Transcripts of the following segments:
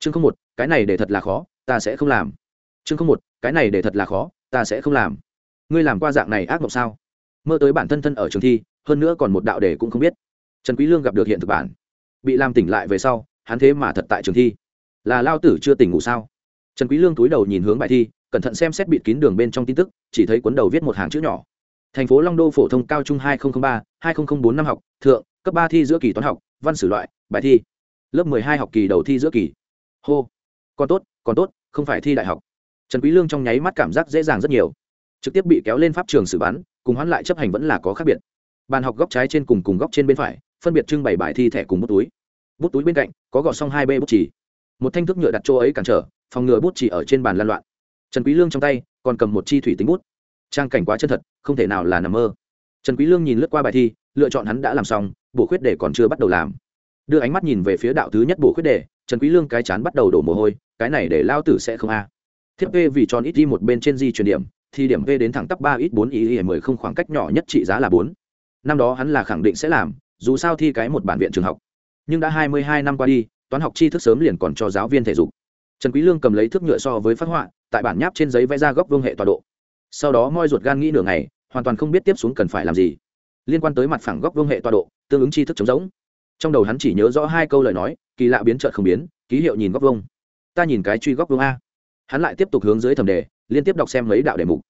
chương không một, cái này để thật là khó, ta sẽ không làm. Chương không một, cái này để thật là khó, ta sẽ không làm. Ngươi làm qua dạng này ác mộng sao? Mơ tới bản thân thân ở trường thi, hơn nữa còn một đạo đề cũng không biết. Trần quý lương gặp được hiện thực bản. Bị làm tỉnh lại về sau, hắn thế mà thật tại trường thi. Là lao tử chưa tỉnh ngủ sao? Trần quý lương túi đầu nhìn hướng bài thi, cẩn thận xem xét bịt kín đường bên trong tin tức, chỉ thấy cuốn đầu viết một hàng chữ nhỏ. Thành phố long đô phổ thông cao trung 2003 2004 năm học, thượng, cấp ba thi giữa kỳ toán học, văn sử loại, bài thi. Lớp 12 học kỳ đầu thi giữa kỳ hô. Còn tốt còn tốt, không phải thi đại học. Trần quý lương trong nháy mắt cảm giác dễ dàng rất nhiều. Trực tiếp bị kéo lên pháp trường xử bắn, cùng hoán lại chấp hành vẫn là có khác biệt. Bàn học góc trái trên cùng cùng góc trên bên phải, phân biệt trưng bày bài thi thẻ cùng bút túi. Bút túi bên cạnh, có gọt xong hai bê bút chỉ một thanh thước nhựa đặt chỗ ấy cản trở, phòng ngừa bút chỉ ở trên bàn lan loạn. Trần quý lương trong tay, còn cầm một chi thủy tính bút. Trang cảnh quá chân thật, không thể nào là nằm mơ. Trần quý lương nhìn lướt qua bài thi, lựa chọn hắn đã làm xong, bổ khuyết đề còn chưa bắt đầu làm. Đưa ánh mắt nhìn về phía đạo thứ nhất bổ khuyết đề trần quý lương cái chán bắt đầu đổ mồ hôi, cái này để lao tử sẽ không a. Thiết p vì tròn ít đi một bên trên di chuyển điểm, thì điểm v đến thẳng tắp ba ít bốn ý ý mười không khoảng cách nhỏ nhất trị giá là bốn. Năm đó hắn là khẳng định sẽ làm, dù sao thi cái một bản viện trường học. Nhưng đã hai mươi hai năm qua đi, toán học tri thức sớm liền còn cho giáo viên thể dục. Trần quý lương cầm lấy thước nhựa so với phát họa, tại bản nháp trên giấy vẽ ra góc vương hệ tọa độ. Sau đó moi ruột gan nghĩ nửa ngày, hoàn toàn không biết tiếp xuống cần phải làm gì. Liên quan tới mặt phẳng góc vương hệ tọa độ, tương ứng tri thức chống giống trong đầu hắn chỉ nhớ rõ hai câu lời nói, kỳ lạ biến chợt không biến, ký hiệu nhìn góc vông ta nhìn cái truy góc vông a. Hắn lại tiếp tục hướng dưới thẩm đề, liên tiếp đọc xem mấy đạo đề mục.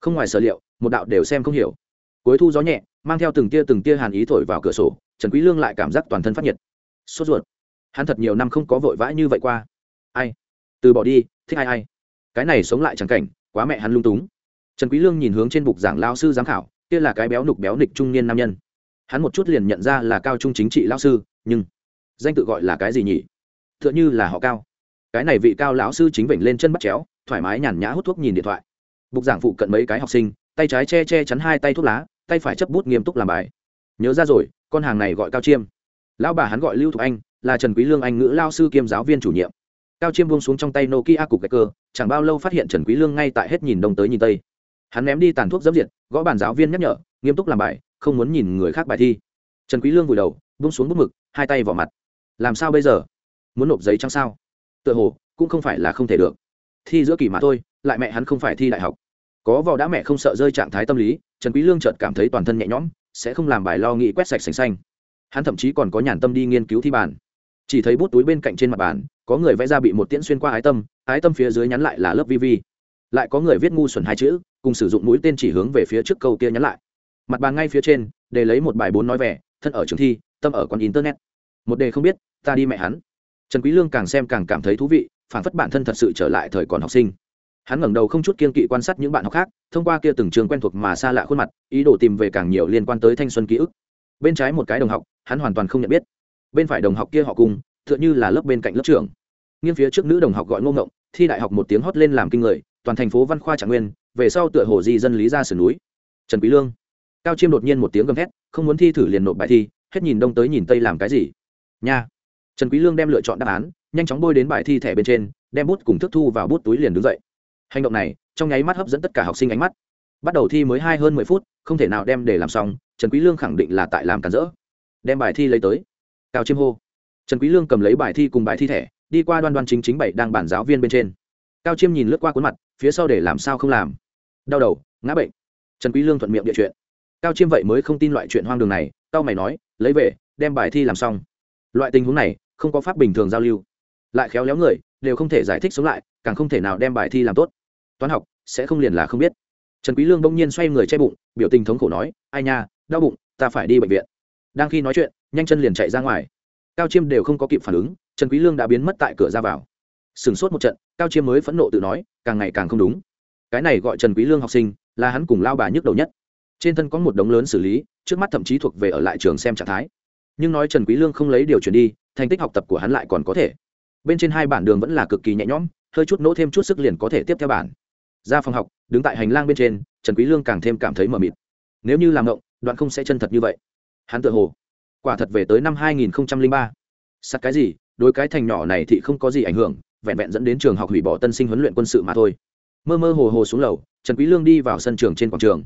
Không ngoài sở liệu, một đạo đều xem không hiểu. Cuối thu gió nhẹ, mang theo từng tia từng tia hàn ý thổi vào cửa sổ, trần quý lương lại cảm giác toàn thân phát nhiệt. Sốt ruột. Hắn thật nhiều năm không có vội vã như vậy qua. Ai? Từ bỏ đi, thích ai ai? Cái này sống lại chẳng cảnh, quá mẹ hắn lung túng. Trần quý lương nhìn hướng trên bục giảng lao sư giám khảo, kia là cái béo nục béo nịch trung niên nam nhân hắn một chút liền nhận ra là cao trung chính trị lão sư, nhưng danh tự gọi là cái gì nhỉ? Tựa như là họ cao. Cái này vị cao lão sư chính vểnh lên chân bắt chéo, thoải mái nhàn nhã hút thuốc nhìn điện thoại. Bục giảng phụ cận mấy cái học sinh, tay trái che che chắn hai tay thuốc lá, tay phải chấp bút nghiêm túc làm bài. Nhớ ra rồi, con hàng này gọi cao chiêm. Lão bà hắn gọi lưu thục anh, là trần quý lương anh ngữ lao sư kiêm giáo viên chủ nhiệm. Cao chiêm buông xuống trong tay nokia cục gạch cơ, chẳng bao lâu phát hiện trần quý lương ngay tại hết nhìn đông tới nhìn tây. Hắn ném đi tàn thuốc dẫm diệt, gõ bàn giáo viên nhắc nhở, nghiêm túc làm bài không muốn nhìn người khác bài thi. Trần quý lương vùi đầu buông xuống bút mực, hai tay vào mặt. Làm sao bây giờ? Muốn nộp giấy trắng sao? Tựa hồ, cũng không phải là không thể được. Thi giữa kỳ mà thôi, lại mẹ hắn không phải thi đại học. Có vò đã mẹ không sợ rơi trạng thái tâm lý, trần quý lương chợt cảm thấy toàn thân nhẹ nhõm, sẽ không làm bài lo nghĩ quét sạch sành xanh. Hắn thậm chí còn có nhàn tâm đi nghiên cứu thi bản chỉ thấy bút túi bên cạnh trên mặt bàn, có người vẽ ra bị một tiễn xuyên qua ái tâm ái tâm phía dưới nhắn lại là lớp vi vi. Lại có người viết ngu xuẩn hai chữ, cùng sử dụng mũi tên chỉ hướng về phía trước câu kia nhắn lại mặt bàn ngay phía trên, để lấy một bài bốn nói vẻ, thân ở trường thi, tâm ở con internet. Một đề không biết, ta đi mẹ hắn. Trần quý lương càng xem càng cảm thấy thú vị, phản phất bản thân thật sự trở lại thời còn học sinh. Hắn ngẩng đầu không chút kiên kỵ quan sát những bạn học khác, thông qua kia từng trường quen thuộc mà xa lạ khuôn mặt, ý đồ tìm về càng nhiều liên quan tới thanh xuân ký ức. Bên trái một cái đồng học, hắn hoàn toàn không nhận biết. Bên phải đồng học kia họ cùng, tựa như là lớp bên cạnh lớp trưởng. Nghiêng phía trước nữ đồng học gọi ngô ngộng, thi đại học một tiếng hót lên làm kinh người, toàn thành phố văn khoa trạng nguyên, về sau tựa hồ di dân lý ra sườn núi. Trần quý lương cao chiêm đột nhiên một tiếng gầm thét, không muốn thi thử liền nộp bài thi, hết nhìn đông tới nhìn tây làm cái gì? Nha. Trần quý lương đem lựa chọn đáp án, nhanh chóng bôi đến bài thi thẻ bên trên, đem bút cùng thức thu vào bút túi liền đứng dậy. Hành động này, trong nháy mắt hấp dẫn tất cả học sinh ánh mắt. Bắt đầu thi mới hai hơn mười phút, không thể nào đem để làm xong, trần quý lương khẳng định là tại làm cản rỡ. Đem bài thi lấy tới. Cao chiêm hô. Trần quý lương cầm lấy bài thi cùng bài thi thẻ, đi qua đoan đoan chính chính bảy đang bản giáo viên bên trên. Cao chiêm nhìn lướt qua cuốn mặt, phía sau để làm sao không làm? Đau đầu, ngã bệnh. Trần quý lương thuận miệng địa chuyện cao chiêm vậy mới không tin loại chuyện hoang đường này, tao mày nói, lấy về, đem bài thi làm xong. Loại tình huống này, không có pháp bình thường giao lưu. Lại khéo léo người, đều không thể giải thích sống lại, càng không thể nào đem bài thi làm tốt. Toán học, sẽ không liền là không biết. Trần quý lương bỗng nhiên xoay người che bụng, biểu tình thống khổ nói, ai nha, đau bụng, ta phải đi bệnh viện. Đang khi nói chuyện, nhanh chân liền chạy ra ngoài. Cao chiêm đều không có kịp phản ứng, trần quý lương đã biến mất tại cửa ra vào. Sừng sốt một trận, cao chiêm mới phẫn nộ tự nói, càng ngày càng không đúng. Cái này gọi trần quý lương học sinh, là hắn cùng lao bà nhức đầu nhất trên thân có một đống lớn xử lý, trước mắt thậm chí thuộc về ở lại trường xem trạng thái. Nhưng nói trần quý lương không lấy điều chuyển đi, thành tích học tập của hắn lại còn có thể. Bên trên hai bản đường vẫn là cực kỳ nhẹ nhõm, hơi chút nỗ thêm chút sức liền có thể tiếp theo bản. Ra phòng học, đứng tại hành lang bên trên, trần quý lương càng thêm cảm thấy mờ mịt. Nếu như làm động đoạn không sẽ chân thật như vậy. Hắn tự hồ, quả thật về tới năm 2003 sắt cái gì, đối cái thành nhỏ này thì không có gì ảnh hưởng, vẹn vẹn dẫn đến trường học hủy bỏ tân sinh huấn luyện quân sự mà thôi. Mơ mơ hồ hồ xuống lầu, trần quý lương đi vào sân trường trên quảng trường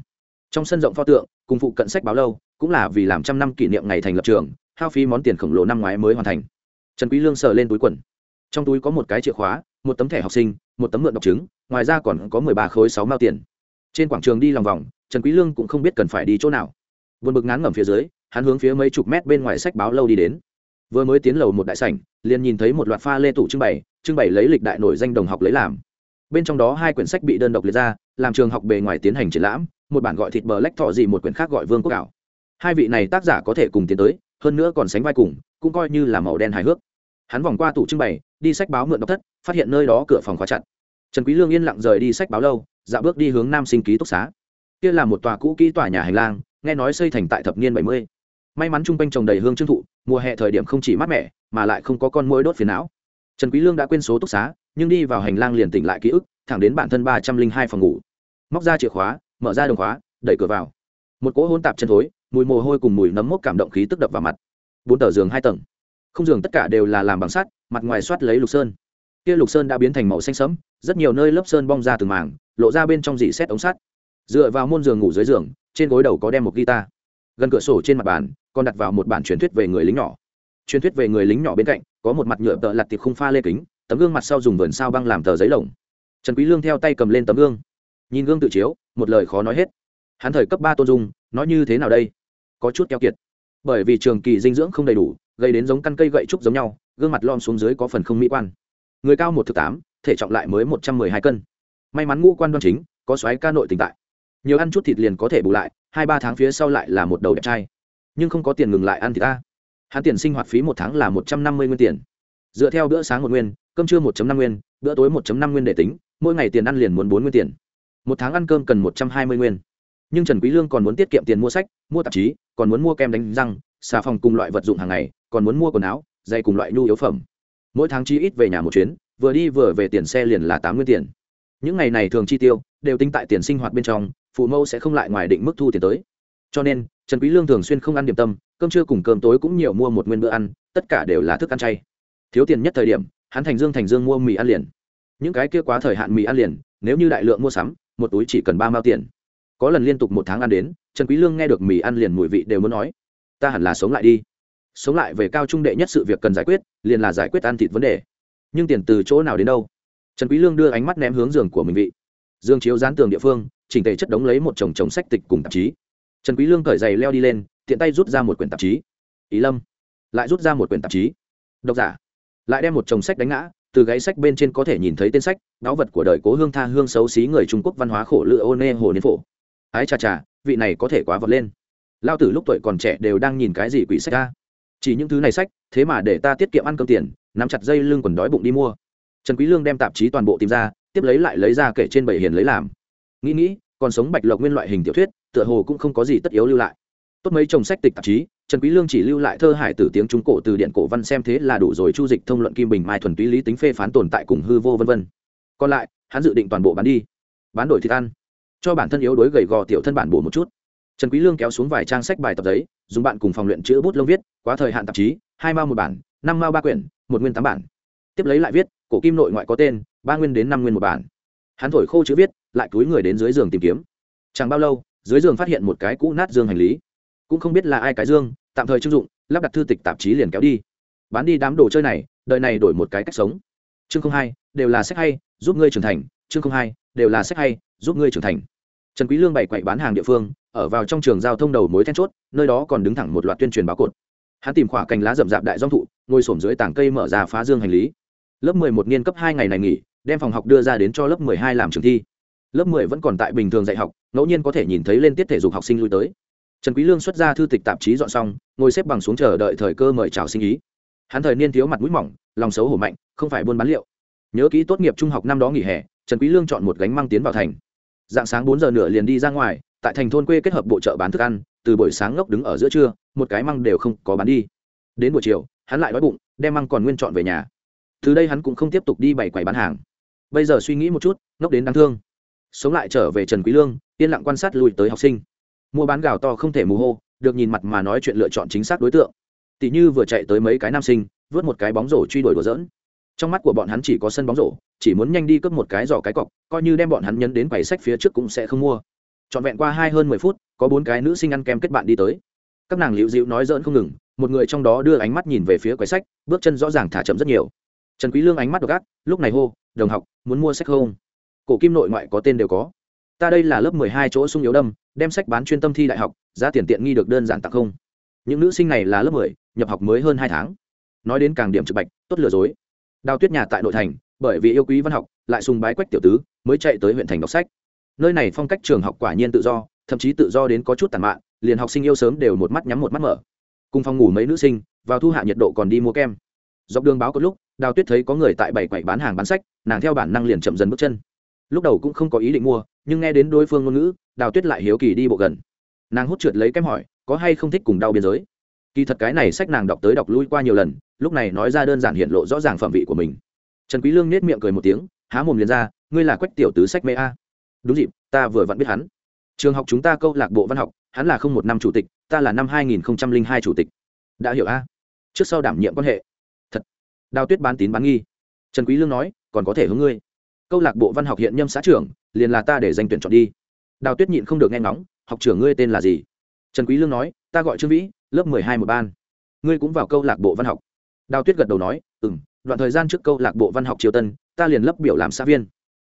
trong sân rộng pho tượng, cùng phụ cận sách báo lâu, cũng là vì làm trăm năm kỷ niệm ngày thành lập trường, hao phí món tiền khổng lồ năm ngoái mới hoàn thành. Trần quý lương sờ lên túi quần. Trong túi có một cái chìa khóa, một tấm thẻ học sinh, một tấm mượn đọc chứng, ngoài ra còn có mười ba khối sáu mao tiền. Trên quảng trường đi lòng vòng, trần quý lương cũng không biết cần phải đi chỗ nào. Buồn bực ngán ngẩm phía dưới, hắn hướng phía mấy chục mét bên ngoài sách báo lâu đi đến. Vừa mới tiến lầu một đại sảnh, liền nhìn thấy một loạt pha lê tủ trưng bày trưng bày lấy lịch đại nổi danh đồng học lấy làm bên trong đó hai quyển sách bị đơn độc liệt ra, làm trường học bề ngoài tiến hành triển lãm, một bản gọi thịt bờ lách thọ gì, một quyển khác gọi vương quốc ảo. Hai vị này tác giả có thể cùng tiến tới, hơn nữa còn sánh vai cùng, cũng coi như là màu đen hài hước. Hắn vòng qua tủ trưng bày, đi sách báo mượn đọc thất, phát hiện nơi đó cửa phòng khóa chặt. Trần quý lương yên lặng rời đi sách báo lâu, dạo bước đi hướng nam sinh ký túc xá. Kia là một tòa cũ kỹ tòa nhà hành lang, nghe nói xây thành tại thập niên 70. may mắn trung quanh trồng đầy hương trương thụ, mùa hè thời điểm không chỉ mát mẻ, mà lại không có con muỗi đốt phiền não. Trần quý lương đã quên số túc xá nhưng đi vào hành lang liền tỉnh lại ký ức, thẳng đến bản thân ba trăm linh hai phòng ngủ. Móc ra chìa khóa, mở ra đồng khóa, đẩy cửa vào. Một cỗ hôn tạp chân thối, mùi mồ hôi cùng mùi nấm mốc cảm động khí tức đập vào mặt. Bốn tờ giường hai tầng. Không giường tất cả đều là làm bằng sắt, mặt ngoài soát lấy lục sơn. Kia lục sơn đã biến thành màu xanh sẫm, rất nhiều nơi lớp sơn bong ra từng mảng, lộ ra bên trong dỉ xét ống sắt. Dựa vào môn giường ngủ dưới giường, trên gối đầu có đem một guitar. Gần cửa sổ trên mặt bàn, còn đặt vào một bản truyền thuyết về người lính nhỏ. Truyền thuyết về người lính nhỏ bên cạnh, có một mặt nhựa tợ lặt tiệp khung pha lê kính tấm gương mặt sau dùng vườn sao băng làm tờ giấy lồng. Trần quý lương theo tay cầm lên tấm gương. Nhìn gương tự chiếu, một lời khó nói hết. Hắn thời cấp ba tôn dung, nói như thế nào đây? Có chút keo kiệt. Bởi vì trường kỳ dinh dưỡng không đầy đủ, gây đến giống căn cây gậy trúc giống nhau, gương mặt lom xuống dưới có phần không mỹ quan. Người cao một thực tám, thể trọng lại mới một trăm mười hai cân. May mắn ngũ quan đoan chính, có xoáy ca nội tình tại. Nhiều ăn chút thịt liền có thể bù lại, hai ba tháng phía sau lại là một đầu đẹp trai. Nhưng không có tiền ngừng lại ăn thì ta. Hắn tiền sinh hoạt phí một tháng là một trăm năm mươi nguyên tiền. Dựa theo bữa sáng một nguyên cơm trưa một năm nguyên, bữa tối một năm nguyên để tính, mỗi ngày tiền ăn liền muốn bốn nguyên tiền. Một tháng ăn cơm cần một trăm hai mươi nguyên. Nhưng trần quý lương còn muốn tiết kiệm tiền mua sách, mua tạp chí, còn muốn mua kem đánh răng, xà phòng cùng loại vật dụng hàng ngày, còn muốn mua quần áo, giày cùng loại nhu yếu phẩm. Mỗi tháng chi ít về nhà một chuyến, vừa đi vừa về tiền xe liền là tám nguyên tiền. Những ngày này thường chi tiêu, đều tính tại tiền sinh hoạt bên trong, phụ mẫu sẽ không lại ngoài định mức thu tiền tới. Cho nên, trần quý lương thường xuyên không ăn điểm tâm, cơm trưa cùng cơm tối cũng nhiều mua một nguyên bữa ăn, tất cả đều là thức ăn chay. Thiếu tiền nhất thời điểm hắn thành dương thành dương mua mì ăn liền. Những cái kia quá thời hạn mì ăn liền, nếu như đại lượng mua sắm, một túi chỉ cần ba mao tiền. Có lần liên tục một tháng ăn đến, trần quý lương nghe được mì ăn liền mùi vị đều muốn nói, ta hẳn là sống lại đi. Sống lại về cao trung đệ nhất sự việc cần giải quyết, liền là giải quyết ăn thịt vấn đề. Nhưng tiền từ chỗ nào đến đâu? Trần quý lương đưa ánh mắt ném hướng giường của mình vị. Dương chiếu dán tường địa phương, chỉnh tề chất đống lấy một chồng chồng sách tịch cùng tạp chí. Trần quý lương cởi giày leo đi lên, tiện tay rút ra một quyển tạp chí. Ý lâm. Lại rút ra một quyển tạp chí. Độc giả lại đem một chồng sách đánh ngã, từ gáy sách bên trên có thể nhìn thấy tên sách, báu vật của đời cố hương tha hương xấu xí người trung quốc văn hóa khổ lựa ô nê hồ niên phổ. Ái chà chà, vị này có thể quá vọt lên. Lao tử lúc tuổi còn trẻ đều đang nhìn cái gì quỷ sách ta chỉ những thứ này sách, thế mà để ta tiết kiệm ăn cơm tiền, nắm chặt dây lưng quần đói bụng đi mua. Trần quý lương đem tạp chí toàn bộ tìm ra, tiếp lấy lại lấy ra kể trên bảy hiền lấy làm. Nghĩ nghĩ, còn sống bạch lộc nguyên loại hình tiểu thuyết, tựa hồ cũng không có gì tất yếu lưu lại tốt mấy chồng sách tịch tạp chí, trần quý lương chỉ lưu lại thơ hải tử tiếng trung cổ từ điện cổ văn xem thế là đủ rồi, chu dịch thông luận kim bình mai thuần túy lý tính phê phán tồn tại cùng hư vô vân vân. Còn lại, hắn dự định toàn bộ bán đi. Bán đổi thịt ăn. Cho bản thân yếu đối gầy gò tiểu thân bản bổ một chút. Trần quý lương kéo xuống vài trang sách bài tập giấy, dùng bạn cùng phòng luyện chữ bút lông viết, quá thời hạn tạp chí, hai mao một bản, năm mao ba quyển, một nguyên tám bản. Tiếp lấy lại viết, cổ kim nội ngoại có tên, ba nguyên đến năm nguyên một bản. Hắn thổi khô chữ viết, lại túi người đến dưới giường tìm kiếm. Chẳng bao lâu, dưới giường phát hiện một cái cũ nát dương hành lý cũng không biết là ai cái dương, tạm thời chưng dụng, lắp đặt thư tịch tạp chí liền kéo đi. Bán đi đám đồ chơi này đợi này đổi một cái cách sống. Chương không hai, đều là sách hay, giúp ngươi trưởng thành. Chương không hai, đều là sách hay, giúp ngươi trưởng thành. Trần quý lương bày quậy bán hàng địa phương, ở vào trong trường giao thông đầu mối then chốt, nơi đó còn đứng thẳng một loạt tuyên truyền báo cột. Hắn tìm khỏa cành lá rậm rạp đại dong thụ, ngồi sổm dưới tảng cây mở ra phá dương hành lý. Lớp 11 niên cấp hai ngày này nghỉ, đem phòng học đưa ra đến cho lớp 12 làm trường thi. Lớp 10 vẫn còn tại bình thường dạy học, ngẫu nhiên có thể nhìn thấy lên tiết thể dục học sinh lui tới trần quý lương xuất ra thư tịch tạp chí dọn xong, ngồi xếp bằng xuống chờ đợi thời cơ mời chào sinh ý. Hắn thời niên thiếu mặt mũi mỏng, lòng xấu hổ mạnh, không phải buôn bán liệu. Nhớ kỹ tốt nghiệp trung học năm đó nghỉ hè, trần quý lương chọn một gánh mang tiến vào thành. Dạng sáng bốn giờ nửa liền đi ra ngoài, tại thành thôn quê kết hợp bộ chợ bán thức ăn, từ buổi sáng ngốc đứng ở giữa trưa, một cái măng đều không có bán đi. Đến buổi chiều, hắn lại đói bụng, đem măng còn nguyên chọn về nhà. Từ đây hắn cũng không tiếp tục đi bày quầy bán hàng. Bây giờ suy nghĩ một chút, ngốc đến đáng thương. Sống lại trở về trần quý lương, yên lặng quan sát lùi tới học sinh mua bán gạo to không thể mù hô, được nhìn mặt mà nói chuyện lựa chọn chính xác đối tượng. Tỷ như vừa chạy tới mấy cái nam sinh, vớt một cái bóng rổ truy đuổi đùa dỡn trong mắt của bọn hắn chỉ có sân bóng rổ, chỉ muốn nhanh đi cướp một cái giỏ cái cọc, coi như đem bọn hắn nhấn đến quầy sách phía trước cũng sẽ không mua. Trọn vẹn qua hai hơn mười phút, có bốn cái nữ sinh ăn kem kết bạn đi tới. Các nàng liễu dịu nói dỡn không ngừng, một người trong đó đưa ánh mắt nhìn về phía quầy sách, bước chân rõ ràng thả chậm rất nhiều. Trần quý lương ánh mắt độc ác, lúc này hô, đồng học, muốn mua sách không? Cổ kim nội ngoại có tên đều có ta đây là lớp mười hai chỗ sung yếu đâm, đem sách bán chuyên tâm thi đại học, giá tiền tiện nghi được đơn giản tặng không. Những nữ sinh này là lớp mười, nhập học mới hơn hai tháng. Nói đến càng điểm trực bạch, tốt lừa dối. Đào tuyết nhà tại nội thành, bởi vì yêu quý văn học, lại sùng bái quách tiểu tứ, mới chạy tới huyện thành đọc sách. Nơi này phong cách trường học quả nhiên tự do, thậm chí tự do đến có chút tàn mạn, liền học sinh yêu sớm đều một mắt nhắm một mắt mở. Cùng phòng ngủ mấy nữ sinh, vào thu hạ nhiệt độ còn đi mua kem. Dọc đường báo có lúc, đào tuyết thấy có người tại bảy quầy bán hàng bán sách, nàng theo bản năng liền chậm dần bước chân. Lúc đầu cũng không có ý định mua nhưng nghe đến đối phương ngôn ngữ, đào tuyết lại hiếu kỳ đi bộ gần. Nàng hút trượt lấy kém hỏi, có hay không thích cùng đau biên giới? Kỳ thật cái này sách nàng đọc tới đọc lui qua nhiều lần, lúc này nói ra đơn giản hiện lộ rõ ràng phẩm vị của mình. Trần quý lương nết miệng cười một tiếng, há mồm liền ra, ngươi là quách tiểu tứ sách mê a. Đúng dịp, ta vừa vặn biết hắn. Trường học chúng ta câu lạc bộ văn học, hắn là không một năm chủ tịch, ta là năm hai nghìn hai chủ tịch. Đã hiểu a. Trước sau đảm nhiệm quan hệ. Thật. Đào tuyết bán tín bán nghi. Trần quý lương nói, còn có thể hướng ngươi câu lạc bộ văn học hiện nhâm xã trưởng liền là ta để danh tuyển chọn đi. Đào tuyết nhịn không được nghe ngóng học trưởng ngươi tên là gì? Trần quý lương nói ta gọi trương vĩ lớp mười hai một ban. Ngươi cũng vào câu lạc bộ văn học. Đào tuyết gật đầu nói ừm. đoạn thời gian trước câu lạc bộ văn học triều tân ta liền lấp biểu làm xã viên.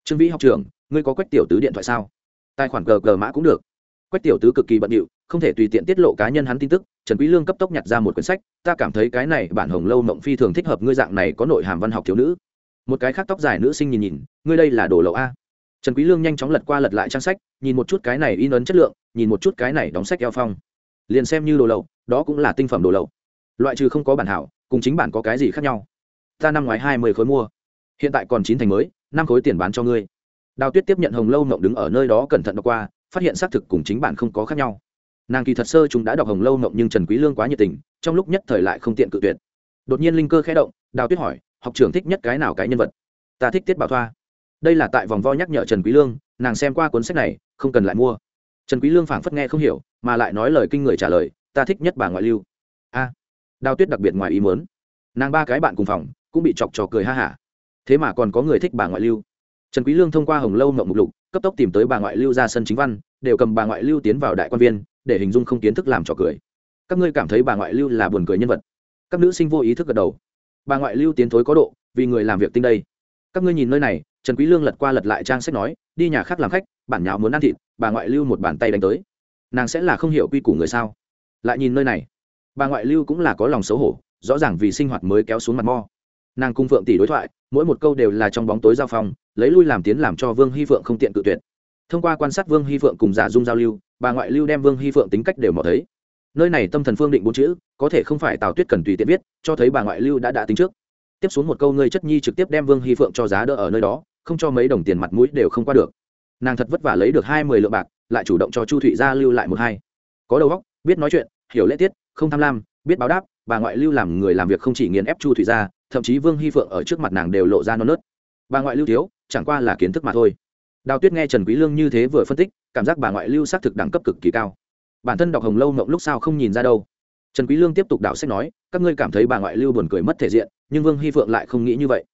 Trương vĩ học trưởng ngươi có quách tiểu tứ điện thoại sao? Tài khoản cờ cờ mã cũng được. Quách tiểu tứ cực kỳ bận rộn, không thể tùy tiện tiết lộ cá nhân hắn tin tức. Trần quý lương cấp tốc nhặt ra một quyển sách ta cảm thấy cái này bản hồng lâu mộng phi thường thích hợp ngươi dạng này có nội hàm văn học thiếu nữ một cái khác tóc dài nữ sinh nhìn nhìn, ngươi đây là đồ lậu a? Trần quý lương nhanh chóng lật qua lật lại trang sách, nhìn một chút cái này in ấn chất lượng, nhìn một chút cái này đóng sách eo phong. Liền xem như đồ lậu, đó cũng là tinh phẩm đồ lậu. Loại trừ không có bản hảo, cùng chính bản có cái gì khác nhau? Ta năm ngoái hai mươi khối mua, hiện tại còn chín thành mới, năm khối tiền bán cho ngươi. Đào tuyết tiếp nhận hồng lâu mộng đứng ở nơi đó cẩn thận đọc qua, phát hiện xác thực cùng chính bản không có khác nhau. Nàng kỳ thật sơ chúng đã đọc hồng lâu mộng nhưng trần quý lương quá nhiệt tình, trong lúc nhất thời lại không tiện cự tuyệt. Đột nhiên linh cơ khẽ động, đào tuyết hỏi học trưởng thích nhất cái nào cái nhân vật. Ta thích tiết bảo thoa. Đây là tại vòng vo nhắc nhở trần quý lương, nàng xem qua cuốn sách này, không cần lại mua. Trần quý lương phảng phất nghe không hiểu, mà lại nói lời kinh người trả lời, ta thích nhất bà ngoại lưu. A. Đào tuyết đặc biệt ngoài ý muốn. Nàng ba cái bạn cùng phòng, cũng bị chọc trò cười ha hả. Thế mà còn có người thích bà ngoại lưu. Trần quý lương thông qua hồng lâu mộng mục lục, cấp tốc tìm tới bà ngoại lưu ra sân chính văn, đều cầm bà ngoại lưu tiến vào đại quan viên, để hình dung không kiến thức làm trò cười. Các ngươi cảm thấy bà ngoại lưu là buồn cười nhân vật. Các nữ sinh vô ý thức gật đầu bà ngoại lưu tiến thối có độ, vì người làm việc tinh đây. Các ngươi nhìn nơi này, trần quý lương lật qua lật lại trang sách nói, đi nhà khác làm khách, bản nháo muốn ăn thịt, bà ngoại lưu một bàn tay đánh tới. Nàng sẽ là không hiểu quy củ người sao? Lại nhìn nơi này, bà ngoại lưu cũng là có lòng xấu hổ, rõ ràng vì sinh hoạt mới kéo xuống mặt mo. Nàng cung phượng tỷ đối thoại, mỗi một câu đều là trong bóng tối giao phong, lấy lui làm tiến làm cho vương hy phượng không tiện cự tuyệt. Thông qua quan sát vương hy phượng cùng giả dung giao lưu, bà ngoại lưu đem vương hy phượng tính cách đều mò thấy nơi này tâm thần phương định bốn chữ, có thể không phải tào tuyết cần tùy tiện viết, cho thấy bà ngoại lưu đã đã tính trước. Tiếp xuống một câu ngươi chất nhi trực tiếp đem vương hy phượng cho giá đỡ ở nơi đó, không cho mấy đồng tiền mặt mũi đều không qua được. Nàng thật vất vả lấy được hai mươi lượng bạc, lại chủ động cho chu thụy gia lưu lại một hai. Có đầu óc, biết nói chuyện, hiểu lễ tiết, không tham lam, biết báo đáp, bà ngoại lưu làm người làm việc không chỉ nghiền ép chu thụy gia, thậm chí vương hy phượng ở trước mặt nàng đều lộ ra non nớt. Bà ngoại lưu thiếu, chẳng qua là kiến thức mà thôi. Đào tuyết nghe trần quý lương như thế vừa phân tích, cảm giác bà ngoại lưu xác thực đẳng cấp cực kỳ cao bản thân đọc hồng lâu mộng lúc sao không nhìn ra đâu. Trần quý lương tiếp tục đạo sách nói, các ngươi cảm thấy bà ngoại lưu buồn cười mất thể diện, nhưng vương hy phượng lại không nghĩ như vậy.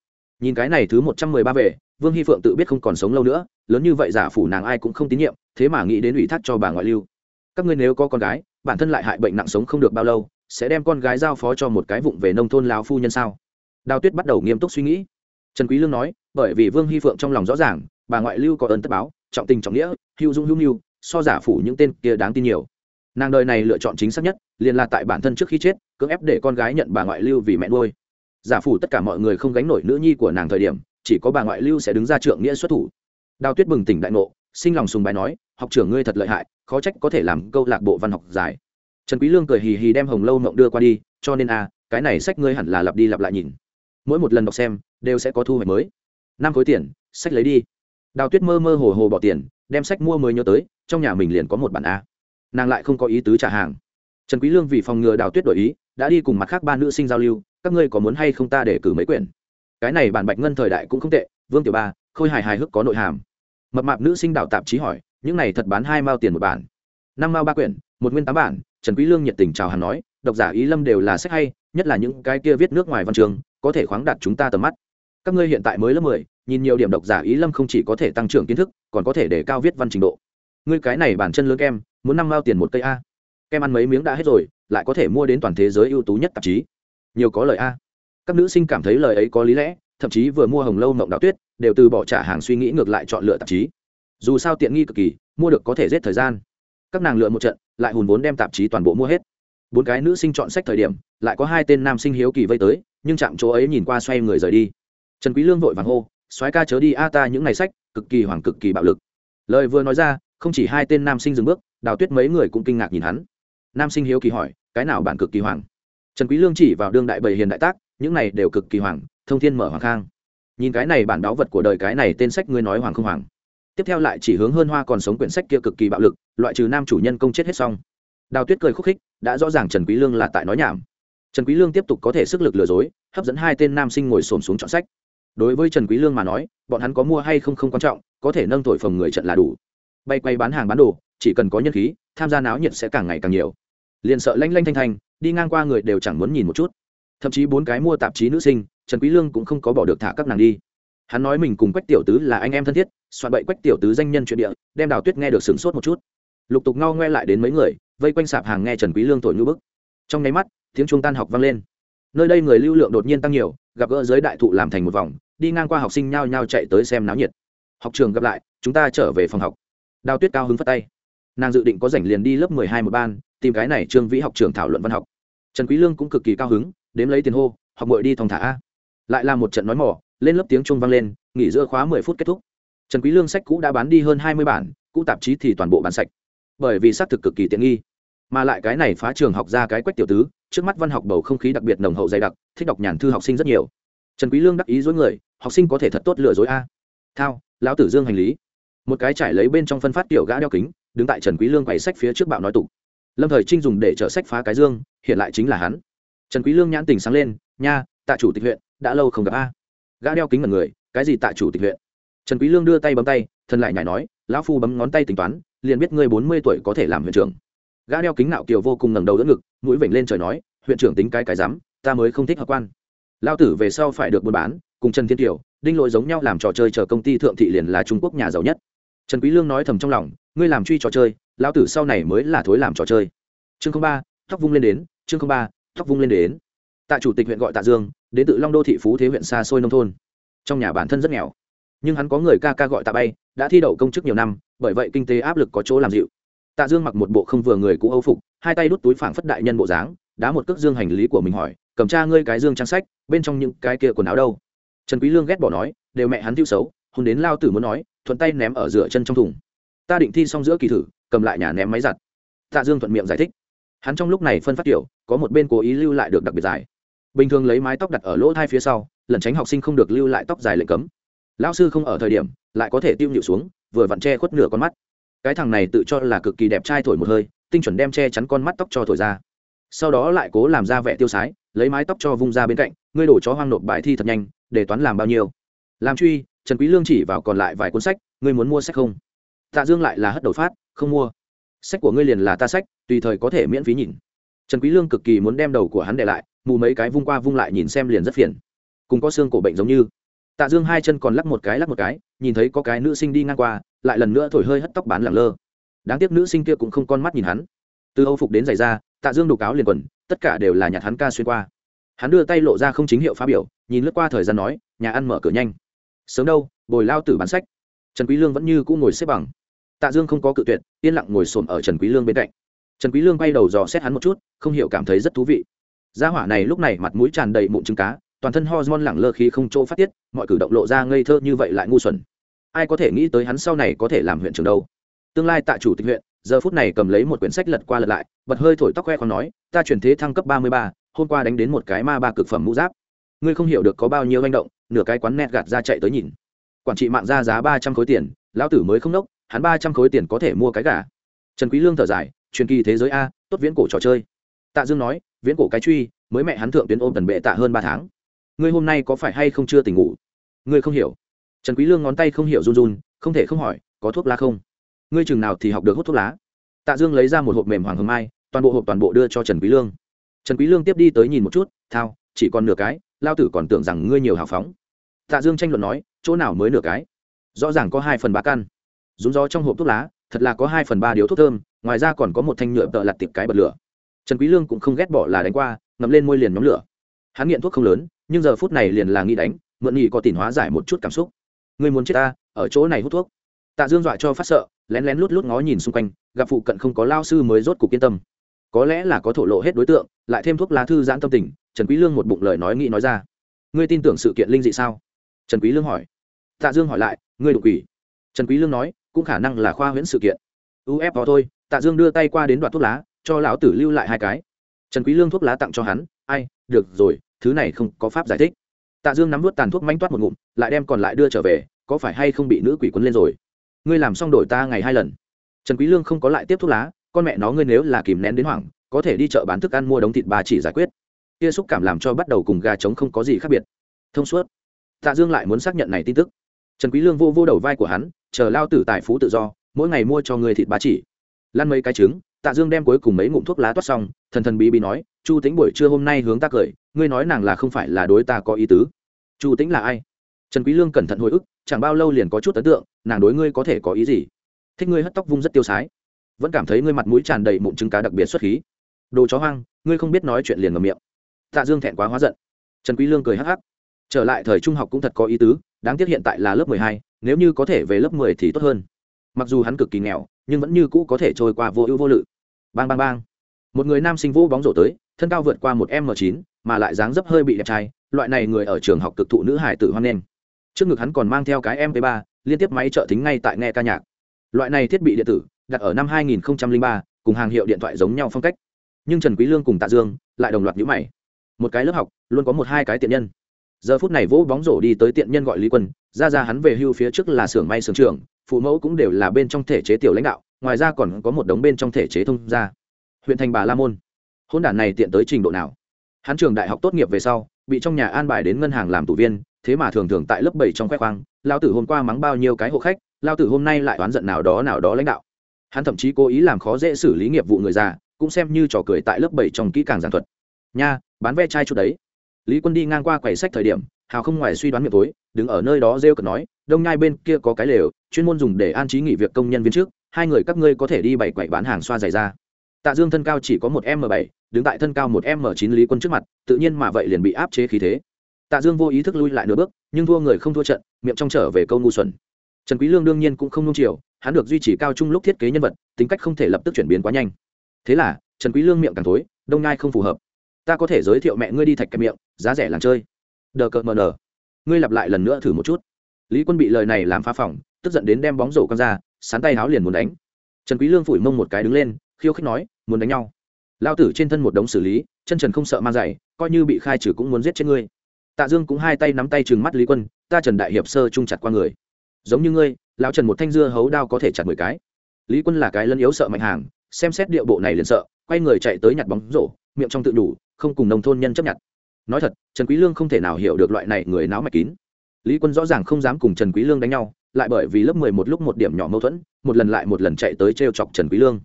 Nhìn cái này thứ một trăm mười ba về, vương hy phượng tự biết không còn sống lâu nữa, lớn như vậy giả phủ nàng ai cũng không tín nhiệm, thế mà nghĩ đến ủy thác cho bà ngoại lưu. Các ngươi nếu có con gái, bản thân lại hại bệnh nặng sống không được bao lâu, sẽ đem con gái giao phó cho một cái vụng về nông thôn lao phu nhân sao? Đào tuyết bắt đầu nghiêm túc suy nghĩ. Trần quý lương nói, bởi vì vương hy phượng trong lòng rõ ràng, bà ngoại lưu có ơn tất báo, trọng tình trọng nghĩa, hữu dung hữu nhu so giả phủ những tên kia đáng tin nhiều nàng đời này lựa chọn chính xác nhất liền là tại bản thân trước khi chết cưỡng ép để con gái nhận bà ngoại lưu vì mẹ nuôi. Giả phủ tất cả mọi người không gánh nổi nữ nhi của nàng thời điểm chỉ có bà ngoại lưu sẽ đứng ra trượng nghĩa xuất thủ. Đào tuyết bừng tỉnh đại ngộ sinh lòng sùng bài nói học trưởng ngươi thật lợi hại khó trách có thể làm câu lạc bộ văn học giải. Trần quý lương cười hì hì đem hồng lâu mộng đưa qua đi cho nên a à, cái này sách ngươi hẳn là lặp đi lặp lại nhìn. Mỗi một lần đọc xem đều sẽ có thu hoạch mới. Năm khối tiền sách lấy đi. Đào tuyết mơ mơ hồ hồ bỏ tiền đem sách mua mới nhớ tới trong nhà mình liền có một bản a nàng lại không có ý tứ trả hàng. Trần quý lương vì phòng ngừa đào tuyết đổi ý đã đi cùng mặt khác ba nữ sinh giao lưu các ngươi có muốn hay không ta để cử mấy quyển? Cái này bản bạch ngân thời đại cũng không tệ vương tiểu ba khôi hài hài hước có nội hàm. Mập mạp nữ sinh đào tạp chí hỏi những này thật bán hai mao tiền một bản. Năm mao ba quyển một nguyên tám bản. Trần quý lương nhiệt tình chào hàng nói độc giả ý lâm đều là sách hay nhất là những cái kia viết nước ngoài văn trường có thể khoáng đạt chúng ta tầm mắt. Các ngươi hiện tại mới lớp mười, nhìn nhiều điểm độc giả ý lâm không chỉ có thể tăng trưởng kiến thức còn có thể để cao viết văn trình độ ngươi cái này bản chân lớn kem, muốn năm mao tiền một cây a. Kem ăn mấy miếng đã hết rồi, lại có thể mua đến toàn thế giới ưu tú nhất tạp chí. Nhiều có lời a. Các nữ sinh cảm thấy lời ấy có lý lẽ, thậm chí vừa mua hồng lâu mộng đạo tuyết, đều từ bỏ trả hàng suy nghĩ ngược lại chọn lựa tạp chí. Dù sao tiện nghi cực kỳ, mua được có thể giết thời gian. Các nàng lựa một trận, lại hùn vốn đem tạp chí toàn bộ mua hết. Bốn cái nữ sinh chọn sách thời điểm, lại có hai tên nam sinh hiếu kỳ vây tới, nhưng chạm chỗ ấy nhìn qua xoay người rời đi. Trần quý lương vội vàng hô, soái ca chớ đi, a ta những ngày sách cực kỳ hoàng cực kỳ bạo lực. Lời vừa nói ra không chỉ hai tên nam sinh dừng bước, đào tuyết mấy người cũng kinh ngạc nhìn hắn. Nam sinh hiếu kỳ hỏi, cái nào bản cực kỳ hoàng? Trần quý lương chỉ vào đương đại bầy hiền đại tác, những này đều cực kỳ hoàng, thông thiên mở hoàng khang. Nhìn cái này bản đáo vật của đời cái này tên sách ngươi nói hoàng không hoàng. Tiếp theo lại chỉ hướng hơn hoa còn sống quyển sách kia cực kỳ bạo lực, loại trừ nam chủ nhân công chết hết xong. Đào tuyết cười khúc khích, đã rõ ràng trần quý lương là tại nói nhảm. Trần quý lương tiếp tục có thể sức lực lừa dối, hấp dẫn hai tên nam sinh ngồi xổm xuống chọn sách. Đối với trần quý lương mà nói, bọn hắn có mua hay không không quan trọng, có thể nâng thổi phồng người trận là đủ bay quay bán hàng bán đồ, chỉ cần có nhân khí, tham gia náo nhiệt sẽ càng ngày càng nhiều. Liền sợ lanh lanh thanh thanh, đi ngang qua người đều chẳng muốn nhìn một chút. Thậm chí bốn cái mua tạp chí nữ sinh, trần quý lương cũng không có bỏ được thả các nàng đi. Hắn nói mình cùng quách tiểu tứ là anh em thân thiết, soạn bậy quách tiểu tứ danh nhân chuyện địa, đem đào tuyết nghe được sướng sốt một chút. Lục tục ngao ngoe lại đến mấy người, vây quanh sạp hàng nghe trần quý lương thổi như bức. Trong nháy mắt, tiếng chuông tan học vang lên. Nơi đây người lưu lượng đột nhiên tăng nhiều, gặp gỡ giới đại thụ làm thành một vòng, đi ngang qua học sinh nhao nhao chạy tới xem náo nhiệt. Học trường gặp lại, chúng ta trở về phòng học đào tuyết cao hứng phất tay. Nàng dự định có rảnh liền đi lớp mười hai một ban, tìm cái này trương vĩ học trường thảo luận văn học. Trần quý lương cũng cực kỳ cao hứng, đếm lấy tiền hô, học mội đi thong thả. A lại là một trận nói mỏ, lên lớp tiếng trung vang lên, nghỉ giữa khóa mười phút kết thúc. Trần quý lương sách cũ đã bán đi hơn hai mươi bản, cũ tạp chí thì toàn bộ bán sạch. Bởi vì xác thực cực kỳ tiện nghi. Mà lại cái này phá trường học ra cái quách tiểu tứ, trước mắt văn học bầu không khí đặc biệt nồng hậu dày đặc, thích đọc nhàn thư học sinh rất nhiều. Trần quý lương đắc ý dối người, học sinh có thể thật tốt lừa dối a. Thao, lão tử dương hành lý một cái trải lấy bên trong phân phát tiểu gã đeo kính, đứng tại trần quý lương quầy sách phía trước bạo nói tụ lâm thời trinh dùng để chở sách phá cái dương, hiện lại chính là hắn. Trần quý lương nhãn tình sáng lên, nha, tạ chủ tịch huyện, đã lâu không gặp a. Gã đeo kính mật người, cái gì tạ chủ tịch huyện? Trần quý lương đưa tay bấm tay thân lại nhảy nói, lão phu bấm ngón tay tính toán, liền biết ngươi bốn mươi tuổi có thể làm huyện trưởng. Gã đeo kính nạo kiều vô cùng ngẩng đầu đỡ ngực, mũi vểnh lên trời nói, huyện trưởng tính cái cái dám ta mới không thích hợp quan. Lao tử về sau phải được buôn bán, cùng trần thiên kiều, đinh lỗi giống nhau làm trò chơi chờ công ty thượng thị liền là trung quốc nhà giàu nhất trần quý lương nói thầm trong lòng, ngươi làm truy trò chơi, lão tử sau này mới là thối làm trò chơi. Chương ba, tóc vung lên đến, chương ba, tóc vung lên đến. Tạ chủ tịch huyện gọi tạ dương, đến tự long đô thị phú thế huyện xa xôi nông thôn. Trong nhà bản thân rất nghèo, nhưng hắn có người ca ca gọi tạ bay, đã thi đậu công chức nhiều năm, bởi vậy kinh tế áp lực có chỗ làm dịu. Tạ dương mặc một bộ không vừa người cũ âu phục, hai tay đút túi phảng phất đại nhân bộ dáng, đá một cước dương hành lý của mình hỏi, cầm tra ngươi cái dương trang sách, bên trong những cái kia quần áo đâu? Trần quý lương ghét bỏ nói, đều mẹ hắn tiêu xấu, hôn đến lao tử muốn nói thuận tay ném ở giữa chân trong thùng. Ta định thi xong giữa kỳ thử, cầm lại nhà ném máy giặt. Tạ dương thuận miệng giải thích. Hắn trong lúc này phân phát tiểu, có một bên cố ý lưu lại được đặc biệt dài. Bình thường lấy mái tóc đặt ở lỗ thai phía sau, lẩn tránh học sinh không được lưu lại tóc dài lệnh cấm. Lão sư không ở thời điểm, lại có thể tiêu nhịu xuống, vừa vặn che khuất nửa con mắt. Cái thằng này tự cho là cực kỳ đẹp trai thổi một hơi, tinh chuẩn đem che chắn con mắt tóc cho thổi ra. Sau đó lại cố làm ra vẻ tiêu sái, lấy mái tóc cho vung ra bên cạnh, ngươi đổ chó hoang nộp bài thi thật nhanh, để toán làm bao nhiêu? Làm truy trần quý lương chỉ vào còn lại vài cuốn sách, ngươi muốn mua sách không? Tạ dương lại là hất đầu phát, không mua. Sách của ngươi liền là ta sách, tùy thời có thể miễn phí nhìn. Trần quý lương cực kỳ muốn đem đầu của hắn để lại, mù mấy cái vung qua vung lại nhìn xem liền rất phiền. Cùng có xương cổ bệnh giống như. Tạ dương hai chân còn lắc một cái lắc một cái, nhìn thấy có cái nữ sinh đi ngang qua, lại lần nữa thổi hơi hất tóc bán lẳng lơ. Đáng tiếc nữ sinh kia cũng không con mắt nhìn hắn. Từ âu phục đến giày da, tạ dương đục áo liền quần, tất cả đều là nhặt hắn ca xuyên qua. Hắn đưa tay lộ ra không chính hiệu phá biểu, nhìn lướt qua thời gian nói, nhà ăn mở cửa nhanh sớm đâu, bồi lao tử bán sách. Trần quý lương vẫn như cũ ngồi xếp bằng. Tạ dương không có cự tuyệt, yên lặng ngồi xổm ở trần quý lương bên cạnh. Trần quý lương quay đầu dò xét hắn một chút, không hiểu cảm thấy rất thú vị. Gia hỏa này lúc này mặt mũi tràn đầy mụn trứng cá, toàn thân hormone lẳng lơ khí không chỗ phát tiết, mọi cử động lộ ra ngây thơ như vậy lại ngu xuẩn. Ai có thể nghĩ tới hắn sau này có thể làm huyện trưởng đâu. Tương lai tạ chủ tịch huyện, giờ phút này cầm lấy một quyển sách lật qua lật lại, bật hơi thổi tóc khoe còn nói, ta chuyển thế thăng cấp ba mươi ba, hôm qua đánh đến một cái ma ba cực phẩm mũ giáp. Ngươi không hiểu được có bao nhiêu manh động nửa cái quán nét gạt ra chạy tới nhìn. Quản trị mạng ra giá ba trăm khối tiền, lão tử mới không đốc hắn ba trăm khối tiền có thể mua cái gà. Trần quý lương thở dài, truyền kỳ thế giới a, tốt viễn cổ trò chơi. Tạ dương nói, viễn cổ cái truy, mới mẹ hắn thượng tuyến ôm tần bệ tạ hơn ba tháng. Ngươi hôm nay có phải hay không chưa tỉnh ngủ? Ngươi không hiểu. Trần quý lương ngón tay không hiểu run run, không thể không hỏi, có thuốc lá không? Ngươi chừng nào thì học được hút thuốc lá? Tạ dương lấy ra một hộp mềm hoàng hương mai, toàn bộ hộp toàn bộ đưa cho trần quý lương. Trần quý lương tiếp đi tới nhìn một chút, thao, chỉ còn nửa cái lao tử còn tưởng rằng ngươi nhiều hào phóng. Tạ dương tranh luận nói, chỗ nào mới nửa cái? Rõ ràng có hai phần ba căn. Rúng gió trong hộp thuốc lá, thật là có hai phần ba điếu thuốc thơm, ngoài ra còn có một thanh nhựa tợ lặt tiệp cái bật lửa. Trần quý lương cũng không ghét bỏ là đánh qua, ngậm lên môi liền nhóm lửa. Hắn nghiện thuốc không lớn, nhưng giờ phút này liền là nghĩ đánh, mượn nghị có tiền hóa giải một chút cảm xúc. Ngươi muốn chết ta, ở chỗ này hút thuốc. Tạ dương dọa cho phát sợ, lén lén lút lút ngó nhìn xung quanh, gặp phụ cận không có lao sư mới rốt cục yên tâm có lẽ là có thổ lộ hết đối tượng, lại thêm thuốc lá thư giãn tâm tình, trần quý lương một bụng lời nói nghĩ nói ra. Ngươi tin tưởng sự kiện linh dị sao? Trần quý lương hỏi. Tạ dương hỏi lại, ngươi đụng quỷ. Trần quý lương nói, cũng khả năng là khoa huyễn sự kiện. Uf đó thôi, tạ dương đưa tay qua đến đoạn thuốc lá, cho lão tử lưu lại hai cái. Trần quý lương thuốc lá tặng cho hắn, ai, được rồi, thứ này không có pháp giải thích. Tạ dương nắm nuốt tàn thuốc manh toát một ngụm, lại đem còn lại đưa trở về, có phải hay không bị nữ quỷ quấn lên rồi? Ngươi làm xong đổi ta ngày hai lần. Trần quý lương không có lại tiếp thuốc lá con mẹ nó ngươi nếu là kìm nén đến hoảng, có thể đi chợ bán thức ăn mua đống thịt bà chỉ giải quyết. Kia xúc cảm làm cho bắt đầu cùng gà trống không có gì khác biệt. Thông suốt. Tạ dương lại muốn xác nhận này tin tức. Trần quý lương vô vô đầu vai của hắn, chờ lao tử tài phú tự do, mỗi ngày mua cho người thịt bà chỉ. Lăn mấy cái trứng, tạ dương đem cuối cùng mấy ngụm thuốc lá toát xong, thần thần bí bí nói, chu tính buổi trưa hôm nay hướng ta cười, ngươi nói nàng là không phải là đối ta có ý tứ. Chu tính là ai? Trần quý lương cẩn thận hồi ức, chẳng bao lâu liền có chút ấn tượng, nàng đối ngươi có thể có ý gì? Thích ngươi hất tóc vung rất tiêu sái vẫn cảm thấy ngươi mặt mũi tràn đầy mụn trứng cá đặc biệt xuất khí. Đồ chó hoang ngươi không biết nói chuyện liền ngầm miệng. Tạ dương thẹn quá hóa giận. Trần quý lương cười hắc hắc. Trở lại thời trung học cũng thật có ý tứ đáng tiếc hiện tại là lớp mười hai, nếu như có thể về lớp mười thì tốt hơn. Mặc dù hắn cực kỳ nghèo nhưng vẫn như cũ có thể trôi qua vô ưu vô lự. Bang bang bang. Một người nam sinh vũ bóng rổ tới thân cao vượt qua một m chín mà lại dáng dấp hơi bị đẹp trai loại này người ở trường học cực thụ nữ hải tử hoan nghênh. Trước ngực hắn còn mang theo cái mp 3 liên tiếp máy trợ thính ngay tại nghe ca nhạc. Loại này thiết bị điện tử đặt ở năm 2003, cùng hàng hiệu điện thoại giống nhau phong cách. Nhưng trần quý lương cùng tạ dương lại đồng loạt nhíu mày. Một cái lớp học luôn có một hai cái tiện nhân. Giờ phút này vỗ bóng rổ đi tới tiện nhân gọi lý quân ra ra hắn về hưu phía trước là xưởng may xưởng trưởng phụ mẫu cũng đều là bên trong thể chế tiểu lãnh đạo ngoài ra còn có một đống bên trong thể chế thông gia. Huyện thành bà la môn. Hôn đản này tiện tới trình độ nào? Hắn trường đại học tốt nghiệp về sau bị trong nhà an bài đến ngân hàng làm tủ viên thế mà thường thường tại lớp bảy trong khoe khoang Lão tử hôm qua mắng bao nhiêu cái hộ khách Lão tử hôm nay lại oán giận nào đó nào đó lãnh đạo hắn thậm chí cố ý làm khó dễ xử lý nghiệp vụ người già, cũng xem như trò cười tại lớp bảy trong kỹ càng giảng thuật. Nha, bán ve chai chút đấy. Lý quân đi ngang qua quầy sách thời điểm, hào không ngoài suy đoán miệng tối, đứng ở nơi đó rêu cợt nói, đông nhai bên kia có cái lều, chuyên môn dùng để an trí nghỉ việc công nhân viên trước, hai người các ngươi có thể đi bảy quậy bán hàng xoa giày ra. Tạ dương thân cao chỉ có một m bảy, đứng tại thân cao một m chín lý quân trước mặt, tự nhiên mà vậy liền bị áp chế khí thế. Tạ dương vô ý thức lui lại nửa bước, nhưng thua người không thua trận, miệng trong trở về câu ngu xuẩn trần quý lương đương nhiên cũng không nung chiều, hắn được duy trì cao trung lúc thiết kế nhân vật, tính cách không thể lập tức chuyển biến quá nhanh. Thế là, trần quý lương miệng càng thối, đông nhai không phù hợp. Ta có thể giới thiệu mẹ ngươi đi thạch cái miệng, giá rẻ làng chơi. Đờ cợt mờ nở ngươi lặp lại lần nữa thử một chút. Lý quân bị lời này làm phá phỏng, tức giận đến đem bóng rổ con ra, sán tay háo liền muốn đánh. Trần quý lương phủi mông một cái đứng lên, khiêu khích nói, muốn đánh nhau. Lao tử trên thân một đống xử lý, chân trần không sợ mang giày coi như bị khai trừ cũng muốn giết chết ngươi. Tạ dương cũng hai tay nắm tay trừng mắt lý quân, ta trần đại hiệp sơ trung chặt qua người giống như ngươi, lão trần một thanh dưa hấu đao có thể chặt mười cái. Lý quân là cái lân yếu sợ mạnh hàng, xem xét điệu bộ này liền sợ, quay người chạy tới nhặt bóng rổ, miệng trong tự đủ, không cùng nông thôn nhân chấp nhận. Nói thật, trần quý lương không thể nào hiểu được loại này người náo mạch kín. Lý quân rõ ràng không dám cùng trần quý lương đánh nhau, lại bởi vì lớp mười một lúc một điểm nhỏ mâu thuẫn, một lần lại một lần chạy tới treo chọc trần quý lương.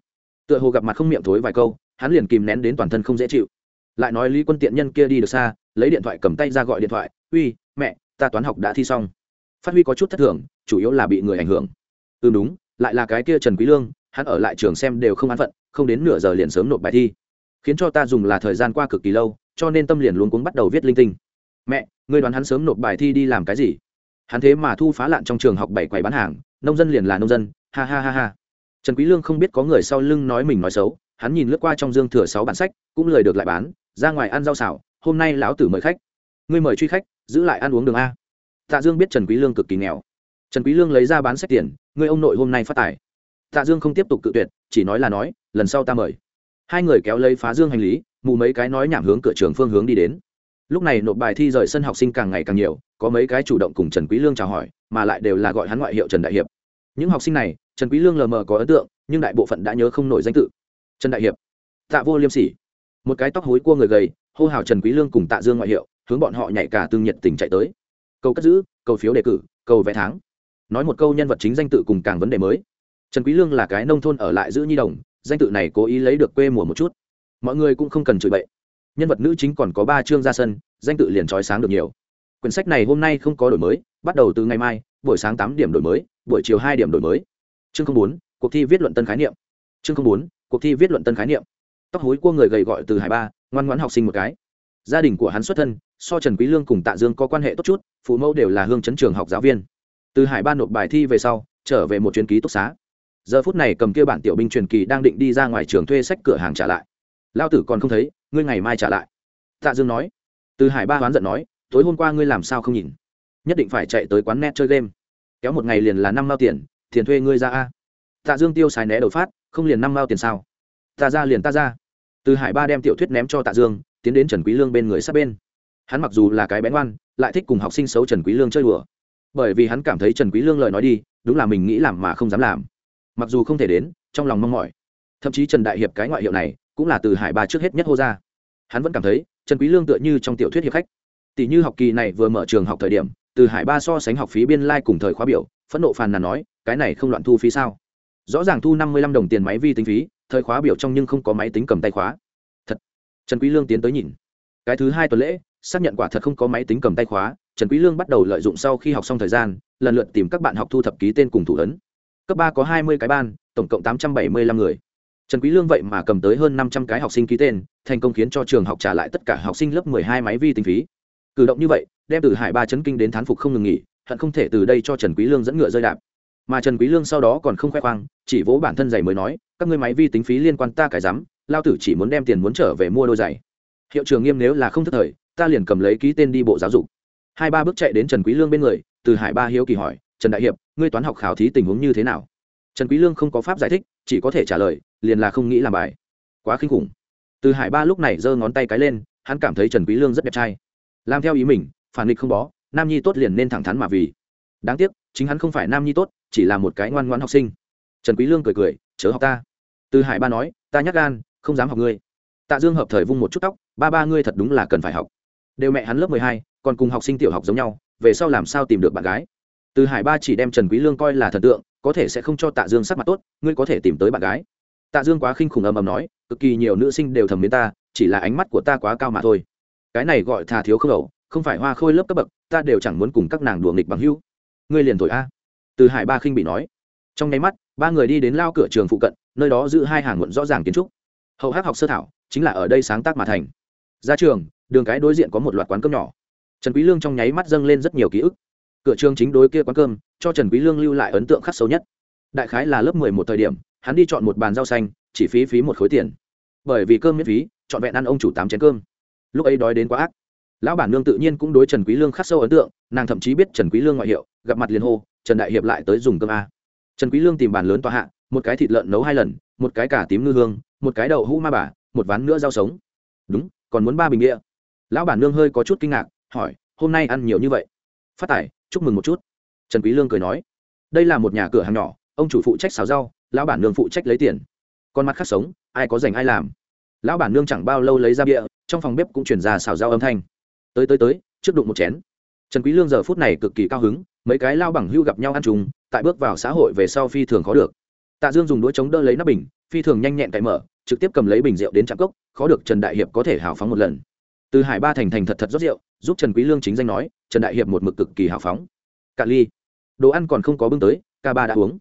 Tựa hồ gặp mặt không miệng thối vài câu, hắn liền kìm nén đến toàn thân không dễ chịu. Lại nói lý quân tiện nhân kia đi được xa, lấy điện thoại cầm tay ra gọi điện thoại, uy, mẹ, ta toán học đã thi xong phát huy có chút thất thường, chủ yếu là bị người ảnh hưởng. Ừ đúng, lại là cái kia trần quý lương, hắn ở lại trường xem đều không an phận, không đến nửa giờ liền sớm nộp bài thi. Khiến cho ta dùng là thời gian qua cực kỳ lâu, cho nên tâm liền luôn cuống bắt đầu viết linh tinh. Mẹ, ngươi đoán hắn sớm nộp bài thi đi làm cái gì? Hắn thế mà thu phá lạn trong trường học bảy quầy bán hàng, nông dân liền là nông dân, ha ha ha ha. Trần quý lương không biết có người sau lưng nói mình nói xấu, hắn nhìn lướt qua trong dương thừa sáu bản sách, cũng lời được lại bán, ra ngoài ăn rau xào, hôm nay lão tử mời khách. Ngươi mời truy khách, giữ lại ăn uống đường a tạ dương biết trần quý lương cực kỳ nghèo. Trần quý lương lấy ra bán sách tiền, người ông nội hôm nay phát tài. Tạ dương không tiếp tục cự tuyệt, chỉ nói là nói, lần sau ta mời. Hai người kéo lấy phá dương hành lý, mù mấy cái nói nhảm hướng cửa trường phương hướng đi đến. Lúc này nộp bài thi rời sân học sinh càng ngày càng nhiều, có mấy cái chủ động cùng trần quý lương chào hỏi, mà lại đều là gọi hắn ngoại hiệu trần đại hiệp. Những học sinh này, trần quý lương lờ mờ có ấn tượng, nhưng đại bộ phận đã nhớ không nổi danh tự. Trần đại hiệp. Tạ vô liêm sỉ. Một cái tóc hối cua người gầy, hô hào trần quý lương cùng tạ dương ngoại hiệu, hướng bọn họ nhảy cả tương nhiệt tình chạy tới cầu cất giữ, cầu phiếu đề cử, cầu vẽ tháng. Nói một câu nhân vật chính danh tự cùng càng vấn đề mới. Trần quý lương là cái nông thôn ở lại giữ nhi đồng, danh tự này cố ý lấy được quê mùa một chút. Mọi người cũng không cần chửi bậy. Nhân vật nữ chính còn có ba chương ra sân, danh tự liền trói sáng được nhiều. Quyển sách này hôm nay không có đổi mới, bắt đầu từ ngày mai, buổi sáng tám điểm đổi mới, buổi chiều hai điểm đổi mới. Chương không bốn, cuộc thi viết luận tân khái niệm. Chương không bốn, cuộc thi viết luận tân khái niệm. Tóc hối cua người gầy gọi từ hải ba, ngoan ngoãn học sinh một cái. Gia đình của hắn xuất thân, so trần quý lương cùng tạ dương có quan hệ tốt chút phụ mẫu đều là hương chấn trường học giáo viên. Từ hải ba nộp bài thi về sau, trở về một chuyến ký túc xá. Giờ phút này cầm kia bản tiểu binh truyền kỳ đang định đi ra ngoài trường thuê sách cửa hàng trả lại. Lao tử còn không thấy, ngươi ngày mai trả lại. Tạ dương nói. Từ hải ba hoán giận nói, tối hôm qua ngươi làm sao không nhìn? Nhất định phải chạy tới quán net chơi game. Kéo một ngày liền là năm mao tiền tiền thuê ngươi ra a. Tạ dương tiêu xài né đầu phát, không liền năm mao tiền sao? Ta ra liền ta ra. Từ hải ba đem tiểu thuyết ném cho tạ dương, tiến đến trần quý lương bên người sát bên hắn mặc dù là cái bén ngoan, lại thích cùng học sinh xấu trần quý lương chơi đùa. Bởi vì hắn cảm thấy trần quý lương lời nói đi, đúng là mình nghĩ làm mà không dám làm. Mặc dù không thể đến, trong lòng mong mỏi. Thậm chí trần đại hiệp cái ngoại hiệu này, cũng là từ hải ba trước hết nhất hô ra. Hắn vẫn cảm thấy, trần quý lương tựa như trong tiểu thuyết hiệp khách. Tỷ như học kỳ này vừa mở trường học thời điểm, từ hải ba so sánh học phí biên lai like cùng thời khóa biểu, phẫn nộ phàn nàn nói, cái này không loạn thu phí sao? Rõ ràng thu năm mươi lăm đồng tiền máy vi tính phí, thời khóa biểu trong nhưng không có máy tính cầm tay khóa. Thật. Trần quý lương tiến tới nhìn. Cái thứ hai tuần lễ xác nhận quả thật không có máy tính cầm tay khóa, trần quý lương bắt đầu lợi dụng sau khi học xong thời gian, lần lượt tìm các bạn học thu thập ký tên cùng thủ ấn. Cấp ba có hai mươi cái ban, tổng cộng tám trăm bảy mươi lăm người. Trần quý lương vậy mà cầm tới hơn năm trăm cái học sinh ký tên, thành công khiến cho trường học trả lại tất cả học sinh lớp mười hai máy vi tính phí. Cử động như vậy, đem từ hải ba chấn kinh đến thán phục không ngừng nghỉ, hận không thể từ đây cho trần quý lương dẫn ngựa rơi đạp. Mà trần quý lương sau đó còn không khoe khoang, chỉ vỗ bản thân giày mới nói, các ngươi máy vi tính phí liên quan ta cái dám lao tử chỉ muốn đem tiền muốn trở về mua đôi giày. Hiệu trường nghiêm nếu là không thức thời ta liền cầm lấy ký tên đi bộ giáo dục. Hai ba bước chạy đến trần quý lương bên người, từ hải ba hiếu kỳ hỏi, trần đại hiệp, ngươi toán học khảo thí tình huống như thế nào? Trần quý lương không có pháp giải thích, chỉ có thể trả lời, liền là không nghĩ làm bài. Quá kinh khủng. Từ hải ba lúc này giơ ngón tay cái lên, hắn cảm thấy trần quý lương rất đẹp trai. Làm theo ý mình, phản nghịch không bó, nam nhi tốt liền nên thẳng thắn mà vì. Đáng tiếc, chính hắn không phải nam nhi tốt, chỉ là một cái ngoan ngoãn học sinh. Trần quý lương cười cười, chớ học ta. Từ hải ba nói, ta nhắc gan, không dám học ngươi. Tạ dương hợp thời vung một chút tóc, ba ba ngươi thật đúng là cần phải học đều mẹ hắn lớp mười hai, còn cùng học sinh tiểu học giống nhau về sau làm sao tìm được bạn gái? Từ hải ba chỉ đem trần quý lương coi là thần tượng có thể sẽ không cho tạ dương sắc mặt tốt ngươi có thể tìm tới bạn gái. Tạ dương quá khinh khủng ầm ầm nói cực kỳ nhiều nữ sinh đều thầm mến ta chỉ là ánh mắt của ta quá cao mà thôi. Cái này gọi thà thiếu không không phải hoa khôi lớp cấp bậc ta đều chẳng muốn cùng các nàng đùa nghịch bằng hữu. Ngươi liền thổi a. Từ hải ba khinh bị nói. Trong nháy mắt ba người đi đến lao cửa trường phụ cận nơi đó giữ hai hàng muộn rõ ràng kiến trúc. Hậu hắc học sơ thảo chính là ở đây sáng tác mà thành. Ra trường đường cái đối diện có một loạt quán cơm nhỏ. Trần quý lương trong nháy mắt dâng lên rất nhiều ký ức. Cửa trường chính đối kia quán cơm, cho trần quý lương lưu lại ấn tượng khắc sâu nhất. Đại khái là lớp mười một thời điểm, hắn đi chọn một bàn rau xanh, chỉ phí phí một khối tiền. Bởi vì cơm miễn phí chọn vẹn ăn ông chủ tám chén cơm. Lúc ấy đói đến quá ác. Lão bản nương tự nhiên cũng đối trần quý lương khắc sâu ấn tượng, nàng thậm chí biết trần quý lương ngoại hiệu, gặp mặt liền hô, trần đại hiệp lại tới dùng cơm a. Trần quý lương tìm bàn lớn tòa hạ, một cái thịt lợn nấu hai lần, một cái cả tím ngư hương, một cái đậu hũ ma bà, một ván nữa rau sống. Đúng, còn muốn ba bình bia lão bản nương hơi có chút kinh ngạc hỏi hôm nay ăn nhiều như vậy? Phát tài, chúc mừng một chút. Trần quý lương cười nói đây là một nhà cửa hàng nhỏ ông chủ phụ trách xào rau lão bản nương phụ trách lấy tiền. Con mắt khác sống ai có dành ai làm. Lão bản nương chẳng bao lâu lấy ra bia trong phòng bếp cũng chuyển ra xào rau âm thanh. Tới tới tới trước đụng một chén. Trần quý lương giờ phút này cực kỳ cao hứng mấy cái lao bằng hưu gặp nhau ăn chung tại bước vào xã hội về sau phi thường khó được. Tạ dương dùng đũa chống đỡ lấy nắp bình phi thường nhanh nhẹn cậy mở trực tiếp cầm lấy bình rượu đến chạm cốc khó được trần đại hiệp có thể hào phóng một lần từ hải ba thành thành thật thật rót rượu, giúp trần quý lương chính danh nói, trần đại hiệp một mực cực kỳ hào phóng. Cạn ly. Đồ ăn còn không có bưng tới, ca ba đã uống.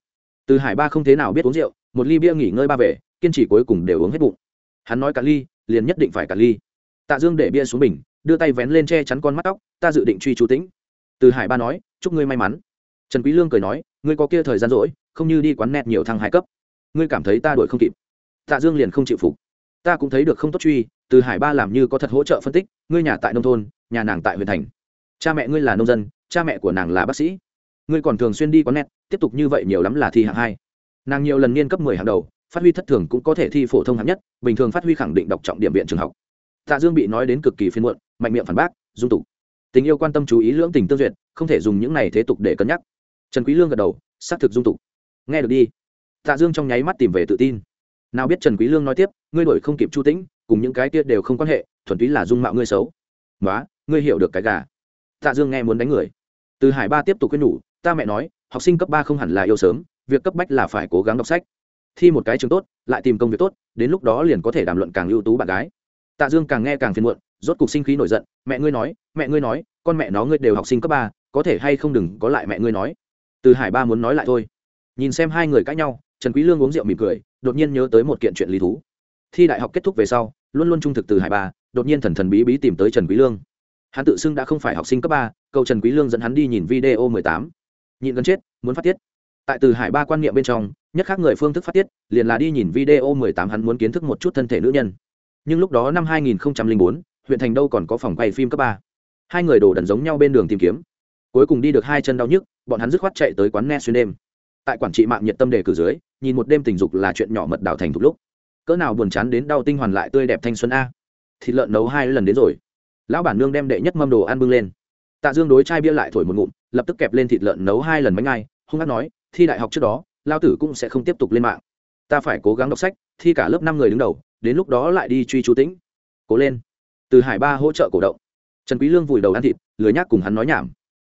Từ hải ba không thế nào biết uống rượu, một ly bia nghỉ ngơi ba về, kiên trì cuối cùng đều uống hết bụng. Hắn nói cạn ly, liền nhất định phải cạn ly. Tạ dương để bia xuống bình, đưa tay vén lên che chắn con mắt tóc, ta dự định truy chú tĩnh. Từ hải ba nói, chúc ngươi may mắn. Trần quý lương cười nói, ngươi có kia thời gian rỗi, không như đi quán net nhiều thằng hai cấp. Ngươi cảm thấy ta đuổi không kịp. Tạ dương liền không chịu phục. Ta cũng thấy được không tốt truy từ hải ba làm như có thật hỗ trợ phân tích, ngươi nhà tại nông thôn, nhà nàng tại huyện thành. Cha mẹ ngươi là nông dân, cha mẹ của nàng là bác sĩ. Ngươi còn thường xuyên đi quán net, tiếp tục như vậy nhiều lắm là thi hạng hai. Nàng nhiều lần niên cấp mười hàng đầu, phát huy thất thường cũng có thể thi phổ thông hạng nhất, bình thường phát huy khẳng định đọc trọng điểm viện trường học. Tạ dương bị nói đến cực kỳ phiên muộn, mạnh miệng phản bác, dung tục. Tình yêu quan tâm chú ý lưỡng tình tương duyệt, không thể dùng những này thế tục để cân nhắc. Trần quý lương gật đầu, xác thực dung tục. Nghe được đi. Tạ dương trong nháy mắt tìm về tự tin. Nào biết trần quý lương nói tiếp, ngươi đổi không kịp chu tĩnh cùng những cái kia đều không quan hệ, thuần túy là dung mạo ngươi xấu. Nói ngươi hiểu được cái gà. Tạ dương nghe muốn đánh người. Từ hải ba tiếp tục khuyên nhủ, ta mẹ nói, học sinh cấp ba không hẳn là yêu sớm, việc cấp bách là phải cố gắng đọc sách. Thi một cái trường tốt, lại tìm công việc tốt, đến lúc đó liền có thể đàm luận càng ưu tú bạn gái. Tạ dương càng nghe càng phiền muộn, rốt cục sinh khí nổi giận, mẹ ngươi nói, mẹ ngươi nói, con mẹ nó ngươi đều học sinh cấp ba, có thể hay không đừng có lại mẹ ngươi nói? Từ hải ba muốn nói lại thôi. Nhìn xem hai người cãi nhau, trần quý lương uống rượu mỉm cười, đột nhiên nhớ tới một kiện chuyện lý thú. Thi đại học kết thúc về sau luôn luôn trung thực từ hải ba, đột nhiên thần thần bí bí tìm tới trần quý lương. Hắn tự xưng đã không phải học sinh cấp ba cầu trần quý lương dẫn hắn đi nhìn video mười tám. Nhịn gần chết, muốn phát tiết. Tại từ hải ba quan niệm bên trong, nhất khác người phương thức phát tiết, liền là đi nhìn video mười tám hắn muốn kiến thức một chút thân thể nữ nhân. Nhưng lúc đó năm hai nghìn bốn, huyện thành đâu còn có phòng quay phim cấp ba. Hai người đổ đần giống nhau bên đường tìm kiếm. Cuối cùng đi được hai chân đau nhức, bọn hắn dứt khoát chạy tới quán nghe xuyên đêm. Tại quản trị mạng nhiệt tâm đề cử dưới, nhìn một đêm tình dục là chuyện nhỏ mật đảo thành thục lúc cỡ nào buồn chán đến đau tinh hoàn lại tươi đẹp thanh xuân a. Thịt lợn nấu hai lần đến rồi. Lão bản nương đem đệ nhất mâm đồ ăn bưng lên. Tạ dương đối chai bia lại thổi một ngụm, lập tức kẹp lên thịt lợn nấu hai lần bánh ngay hung hát nói, thi đại học trước đó lao tử cũng sẽ không tiếp tục lên mạng. Ta phải cố gắng đọc sách, thi cả lớp năm người đứng đầu, đến lúc đó lại đi truy chú tĩnh. Cố lên. Từ hải ba hỗ trợ cổ động. Trần quý lương vùi đầu ăn thịt, lười nhác cùng hắn nói nhảm.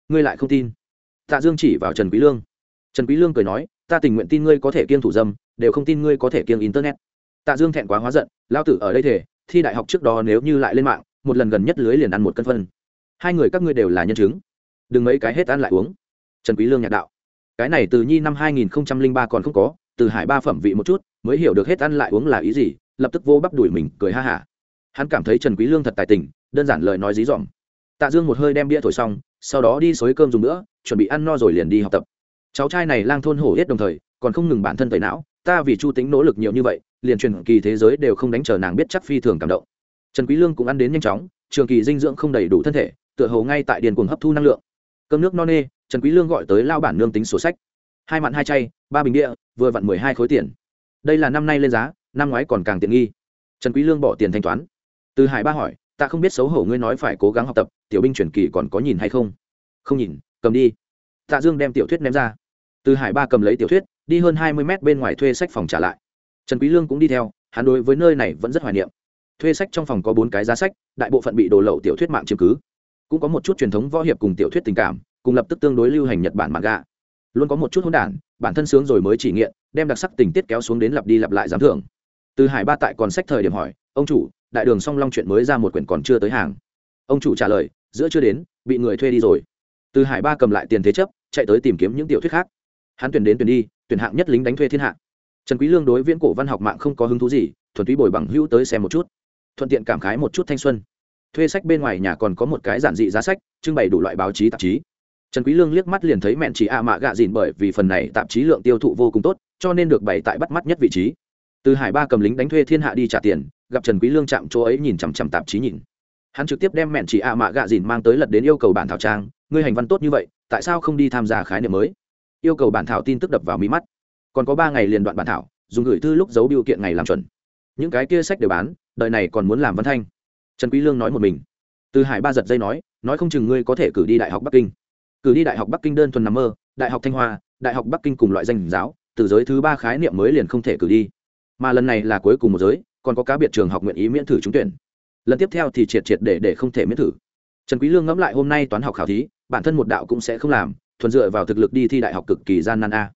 Ngươi lại không tin. Tạ dương chỉ vào trần quý lương. Trần quý lương cười nói, ta tình nguyện tin ngươi có thể kiêng thủ dâm, đều không tin ngươi có thể kiêng internet tạ dương thẹn quá hóa giận lao tử ở đây thể thi đại học trước đó nếu như lại lên mạng, một lần gần nhất lưới liền ăn một cân phân. Hai người các ngươi đều là nhân chứng. Đừng mấy cái hết ăn lại uống. Trần quý lương nhạc đạo. Cái này từ nhi năm 2003 còn không có, từ hải ba phẩm vị một chút, mới hiểu được hết ăn lại uống là ý gì, lập tức vô bắp đuổi mình, cười ha hả. Hắn cảm thấy trần quý lương thật tài tình, đơn giản lời nói dí dỏm. Tạ dương một hơi đem bia thổi xong, sau đó đi xối cơm dùng nữa, chuẩn bị ăn no rồi liền đi học tập. Cháu trai này lang thôn hổ yết đồng thời, còn không ngừng bản thân tẩy não, ta vì chu tính nỗ lực nhiều như vậy liền truyền kỳ thế giới đều không đánh chờ nàng biết chắc phi thường cảm động. Trần quý lương cũng ăn đến nhanh chóng, trường kỳ dinh dưỡng không đầy đủ thân thể, tựa hồ ngay tại điền cuồng hấp thu năng lượng. Cơm nước no nê, trần quý lương gọi tới lao bản nương tính sổ sách. Hai mặn hai chay, ba bình địa, vừa vặn mười hai khối tiền. Đây là năm nay lên giá, năm ngoái còn càng tiện nghi. Trần quý lương bỏ tiền thanh toán. Từ hải ba hỏi, ta không biết xấu hổ ngươi nói phải cố gắng học tập, tiểu binh truyền kỳ còn có nhìn hay không? Không nhìn, cầm đi. Tạ dương đem tiểu thuyết ném ra. Từ hải ba cầm lấy tiểu thuyết, đi hơn hai mươi mét bên ngoài thuê sách phòng trả lại trần quý lương cũng đi theo, hắn đối với nơi này vẫn rất hoài niệm. Thuê sách trong phòng có bốn cái giá sách, đại bộ phận bị đồ lậu tiểu thuyết mạng chiếm cứ. Cũng có một chút truyền thống võ hiệp cùng tiểu thuyết tình cảm, cùng lập tức tương đối lưu hành nhật bản manga. Luôn có một chút hỗn đản, bản thân sướng rồi mới chỉ nghiện, đem đặc sắc tình tiết kéo xuống đến lặp đi lặp lại giám thưởng. Từ hải ba tại còn sách thời điểm hỏi, ông chủ, đại đường song long chuyện mới ra một quyển còn chưa tới hàng? Ông chủ trả lời, giữa chưa đến, bị người thuê đi rồi. Từ hải ba cầm lại tiền thế chấp, chạy tới tìm kiếm những tiểu thuyết khác. Hắn tuyển đến tuyển đi, tuyển hạng nhất lính đánh thuê thiên hạ trần quý lương đối viễn cổ văn học mạng không có hứng thú gì, thuần túy bồi bằng hữu tới xem một chút. Thuận tiện cảm khái một chút thanh xuân. Thuê sách bên ngoài nhà còn có một cái giản dị giá sách, trưng bày đủ loại báo chí tạp chí. Trần quý lương liếc mắt liền thấy mẹn chỉ a mạ gạ dìn bởi vì phần này tạp chí lượng tiêu thụ vô cùng tốt, cho nên được bày tại bắt mắt nhất vị trí. Từ hải ba cầm lính đánh thuê thiên hạ đi trả tiền, gặp trần quý lương chạm chỗ ấy nhìn chằm chằm tạp chí nhìn. Hắn trực tiếp đem mẹn chỉ a mạ gạ dìn mang tới lật đến yêu cầu bản thảo trang, ngươi hành văn tốt như vậy, tại sao không đi tham gia khái niệm mới? Yêu cầu bản thảo tin tức đập vào mí mắt còn có ba ngày liền đoạn bản thảo, dùng gửi thư lúc giấu biểu kiện ngày làm chuẩn. Những cái kia sách đều bán đợi này còn muốn làm văn thanh. Trần quý lương nói một mình. Từ hải ba giật dây nói nói không chừng ngươi có thể cử đi đại học bắc kinh. Cử đi đại học bắc kinh đơn thuần nằm mơ, đại học thanh hoa, đại học bắc kinh cùng loại danh giáo, từ giới thứ ba khái niệm mới liền không thể cử đi. Mà lần này là cuối cùng một giới, còn có cá biệt trường học nguyện ý miễn thử trúng tuyển. Lần tiếp theo thì triệt triệt để để không thể miễn thử. Trần quý lương ngẫm lại hôm nay toán học khảo thí, bản thân một đạo cũng sẽ không làm, thuần dựa vào thực lực đi thi đại học cực kỳ gian nan a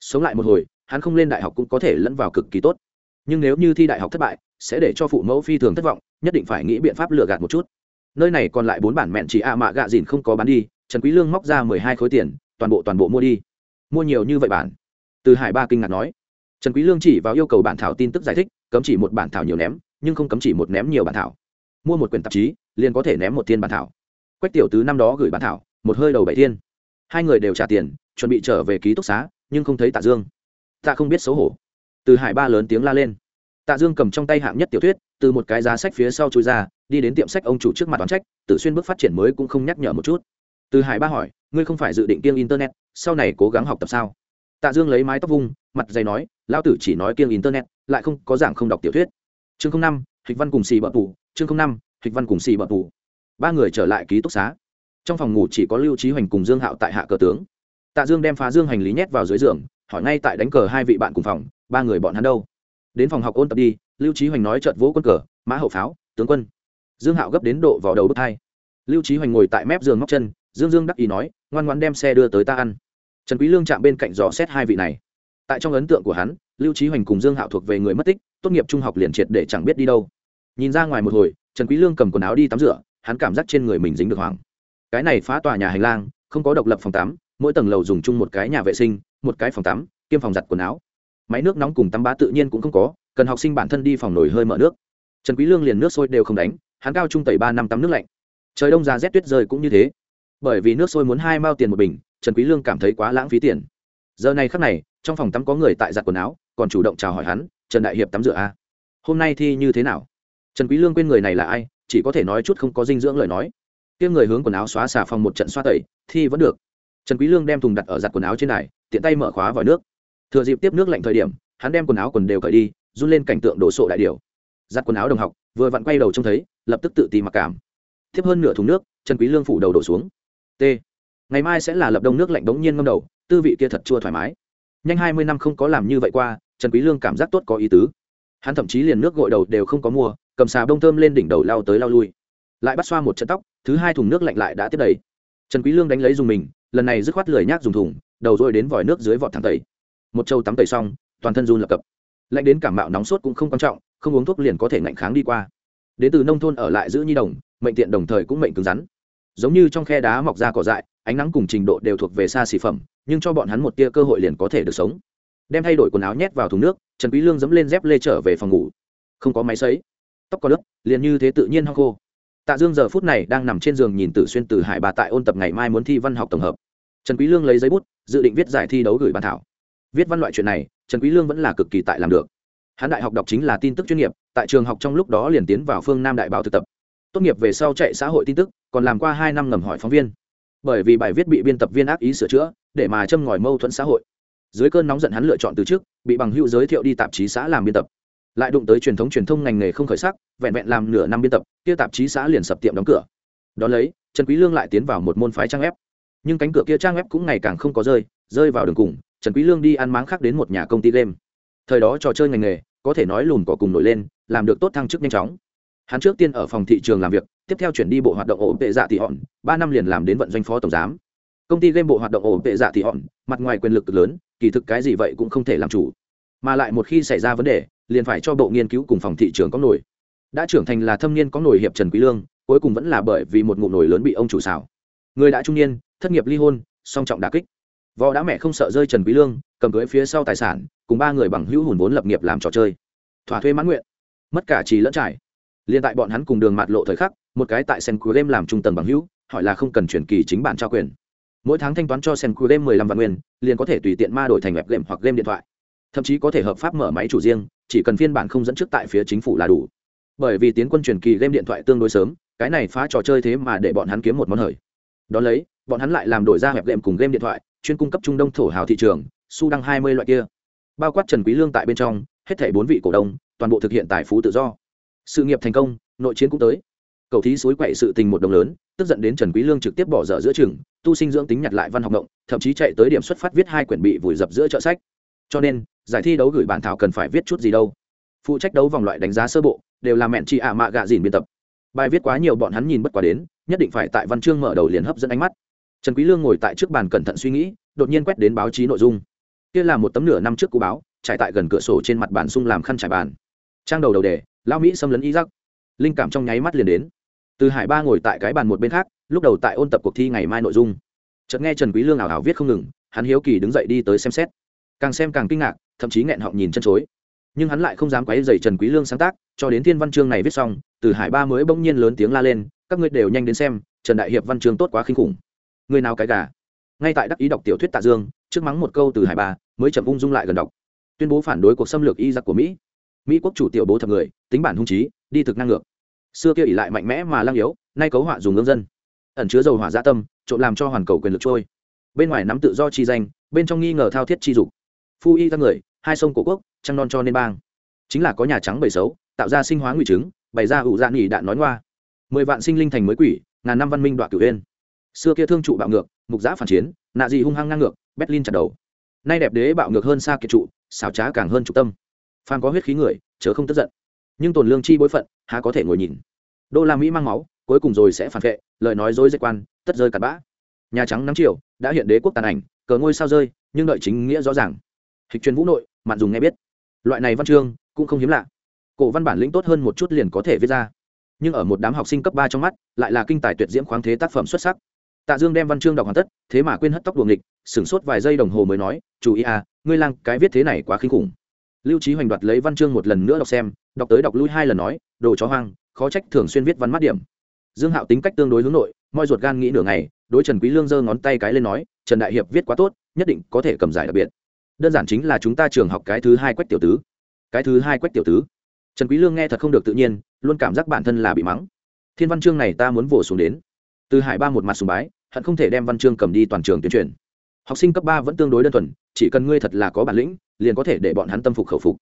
sống lại một hồi, hắn không lên đại học cũng có thể lẫn vào cực kỳ tốt. Nhưng nếu như thi đại học thất bại, sẽ để cho phụ mẫu phi thường thất vọng, nhất định phải nghĩ biện pháp lừa gạt một chút. Nơi này còn lại bốn bản mẹn chỉ a mạ gạ dìn không có bán đi, trần quý lương móc ra mười hai khối tiền, toàn bộ toàn bộ mua đi. Mua nhiều như vậy bản? Từ hải ba kinh ngạc nói. Trần quý lương chỉ vào yêu cầu bản thảo tin tức giải thích, cấm chỉ một bản thảo nhiều ném, nhưng không cấm chỉ một ném nhiều bản thảo. Mua một quyển tạp chí, liền có thể ném một thiên bản thảo. Quách tiểu tứ năm đó gửi bản thảo, một hơi đầu bảy thiên. Hai người đều trả tiền, chuẩn bị trở về ký túc xá nhưng không thấy tạ dương. Tạ không biết xấu hổ. Từ hải ba lớn tiếng la lên. Tạ dương cầm trong tay hạng nhất tiểu thuyết, từ một cái giá sách phía sau chui ra, đi đến tiệm sách ông chủ trước mặt đoán trách tự xuyên bước phát triển mới cũng không nhắc nhở một chút. Từ hải ba hỏi, ngươi không phải dự định kiêng internet, sau này cố gắng học tập sao? Tạ dương lấy mái tóc vung, mặt dày nói, lão tử chỉ nói kiêng internet, lại không có giảng không đọc tiểu thuyết. Chương năm, hịch văn cùng xì bợ tù, chương năm, hịch văn cùng xì bợ tù. Ba người trở lại ký túc xá. Trong phòng ngủ chỉ có lưu trí hoành cùng dương hạo tại hạ cờ tướng tạ dương đem phá dương hành lý nhét vào dưới giường, hỏi ngay tại đánh cờ hai vị bạn cùng phòng, ba người bọn hắn đâu? Đến phòng học ôn tập đi, lưu trí hoành nói trợt vỗ quân cờ, mã hậu pháo, tướng quân. Dương hạo gấp đến độ vào đầu bước hai. Lưu trí hoành ngồi tại mép giường móc chân, dương dương đắc ý nói, ngoan ngoan đem xe đưa tới ta ăn. Trần quý lương chạm bên cạnh dò xét hai vị này. Tại trong ấn tượng của hắn, lưu trí hoành cùng dương hạo thuộc về người mất tích, tốt nghiệp trung học liền triệt để chẳng biết đi đâu. Nhìn ra ngoài một hồi, trần quý lương cầm quần áo đi tắm rửa, hắn cảm giác trên người mình dính được hoàng cái này phá tòa nhà hành lang, không có độc lập phòng tắm mỗi tầng lầu dùng chung một cái nhà vệ sinh, một cái phòng tắm, kiêm phòng giặt quần áo. Máy nước nóng cùng tắm bá tự nhiên cũng không có, cần học sinh bản thân đi phòng nổi hơi mở nước. Trần quý lương liền nước sôi đều không đánh, hắn cao trung tẩy ba năm tắm nước lạnh. Trời đông ra rét tuyết rơi cũng như thế. Bởi vì nước sôi muốn hai mao tiền một bình, trần quý lương cảm thấy quá lãng phí tiền. Giờ này khắc này, trong phòng tắm có người tại giặt quần áo, còn chủ động chào hỏi hắn, trần đại hiệp tắm rửa a. À? hôm nay thi như thế nào? Trần quý lương quên người này là ai, chỉ có thể nói chút không có dinh dưỡng lời nói. Kia người hướng quần áo xóa xả phòng một trận xoa tẩy, thi vẫn được trần quý lương đem thùng đặt ở giặt quần áo trên này, tiện tay mở khóa vòi nước. Thừa dịp tiếp nước lạnh thời điểm, hắn đem quần áo quần đều cởi đi, run lên cảnh tượng đổ sộ đại điều. Giặt quần áo đồng học, vừa vặn quay đầu trông thấy, lập tức tự ti mặc cảm. Tiếp hơn nửa thùng nước, trần quý lương phủ đầu đổ xuống. T. Ngày mai sẽ là lập đông nước lạnh đống nhiên ngâm đầu, tư vị kia thật chua thoải mái. Nhanh hai mươi năm không có làm như vậy qua, trần quý lương cảm giác tốt có ý tứ. Hắn thậm chí liền nước gội đầu đều không có mua, cầm xà bông thơm lên đỉnh đầu lao tới lao lui. Lại bắt xoa một trận tóc, thứ hai thùng nước lạnh lại đã tiếp đầy. Trần quý lương đánh lấy dùng mình lần này dứt khoát lười nhác dùng thùng, đầu rồi đến vòi nước dưới vọt thẳng tẩy. Một châu tắm tẩy xong, toàn thân run lập cập. Lạnh đến cảm mạo nóng sốt cũng không quan trọng, không uống thuốc liền có thể ngạnh kháng đi qua. Đến từ nông thôn ở lại giữ nhi đồng, mệnh tiện đồng thời cũng mệnh cứng rắn. Giống như trong khe đá mọc ra cỏ dại, ánh nắng cùng trình độ đều thuộc về xa xỉ phẩm, nhưng cho bọn hắn một tia cơ hội liền có thể được sống. Đem thay đổi quần áo nhét vào thùng nước, trần quý lương dẫm lên dép lê trở về phòng ngủ. Không có máy sấy. Tóc có lớp, liền như thế tự nhiên hong khô. Tạ dương giờ phút này đang nằm trên giường nhìn tử xuyên từ hải bà tại ôn tập ngày mai muốn thi văn học tổng hợp trần quý lương lấy giấy bút, dự định viết giải thi đấu gửi bản thảo. Viết văn loại chuyện này, trần quý lương vẫn là cực kỳ tại làm được. Hắn đại học đọc chính là tin tức chuyên nghiệp, tại trường học trong lúc đó liền tiến vào phương nam đại báo thực tập. Tốt nghiệp về sau chạy xã hội tin tức, còn làm qua hai năm ngầm hỏi phóng viên. Bởi vì bài viết bị biên tập viên ác ý sửa chữa, để mà châm ngòi mâu thuẫn xã hội. Dưới cơn nóng giận hắn lựa chọn từ trước bị bằng hữu giới thiệu đi tạp chí xã làm biên tập. Lại đụng tới truyền thống truyền thông ngành nghề không khởi sắc, vẹn vẹn làm nửa năm biên tập, kia tạp chí xã liền sập tiệm đóng cửa. Đón lấy, trần quý lương lại tiến vào một môn phái trang ép nhưng cánh cửa kia trang web cũng ngày càng không có rơi rơi vào đường cùng, trần quý lương đi ăn máng khác đến một nhà công ty game. Thời đó trò chơi ngành nghề, có thể nói lùn có cùng nổi lên, làm được tốt thăng chức nhanh chóng. Hắn trước tiên ở phòng thị trường làm việc, tiếp theo chuyển đi bộ hoạt động ổn tệ dạ thị hòn, ba năm liền làm đến vận doanh phó tổng giám. Công ty game bộ hoạt động ổn tệ dạ thị hòn, mặt ngoài quyền lực lớn, kỳ thực cái gì vậy cũng không thể làm chủ. Mà lại một khi xảy ra vấn đề, liền phải cho bộ nghiên cứu cùng phòng thị trường có nổi. Đã trưởng thành là thâm niên có nổi hiệp trần quý lương, cuối cùng vẫn là bởi vì một ngụm nổi lớn bị ông chủ xào người đã trung niên thất nghiệp ly hôn, song trọng đả kích. Võ đã mẹ không sợ rơi trần quý lương, cầm cưới phía sau tài sản, cùng ba người bằng hữu hùn vốn lập nghiệp làm trò chơi. Thỏa thuê mãn nguyện. Mất cả trì lẫn trải. Liên tại bọn hắn cùng đường mạt lộ thời khắc, một cái tại sen game làm trung tầng bằng hữu, hỏi là không cần chuyển kỳ chính bản trao quyền. Mỗi tháng thanh toán cho sen cuối game mười lăm vạn nguyên, liền có thể tùy tiện ma đổi thành web game hoặc game điện thoại. Thậm chí có thể hợp pháp mở máy chủ riêng, chỉ cần phiên bản không dẫn trước tại phía chính phủ là đủ. Bởi vì tiến quân truyền kỳ game điện thoại tương đối sớm, cái này phá trò chơi thế mà để bọn hắn kiếm một món hời. Đón lấy bọn hắn lại làm đổi ra hẹp đệm cùng game điện thoại, chuyên cung cấp trung đông thổ hào thị trường, su đăng hai mươi loại kia. Bao quát trần quý lương tại bên trong, hết thảy bốn vị cổ đông, toàn bộ thực hiện tài phú tự do. Sự nghiệp thành công, nội chiến cũng tới. Cầu thí suối quậy sự tình một đồng lớn, tức giận đến trần quý lương trực tiếp bỏ dở giữa trường tu sinh dưỡng tính nhặt lại văn học động, thậm chí chạy tới điểm xuất phát viết hai quyển bị vùi dập giữa chợ sách. Cho nên, giải thi đấu gửi bản thảo cần phải viết chút gì đâu. Phụ trách đấu vòng loại đánh giá sơ bộ, đều là mẹn chị ạ mạ gạ dìn biên tập. Bài viết quá nhiều bọn hắn nhìn bất quá đến, nhất định phải tại văn chương mở đầu liền hấp dẫn ánh mắt trần quý lương ngồi tại trước bàn cẩn thận suy nghĩ, đột nhiên quét đến báo chí nội dung. Kia là một tấm nửa năm trước cú báo, trải tại gần cửa sổ trên mặt bàn sung làm khăn trải bàn. Trang đầu đầu đề lao mỹ xâm lấn iraq. Linh cảm trong nháy mắt liền đến. Từ hải ba ngồi tại cái bàn một bên khác, lúc đầu tại ôn tập cuộc thi ngày mai nội dung. Chợt nghe trần quý lương ảo ảo viết không ngừng, hắn hiếu kỳ đứng dậy đi tới xem xét. Càng xem càng kinh ngạc, thậm chí nghẹn họng nhìn chân chối. Nhưng hắn lại không dám quấy rầy trần quý lương sáng tác, cho đến thiên văn chương này viết xong, từ hải ba mới bỗng nhiên lớn tiếng la lên, các ngươi đều nhanh đến xem, trần đại hiệp văn chương tốt quá kinh khủng người nào cái gà? Ngay tại đắc ý đọc tiểu thuyết tạ dương, trước mắng một câu từ hải ba, mới chậm ung dung lại gần đọc. Tuyên bố phản đối cuộc xâm lược y giặc của mỹ. Mỹ quốc chủ tiểu bố thập người, tính bản hung trí, đi thực năng ngược. Xưa kia ỉ lại mạnh mẽ mà lang yếu, nay cấu họa dùng ngưỡng dân. Ẩn chứa dầu hỏa gia tâm, trộm làm cho hoàn cầu quyền lực trôi. Bên ngoài nắm tự do chi danh, bên trong nghi ngờ thao thiết chi dục. Phu y ra người, hai sông cổ quốc, trăng non cho nên bang. Chính là có nhà trắng bầy xấu, tạo ra sinh hóa nguy chứng, bày ra ủ dạ nghỉ đạn nói ngoa. Mười vạn sinh linh thành mới quỷ, ngàn năm văn minh đoạn cửu yên xưa kia thương trụ bạo ngược, mục giã phản chiến, nạ gì hung hăng ngang ngược, berlin chặt đầu. Nay đẹp đế bạo ngược hơn xa kiệt trụ, xảo trá càng hơn trục tâm. Phan có huyết khí người, chớ không tức giận. Nhưng tồn lương chi bối phận, há có thể ngồi nhìn. Đô la mỹ mang máu, cuối cùng rồi sẽ phản vệ, lời nói dối dạy quan, tất rơi cặn bã. Nhà trắng nắng chiều, đã hiện đế quốc tàn ảnh, cờ ngôi sao rơi, nhưng đợi chính nghĩa rõ ràng. Hịch truyền vũ nội, mạn dùng nghe biết. Loại này văn chương, cũng không hiếm lạ. Cổ văn bản lĩnh tốt hơn một chút liền có thể viết ra. Nhưng ở một đám học sinh cấp ba trong mắt, lại là kinh tài tuyệt diễm khoáng thế tác phẩm xuất sắc tạ dương đem văn chương đọc hoàn tất, thế mà quên hất tóc đuồng nghịch, sửng sốt vài giây đồng hồ mới nói, chú ý à ngươi lang, cái viết thế này quá kinh khủng. Lưu trí hoành đoạt lấy văn chương một lần nữa đọc xem, đọc tới đọc lui hai lần nói, đồ chó hoang, khó trách thường xuyên viết văn mắt điểm. Dương hạo tính cách tương đối hướng nội, moi ruột gan nghĩ nửa ngày, đối trần quý lương giơ ngón tay cái lên nói, trần đại hiệp viết quá tốt, nhất định có thể cầm giải đặc biệt. Đơn giản chính là chúng ta trường học cái thứ hai quách tiểu tứ. Cái thứ hai quách tiểu tứ? Trần quý lương nghe thật không được tự nhiên, luôn cảm giác bản thân là bị mắng. Thiên văn chương này ta muốn vồ xuống đến. Từ hải ba một mặt sùng bái hận không thể đem văn chương cầm đi toàn trường tuyên truyền. Học sinh cấp ba vẫn tương đối đơn thuần, chỉ cần ngươi thật là có bản lĩnh, liền có thể để bọn hắn tâm phục khẩu phục.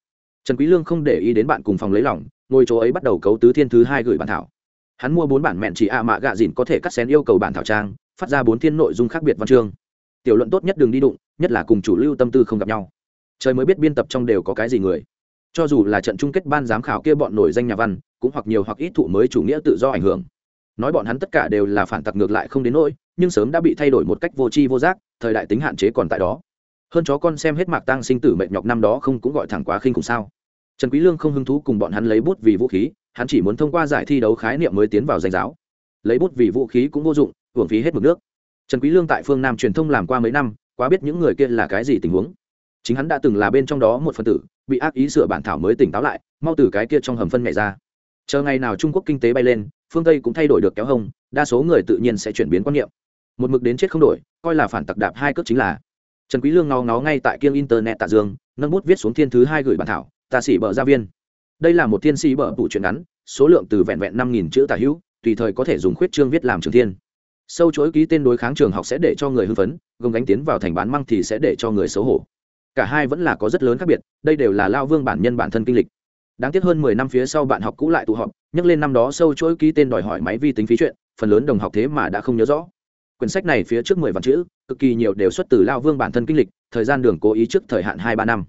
Trần quý lương không để ý đến bạn cùng phòng lấy lòng, ngồi chỗ ấy bắt đầu cấu tứ thiên thứ hai gửi bản thảo. Hắn mua bốn bản mẹn chỉ a mạ gạ dìn có thể cắt xén yêu cầu bản thảo trang, phát ra bốn thiên nội dung khác biệt văn chương. Tiểu luận tốt nhất đừng đi đụng, nhất là cùng chủ lưu tâm tư không gặp nhau. Trời mới biết biên tập trong đều có cái gì người. Cho dù là trận chung kết ban giám khảo kia bọn nổi danh nhà văn, cũng hoặc nhiều hoặc ít thụ mới chủ nghĩa tự do ảnh hưởng nói bọn hắn tất cả đều là phản tặc ngược lại không đến nỗi, nhưng sớm đã bị thay đổi một cách vô tri vô giác, thời đại tính hạn chế còn tại đó. Hơn chó con xem hết mạc tăng sinh tử mệnh nhọc năm đó không cũng gọi thẳng quá khinh cùng sao? Trần quý lương không hứng thú cùng bọn hắn lấy bút vì vũ khí, hắn chỉ muốn thông qua giải thi đấu khái niệm mới tiến vào danh giáo. Lấy bút vì vũ khí cũng vô dụng, hưởng phí hết mực nước. Trần quý lương tại phương nam truyền thông làm qua mấy năm, quá biết những người kia là cái gì tình huống. Chính hắn đã từng là bên trong đó một phần tử, bị ác ý sửa bản thảo mới tỉnh táo lại, mau từ cái kia trong hầm phân nhảy ra. Chờ ngày nào trung quốc kinh tế bay lên phương tây cũng thay đổi được kéo hông đa số người tự nhiên sẽ chuyển biến quan niệm một mực đến chết không đổi coi là phản tặc đạp hai cước chính là trần quý lương ngó ngó ngay tại kiêng internet tạ dương nâng bút viết xuống thiên thứ hai gửi bản thảo ta sĩ bờ gia viên đây là một thiên sĩ bờ tủ truyện ngắn số lượng từ vẹn vẹn năm nghìn chữ tả hữu tùy thời có thể dùng khuyết chương viết làm trường thiên sâu chuỗi ký tên đối kháng trường học sẽ để cho người hưng phấn gồng gánh tiến vào thành bán măng thì sẽ để cho người xấu hổ cả hai vẫn là có rất lớn khác biệt đây đều là lao vương bản nhân bản thân kinh lịch đáng tiếc hơn mười năm phía sau bạn học cũ lại tụ họp, nhắc lên năm đó sâu chuỗi ký tên đòi hỏi máy vi tính phí chuyện, phần lớn đồng học thế mà đã không nhớ rõ. Quyển sách này phía trước mười vạn chữ, cực kỳ nhiều đều xuất từ lao vương bản thân kinh lịch, thời gian đường cố ý trước thời hạn hai ba năm.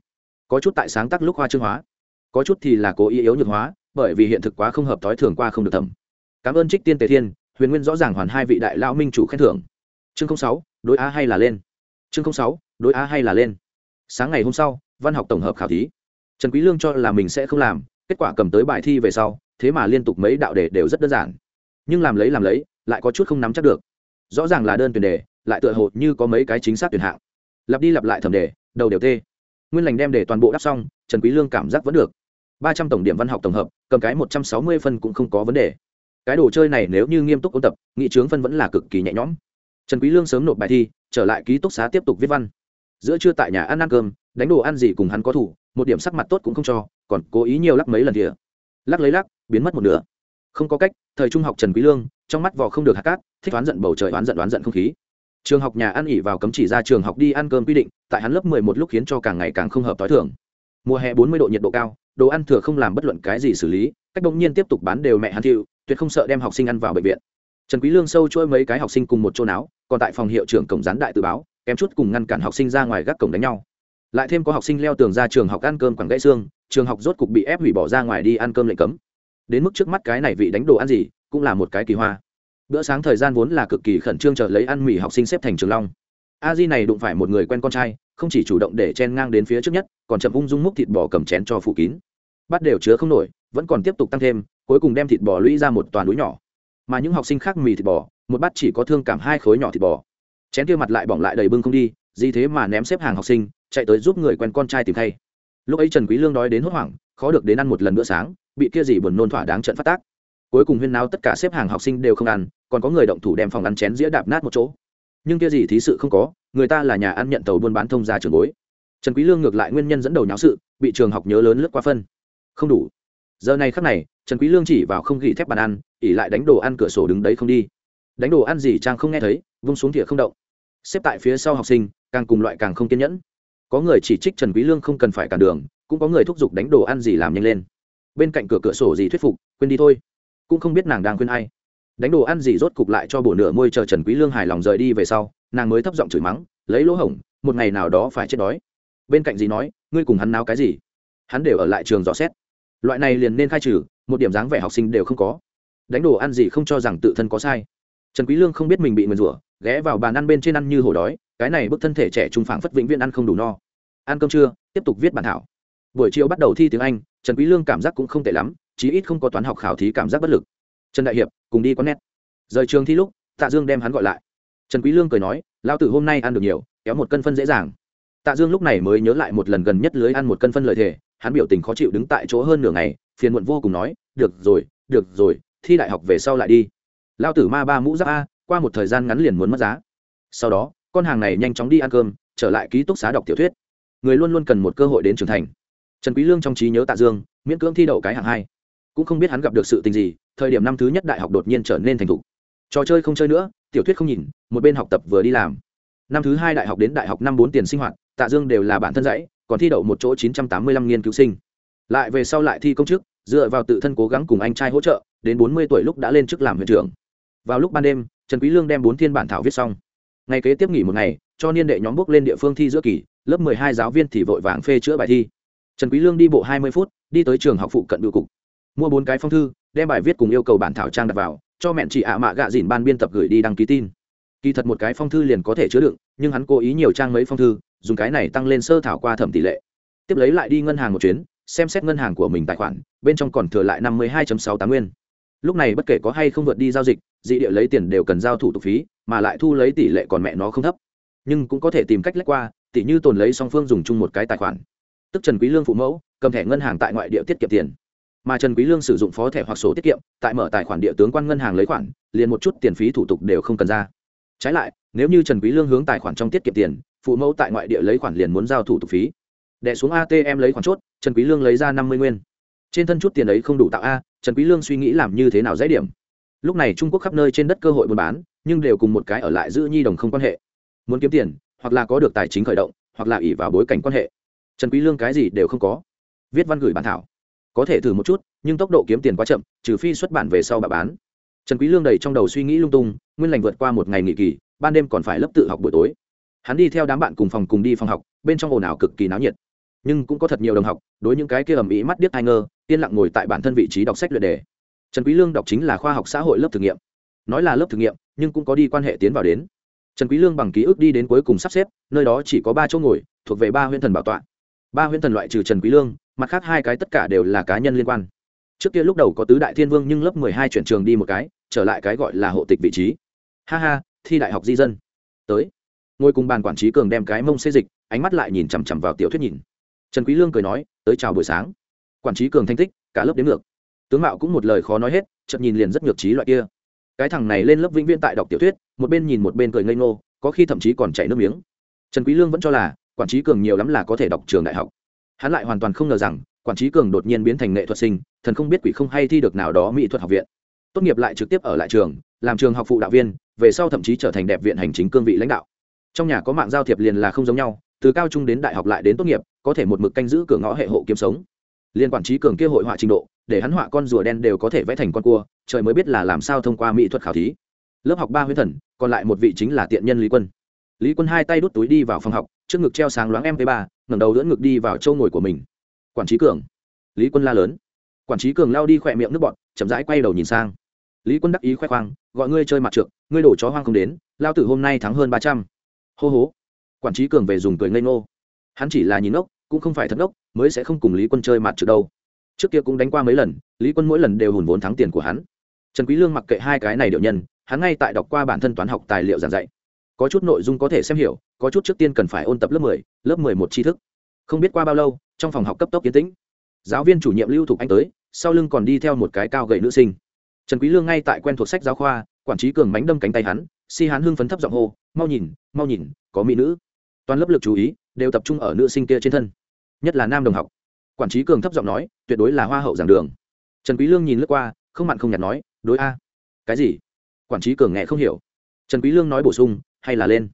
Có chút tại sáng tác lúc hoa trương hóa, có chút thì là cố ý yếu nhược hóa, bởi vì hiện thực quá không hợp tối thường qua không được thẩm. Cảm ơn trích tiên tề thiên, huyền nguyên rõ ràng hoàn hai vị đại lao minh chủ khen thưởng. Chương sáu, đối á hay là lên? Chương sáu, đối á hay là lên? Sáng ngày hôm sau, văn học tổng hợp khảo thí trần quý lương cho là mình sẽ không làm, kết quả cầm tới bài thi về sau, thế mà liên tục mấy đạo đề đều rất đơn giản. Nhưng làm lấy làm lấy, lại có chút không nắm chắc được. Rõ ràng là đơn tuyển đề, lại tựa hồ như có mấy cái chính xác tuyển hạng. Lặp đi lặp lại thẩm đề, đầu đều tê. Nguyên lành đem đề toàn bộ đáp xong, trần quý lương cảm giác vẫn được. Ba trăm tổng điểm văn học tổng hợp, cầm cái một trăm sáu mươi phân cũng không có vấn đề. Cái đồ chơi này nếu như nghiêm túc ôn tập, nghị trướng phân vẫn là cực kỳ nhẹ nhõm. Trần quý lương sớm nộp bài thi, trở lại ký túc xá tiếp tục viết văn. Giữa trưa tại nhà ăn ăn cơm đánh đồ ăn gì cùng hắn có thủ một điểm sắc mặt tốt cũng không cho còn cố ý nhiều lắc mấy lần kìa lắc lấy lắc biến mất một nửa. Không có cách thời trung học trần quý lương trong mắt vò không được hạt cát thích đoán giận bầu trời đoán giận đoán giận không khí. Trường học nhà ăn ỉ vào cấm chỉ ra trường học đi ăn cơm quy định tại hắn lớp 11 lúc khiến cho càng ngày càng không hợp tối thường. Mùa hè 40 độ nhiệt độ cao đồ ăn thừa không làm bất luận cái gì xử lý cách đông nhiên tiếp tục bán đều mẹ hắn chịu tuyệt không sợ đem học sinh ăn vào bệnh viện. Trần quý lương sâu chui mấy cái học sinh cùng một chỗ não, còn tại phòng hiệu trưởng cổng gián đại tự báo kém chút cùng ngăn cản học sinh ra ngoài gác cổng đánh nhau lại thêm có học sinh leo tường ra trường học ăn cơm quẳng gãy xương, trường học rốt cục bị ép hủy bỏ ra ngoài đi ăn cơm lệnh cấm. Đến mức trước mắt cái này vị đánh đồ ăn gì, cũng là một cái kỳ hoa. Bữa sáng thời gian vốn là cực kỳ khẩn trương chờ lấy ăn mì học sinh xếp thành trường long. A di này đụng phải một người quen con trai, không chỉ chủ động để chen ngang đến phía trước nhất, còn chậm ung dung múc thịt bò cầm chén cho phủ kín. Bắt đều chứa không nổi, vẫn còn tiếp tục tăng thêm, cuối cùng đem thịt bò lũy ra một toàn núi nhỏ. Mà những học sinh khác mì thịt bò, một bát chỉ có thương cảm hai khối nhỏ thịt bò. Chén kia mặt lại bỏng lại đầy bưng không đi, gì thế mà ném xếp hàng học sinh chạy tới giúp người quen con trai tìm thay lúc ấy trần quý lương đói đến hốt hoảng, khó được đến ăn một lần bữa sáng, bị kia gì buồn nôn thỏa đáng trận phát tác. Cuối cùng huyên náo tất cả xếp hàng học sinh đều không ăn, còn có người động thủ đem phòng ăn chén dĩa đạp nát một chỗ. Nhưng kia gì thí sự không có, người ta là nhà ăn nhận tàu buôn bán thông gia trường bối. Trần quý lương ngược lại nguyên nhân dẫn đầu nháo sự, bị trường học nhớ lớn lướt qua phân. Không đủ. Giờ này khắc này, trần quý lương chỉ vào không gỉ thép bàn ăn, ỉ lại đánh đồ ăn cửa sổ đứng đấy không đi. Đánh đồ ăn gì trang không nghe thấy, vung xuống thìa không động. Xếp tại phía sau học sinh, càng cùng loại càng không kiên nhẫn có người chỉ trích trần quý lương không cần phải cản đường, cũng có người thúc giục đánh đồ ăn gì làm nhanh lên. Bên cạnh cửa cửa sổ gì thuyết phục, quên đi thôi. Cũng không biết nàng đang khuyên ai. Đánh đồ ăn gì rốt cục lại cho bổ nửa môi chờ trần quý lương hài lòng rời đi về sau, nàng mới thấp giọng chửi mắng, lấy lỗ hổng, một ngày nào đó phải chết đói. Bên cạnh gì nói, ngươi cùng hắn náo cái gì? Hắn đều ở lại trường dò xét. Loại này liền nên khai trừ, một điểm dáng vẻ học sinh đều không có. Đánh đồ ăn gì không cho rằng tự thân có sai. Trần quý lương không biết mình bị nguyền rủa, ghé vào bàn ăn bên trên ăn như hổ đói cái này bức thân thể trẻ trung phảng phất vĩnh viễn ăn không đủ no. Ăn cơm trưa, tiếp tục viết bản thảo. Buổi chiều bắt đầu thi tiếng anh, trần quý lương cảm giác cũng không tệ lắm, chí ít không có toán học khảo thí cảm giác bất lực. Trần đại hiệp, cùng đi quán nét rời trường thi lúc, tạ dương đem hắn gọi lại. Trần quý lương cười nói, lão tử hôm nay ăn được nhiều, kéo một cân phân dễ dàng. Tạ dương lúc này mới nhớ lại một lần gần nhất lưới ăn một cân phân lợi thể hắn biểu tình khó chịu đứng tại chỗ hơn nửa ngày, phiền muộn vô cùng nói, được rồi được rồi, thi đại học về sau lại đi. Lao tử ma ba mũ giáp a, qua một thời gian ngắn liền muốn mất giá. Sau đó con hàng này nhanh chóng đi ăn cơm, trở lại ký túc xá đọc tiểu thuyết. Người luôn luôn cần một cơ hội đến trưởng thành. Trần quý lương trong trí nhớ tạ dương, miễn cưỡng thi đậu cái hạng hai. Cũng không biết hắn gặp được sự tình gì, thời điểm năm thứ nhất đại học đột nhiên trở nên thành thục. Trò chơi không chơi nữa, tiểu thuyết không nhìn, một bên học tập vừa đi làm. Năm thứ hai đại học đến đại học năm bốn tiền sinh hoạt, tạ dương đều là bản thân dãy còn thi đậu một chỗ chín trăm tám mươi lăm nghiên cứu sinh. Lại về sau lại thi công chức, dựa vào tự thân cố gắng cùng anh trai hỗ trợ, đến bốn mươi tuổi lúc đã lên chức làm huyện trưởng. Vào lúc ban đêm, trần quý lương đem bốn thiên bản thảo viết xong ngày kế tiếp nghỉ một ngày, cho niên đệ nhóm bước lên địa phương thi giữa kỳ, lớp mười hai giáo viên thì vội vàng phê chữa bài thi. Trần quý lương đi bộ hai mươi phút, đi tới trường học phụ cận bưu cục. Mua bốn cái phong thư, đem bài viết cùng yêu cầu bản thảo trang đặt vào, cho mẹn chị ạ mạ gạ dìn ban biên tập gửi đi đăng ký tin. Kỳ thật một cái phong thư liền có thể chứa đựng, nhưng hắn cố ý nhiều trang mấy phong thư, dùng cái này tăng lên sơ thảo qua thẩm tỷ lệ. Tiếp lấy lại đi ngân hàng một chuyến, xem xét ngân hàng của mình tài khoản, bên trong còn thừa lại năm mươi hai sáu tám nguyên. Lúc này bất kể có hay không vượt đi giao dịch dị địa lấy tiền đều cần giao thủ tục phí, mà lại thu lấy tỷ lệ còn mẹ nó không thấp. Nhưng cũng có thể tìm cách lách qua tỷ như tồn lấy song phương dùng chung một cái tài khoản. Tức trần quý lương phụ mẫu, cầm thẻ ngân hàng tại ngoại địa tiết kiệm tiền. Mà trần quý lương sử dụng phó thẻ hoặc sổ tiết kiệm, tại mở tài khoản địa tướng quan ngân hàng lấy khoản, liền một chút tiền phí thủ tục đều không cần ra. Trái lại, nếu như trần quý lương hướng tài khoản trong tiết kiệm tiền, phụ mẫu tại ngoại địa lấy khoản liền muốn giao thủ tục phí. Đè xuống atm lấy khoản chốt, trần quý lương lấy ra năm mươi nguyên. Trên thân chút tiền ấy không đủ tạo a, trần quý lương suy nghĩ làm như thế nào dễ điểm lúc này trung quốc khắp nơi trên đất cơ hội buôn bán, nhưng đều cùng một cái ở lại giữ nhi đồng không quan hệ. Muốn kiếm tiền, hoặc là có được tài chính khởi động, hoặc là ỉ vào bối cảnh quan hệ. Trần quý lương cái gì đều không có. Viết văn gửi bản thảo. Có thể thử một chút, nhưng tốc độ kiếm tiền quá chậm, trừ phi xuất bản về sau bà bán. Trần quý lương đầy trong đầu suy nghĩ lung tung, nguyên lành vượt qua một ngày nghỉ kỳ, ban đêm còn phải lớp tự học buổi tối. Hắn đi theo đám bạn cùng phòng cùng đi phòng học, bên trong ồn ào cực kỳ náo nhiệt. Nhưng cũng có thật nhiều đồng học, đối những cái kia ầm ĩ mắt điếc ai ngơ, yên lặng ngồi tại bản thân vị trí đọc sách luyện đề trần quý lương đọc chính là khoa học xã hội lớp thử nghiệm. Nói là lớp thử nghiệm, nhưng cũng có đi quan hệ tiến vào đến. Trần quý lương bằng ký ức đi đến cuối cùng sắp xếp, nơi đó chỉ có ba chỗ ngồi, thuộc về ba huyễn thần bảo tọa. Ba huyễn thần loại trừ trần quý lương, mặt khác hai cái tất cả đều là cá nhân liên quan. Trước kia lúc đầu có tứ đại thiên vương nhưng lớp mười hai chuyển trường đi một cái, trở lại cái gọi là hộ tịch vị trí. Ha ha, thi đại học di dân. Tới. Ngồi cùng bàn quản trí cường đem cái mông xê dịch, ánh mắt lại nhìn chằm chằm vào tiểu thuyết nhìn. Trần quý lương cười nói, tới chào buổi sáng. Quản trí cường thanh tích cả lớp đến ngược tướng mạo cũng một lời khó nói hết chậm nhìn liền rất nhược trí loại kia. Cái thằng này lên lớp vĩnh viễn tại đọc tiểu thuyết, một bên nhìn một bên cười ngây ngô, có khi thậm chí còn chảy nước miếng. Trần quý lương vẫn cho là, quản trí cường nhiều lắm là có thể đọc trường đại học. Hắn lại hoàn toàn không ngờ rằng, quản trí cường đột nhiên biến thành nghệ thuật sinh, thần không biết quỷ không hay thi được nào đó mỹ thuật học viện. Tốt nghiệp lại trực tiếp ở lại trường, làm trường học phụ đạo viên, về sau thậm chí trở thành đẹp viện hành chính cương vị lãnh đạo. Trong nhà có mạng giao thiệp liền là không giống nhau, từ cao trung đến đại học lại đến tốt nghiệp, có thể một mực canh giữ cửa ngõ hệ hộ kiếm sống liên quản trí cường kia hội họa trình độ, để hắn họa con rùa đen đều có thể vẽ thành con cua, trời mới biết là làm sao thông qua mỹ thuật khảo thí. Lớp học ba huyết thần, còn lại một vị chính là tiện nhân lý quân. Lý quân hai tay đút túi đi vào phòng học, trước ngực treo sáng loáng mp ba, ngẩng đầu đỡ ngực đi vào châu ngồi của mình. Quản trí cường. Lý quân la lớn. Quản trí cường lao đi khỏe miệng nước bọt, chậm rãi quay đầu nhìn sang. Lý quân đắc ý khoe khoang, gọi ngươi chơi mặt trượng, ngươi đổ chó hoang không đến, lao tử hôm nay thắng hơn ba trăm. Hô hố. Quản trí cường về dùng cười ngây ngô. Hắn chỉ là nhìn ốc cũng không phải thật ốc mới sẽ không cùng lý quân chơi mặt trượt đâu. Trước kia cũng đánh qua mấy lần lý quân mỗi lần đều hùn vốn thắng tiền của hắn. Trần quý lương mặc kệ hai cái này điệu nhân hắn ngay tại đọc qua bản thân toán học tài liệu giảng dạy. Có chút nội dung có thể xem hiểu có chút trước tiên cần phải ôn tập lớp 10, lớp 11 tri thức. Không biết qua bao lâu trong phòng học cấp tốc kiến tĩnh. Giáo viên chủ nhiệm lưu thục anh tới sau lưng còn đi theo một cái cao gầy nữ sinh. Trần quý lương ngay tại quen thuộc sách giáo khoa quản trí cường mánh đâm cánh tay hắn si hắn hưng phấn thấp giọng hô mau nhìn mau nhìn có mỹ nữ. Toàn lớp lực chú ý đều tập trung ở nữ sinh kia trên thân, nhất là nam đồng học. Quản trí cường thấp giọng nói, tuyệt đối là hoa hậu giảng đường. Trần quý lương nhìn lướt qua, không mặn không nhạt nói, đối a. Cái gì? Quản trí cường nghe không hiểu. Trần quý lương nói bổ sung, hay là lên.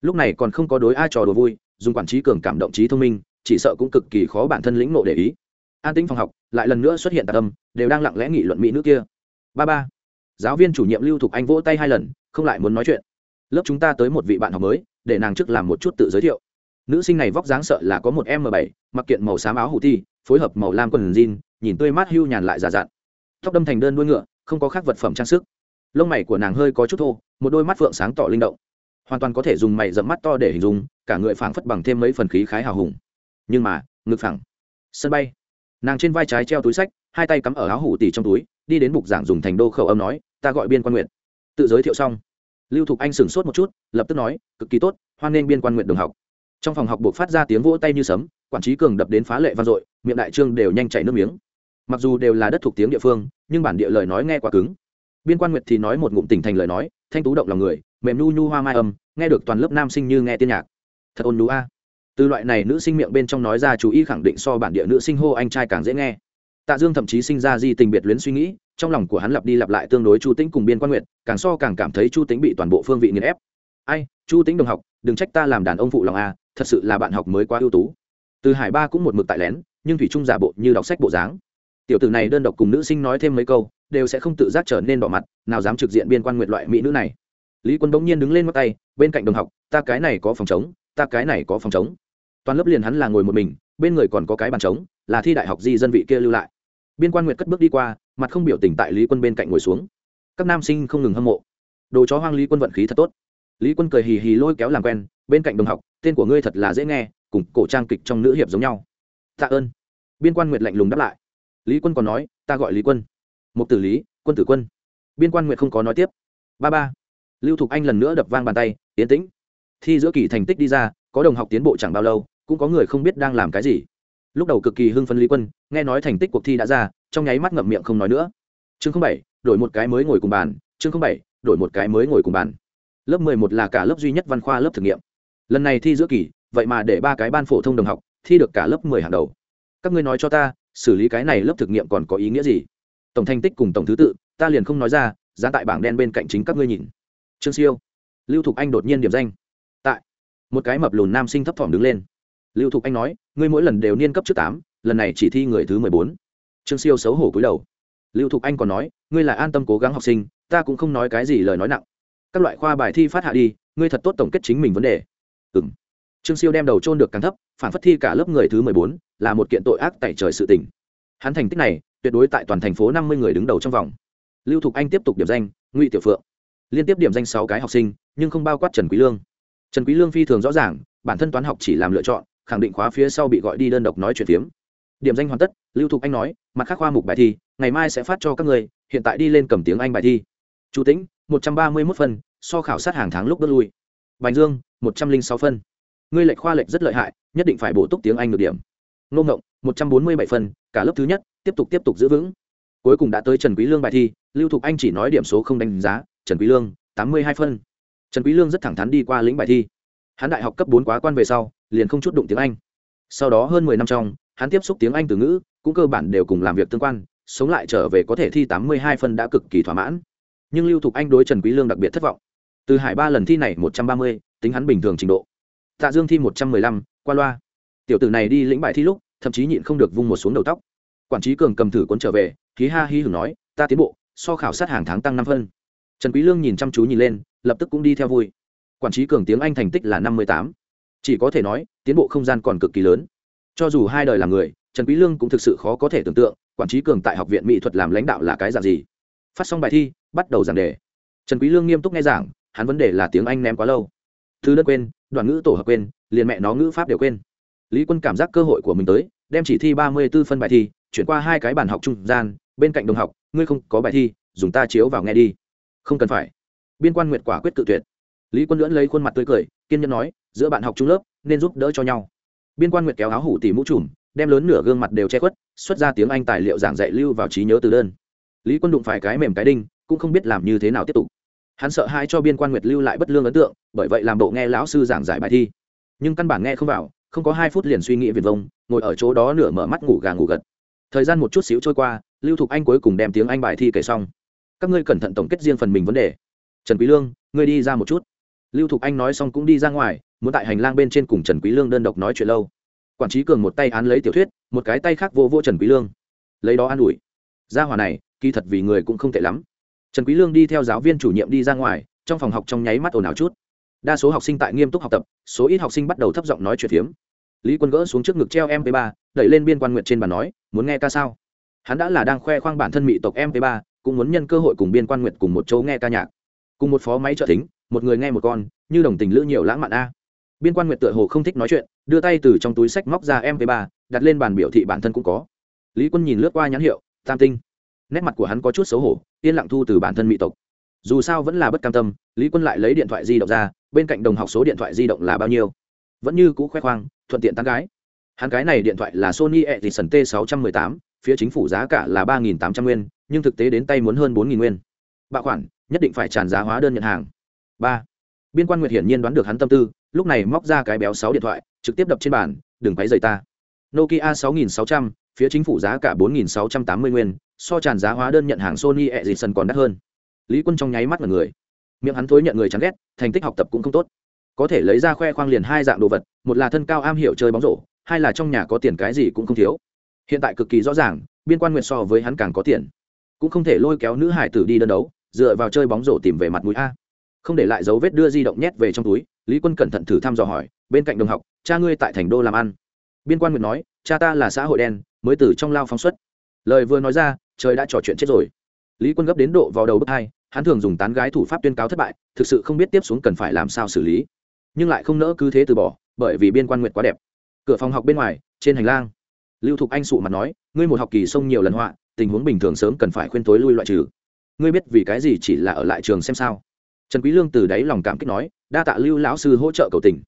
Lúc này còn không có đối a trò đùa vui, dùng quản trí cường cảm động trí thông minh, chỉ sợ cũng cực kỳ khó bản thân lĩnh ngộ để ý. An tĩnh phòng học, lại lần nữa xuất hiện tạc tâm đều đang lặng lẽ nghị luận mỹ nữ kia. Ba ba. Giáo viên chủ nhiệm lưu thục anh vỗ tay hai lần, không lại muốn nói chuyện. Lớp chúng ta tới một vị bạn học mới, để nàng trước làm một chút tự giới thiệu nữ sinh này vóc dáng sợ là có một m bảy, mặc kiện màu xám áo hủ ti, phối hợp màu lam quần jean, nhìn tươi mát hưu nhàn lại già dặn. Tóc đâm thành đơn đuôi ngựa, không có khác vật phẩm trang sức. Lông mày của nàng hơi có chút thô, một đôi mắt phượng sáng tỏ linh động. Hoàn toàn có thể dùng mày dẫm mắt to để hình dung, cả người phảng phất bằng thêm mấy phần khí khái hào hùng. Nhưng mà, ngực phẳng. Sân bay. Nàng trên vai trái treo túi sách, hai tay cắm ở áo hủ tỉ trong túi, đi đến bục giảng dùng thành đô khẩu âm nói, ta gọi biên quan nguyện tự giới thiệu xong. Lưu thục anh sửng sốt một chút, lập tức nói, cực kỳ tốt, hoan nghênh biên quan nguyện đồng học trong phòng học buộc phát ra tiếng vỗ tay như sấm, quản trí cường đập đến phá lệ vang dội, miệng đại trương đều nhanh chảy nước miếng. Mặc dù đều là đất thuộc tiếng địa phương, nhưng bản địa lời nói nghe quá cứng. Biên quan nguyệt thì nói một ngụm tỉnh thành lời nói, thanh tú động lòng người, mềm nu nhu hoa mai âm, nghe được toàn lớp nam sinh như nghe tiên nhạc. Thật ôn nú a. Từ loại này nữ sinh miệng bên trong nói ra chú ý khẳng định so bản địa nữ sinh hô anh trai càng dễ nghe. Tạ dương thậm chí sinh ra di tình biệt luyến suy nghĩ, trong lòng của hắn lặp đi lặp lại tương đối chu tĩnh cùng biên quan nguyệt, càng so càng cảm thấy chu tĩnh bị toàn bộ phương vị nghiền ép ai, chu tĩnh đồng học, đừng trách ta làm đàn ông phụ lòng a, thật sự là bạn học mới quá ưu tú. Từ hải ba cũng một mực tại lén, nhưng thủy trung giả bộ như đọc sách bộ dáng. Tiểu tử này đơn độc cùng nữ sinh nói thêm mấy câu, đều sẽ không tự giác trở nên bỏ mặt, nào dám trực diện biên quan nguyệt loại mỹ nữ này. Lý quân bỗng nhiên đứng lên mắt tay, bên cạnh đồng học, ta cái này có phòng chống ta cái này có phòng chống toàn lớp liền hắn là ngồi một mình, bên người còn có cái bàn trống, là thi đại học di dân vị kia lưu lại. Biên quan nguyệt cất bước đi qua, mặt không biểu tình tại lý quân bên cạnh ngồi xuống. Các nam sinh không ngừng hâm mộ. Đồ chó hoang lý quân vận khí thật tốt lý quân cười hì hì lôi kéo làm quen, bên cạnh đồng học, tên của ngươi thật là dễ nghe, cùng cổ trang kịch trong nữ hiệp giống nhau. Tạ ơn. Biên quan nguyệt lạnh lùng đáp lại. Lý quân còn nói, ta gọi lý quân. Một tử lý, quân tử quân. Biên quan nguyệt không có nói tiếp. Ba ba. Lưu thục anh lần nữa đập vang bàn tay tiến tĩnh, thi giữa kỳ thành tích đi ra, có đồng học tiến bộ chẳng bao lâu, cũng có người không biết đang làm cái gì. Lúc đầu cực kỳ hưng phấn lý quân, nghe nói thành tích cuộc thi đã ra, trong nháy mắt ngậm miệng không nói nữa. Chương không bảy, đổi một cái mới ngồi cùng bàn, chương không bảy, đổi một cái mới ngồi cùng bàn lớp mười một là cả lớp duy nhất văn khoa lớp thử nghiệm. Lần này thi giữa kỳ, vậy mà để ba cái ban phổ thông đồng học thi được cả lớp mười hàng đầu. Các ngươi nói cho ta, xử lý cái này lớp thực nghiệm còn có ý nghĩa gì? Tổng thành tích cùng tổng thứ tự, ta liền không nói ra, giá tại bảng đen bên cạnh chính các ngươi nhìn. Trương siêu. Lưu thục anh đột nhiên điểm danh. Tại. Một cái mập lùn nam sinh thấp thỏm đứng lên. Lưu thục anh nói, ngươi mỗi lần đều niên cấp trước tám, lần này chỉ thi người thứ mười bốn. Trương siêu xấu hổ cúi đầu. Lưu thục anh còn nói, ngươi là an tâm cố gắng học sinh, ta cũng không nói cái gì lời nói nặng các loại khoa bài thi phát hạ đi, ngươi thật tốt tổng kết chính mình vấn đề. Ừng trương siêu đem đầu trôn được càng thấp, phản phất thi cả lớp người thứ mười bốn, là một kiện tội ác tại trời sự tình. Hắn thành tích này, tuyệt đối tại toàn thành phố năm mươi người đứng đầu trong vòng. Lưu thục anh tiếp tục điểm danh, ngụy tiểu phượng. Liên tiếp điểm danh sáu cái học sinh, nhưng không bao quát trần quý lương. Trần quý lương phi thường rõ ràng, bản thân toán học chỉ làm lựa chọn, khẳng định khóa phía sau bị gọi đi đơn độc nói chuyện phiếm. Điểm danh hoàn tất, lưu thục anh nói, mặt khác khoa mục bài thi, ngày mai sẽ phát cho các người, hiện tại đi lên cầm tiếng anh bài thi. Chủ tĩnh, một trăm ba mươi 131 phân so khảo sát hàng tháng lúc bước lui. Bành dương, một trăm linh sáu phân. Ngươi lệch khoa lệch rất lợi hại, nhất định phải bổ túc tiếng anh được điểm. Nô ngộng, một trăm bốn mươi bảy phân, cả lớp thứ nhất, tiếp tục tiếp tục giữ vững. Cuối cùng đã tới trần quý lương bài thi, lưu thục anh chỉ nói điểm số không đánh giá, trần quý lương, tám mươi hai phân. Trần quý lương rất thẳng thắn đi qua lĩnh bài thi. Hắn đại học cấp bốn quá quan về sau, liền không chút đụng tiếng anh. Sau đó hơn mười năm trong, hắn tiếp xúc tiếng anh từ ngữ, cũng cơ bản đều cùng làm việc tương quan, sống lại trở về có thể thi tám mươi hai phân đã cực kỳ thỏa mãn. Nhưng lưu thục anh đối trần quý lương đặc biệt thất vọng từ hải ba lần thi này một trăm ba mươi, tính hắn bình thường trình độ. Tạ dương thi một trăm mười lăm, qua loa. Tiểu tử này đi lĩnh bài thi lúc, thậm chí nhịn không được vung một xuống đầu tóc. Quản trí cường cầm thử cuốn trở về khí ha hi hửng nói, ta tiến bộ, so khảo sát hàng tháng tăng năm phân. Trần quý lương nhìn chăm chú nhìn lên, lập tức cũng đi theo vui. Quản trí cường tiếng anh thành tích là năm mươi tám. Chỉ có thể nói, tiến bộ không gian còn cực kỳ lớn. Cho dù hai đời làm người, trần quý lương cũng thực sự khó có thể tưởng tượng, quản trí cường tại học viện mỹ thuật làm lãnh đạo là cái dạng gì. Phát xong bài thi, bắt đầu giảng đề. Trần quý lương nghiêm túc nghe giảng hắn vấn đề là tiếng anh ném quá lâu. Thứ đất quên đoàn ngữ tổ hợp quên, liền mẹ nó ngữ pháp đều quên. Lý quân cảm giác cơ hội của mình tới, đem chỉ thi ba mươi 34 phân bài thi, chuyển qua hai cái bàn học trung gian, bên cạnh đồng học, ngươi không có bài thi, dùng ta chiếu vào nghe đi. Không cần phải. Biên quan nguyệt quả quyết tự tuyệt. Lý quân lưỡn lấy khuôn mặt tươi cười, kiên nhẫn nói, giữa bạn học trung lớp, nên giúp đỡ cho nhau. Biên quan nguyệt kéo áo hủ tỉ mũ trùm, đem lớn nửa gương mặt đều che khuất, xuất ra tiếng anh tài liệu giảng dạy lưu vào trí nhớ từ đơn. Lý quân đụng phải cái mềm cái đinh, cũng không biết làm như thế nào tiếp tục hắn sợ hai cho biên quan nguyệt lưu lại bất lương ấn tượng, bởi vậy làm bộ nghe lão sư giảng giải bài thi. Nhưng căn bản nghe không vào, không có hai phút liền suy nghĩ viền vông, ngồi ở chỗ đó nửa mở mắt ngủ gà ngủ gật. Thời gian một chút xíu trôi qua, lưu thục anh cuối cùng đem tiếng anh bài thi kể xong. Các ngươi cẩn thận tổng kết riêng phần mình vấn đề. Trần quý lương, ngươi đi ra một chút. Lưu thục anh nói xong cũng đi ra ngoài, muốn tại hành lang bên trên cùng trần quý lương đơn độc nói chuyện lâu. Quản trí cường một tay án lấy tiểu thuyết, một cái tay khác vô vô trần quý lương. Lấy đó an ủi. Gia hỏa này, kỳ thật vì người cũng không tệ lắm trần quý lương đi theo giáo viên chủ nhiệm đi ra ngoài, trong phòng học trong nháy mắt ồn ào chút. Đa số học sinh tại nghiêm túc học tập, số ít học sinh bắt đầu thấp giọng nói chuyện phiếm. Lý quân gỡ xuống trước ngực treo mp 3 đẩy lên biên quan nguyện trên bàn nói, muốn nghe ca sao? Hắn đã là đang khoe khoang bản thân mỹ tộc mp 3 cũng muốn nhân cơ hội cùng biên quan nguyện cùng một chỗ nghe ca nhạc. Cùng một phó máy trợ thính, một người nghe một con, như đồng tình lữ nhiều lãng mạn a. Biên quan nguyện tựa hồ không thích nói chuyện, đưa tay từ trong túi sách móc ra mp 3 đặt lên bàn biểu thị bản thân cũng có. Lý quân nhìn lướt qua nhãn hiệu, tam tinh. Nét mặt của hắn có chút xấu hổ yên lặng thu từ bản thân mỹ tộc. Dù sao vẫn là bất cam tâm lý quân lại lấy điện thoại di động ra bên cạnh đồng học số điện thoại di động là bao nhiêu? Vẫn như cũ khoe khoang thuận tiện tán gái. Hắn cái này điện thoại là sony ericsson t 618 phía chính phủ giá cả là ba tám trăm nguyên nhưng thực tế đến tay muốn hơn bốn nguyên. Bạo khoản nhất định phải tràn giá hóa đơn nhận hàng. Ba. Biên quan nguyệt hiển nhiên đoán được hắn tâm tư lúc này móc ra cái béo sáu điện thoại trực tiếp đập trên bàn đừng quấy rầy ta. Nokia 6600, phía chính phủ giá cả 4680 nguyên so tràn giá hóa đơn nhận hàng sony ericsson còn đắt hơn. Lý quân trong nháy mắt là người. Miệng hắn thối nhận người chán ghét, thành tích học tập cũng không tốt. Có thể lấy ra khoe khoang liền hai dạng đồ vật, một là thân cao am hiểu chơi bóng rổ, hai là trong nhà có tiền cái gì cũng không thiếu. Hiện tại cực kỳ rõ ràng, biên quan nguyệt so với hắn càng có tiền. Cũng không thể lôi kéo nữ hải tử đi đơn đấu, dựa vào chơi bóng rổ tìm về mặt mũi a. Không để lại dấu vết đưa di động nhét về trong túi, lý quân cẩn thận thử thăm dò hỏi, bên cạnh đồng học, cha ngươi tại thành đô làm ăn? Biên quan nguyệt nói, cha ta là xã hội đen, mới từ trong lao phóng xuất. Lời vừa nói ra trời đã trò chuyện chết rồi. Lý quân gấp đến độ vào đầu bước hai, hắn thường dùng tán gái thủ pháp tuyên cáo thất bại, thực sự không biết tiếp xuống cần phải làm sao xử lý. Nhưng lại không nỡ cứ thế từ bỏ, bởi vì biên quan nguyệt quá đẹp. Cửa phòng học bên ngoài, trên hành lang, lưu thục anh sụ mặt nói, ngươi một học kỳ xông nhiều lần họa, tình huống bình thường sớm cần phải khuyên tối lui loại trừ. Ngươi biết vì cái gì chỉ là ở lại trường xem sao? Trần quý lương từ đáy lòng cảm kích nói, đa tạ lưu lão sư hỗ trợ cầu tình.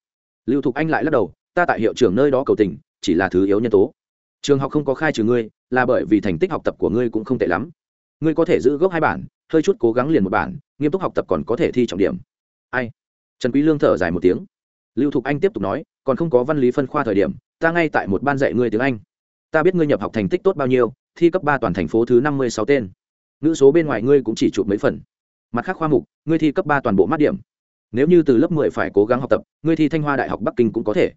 Lưu thục anh lại lắc đầu, ta tại hiệu trưởng nơi đó cầu tình, chỉ là thứ yếu nhân tố. Trường học không có khai trừ ngươi là bởi vì thành tích học tập của ngươi cũng không tệ lắm. Ngươi có thể giữ gốc hai bản, hơi chút cố gắng liền một bản, nghiêm túc học tập còn có thể thi trọng điểm. Ai? Trần quý lương thở dài một tiếng. Lưu thục anh tiếp tục nói, còn không có văn lý phân khoa thời điểm, ta ngay tại một ban dạy ngươi tiếng anh. Ta biết ngươi nhập học thành tích tốt bao nhiêu, thi cấp ba toàn thành phố thứ năm mươi sáu tên. Ngữ số bên ngoài ngươi cũng chỉ chụp mấy phần. Mặt khác khoa mục, ngươi thi cấp ba toàn bộ mát điểm. Nếu như từ lớp mười phải cố gắng học tập, ngươi thi thanh hoa đại học bắc kinh cũng có thể.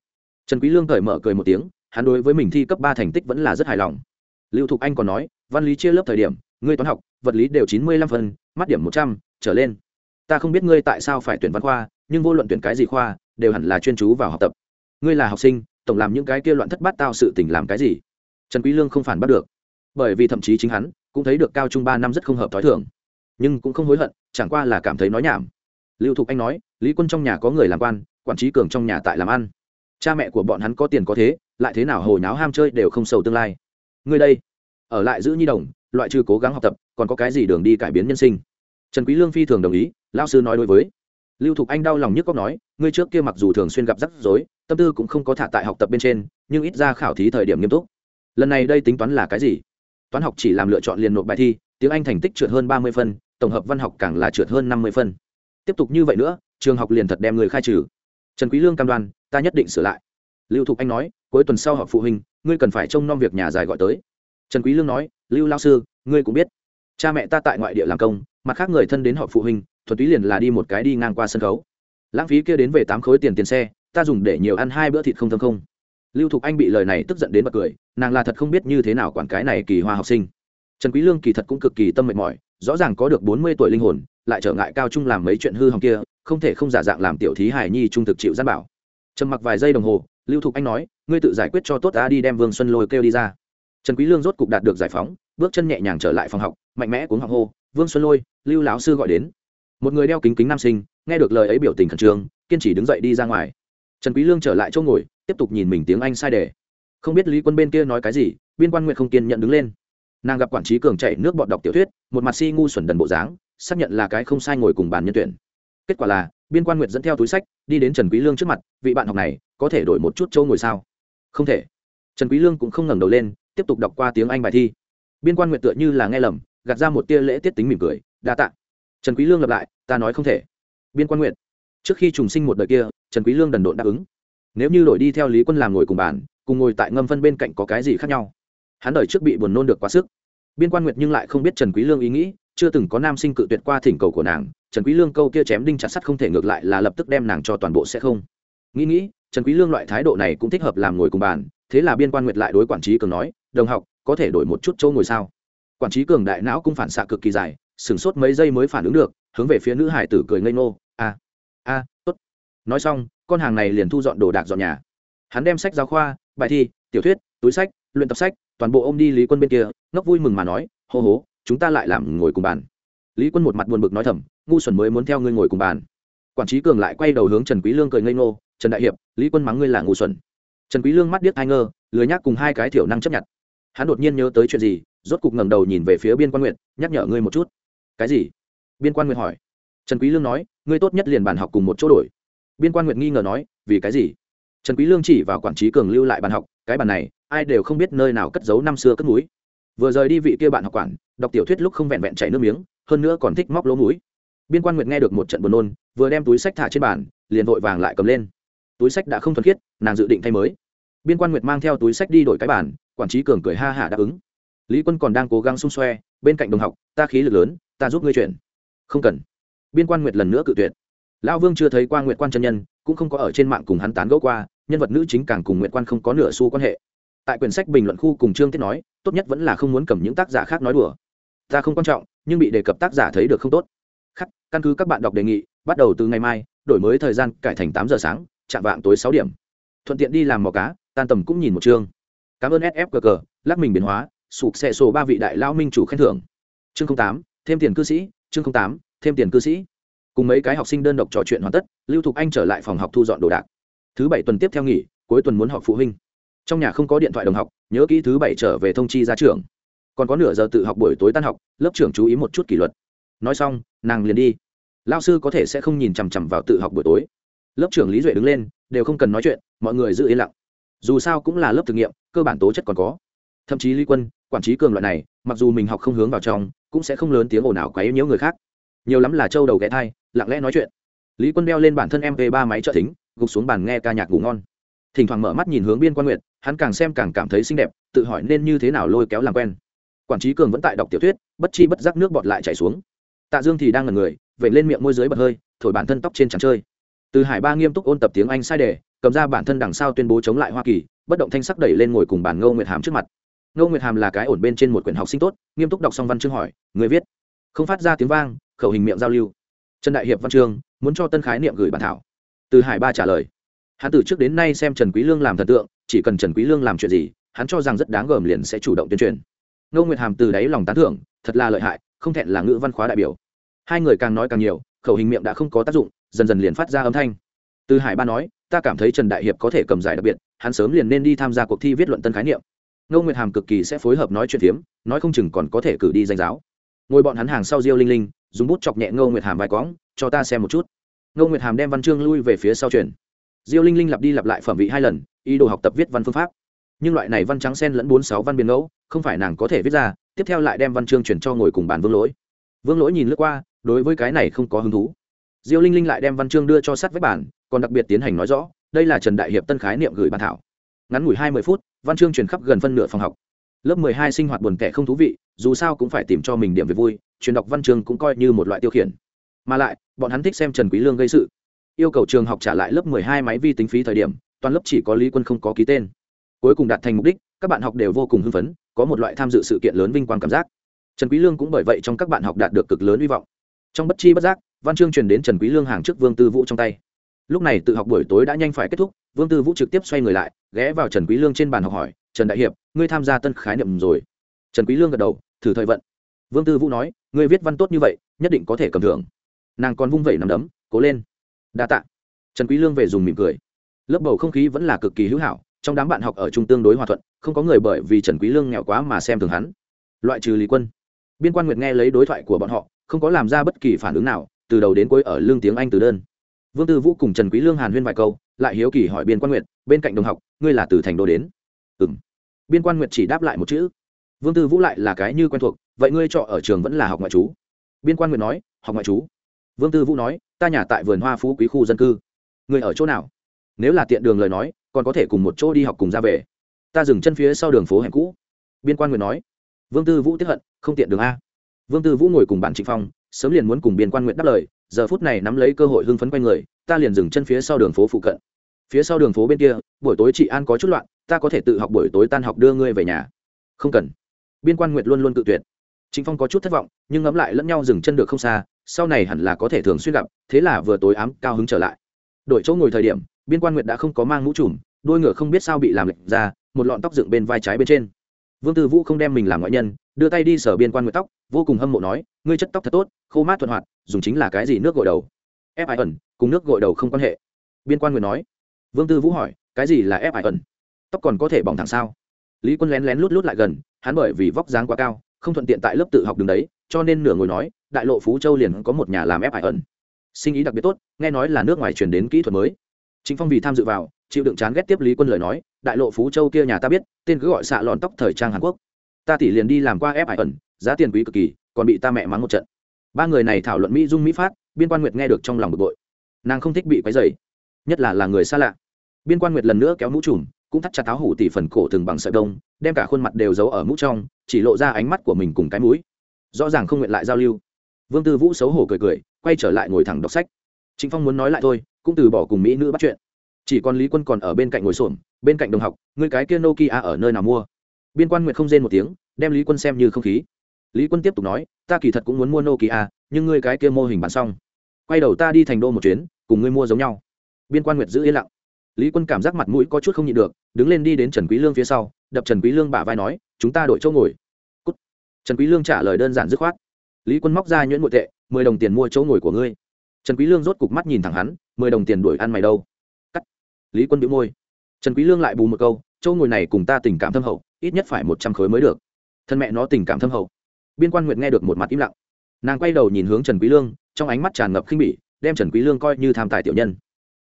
Trần quý lương cởi mở cười một tiếng, hắn đối với mình thi cấp ba thành tích vẫn là rất hài lòng lưu thục anh còn nói văn lý chia lớp thời điểm ngươi toán học vật lý đều chín mươi lăm phần, mắt điểm một trăm trở lên. Ta không biết ngươi tại sao phải tuyển văn khoa nhưng vô luận tuyển cái gì khoa đều hẳn là chuyên chú vào học tập. Ngươi là học sinh tổng làm những cái kia loạn thất bát tao sự tình làm cái gì? Trần quý lương không phản bắt được. Bởi vì thậm chí chính hắn cũng thấy được cao trung ba năm rất không hợp thói thường nhưng cũng không hối hận chẳng qua là cảm thấy nói nhảm. Lưu thục anh nói lý quân trong nhà có người làm quan quản trí cường trong nhà tại làm ăn. Cha mẹ của bọn hắn có tiền có thế lại thế nào hồi nháo ham chơi đều không sầu tương lai ngươi đây, ở lại giữ nhi đồng, loại trừ cố gắng học tập, còn có cái gì đường đi cải biến nhân sinh? Trần quý lương phi thường đồng ý, lão sư nói đối với. Lưu thục anh đau lòng nhức cóc nói, ngươi trước kia mặc dù thường xuyên gặp rắc rối, tâm tư cũng không có thả tại học tập bên trên, nhưng ít ra khảo thí thời điểm nghiêm túc. Lần này đây tính toán là cái gì? Toán học chỉ làm lựa chọn liền nộp bài thi, tiếng anh thành tích trượt hơn ba mươi phân, tổng hợp văn học càng là trượt hơn năm mươi phân. Tiếp tục như vậy nữa, trường học liền thật đem người khai trừ. Trần quý lương cam đoan, ta nhất định sửa lại. Lưu thục anh nói, cuối tuần sau họp phụ huynh ngươi cần phải trông nom việc nhà dài gọi tới. Trần quý lương nói, lưu lao sư, ngươi cũng biết, cha mẹ ta tại ngoại địa làm công, mặt khác người thân đến họp phụ huynh, thuần túy liền là đi một cái đi ngang qua sân khấu. Lãng phí kia đến về tám khối tiền tiền xe, ta dùng để nhiều ăn hai bữa thịt không thơm không. Lưu thục anh bị lời này tức giận đến bật cười, nàng là thật không biết như thế nào quản cái này kỳ hoa học sinh. Trần quý lương kỳ thật cũng cực kỳ tâm mệt mỏi, rõ ràng có được bốn mươi tuổi linh hồn, lại trở ngại cao trung làm mấy chuyện hư hỏng kia, không thể không giả dạng làm tiểu thí hải nhi trung thực chịu gian bảo. Trầm mặc vài giây đồng hồ, lưu thục anh nói ngươi tự giải quyết cho tốt ta đi đem vương xuân lôi kêu đi ra trần quý lương rốt cục đạt được giải phóng bước chân nhẹ nhàng trở lại phòng học mạnh mẽ cuống học hô vương xuân lôi lưu lão sư gọi đến một người đeo kính kính nam sinh nghe được lời ấy biểu tình khẩn trương kiên trì đứng dậy đi ra ngoài trần quý lương trở lại chỗ ngồi tiếp tục nhìn mình tiếng anh sai đề không biết lý quân bên kia nói cái gì biên quan nguyện không kiên nhận đứng lên nàng gặp quản trí cường chạy nước bọt đọc tiểu thuyết một mặt si ngu xuẩn đần bộ dáng xác nhận là cái không sai ngồi cùng bàn nhân tuyển kết quả là biên quan nguyệt dẫn theo túi sách đi đến trần quý lương trước mặt vị bạn học này có thể đổi một chút chỗ ngồi sao không thể. Trần quý lương cũng không ngẩng đầu lên, tiếp tục đọc qua tiếng anh bài thi. Biên quan nguyệt tựa như là nghe lầm, gạt ra một tia lễ tiết tính mỉm cười, đa tạ. Trần quý lương lặp lại, ta nói không thể. Biên quan nguyệt trước khi trùng sinh một đời kia, trần quý lương đần độn đáp ứng. Nếu như đổi đi theo lý quân làm ngồi cùng bàn, cùng ngồi tại ngâm phân bên cạnh có cái gì khác nhau? Hắn đời trước bị buồn nôn được quá sức. Biên quan nguyệt nhưng lại không biết trần quý lương ý nghĩ, chưa từng có nam sinh cự tuyệt qua thỉnh cầu của nàng. Trần quý lương câu kia chém đinh chặt sắt không thể ngược lại là lập tức đem nàng cho toàn bộ sẽ không. Nghĩ nghĩ trần quý lương loại thái độ này cũng thích hợp làm ngồi cùng bàn, thế là biên quan nguyệt lại đối quản trí cường nói, đồng học, có thể đổi một chút chỗ ngồi sao? Quản trí cường đại não cũng phản xạ cực kỳ dài, sửng sốt mấy giây mới phản ứng được, hướng về phía nữ hải tử cười ngây ngô, a a, tốt. Nói xong, con hàng này liền thu dọn đồ đạc dọn nhà. Hắn đem sách giáo khoa, bài thi, tiểu thuyết, túi sách, luyện tập sách, toàn bộ ô m đi lý quân bên kia, ngốc vui mừng mà nói, hô hố, chúng ta lại làm ngồi cùng bàn. Lý quân một mặt buồn bực nói thầm, ngu xuẩn mới muốn theo ngươi ngồi cùng bàn. Quản trí cường lại quay đầu hướng trần quý lương cười ngây ngô trần đại hiệp lý quân mắng ngươi là ngu xuẩn trần quý lương mắt điếc hai ngơ lười nhác cùng hai cái thiểu năng chấp nhận hắn đột nhiên nhớ tới chuyện gì rốt cục ngẩng đầu nhìn về phía biên quan nguyện nhắc nhở ngươi một chút cái gì biên quan nguyện hỏi trần quý lương nói ngươi tốt nhất liền bàn học cùng một chỗ đổi biên quan nguyện nghi ngờ nói vì cái gì trần quý lương chỉ vào quản trí cường lưu lại bàn học cái bàn này ai đều không biết nơi nào cất giấu năm xưa cất núi vừa rời đi vị kia bạn học quản đọc tiểu thuyết lúc không vẹn vẹn chảy nước miếng hơn nữa còn thích móc lỗ mũi biên quan nguyệt nghe được một trận buồn nôn vừa đem túi sách thả trên bàn liền vội vàng lại cầm lên túi sách đã không thuần khiết, nàng dự định thay mới. Biên quan nguyệt mang theo túi sách đi đổi cái bản quản trí cường cười ha hả đáp ứng. Lý quân còn đang cố gắng xung xoe, bên cạnh đồng học, ta khí lực lớn, ta giúp ngươi chuyển. Không cần. Biên quan nguyệt lần nữa cự tuyệt. Lão vương chưa thấy qua nguyệt quan chân nhân, cũng không có ở trên mạng cùng hắn tán gẫu qua, nhân vật nữ chính càng cùng nguyệt quan không có nửa xu quan hệ. Tại quyển sách bình luận khu cùng trương tiết nói, tốt nhất vẫn là không muốn cầm những tác giả khác nói đùa. Ta không quan trọng, nhưng bị đề cập tác giả thấy được không tốt. Khắc, căn cứ các bạn đọc đề nghị, bắt đầu từ ngày mai, đổi mới thời gian cải thành tám giờ sáng chạm vạng tối sáu điểm. Thuận tiện đi làm mò cá, tan tầm cũng nhìn một chương. Cảm ơn sfgg lắc mình biến hóa, sụp xe sổ ba vị đại lao minh chủ khen thưởng. Chương tám, thêm tiền cư sĩ, chương tám, thêm tiền cư sĩ. Cùng mấy cái học sinh đơn độc trò chuyện hoàn tất, lưu thục anh trở lại phòng học thu dọn đồ đạc. Thứ bảy tuần tiếp theo nghỉ, cuối tuần muốn họp phụ huynh. Trong nhà không có điện thoại đồng học, nhớ kỹ thứ bảy trở về thông chi ra trường. Còn có nửa giờ tự học buổi tối tan học, lớp trưởng chú ý một chút kỷ luật. Nói xong, nàng liền đi. Lao sư có thể sẽ không nhìn chằm chằm vào tự học buổi tối lớp trưởng lý duệ đứng lên, đều không cần nói chuyện, mọi người giữ yên lặng. Dù sao cũng là lớp thực nghiệm, cơ bản tố chất còn có. Thậm chí lý quân, quản trí cường loại này, mặc dù mình học không hướng vào trong, cũng sẽ không lớn tiếng ồn ào quấy nhiễu người khác. Nhiều lắm là trâu đầu ghé thai, lặng lẽ nói chuyện. Lý quân đeo lên bản thân mp ba máy trợ thính, gục xuống bàn nghe ca nhạc ngủ ngon. Thỉnh thoảng mở mắt nhìn hướng biên quan nguyệt, hắn càng xem càng cảm thấy xinh đẹp, tự hỏi nên như thế nào lôi kéo làm quen. Quản trí cường vẫn tại đọc tiểu thuyết, bất chi bất giác nước bọt lại chảy xuống. Tạ dương thì đang ngần người vẩy lên miệng môi dưới bật hơi, thổi bản thân tóc trên trắng chơi từ hải ba nghiêm túc ôn tập tiếng anh sai đề, cầm ra bản thân đằng sau tuyên bố chống lại hoa kỳ, bất động thanh sắc đẩy lên ngồi cùng bản ngô nguyệt hàm trước mặt. Ngô nguyệt hàm là cái ổn bên trên một quyển học sinh tốt, nghiêm túc đọc xong văn chương hỏi, người viết? Không phát ra tiếng vang, khẩu hình miệng giao lưu. Trần đại hiệp văn chương, muốn cho tân khái niệm gửi bản thảo. Từ hải ba trả lời, hắn từ trước đến nay xem trần quý lương làm thần tượng, chỉ cần trần quý lương làm chuyện gì, hắn cho rằng rất đáng gờm liền sẽ chủ động tuyên truyền. Ngô nguyệt hàm từ đáy lòng tán thưởng, thật là lợi hại, không thẹn là ngữ văn khóa đại biểu. Hai người càng nói càng nhiều, khẩu hình miệng đã không có tác dụng dần dần liền phát ra âm thanh. Từ hải ba nói, ta cảm thấy trần đại hiệp có thể cầm giải đặc biệt, hắn sớm liền nên đi tham gia cuộc thi viết luận tân khái niệm. Ngô nguyệt hàm cực kỳ sẽ phối hợp nói chuyện phiếm, nói không chừng còn có thể cử đi danh giáo. Ngồi bọn hắn hàng sau diêu linh linh, dùng bút chọc nhẹ ngô nguyệt hàm vài quõng cho ta xem một chút. Ngô nguyệt hàm đem văn chương lui về phía sau truyền diêu linh linh lặp đi lặp lại phẩm vị hai lần, ý đồ học tập viết văn phương pháp. Nhưng loại này văn trắng sen lẫn bốn sáu văn biên ngẫu, không phải nàng có thể viết ra, tiếp theo lại đem văn chương chuyển cho ngồi cùng bàn vương lỗi. Vương lỗi nhìn lướt qua, đối với cái này không có hứng thú diêu linh linh lại đem văn chương đưa cho sát với bản còn đặc biệt tiến hành nói rõ, đây là trần đại hiệp tân khái niệm gửi bản thảo. Ngắn ngủi hai mươi phút, văn chương truyền khắp gần phân nửa phòng học. Lớp mười hai sinh hoạt buồn tẻ không thú vị, dù sao cũng phải tìm cho mình điểm về vui, truyền đọc văn chương cũng coi như một loại tiêu khiển. Mà lại, bọn hắn thích xem trần quý lương gây sự. Yêu cầu trường học trả lại lớp mười hai máy vi tính phí thời điểm, toàn lớp chỉ có lý quân không có ký tên. Cuối cùng đạt thành mục đích, các bạn học đều vô cùng hưng phấn, có một loại tham dự sự kiện lớn vinh quang cảm giác. Trần quý lương cũng bởi vậy trong các bạn học đạt được cực lớn hy vọng. Trong bất chi bất giác văn chương truyền đến trần quý lương hàng trước vương tư vũ trong tay lúc này tự học buổi tối đã nhanh phải kết thúc vương tư vũ trực tiếp xoay người lại ghé vào trần quý lương trên bàn học hỏi trần đại hiệp ngươi tham gia tân khái niệm rồi trần quý lương gật đầu thử thời vận vương tư vũ nói ngươi viết văn tốt như vậy nhất định có thể cầm thưởng nàng còn vung vẩy nắm đấm cố lên đa tạ trần quý lương về dùng mỉm cười lớp bầu không khí vẫn là cực kỳ hữu hảo trong đám bạn học ở trung tương đối hòa thuận không có người bởi vì trần quý lương nghèo quá mà xem thường hắn loại trừ lý quân biên quan nguyệt nghe lấy đối thoại của bọn họ không có làm ra bất kỳ phản ứng nào từ đầu đến cuối ở lương tiếng anh từ đơn. Vương tư vũ cùng trần quý lương hàn huyên vài câu, lại hiếu kỳ hỏi biên quan nguyệt, bên cạnh đồng học, ngươi là từ thành đô đến? Ừm. Biên quan nguyệt chỉ đáp lại một chữ. Vương tư vũ lại là cái như quen thuộc, vậy ngươi trọ ở trường vẫn là học ngoại trú? Biên quan nguyệt nói, học ngoại trú. Vương tư vũ nói, ta nhà tại vườn hoa phú quý khu dân cư. Ngươi ở chỗ nào? Nếu là tiện đường lời nói, còn có thể cùng một chỗ đi học cùng ra về. Ta dừng chân phía sau đường phố hẻm cũ. Biên quan nguyệt nói. Vương tư vũ tiếp hận, không tiện đường a. Vương tư vũ ngồi cùng bạn trịnh phong sớm liền muốn cùng biên quan nguyện đáp lời, giờ phút này nắm lấy cơ hội hưng phấn quanh người, ta liền dừng chân phía sau đường phố phụ cận. Phía sau đường phố bên kia, buổi tối chị an có chút loạn, ta có thể tự học buổi tối tan học đưa ngươi về nhà. Không cần. Biên quan nguyện luôn luôn tự tuyệt. Chính phong có chút thất vọng, nhưng ngẫm lại lẫn nhau dừng chân được không xa, sau này hẳn là có thể thường xuyên gặp, thế là vừa tối ám, cao hứng trở lại. Đổi chỗ ngồi thời điểm, biên quan nguyện đã không có mang mũ trùm, đôi ngựa không biết sao bị làm lệch ra, một lọn tóc dựng bên vai trái bên trên. Vương tư vũ không đem mình làm ngoại nhân, đưa tay đi sở biên quan nguyện tóc vô cùng hâm mộ nói, ngươi chất tóc thật tốt, khô mát thuận hoạt, dùng chính là cái gì nước gội đầu? Ép ai ẩn cùng nước gội đầu không quan hệ. Biên quan người nói. Vương tư vũ hỏi, cái gì là ép ai ẩn tóc còn có thể bỏng thẳng sao? Lý quân lén lén lút lút lại gần, hắn bởi vì vóc dáng quá cao, không thuận tiện tại lớp tự học đường đấy, cho nên nửa ngồi nói, đại lộ phú châu liền có một nhà làm ép ải ẩn sinh ý đặc biệt tốt, nghe nói là nước ngoài truyền đến kỹ thuật mới. Chính phong vì tham dự vào, chịu đựng chán ghét tiếp lý quân lời nói, đại lộ phú châu kia nhà ta biết, tên cứ gọi xạ lòn tóc thời trang hàn quốc. Ta tỷ liền đi làm qua ép ải ẩn giá tiền quý cực kỳ, còn bị ta mẹ mắng một trận. Ba người này thảo luận mỹ dung mỹ phát, biên quan nguyệt nghe được trong lòng bực bội. Nàng không thích bị quấy dày nhất là là người xa lạ. Biên quan nguyệt lần nữa kéo mũ trùm, cũng thắt chặt áo hủ tỷ phần cổ thường bằng sợi đông đem cả khuôn mặt đều giấu ở mũ trong, chỉ lộ ra ánh mắt của mình cùng cái mũi. Rõ ràng không nguyện lại giao lưu. Vương tư vũ xấu hổ cười cười, quay trở lại ngồi thẳng đọc sách. Chính phong muốn nói lại thôi, cũng từ bỏ cùng mỹ nữ bắt chuyện. Chỉ còn lý quân còn ở bên cạnh ngồi xổm, bên cạnh đồng học người cái kia nokia ở nơi nào mua? Biên quan nguyệt không rên một tiếng, đem lý quân xem như không khí lý quân tiếp tục nói, ta kỳ thật cũng muốn mua nokia, nhưng ngươi cái kia mô hình bán xong. Quay đầu ta đi thành đô một chuyến, cùng ngươi mua giống nhau. Biên quan nguyệt giữ yên lặng. Lý quân cảm giác mặt mũi có chút không nhịn được, đứng lên đi đến trần quý lương phía sau, đập trần quý lương bả vai nói, chúng ta đổi chỗ ngồi. Cút. trần quý lương trả lời đơn giản dứt khoát. Lý quân móc ra nhuyễn nội tệ, mười đồng tiền mua chỗ ngồi của ngươi. Trần quý lương rốt cục mắt nhìn thẳng hắn, mười đồng tiền đuổi ăn mày đâu? Cắt. Lý quân bĩu môi. Trần quý lương lại bù một câu, chỗ ngồi này cùng ta tình cảm thâm hậu, ít nhất phải một trăm khối mới được. Thân mẹ nó tình cảm thâm hậu biên quan nguyệt nghe được một mặt im lặng. Nàng quay đầu nhìn hướng trần quý lương, trong ánh mắt tràn ngập khinh bỉ, đem trần quý lương coi như tham tài tiểu nhân.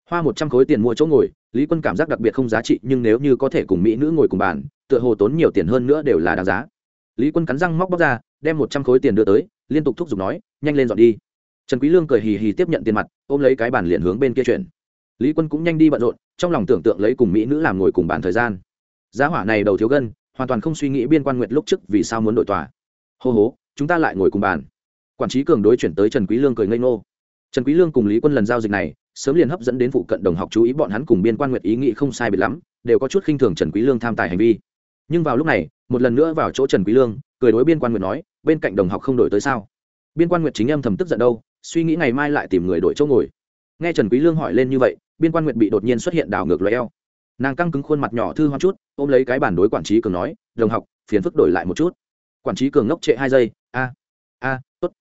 Hoa một trăm khối tiền mua chỗ ngồi, lý quân cảm giác đặc biệt không giá trị, nhưng nếu như có thể cùng mỹ nữ ngồi cùng bàn, tựa hồ tốn nhiều tiền hơn nữa đều là đáng giá. Lý quân cắn răng móc bóc ra, đem một trăm khối tiền đưa tới, liên tục thúc giục nói, nhanh lên dọn đi. Trần quý lương cười hì hì tiếp nhận tiền mặt, ôm lấy cái bàn liền hướng bên kia chuyển. Lý quân cũng nhanh đi bận rộn, trong lòng tưởng tượng lấy cùng mỹ nữ làm ngồi cùng bàn thời gian. Giá hỏa này đầu thiếu gân, hoàn toàn không suy nghĩ biên quan nguyệt lúc trước vì sao muốn đổi tòa hô hố, chúng ta lại ngồi cùng bàn. Quản trí cường đối chuyển tới trần quý lương cười ngây ngô. Trần quý lương cùng lý quân lần giao dịch này, sớm liền hấp dẫn đến phụ cận đồng học chú ý bọn hắn cùng biên quan nguyệt ý nghĩ không sai biệt lắm, đều có chút khinh thường trần quý lương tham tài hành vi. Nhưng vào lúc này, một lần nữa vào chỗ trần quý lương, cười đối biên quan nguyệt nói, bên cạnh đồng học không đổi tới sao? Biên quan nguyệt chính em thầm tức giận đâu, suy nghĩ ngày mai lại tìm người đổi chỗ ngồi. Nghe trần quý lương hỏi lên như vậy, biên quan nguyệt bị đột nhiên xuất hiện đảo ngược loé eo. Nàng căng cứng khuôn mặt nhỏ thư hoang chút, ôm lấy cái bản đối quản trí cường nói, đồng học, phiền phức đổi lại một chút quản trí cường ngốc trệ hai giây, a a, tốt.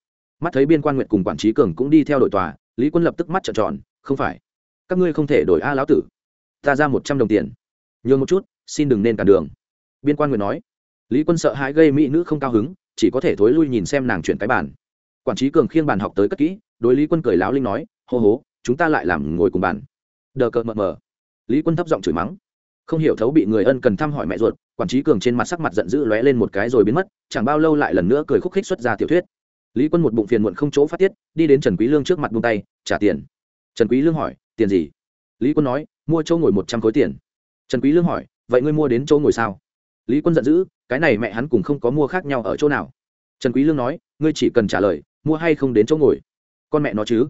Mắt thấy biên quan nguyện cùng quản trí cường cũng đi theo đội tòa, lý quân lập tức mắt trợn tròn, không phải. Các ngươi không thể đổi a lão tử. Ta ra một trăm đồng tiền. Nhường một chút, xin đừng nên cản đường. Biên quan nguyện nói. Lý quân sợ hãi gây mỹ nữ không cao hứng, chỉ có thể thối lui nhìn xem nàng chuyển cái bàn. Quản trí cường khiêng bàn học tới cất kỹ, đối lý quân cười láo linh nói, hô hố, chúng ta lại làm ngồi cùng bàn. Đờ cợt mờ mờ. Lý quân thấp giọng chửi mắng không hiểu thấu bị người ân cần thăm hỏi mẹ ruột, quản trí cường trên mặt sắc mặt giận dữ lóe lên một cái rồi biến mất, chẳng bao lâu lại lần nữa cười khúc khích xuất ra tiểu thuyết. Lý quân một bụng phiền muộn không chỗ phát tiết, đi đến trần quý lương trước mặt buông tay, trả tiền. Trần quý lương hỏi, tiền gì? Lý quân nói, mua chỗ ngồi một trăm khối tiền. Trần quý lương hỏi, vậy ngươi mua đến chỗ ngồi sao? Lý quân giận dữ, cái này mẹ hắn cùng không có mua khác nhau ở chỗ nào? Trần quý lương nói, ngươi chỉ cần trả lời, mua hay không đến chỗ ngồi. Con mẹ nó chứ.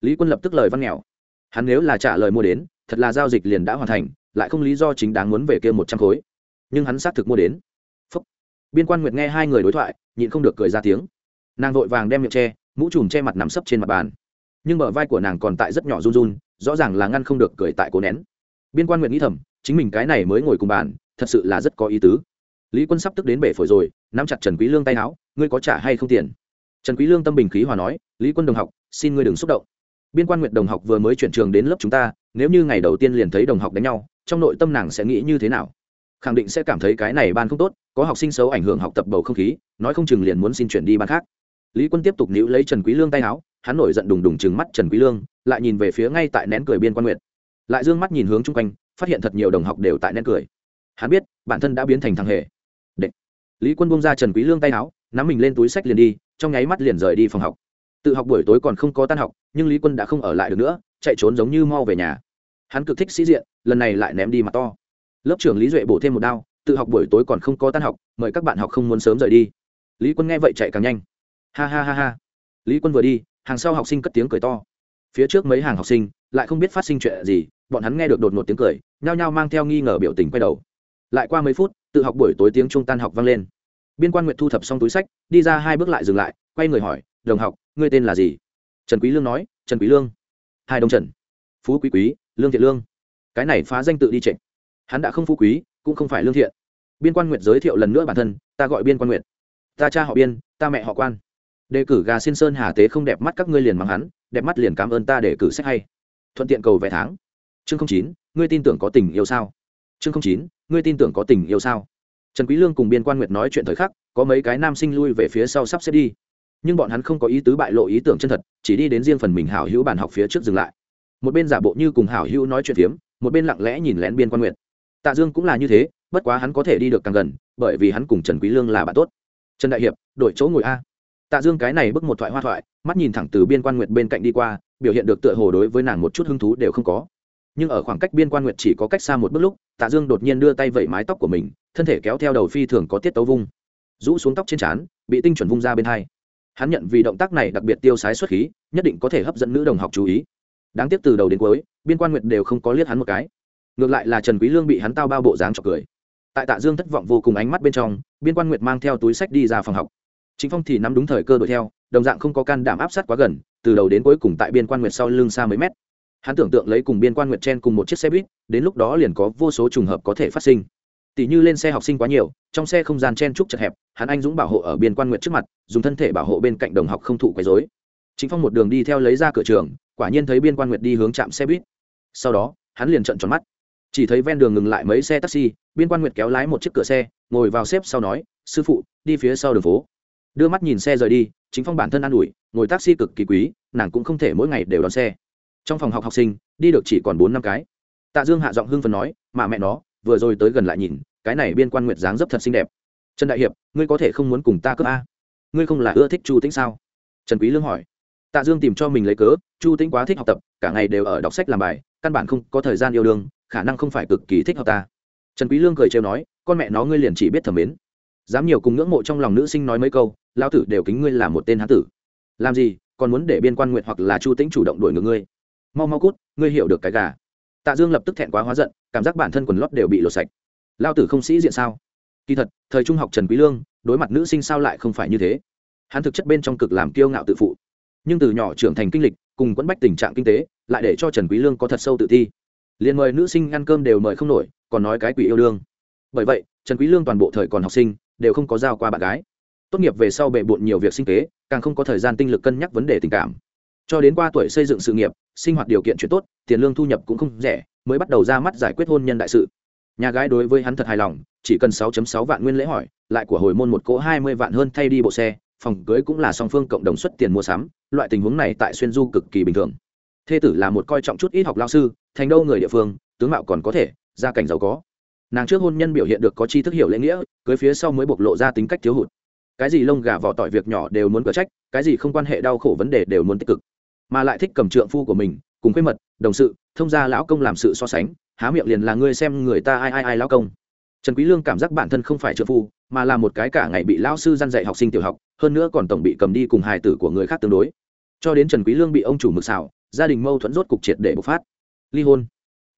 Lý quân lập tức lời văn nghèo, hắn nếu là trả lời mua đến, thật là giao dịch liền đã hoàn thành lại không lý do chính đáng muốn về kia một trăm khối. Nhưng hắn xác thực mua đến. Phúc. biên quan nguyệt nghe hai người đối thoại, nhịn không được cười ra tiếng. Nàng vội vàng đem miệng che, mũ trùm che mặt nằm sấp trên mặt bàn. Nhưng bờ vai của nàng còn tại rất nhỏ run run, rõ ràng là ngăn không được cười tại cố nén. Biên quan nguyệt nghĩ thầm, chính mình cái này mới ngồi cùng bàn, thật sự là rất có ý tứ. Lý quân sắp tức đến bể phổi rồi, nắm chặt trần quý lương tay áo, ngươi có trả hay không tiền? Trần quý lương tâm bình khí hòa nói, lý quân đồng học, xin ngươi đừng xúc động. Biên quan nguyệt đồng học vừa mới chuyển trường đến lớp chúng ta, nếu như ngày đầu tiên liền thấy đồng học đánh nhau trong nội tâm nàng sẽ nghĩ như thế nào? Khẳng định sẽ cảm thấy cái này ban không tốt, có học sinh xấu ảnh hưởng học tập bầu không khí, nói không chừng liền muốn xin chuyển đi ban khác. Lý quân tiếp tục níu lấy trần quý lương tay áo, hắn nổi giận đùng đùng chừng mắt trần quý lương, lại nhìn về phía ngay tại nén cười biên quan nguyệt. Lại dương mắt nhìn hướng chung quanh, phát hiện thật nhiều đồng học đều tại nén cười. Hắn biết, bản thân đã biến thành thằng hề. Đệ. lý quân buông ra trần quý lương tay áo, nắm mình lên túi sách liền đi, trong nháy mắt liền rời đi phòng học. Tự học buổi tối còn không có tan học, nhưng lý quân đã không ở lại được nữa, chạy trốn giống như mau về nhà hắn cực thích sĩ diện, lần này lại ném đi mặt to. Lớp trưởng lý duệ bổ thêm một đao, tự học buổi tối còn không có tan học, mời các bạn học không muốn sớm rời đi. Lý quân nghe vậy chạy càng nhanh. Ha ha ha ha. Lý quân vừa đi, hàng sau học sinh cất tiếng cười to. Phía trước mấy hàng học sinh lại không biết phát sinh chuyện gì, bọn hắn nghe được đột ngột tiếng cười, nhao nhao mang theo nghi ngờ biểu tình quay đầu. Lại qua mấy phút, tự học buổi tối tiếng trung tan học vang lên. Biên quan nguyện thu thập xong túi sách, đi ra hai bước lại dừng lại, quay người hỏi, đồng học, ngươi tên là gì? Trần quý lương nói, trần quý lương. Hai đồng trần. Phú quý quý lương thiện lương. Cái này phá danh tự đi trịnh hắn đã không phú quý, cũng không phải lương thiện. Biên quan nguyệt giới thiệu lần nữa bản thân, ta gọi biên quan nguyệt. Ta cha họ biên, ta mẹ họ quan. Đề cử gà xin sơn hà tế không đẹp mắt các ngươi liền mắng hắn, đẹp mắt liền cảm ơn ta để cử sách hay. Thuận tiện cầu vẽ tháng. Chương chín, ngươi tin tưởng có tình yêu sao? Chương chín, ngươi tin tưởng có tình yêu sao? Trần quý lương cùng biên quan nguyệt nói chuyện thời khắc, có mấy cái nam sinh lui về phía sau sắp xếp đi. Nhưng bọn hắn không có ý tứ bại lộ ý tưởng chân thật, chỉ đi đến riêng phần mình hảo hữu bàn học phía trước dừng lại một bên giả bộ như cùng hảo hữu nói chuyện phiếm, một bên lặng lẽ nhìn lén biên quan nguyệt. Tạ dương cũng là như thế, bất quá hắn có thể đi được càng gần, bởi vì hắn cùng trần quý lương là bạn tốt. Trần đại hiệp, đổi chỗ ngồi a. Tạ dương cái này bước một thoại hoa thoại, mắt nhìn thẳng từ biên quan nguyệt bên cạnh đi qua, biểu hiện được tựa hồ đối với nàng một chút hứng thú đều không có. Nhưng ở khoảng cách biên quan nguyệt chỉ có cách xa một bước lúc, tạ dương đột nhiên đưa tay vẩy mái tóc của mình, thân thể kéo theo đầu phi thường có tiết tấu vung. Rũ xuống tóc trên trán, bị tinh chuẩn vung ra bên hai. Hắn nhận vì động tác này đặc biệt tiêu sái xuất khí, nhất định có thể hấp dẫn nữ đồng học chú ý đáng tiếc từ đầu đến cuối, biên quan nguyệt đều không có liếc hắn một cái. Ngược lại là trần quý lương bị hắn tao bao bộ dáng chọc cười. Tại tạ dương thất vọng vô cùng ánh mắt bên trong, biên quan nguyệt mang theo túi sách đi ra phòng học. Chính phong thì nắm đúng thời cơ đuổi theo, đồng dạng không có can đảm áp sát quá gần, từ đầu đến cuối cùng tại biên quan nguyệt sau lưng xa mấy mét. Hắn tưởng tượng lấy cùng biên quan nguyệt chen cùng một chiếc xe buýt, đến lúc đó liền có vô số trùng hợp có thể phát sinh. Tỷ như lên xe học sinh quá nhiều, trong xe không gian chen trúc chật hẹp, hắn anh dũng bảo hộ ở biên quan nguyệt trước mặt, dùng thân thể bảo hộ bên cạnh đồng học không thụ quấy rối. Chính phong một đường đi theo lấy ra cửa trường quả nhiên thấy biên quan nguyệt đi hướng trạm xe buýt. Sau đó, hắn liền trận tròn mắt. Chỉ thấy ven đường ngừng lại mấy xe taxi, biên quan nguyệt kéo lái một chiếc cửa xe, ngồi vào xếp sau nói, sư phụ, đi phía sau đường phố. Đưa mắt nhìn xe rời đi, chính phong bản thân an ủi, ngồi taxi cực kỳ quý, nàng cũng không thể mỗi ngày đều đón xe. Trong phòng học học sinh, đi được chỉ còn bốn năm cái. Tạ dương hạ giọng hưng phần nói, mà mẹ nó, vừa rồi tới gần lại nhìn, cái này biên quan nguyệt dáng dấp thật xinh đẹp. Trần đại hiệp, ngươi có thể không muốn cùng ta cướp a? Ngươi không là ưa thích chu tĩnh sao? Trần quý lương hỏi tạ dương tìm cho mình lấy cớ, chu tĩnh quá thích học tập, cả ngày đều ở đọc sách làm bài, căn bản không có thời gian yêu đương, khả năng không phải cực kỳ thích hợp ta. Trần quý lương cười trêu nói, con mẹ nó ngươi liền chỉ biết thầm mến. Dám nhiều cùng ngưỡng mộ trong lòng nữ sinh nói mấy câu, lão tử đều kính ngươi là một tên hán tử. Làm gì, còn muốn để biên quan nguyện hoặc là chu tĩnh chủ động đuổi ngược ngươi? Mau mau cút, ngươi hiểu được cái gà. Tạ dương lập tức thẹn quá hóa giận, cảm giác bản thân quần lót đều bị lột sạch. Lão tử không sĩ diện sao? Kỳ thật, thời trung học trần quý lương, đối mặt nữ sinh sao lại không phải như thế. Hắn thực chất bên trong cực làm kiêu ngạo tự phụ nhưng từ nhỏ trưởng thành kinh lịch, cùng quẫn bách tình trạng kinh tế, lại để cho trần quý lương có thật sâu tự ti. Liền mời nữ sinh ăn cơm đều mời không nổi, còn nói cái quỷ yêu đương. Bởi vậy, trần quý lương toàn bộ thời còn học sinh, đều không có giao qua bạn gái. Tốt nghiệp về sau bệ bội nhiều việc sinh kế, càng không có thời gian tinh lực cân nhắc vấn đề tình cảm. Cho đến qua tuổi xây dựng sự nghiệp, sinh hoạt điều kiện chuyện tốt, tiền lương thu nhập cũng không rẻ, mới bắt đầu ra mắt giải quyết hôn nhân đại sự. Nhà gái đối với hắn thật hài lòng, chỉ cần 6.6 vạn nguyên lễ hỏi, lại của hồi môn một cỗ 20 vạn hơn thay đi bộ xe phòng cưới cũng là song phương cộng đồng xuất tiền mua sắm, loại tình huống này tại xuyên du cực kỳ bình thường. Thê tử là một coi trọng chút ít học lao sư, thành đâu người địa phương, tướng mạo còn có thể, gia cảnh giàu có. Nàng trước hôn nhân biểu hiện được có chi thức hiểu lễ nghĩa, cưới phía sau mới bộc lộ ra tính cách thiếu hụt. Cái gì lông gà vỏ tỏi việc nhỏ đều muốn cở trách, cái gì không quan hệ đau khổ vấn đề đều muốn tích cực. Mà lại thích cầm trượng phu của mình, cùng quê mật, đồng sự, thông gia lão công làm sự so sánh, há miệng liền là ngươi xem người ta ai ai ai lão công trần quý lương cảm giác bản thân không phải trợ phu, mà là một cái cả ngày bị lão sư gian dạy học sinh tiểu học, hơn nữa còn tổng bị cầm đi cùng hài tử của người khác tương đối. Cho đến trần quý lương bị ông chủ mực xảo, gia đình mâu thuẫn rốt cục triệt để bộc phát. Ly hôn.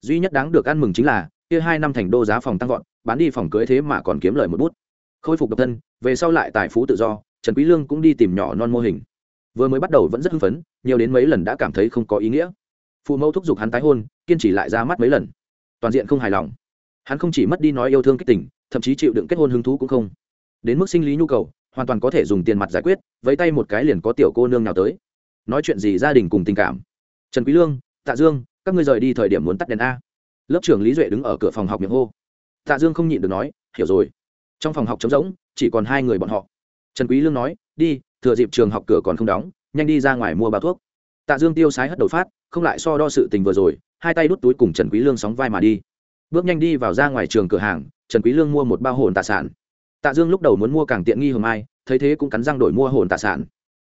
Duy nhất đáng được ăn mừng chính là, kia hai năm thành đô giá phòng tăng vọt, bán đi phòng cưới thế mà còn kiếm lời một bút. Khôi phục độc thân, về sau lại tài phú tự do, trần quý lương cũng đi tìm nhỏ non mô hình. Vừa mới bắt đầu vẫn rất hưng phấn, nhiều đến mấy lần đã cảm thấy không có ý nghĩa. Phụ mẫu thúc giục hắn tái hôn, kiên trì lại ra mắt mấy lần. Toàn diện không hài lòng hắn không chỉ mất đi nói yêu thương kích tình, thậm chí chịu đựng kết hôn hứng thú cũng không. Đến mức sinh lý nhu cầu, hoàn toàn có thể dùng tiền mặt giải quyết, vẫy tay một cái liền có tiểu cô nương nào tới. Nói chuyện gì gia đình cùng tình cảm. Trần quý lương, tạ dương, các ngươi rời đi thời điểm muốn tắt đèn a. Lớp trưởng lý duệ đứng ở cửa phòng học miệng hô. Tạ dương không nhịn được nói, hiểu rồi. Trong phòng học trống rỗng, chỉ còn hai người bọn họ. Trần quý lương nói, đi, thừa dịp trường học cửa còn không đóng, nhanh đi ra ngoài mua bao thuốc. Tạ dương tiêu sái hất đầu phát, không lại so đo sự tình vừa rồi, hai tay đút túi cùng trần quý lương sóng vai mà đi bước nhanh đi vào ra ngoài trường cửa hàng, trần quý lương mua một bao hồn tạ sản. Tạ dương lúc đầu muốn mua càng tiện nghi hồng ai, thấy thế cũng cắn răng đổi mua hồn tạ sản.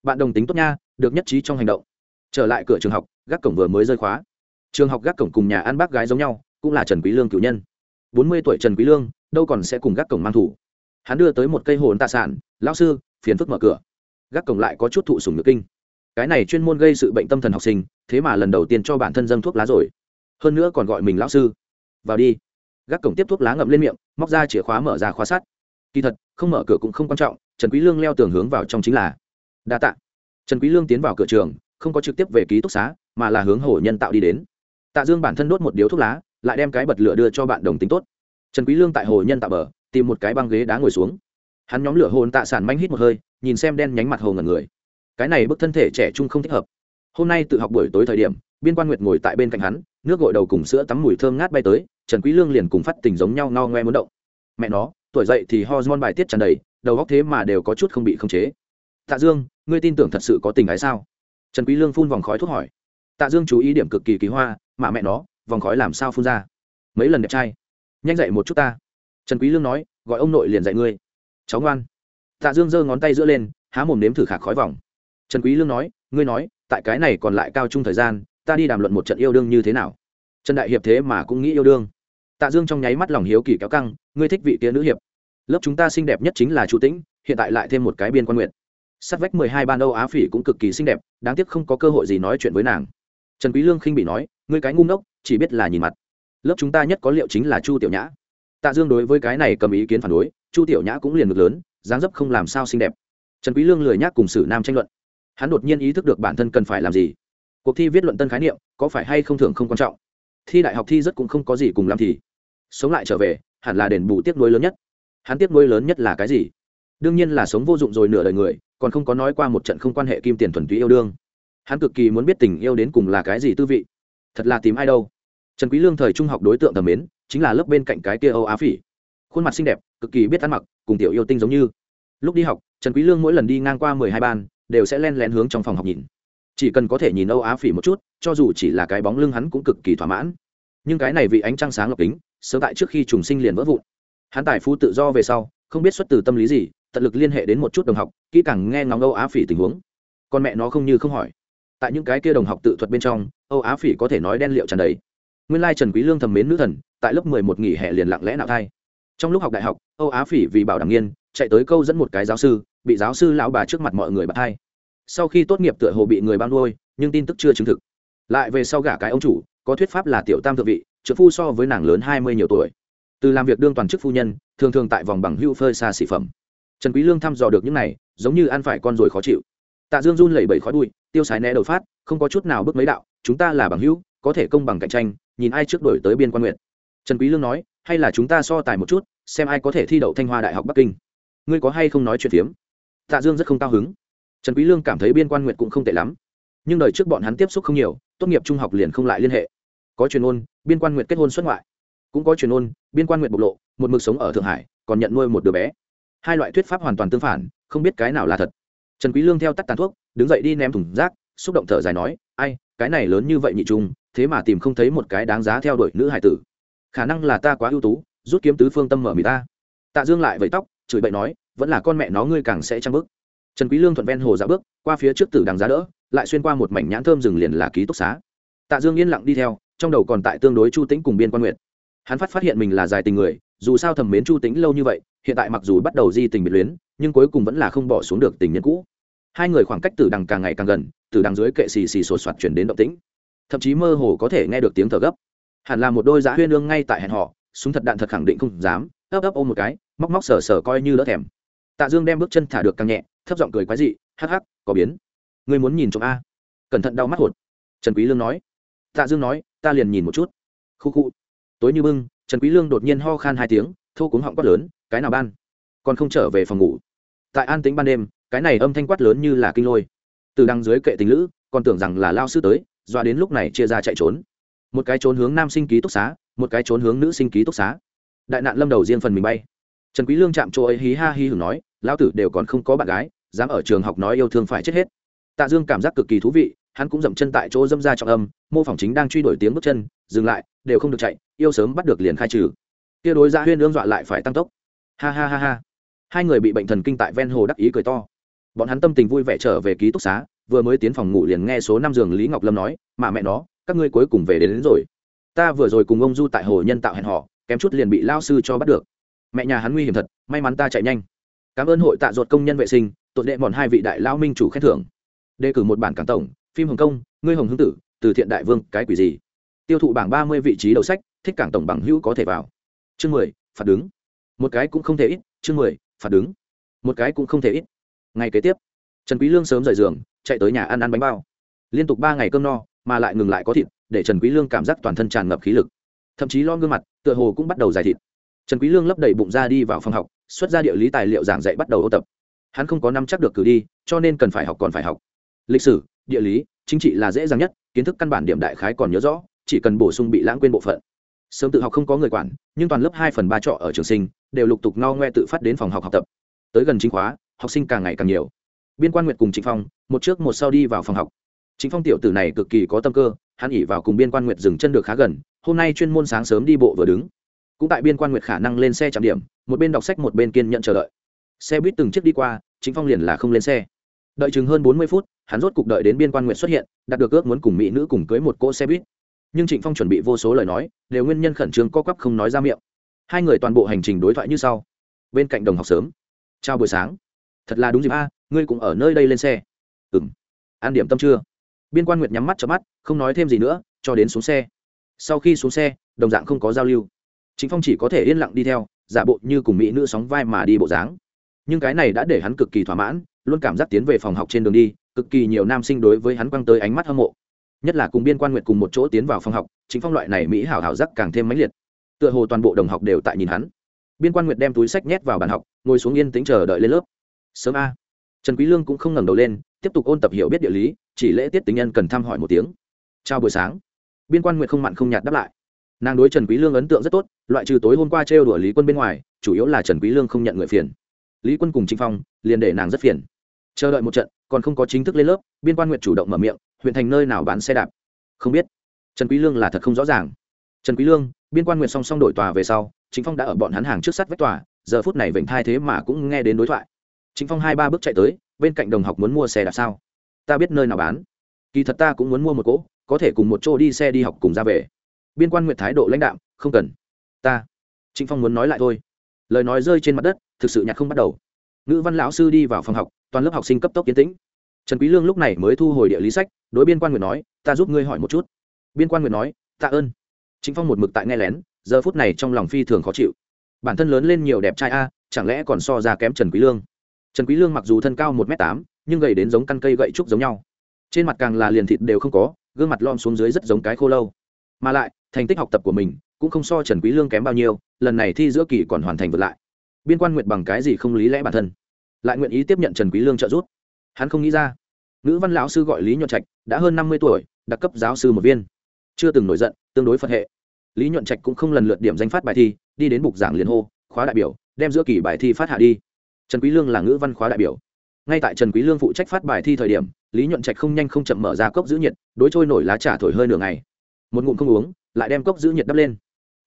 Bạn đồng tính tốt nha, được nhất trí trong hành động. Trở lại cửa trường học, gác cổng vừa mới rơi khóa. Trường học gác cổng cùng nhà ăn bác gái giống nhau, cũng là trần quý lương cử nhân. Bốn mươi tuổi trần quý lương, đâu còn sẽ cùng gác cổng mang thủ. Hắn đưa tới một cây hồn tạ sản, lão sư, phiền phức mở cửa. Gác cổng lại có chút thụ sủng nhược kinh. Cái này chuyên môn gây sự bệnh tâm thần học sinh, thế mà lần đầu tiên cho bản thân dâng thuốc lá rồi. Hơn nữa còn gọi mình lão sư vào đi. Gác cổng tiếp thuốc lá ngậm lên miệng, móc ra chìa khóa mở ra khóa sắt. Kỳ thật, không mở cửa cũng không quan trọng, trần quý lương leo tường hướng vào trong chính là đa tạ. Trần quý lương tiến vào cửa trường, không có trực tiếp về ký túc xá, mà là hướng hồ nhân tạo đi đến. Tạ dương bản thân đốt một điếu thuốc lá, lại đem cái bật lửa đưa cho bạn đồng tính tốt. Trần quý lương tại hồ nhân tạo bờ, tìm một cái băng ghế đá ngồi xuống. Hắn nhóm lửa hồn tạ sản manh hít một hơi, nhìn xem đen nhánh mặt hồ ngẩn người. Cái này bức thân thể trẻ trung không thích hợp. Hôm nay tự học buổi tối thời điểm biên quan nguyệt ngồi tại bên cạnh hắn, nước gội đầu cùng sữa tắm mùi thơm ngát bay tới, trần quý lương liền cùng phát tình giống nhau no ngoe muốn động. Mẹ nó, tuổi dậy thì hormone bài tiết tràn đầy, đầu óc thế mà đều có chút không bị khống chế. Tạ dương, ngươi tin tưởng thật sự có tình ái sao? Trần quý lương phun vòng khói thuốc hỏi. Tạ dương chú ý điểm cực kỳ kỳ hoa, mà mẹ nó, vòng khói làm sao phun ra? Mấy lần đẹp trai. Nhanh dậy một chút ta. Trần quý lương nói, gọi ông nội liền dạy ngươi. Cháu ngoan. Tạ dương giơ ngón tay giữa lên, há mồm nếm thử khạc khói vòng. Trần quý lương nói, ngươi nói, tại cái này còn lại cao trung thời gian ta đi đàm luận một trận yêu đương như thế nào? Trần đại hiệp thế mà cũng nghĩ yêu đương. Tạ dương trong nháy mắt lòng hiếu kỳ kéo căng, ngươi thích vị kia nữ hiệp. Lớp chúng ta xinh đẹp nhất chính là chu tĩnh, hiện tại lại thêm một cái biên quan nguyện sát vách mười hai ban âu á phỉ cũng cực kỳ xinh đẹp, đáng tiếc không có cơ hội gì nói chuyện với nàng. Trần quý lương khinh bị nói, ngươi cái ngu ngốc, chỉ biết là nhìn mặt. Lớp chúng ta nhất có liệu chính là chu tiểu nhã. Tạ dương đối với cái này cầm ý kiến phản đối, chu tiểu nhã cũng liền ngược lớn, dáng dấp không làm sao xinh đẹp. Trần quý lương lười nhác cùng sử nam tranh luận. Hắn đột nhiên ý thức được bản thân cần phải làm gì cuộc thi viết luận tân khái niệm có phải hay không thường không quan trọng? Thi đại học thi rất cũng không có gì cùng làm thì. Sống lại trở về, hẳn là đền bù tiếc nuối lớn nhất. Hắn tiếc nuối lớn nhất là cái gì? Đương nhiên là sống vô dụng rồi nửa đời người, còn không có nói qua một trận không quan hệ kim tiền thuần túy yêu đương. Hắn cực kỳ muốn biết tình yêu đến cùng là cái gì tư vị. Thật là tìm ai đâu. Trần quý lương thời trung học đối tượng thầm mến, chính là lớp bên cạnh cái kia âu á phỉ. Khuôn mặt xinh đẹp, cực kỳ biết ăn mặc, cùng tiểu yêu tinh giống như. Lúc đi học, trần quý lương mỗi lần đi ngang qua mười hai ban, đều sẽ len lén hướng trong phòng học nhìn chỉ cần có thể nhìn âu á phỉ một chút, cho dù chỉ là cái bóng lưng hắn cũng cực kỳ thỏa mãn. Nhưng cái này vì ánh trăng sáng lọc kính, sớm tại trước khi trùng sinh liền vỡ vụn. Hắn tài phú tự do về sau, không biết xuất từ tâm lý gì, tận lực liên hệ đến một chút đồng học, kỹ càng nghe ngóng âu á phỉ tình huống. Con mẹ nó không như không hỏi. Tại những cái kia đồng học tự thuật bên trong, âu á phỉ có thể nói đen liệu tràn đầy. Nguyên lai trần quý lương thầm mến nữ thần, tại lớp mười một nghỉ hè liền lặng lẽ nạo thai. Trong lúc học đại học, âu á phỉ vì bảo đảm nghiên, chạy tới câu dẫn một cái giáo sư, bị giáo sư lão bà trước mặt mọi người bật thai sau khi tốt nghiệp tựa hồ bị người ban nuôi, nhưng tin tức chưa chứng thực. Lại về sau gả cái ông chủ, có thuyết pháp là tiểu tam thượng vị, trợ phu so với nàng lớn hai mươi nhiều tuổi. Từ làm việc đương toàn chức phu nhân, thường thường tại vòng bằng hưu phơi xa xỉ phẩm. Trần quý lương thăm dò được những này, giống như ăn phải con rồi khó chịu. Tạ dương run lẩy bẩy khói bụi, tiêu sái né đầu phát, không có chút nào bước mấy đạo, chúng ta là bằng hữu, có thể công bằng cạnh tranh, nhìn ai trước đổi tới biên quan nguyện. Trần quý lương nói, hay là chúng ta so tài một chút, xem ai có thể thi đậu thanh hoa đại học bắc kinh. Ngươi có hay không nói chuyện phiếm? Tạ dương rất không cao hứng trần quý lương cảm thấy biên quan nguyệt cũng không tệ lắm. Nhưng đời trước bọn hắn tiếp xúc không nhiều, tốt nghiệp trung học liền không lại liên hệ. Có truyền ôn, biên quan nguyệt kết hôn xuất ngoại. Cũng có truyền ôn, biên quan nguyệt bộc lộ, một mực sống ở thượng hải, còn nhận nuôi một đứa bé. Hai loại thuyết pháp hoàn toàn tương phản, không biết cái nào là thật. Trần quý lương theo tắt tàn thuốc, đứng dậy đi ném thùng rác, xúc động thở dài nói, ai, cái này lớn như vậy nhị trung, thế mà tìm không thấy một cái đáng giá theo đuổi nữ hải tử. Khả năng là ta quá ưu tú, rút kiếm tứ phương tâm mở mì ta. Tạ dương lại vẫy tóc, chửi bậy nói, vẫn là con mẹ nó ngươi càng sẽ trăng bức trần quý lương thuận ven hồ dạo bước, qua phía trước tử đằng giá đỡ, lại xuyên qua một mảnh nhãn thơm rừng liền là ký túc xá. Tạ dương yên lặng đi theo, trong đầu còn tại tương đối chu tĩnh cùng biên quan nguyệt. Hắn phát phát hiện mình là dài tình người, dù sao thầm mến chu tĩnh lâu như vậy, hiện tại mặc dù bắt đầu di tình biệt luyến, nhưng cuối cùng vẫn là không bỏ xuống được tình nhân cũ. Hai người khoảng cách tử đằng càng ngày càng gần, tử đằng dưới kệ xì xì sột soạt chuyển đến động tĩnh. Thậm chí mơ hồ có thể nghe được tiếng thở gấp. Hẳn là một đôi giá huyên ương ngay tại hẹn họ súng thật đạn thật khẳng định không dám, ấp ấp ôm một cái, móc móc sờ sờ coi như đỡ thèm. Tạ dương đem bước chân thả được càng nhẹ thấp giọng cười quái dị, hắc hắc, có biến. Ngươi muốn nhìn trộm a? Cẩn thận đau mắt hột. Trần quý lương nói. Tạ dương nói, ta liền nhìn một chút. Khu khu. Tối như bưng, trần quý lương đột nhiên ho khan hai tiếng, thô cuống họng quát lớn, cái nào ban? Còn không trở về phòng ngủ. Tại an tĩnh ban đêm, cái này âm thanh quát lớn như là kinh lôi. Từ đằng dưới kệ tình lữ, còn tưởng rằng là lao sư tới, doa đến lúc này chia ra chạy trốn. Một cái trốn hướng nam sinh ký túc xá, một cái trốn hướng nữ sinh ký túc xá. Đại nạn lâm đầu riêng phần mình bay. Trần quý lương chạm chỗ ấy hí ha hí hửng nói, lão tử đều còn không có bạn gái dám ở trường học nói yêu thương phải chết hết. Tạ dương cảm giác cực kỳ thú vị hắn cũng dậm chân tại chỗ dâm ra trọng âm mô phỏng chính đang truy đuổi tiếng bước chân dừng lại đều không được chạy yêu sớm bắt được liền khai trừ. Kia đối ra huyên ương dọa lại phải tăng tốc. Ha ha ha ha. Hai người bị bệnh thần kinh tại ven hồ đắc ý cười to. Bọn hắn tâm tình vui vẻ trở về ký túc xá vừa mới tiến phòng ngủ liền nghe số năm giường lý ngọc lâm nói mà mẹ nó các ngươi cuối cùng về đến, đến rồi. Ta vừa rồi cùng ông du tại hồ nhân tạo hẹn họ kém chút liền bị lao sư cho bắt được. Mẹ nhà hắn nguy hiểm thật may mắn ta chạy nhanh. Cảm ơn hội tạ ruột công nhân vệ sinh tội đệ bọn hai vị đại lao minh chủ khen thưởng. Đề cử một bản cảng tổng, phim hồng kông, ngươi hồng hương tử, từ thiện đại vương, cái quỷ gì. Tiêu thụ bảng ba mươi vị trí đầu sách, thích cảng tổng bằng hữu có thể vào. Chương mười, phạt đứng. Một cái cũng không thể ít, chương mười, phạt đứng. Một cái cũng không thể ít. Ngày kế tiếp, trần quý lương sớm rời giường, chạy tới nhà ăn ăn bánh bao. Liên tục ba ngày cơm no, mà lại ngừng lại có thịt, để trần quý lương cảm giác toàn thân tràn ngập khí lực. Thậm chí lo gương mặt, tựa hồ cũng bắt đầu dài thịt. Trần quý lương lấp đầy bụng ra đi vào phòng học, xuất ra địa lý tài liệu giảng dạy bắt đầu ôn tập hắn không có năm chắc được cử đi, cho nên cần phải học còn phải học. Lịch sử, địa lý, chính trị là dễ dàng nhất, kiến thức căn bản điểm đại khái còn nhớ rõ, chỉ cần bổ sung bị lãng quên bộ phận. Sớm tự học không có người quản, nhưng toàn lớp hai phần ba trọ ở trường sinh, đều lục tục no ngoe tự phát đến phòng học học tập. Tới gần chính khóa, học sinh càng ngày càng nhiều. Biên quan nguyệt cùng trịnh phong, một trước một sau đi vào phòng học. Chính phong tiểu tử này cực kỳ có tâm cơ, hắn ỉ vào cùng biên quan nguyệt dừng chân được khá gần, hôm nay chuyên môn sáng sớm đi bộ vừa đứng. Cũng tại biên quan nguyệt khả năng lên xe trạm điểm, một bên đọc sách một bên kiên nhận chờ đợi xe buýt từng chiếc đi qua, chính phong liền là không lên xe. Đợi chừng hơn bốn mươi phút, hắn rốt cục đợi đến biên quan nguyện xuất hiện đạt được ước muốn cùng mỹ nữ cùng cưới một cỗ xe buýt. Nhưng trịnh phong chuẩn bị vô số lời nói, đều nguyên nhân khẩn trương co quắp không nói ra miệng. Hai người toàn bộ hành trình đối thoại như sau. Bên cạnh đồng học sớm. Chào buổi sáng. Thật là đúng dịp a, ngươi cũng ở nơi đây lên xe. Ừ m an điểm tâm chưa? Biên quan nguyệt nhắm mắt cho mắt, không nói thêm gì nữa, cho đến xuống xe. Sau khi xuống xe, đồng dạng không có giao lưu. Chính phong chỉ có thể yên lặng đi theo, giả bộ như cùng mỹ nữ sóng vai mà đi bộ dáng nhưng cái này đã để hắn cực kỳ thỏa mãn, luôn cảm giác tiến về phòng học trên đường đi, cực kỳ nhiều nam sinh đối với hắn quăng tới ánh mắt hâm mộ. Nhất là cùng biên quan nguyệt cùng một chỗ tiến vào phòng học, chính phong loại này mỹ hảo hảo giác càng thêm mãnh liệt. Tựa hồ toàn bộ đồng học đều tại nhìn hắn. Biên quan nguyệt đem túi sách nhét vào bàn học, ngồi xuống yên tĩnh chờ đợi lên lớp. Sớm a. Trần quý lương cũng không ngẩng đầu lên, tiếp tục ôn tập hiểu biết địa lý, chỉ lễ tiết tính nhân cần thăm hỏi một tiếng. Chào buổi sáng. Biên quan nguyệt không mặn không nhạt đáp lại. Nàng đối trần quý lương ấn tượng rất tốt, loại trừ tối hôm qua trêu đùa lý quân bên ngoài, chủ yếu là trần quý lương không nhận người phiền lý quân cùng trịnh phong liền để nàng rất phiền. Chờ đợi một trận, còn không có chính thức lên lớp, biên quan nguyệt chủ động mở miệng, huyện thành nơi nào bán xe đạp? Không biết. Trần quý lương là thật không rõ ràng. Trần quý lương, biên quan nguyệt song song đổi tòa về sau chính phong đã ở bọn hắn hàng trước sát vách tòa, giờ phút này vịnh thai thế mà cũng nghe đến đối thoại. Chính phong hai ba bước chạy tới, bên cạnh đồng học muốn mua xe đạp sao? Ta biết nơi nào bán. Kỳ thật ta cũng muốn mua một cỗ, có thể cùng một chỗ đi xe đi học cùng ra về. Biên quan nguyệt thái độ lãnh đạm, không cần. Ta. Trịnh phong muốn nói lại thôi. Lời nói rơi trên mặt đất thực sự nhạc không bắt đầu. Ngữ văn lão sư đi vào phòng học, toàn lớp học sinh cấp tốc kiến tĩnh. Trần quý lương lúc này mới thu hồi địa lý sách, đối biên quan nguyệt nói, ta giúp ngươi hỏi một chút. Biên quan nguyệt nói, tạ ơn. Trịnh phong một mực tại nghe lén, giờ phút này trong lòng phi thường khó chịu. Bản thân lớn lên nhiều đẹp trai a, chẳng lẽ còn so ra kém trần quý lương? Trần quý lương mặc dù thân cao một m tám, nhưng gầy đến giống căn cây gậy trúc giống nhau. Trên mặt càng là liền thịt đều không có, gương mặt lom xuống dưới rất giống cái khô lâu. Mà lại, thành tích học tập của mình cũng không so trần quý lương kém bao nhiêu, lần này thi giữa kỳ còn hoàn thành vượt lại biên quan nguyện bằng cái gì không lý lẽ bản thân? Lại nguyện ý tiếp nhận trần quý lương trợ giúp? Hắn không nghĩ ra. Nữ văn lão sư gọi lý nhuận trạch, đã hơn năm mươi tuổi, đặc cấp giáo sư một viên. Chưa từng nổi giận, tương đối phật hệ. Lý nhuận trạch cũng không lần lượt điểm danh phát bài thi, đi đến bục giảng liền hô, khóa đại biểu, đem giữa kỳ bài thi phát hạ đi. Trần quý lương là ngữ văn khóa đại biểu. Ngay tại trần quý lương phụ trách phát bài thi thời điểm, lý nhuận trạch không nhanh không chậm mở ra cốc giữ nhiệt, đối trôi nổi lá trà thổi hơi nửa ngày. Một ngụm không uống, lại đem cốc giữ nhiệt đắp lên.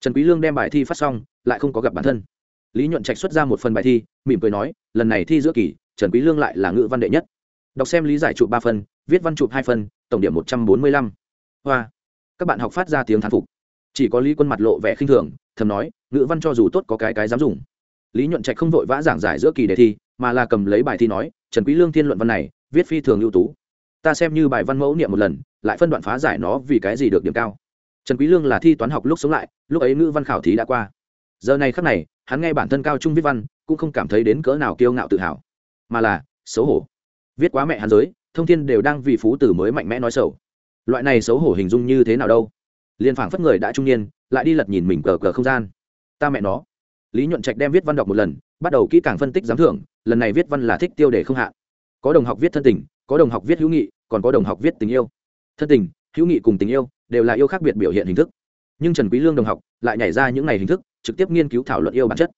Trần quý lương đem bài thi phát xong, lại không có gặp bản thân lý nhuận trạch xuất ra một phần bài thi, mỉm cười nói, lần này thi giữa kỳ, trần quý lương lại là ngữ văn đệ nhất. Đọc xem lý giải chụp ba phần, viết văn chụp hai phần, tổng điểm một trăm bốn mươi lăm. Hoa. Các bạn học phát ra tiếng thán phục. Chỉ có lý quân mặt lộ vẻ khinh thường, thầm nói, ngữ văn cho dù tốt có cái cái dám dùng. Lý nhuận trạch không vội vã giảng giải giữa kỳ đề thi, mà là cầm lấy bài thi nói, trần quý lương thiên luận văn này, viết phi thường ưu tú. Ta xem như bài văn mẫu niệm một lần, lại phân đoạn phá giải nó vì cái gì được điểm cao. Trần quý lương là thi toán học lúc sống lại, lúc ấy ngữ văn khảo thí đã qua. Giờ này khắc này hắn nghe bản thân cao trung viết văn, cũng không cảm thấy đến cỡ nào kiêu ngạo tự hào, mà là xấu hổ. Viết quá mẹ hắn giới, thông thiên đều đang vì phú tử mới mạnh mẽ nói sầu loại này xấu hổ hình dung như thế nào đâu? Liên phảng phất người đã trung niên, lại đi lật nhìn mình cờ cờ không gian. Ta mẹ nó. Lý nhuận trạch đem viết văn đọc một lần, bắt đầu kỹ càng phân tích giám thưởng, lần này viết văn là thích tiêu đề không hạ. Có đồng học viết thân tình, có đồng học viết hữu nghị, còn có đồng học viết tình yêu. Thân tình, hữu nghị cùng tình yêu đều là yêu khác biệt biểu hiện hình thức. Nhưng trần quý lương đồng học lại nhảy ra những ngày hình thức trực tiếp nghiên cứu thảo luận yêu bản chất.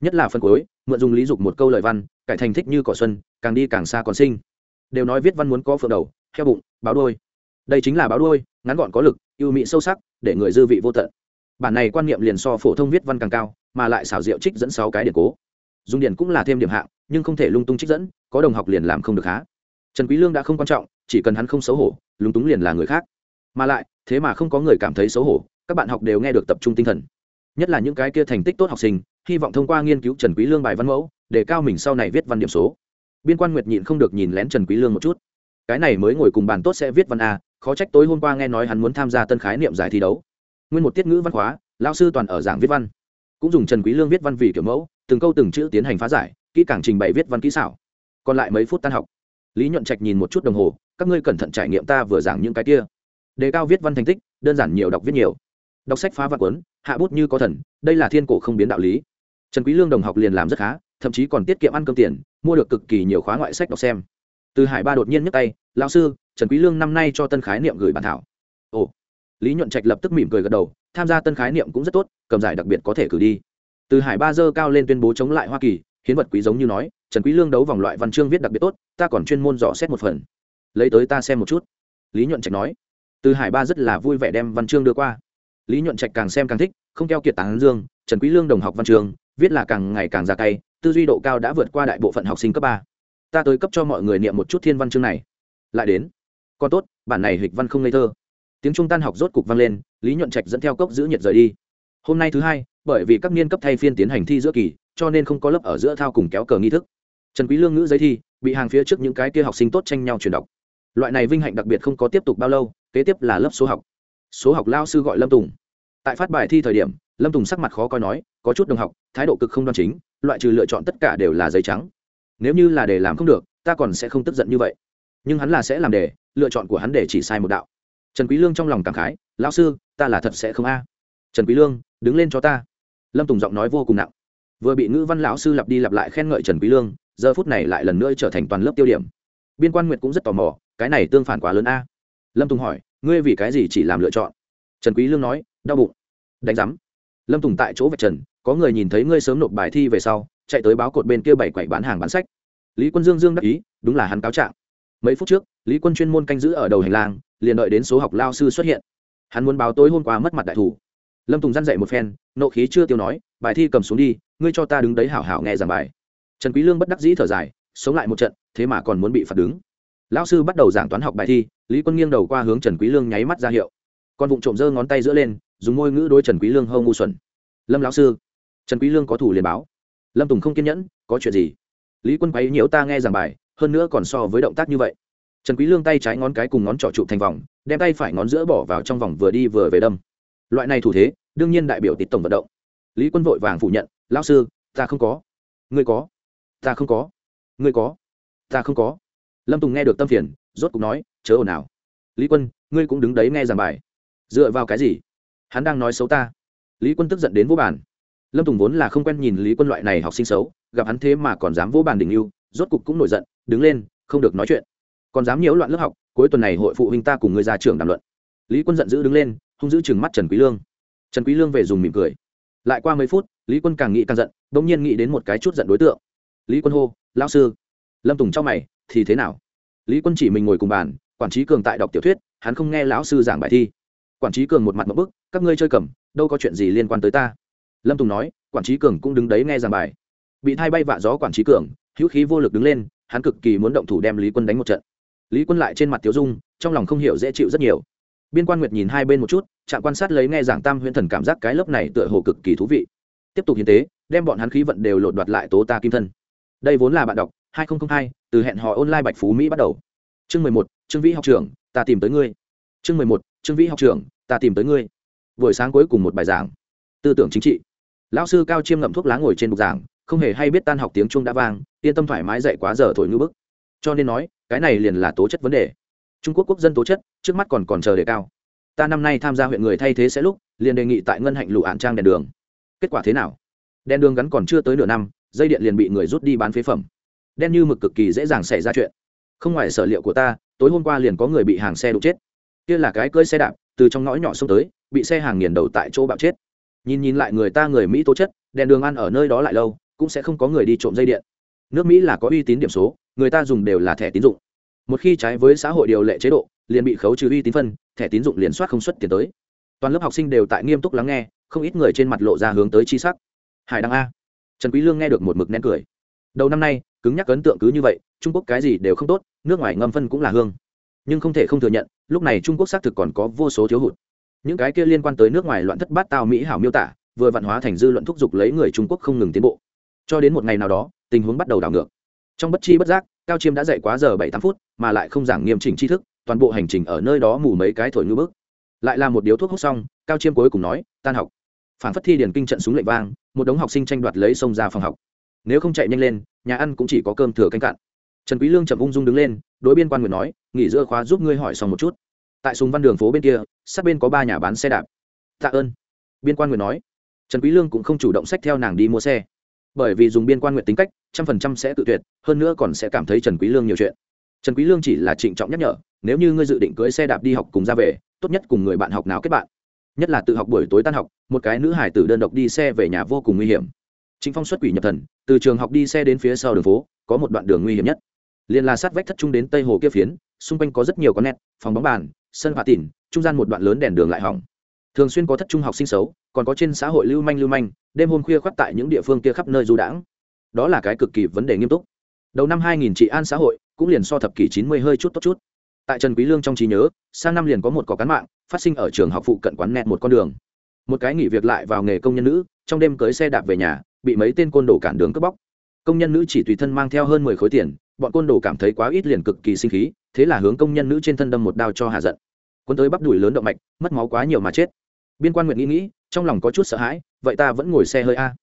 Nhất là phần cuối, mượn dùng lý dục một câu lời văn, cải thành thích như cỏ xuân, càng đi càng xa còn sinh. Đều nói viết văn muốn có phượng đầu, heo bụng, báo đôi đây chính là báo đôi ngắn gọn có lực, yêu mị sâu sắc, để người dư vị vô tận. Bản này quan niệm liền so phổ thông viết văn càng cao, mà lại xảo diệu trích dẫn sáu cái điện cố. Dùng điện cũng là thêm điểm hạng, nhưng không thể lung tung trích dẫn, có đồng học liền làm không được há trần quý lương đã không quan trọng, chỉ cần hắn không xấu hổ, lung túng liền là người khác. Mà lại, thế mà không có người cảm thấy xấu hổ, các bạn học đều nghe được tập trung tinh thần nhất là những cái kia thành tích tốt học sinh, hy vọng thông qua nghiên cứu trần quý lương bài văn mẫu, để cao mình sau này viết văn điểm số. Biên quan nguyệt nhịn không được nhìn lén trần quý lương một chút. Cái này mới ngồi cùng bàn tốt sẽ viết văn a, khó trách tối hôm qua nghe nói hắn muốn tham gia tân khái niệm giải thi đấu. Nguyên một tiết ngữ văn hóa lão sư toàn ở giảng viết văn. Cũng dùng trần quý lương viết văn vì kiểu mẫu, từng câu từng chữ tiến hành phá giải, kỹ càng trình bày viết văn kỹ xảo. Còn lại mấy phút tan học. Lý nhuận trạch nhìn một chút đồng hồ, các ngươi cẩn thận trải nghiệm ta vừa giảng những cái kia. Đề cao viết văn thành tích, đơn giản nhiều, đọc viết nhiều. Đọc sách phá văn cuốn hạ bút như có thần, đây là thiên cổ không biến đạo lý. Trần quý lương đồng học liền làm rất khá, thậm chí còn tiết kiệm ăn cơm tiền, mua được cực kỳ nhiều khóa ngoại sách đọc xem. Từ hải ba đột nhiên nhấc tay, lão sư, trần quý lương năm nay cho tân khái niệm gửi bản thảo. Ồ. Lý nhuận trạch lập tức mỉm cười gật đầu, tham gia tân khái niệm cũng rất tốt, cầm giải đặc biệt có thể cử đi. Từ hải ba dơ cao lên tuyên bố chống lại hoa kỳ, hiến vật quý giống như nói, trần quý lương đấu vòng loại văn chương viết đặc biệt tốt, ta còn chuyên môn dò xét một phần. Lấy tới ta xem một chút. Lý nhuận trạch nói. Từ hải ba rất là vui vẻ đem văn chương đưa qua lý nhuận trạch càng xem càng thích, không keo kiệt tán dương, trần quý lương đồng học văn Trường, viết là càng ngày càng ra cay tư duy độ cao đã vượt qua đại bộ phận học sinh cấp ba. Ta tới cấp cho mọi người niệm một chút thiên văn chương này. Lại đến. Còn tốt, bản này hịch văn không ngây thơ. Tiếng trung tan học rốt cục vang lên, lý nhuận trạch dẫn theo cốc giữ nhiệt rời đi. Hôm nay thứ hai, bởi vì các niên cấp thay phiên tiến hành thi giữa kỳ, cho nên không có lớp ở giữa thao cùng kéo cờ nghi thức. Trần quý lương ngữ giấy thi, bị hàng phía trước những cái kia học sinh tốt tranh nhau truyền đọc. Loại này vinh hạnh đặc biệt không có tiếp tục bao lâu, kế tiếp là lớp số học số học lao sư gọi lâm tùng. Tại phát bài thi thời điểm, lâm tùng sắc mặt khó coi nói, có chút đồng học, thái độ cực không đoan chính, loại trừ lựa chọn tất cả đều là giấy trắng. Nếu như là để làm không được, ta còn sẽ không tức giận như vậy. Nhưng hắn là sẽ làm đề lựa chọn của hắn để chỉ sai một đạo. Trần quý lương trong lòng cảm khái, lão sư, ta là thật sẽ không a. Trần quý lương, đứng lên cho ta. Lâm tùng giọng nói vô cùng nặng. Vừa bị ngữ văn lão sư lặp đi lặp lại khen ngợi trần quý lương, giờ phút này lại lần nữa trở thành toàn lớp tiêu điểm. Biên quan nguyệt cũng rất tò mò, cái này tương phản quá lớn a. Lâm tùng hỏi ngươi vì cái gì chỉ làm lựa chọn? Trần quý lương nói, đau bụng. Đánh giám. Lâm tùng tại chỗ vạch trần, có người nhìn thấy ngươi sớm nộp bài thi về sau, chạy tới báo cột bên kia bảy quậy bán hàng bán sách. Lý quân dương dương đắc ý, đúng là hắn cáo trạng. Mấy phút trước, lý quân chuyên môn canh giữ ở đầu hành lang, liền đợi đến số học lao sư xuất hiện. Hắn muốn báo tối hôm qua mất mặt đại thủ. Lâm tùng dăn dậy một phen, nộ khí chưa tiêu nói, bài thi cầm xuống đi, ngươi cho ta đứng đấy hảo hảo nghe giảng bài. Trần quý lương bất đắc dĩ thở dài, sống lại một trận, thế mà còn muốn bị phạt đứng lão sư bắt đầu giảng toán học bài thi, lý quân nghiêng đầu qua hướng trần quý lương nháy mắt ra hiệu. Con vụng trộm giơ ngón tay giữa lên, dùng môi ngữ đối trần quý lương hâu ngu xuẩn. Lâm lão sư. Trần quý lương có thủ liền báo. Lâm tùng không kiên nhẫn, có chuyện gì? Lý quân quấy nhiễu ta nghe giảng bài, hơn nữa còn so với động tác như vậy. Trần quý lương tay trái ngón cái cùng ngón trỏ trụ thành vòng, đem tay phải ngón giữa bỏ vào trong vòng vừa đi vừa về đâm. Loại này thủ thế, đương nhiên đại biểu tịt tổng vận động. Lý quân vội vàng phủ nhận, lão sư, ta không có. Ngươi có. Ta không có. Ngươi có. Ta không có lâm tùng nghe được tâm phiền, rốt cục nói, chớ ồn ào. Lý quân, ngươi cũng đứng đấy nghe giảng bài. Dựa vào cái gì? Hắn đang nói xấu ta. Lý quân tức giận đến vô bàn. Lâm tùng vốn là không quen nhìn lý quân loại này học sinh xấu, gặp hắn thế mà còn dám vô bàn đình yêu rốt cục cũng nổi giận, đứng lên, không được nói chuyện. Còn dám nhiễu loạn lớp học, cuối tuần này hội phụ huynh ta cùng người ra trường đàm luận. Lý quân giận dữ đứng lên, hung giữ chừng mắt trần quý lương. Trần quý lương về dùng mỉm cười. Lại qua mấy phút, lý quân càng nghĩ càng giận, bỗng nhiên nghĩ đến một cái chút giận đối tượng. Lý quân hô, lão sư. Lâm tùng cho mày thì thế nào? Lý quân chỉ mình ngồi cùng bàn, quản trí cường tại đọc tiểu thuyết, hắn không nghe lão sư giảng bài thi. Quản trí cường một mặt một bức, các ngươi chơi cầm, đâu có chuyện gì liên quan tới ta. Lâm tùng nói, quản trí cường cũng đứng đấy nghe giảng bài. Bị thay bay vạ gió quản trí cường, hữu khí vô lực đứng lên, hắn cực kỳ muốn động thủ đem lý quân đánh một trận. Lý quân lại trên mặt tiếu dung, trong lòng không hiểu dễ chịu rất nhiều. Biên quan nguyệt nhìn hai bên một chút, trạm quan sát lấy nghe giảng tam huyễn thần cảm giác cái lớp này tựa hồ cực kỳ thú vị. Tiếp tục hiến tế, đem bọn hắn khí vận đều lột đoạt lại tố ta kim thân. Đây vốn là bạn đọc hai nghìn hai, từ hẹn hò online bạch phú mỹ bắt đầu. Chương mười một, trương vĩ học trưởng, ta tìm tới ngươi. Chương mười một, trương vĩ học trưởng, ta tìm tới ngươi. Buổi sáng cuối cùng một bài giảng. Tư tưởng chính trị. Lão sư cao chiêm ngậm thuốc lá ngồi trên bục giảng, không hề hay biết tan học tiếng chuông đã vang, yên tâm thoải mái dậy quá giờ thổi ngư bức. Cho nên nói, cái này liền là tố chất vấn đề. Trung quốc quốc dân tố chất, trước mắt còn còn chờ đề cao. Ta năm nay tham gia huyện người thay thế sẽ lúc, liền đề nghị tại ngân hạnh lũ án trang đèn đường. Kết quả thế nào? Đèn đường gắn còn chưa tới nửa năm, dây điện liền bị người rút đi bán phế phẩm đen như mực cực kỳ dễ dàng xảy ra chuyện. Không ngoài sở liệu của ta, tối hôm qua liền có người bị hàng xe đụng chết. Kia là cái cơi xe đạp, từ trong ngõ nhỏ xông tới, bị xe hàng nghiền đầu tại chỗ bạo chết. Nhìn nhìn lại người ta người mỹ tố chất, đèn đường ăn ở nơi đó lại lâu, cũng sẽ không có người đi trộm dây điện. Nước mỹ là có uy tín điểm số, người ta dùng đều là thẻ tín dụng. Một khi trái với xã hội điều lệ chế độ, liền bị khấu trừ uy tín phân, thẻ tín dụng liền soát không xuất tiền tới. Toàn lớp học sinh đều tại nghiêm túc lắng nghe, không ít người trên mặt lộ ra hướng tới chi sắc. Hải đăng a. Trần quý lương nghe được một mực nén cười. Đầu năm nay cứng nhắc ấn tượng cứ như vậy, trung quốc cái gì đều không tốt, nước ngoài ngâm phân cũng là hương. Nhưng không thể không thừa nhận, lúc này trung quốc xác thực còn có vô số thiếu hụt. Những cái kia liên quan tới nước ngoài loạn thất bát tao mỹ hảo miêu tả, vừa văn hóa thành dư luận thúc giục lấy người trung quốc không ngừng tiến bộ. Cho đến một ngày nào đó, tình huống bắt đầu đảo ngược. Trong bất chi bất giác, cao chiêm đã dậy quá giờ bảy tám phút, mà lại không giảng nghiêm chỉnh tri thức, toàn bộ hành trình ở nơi đó mù mấy cái thổi ngư bước lại là một điếu thuốc hút xong, cao chiêm cuối cùng nói, tan học. Phản phất thi điển kinh trận súng lệnh vang, một đống học sinh tranh đoạt lấy xông ra phòng học nếu không chạy nhanh lên, nhà ăn cũng chỉ có cơm thừa canh cạn. Trần quý lương chậm ung dung đứng lên, đối biên quan nguyện nói, nghỉ giữa khóa giúp ngươi hỏi xong một chút. Tại súng văn đường phố bên kia, sát bên có ba nhà bán xe đạp. Tạ ơn. Biên quan nguyện nói. Trần quý lương cũng không chủ động sách theo nàng đi mua xe. Bởi vì dùng biên quan nguyện tính cách, trăm phần trăm sẽ tự tuyệt, hơn nữa còn sẽ cảm thấy trần quý lương nhiều chuyện. Trần quý lương chỉ là trịnh trọng nhắc nhở, nếu như ngươi dự định cưới xe đạp đi học cùng ra về, tốt nhất cùng người bạn học nào kết bạn. Nhất là tự học buổi tối tan học, một cái nữ hải tử đơn độc đi xe về nhà vô cùng nguy hiểm. Trịnh phong xuất quỷ nhập thần, từ trường học đi xe đến phía sau đường phố, có một đoạn đường nguy hiểm nhất. Liền là sát vách thất trung đến tây hồ kia phiến, xung quanh có rất nhiều con nét, phòng bóng bàn, sân phạt tỉn, trung gian một đoạn lớn đèn đường lại hỏng. Thường xuyên có thất trung học sinh xấu, còn có trên xã hội lưu manh lưu manh, đêm hôm khuya khoắt tại những địa phương kia khắp nơi du đãng. Đó là cái cực kỳ vấn đề nghiêm túc. Đầu năm 2000 trị an xã hội, cũng liền so thập kỷ 90 hơi chút tốt chút. Tại trần quý lương trong trí nhớ, sang năm liền có một cỏ cán mạng, phát sinh ở trường học phụ cận quán nẹt một con đường. Một cái nghỉ việc lại vào nghề công nhân nữ, trong đêm cưới xe đạp về nhà bị mấy tên côn đồ cản đường cướp bóc. Công nhân nữ chỉ tùy thân mang theo hơn mười khối tiền, bọn côn đồ cảm thấy quá ít liền cực kỳ sinh khí, thế là hướng công nhân nữ trên thân đâm một đao cho hạ giận. Quân tới bắp đùi lớn động mạch, mất máu quá nhiều mà chết. Biên quan nguyện nghĩ nghĩ, trong lòng có chút sợ hãi, vậy ta vẫn ngồi xe hơi a.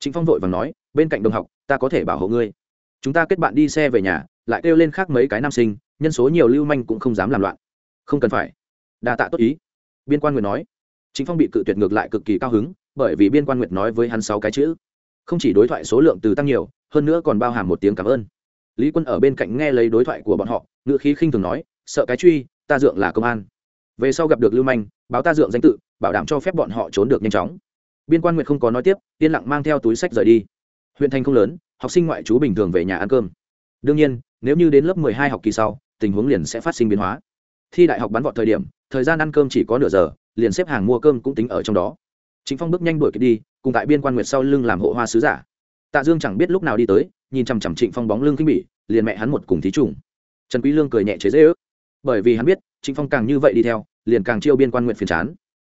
Chính phong vội vàng nói, bên cạnh đồng học, ta có thể bảo hộ ngươi. Chúng ta kết bạn đi xe về nhà, lại kêu lên khác mấy cái nam sinh, nhân số nhiều lưu manh cũng không dám làm loạn. Không cần phải. Đa tạ tốt ý. Biên quan nguyệt nói. Chính phong bị cự tuyệt ngược lại cực kỳ cao hứng, bởi vì biên quan nguyệt nói với hắn sáu cái chữ không chỉ đối thoại số lượng từ tăng nhiều, hơn nữa còn bao hàm một tiếng cảm ơn. Lý quân ở bên cạnh nghe lấy đối thoại của bọn họ, ngữ khí khinh thường nói, sợ cái truy, ta dượng là công an. Về sau gặp được lưu manh, báo ta dượng danh tự, bảo đảm cho phép bọn họ trốn được nhanh chóng. Biên quan nguyệt không có nói tiếp, yên lặng mang theo túi sách rời đi. Huyện thành không lớn, học sinh ngoại trú bình thường về nhà ăn cơm. Đương nhiên, nếu như đến lớp mười hai học kỳ sau, tình huống liền sẽ phát sinh biến hóa. Thi đại học bắn vọt thời điểm, thời gian ăn cơm chỉ có nửa giờ, liền xếp hàng mua cơm cũng tính ở trong đó. Chính phong bước nhanh đuổi kịp đi cùng tại biên quan nguyệt sau lưng làm hộ hoa sứ giả. Tạ dương chẳng biết lúc nào đi tới, nhìn chằm chằm trịnh phong bóng lưng khinh bỉ, liền mẹ hắn một cùng thí trùng. Trần quý lương cười nhẹ chế dễ ước. Bởi vì hắn biết, trịnh phong càng như vậy đi theo, liền càng chiêu biên quan nguyệt phiền chán.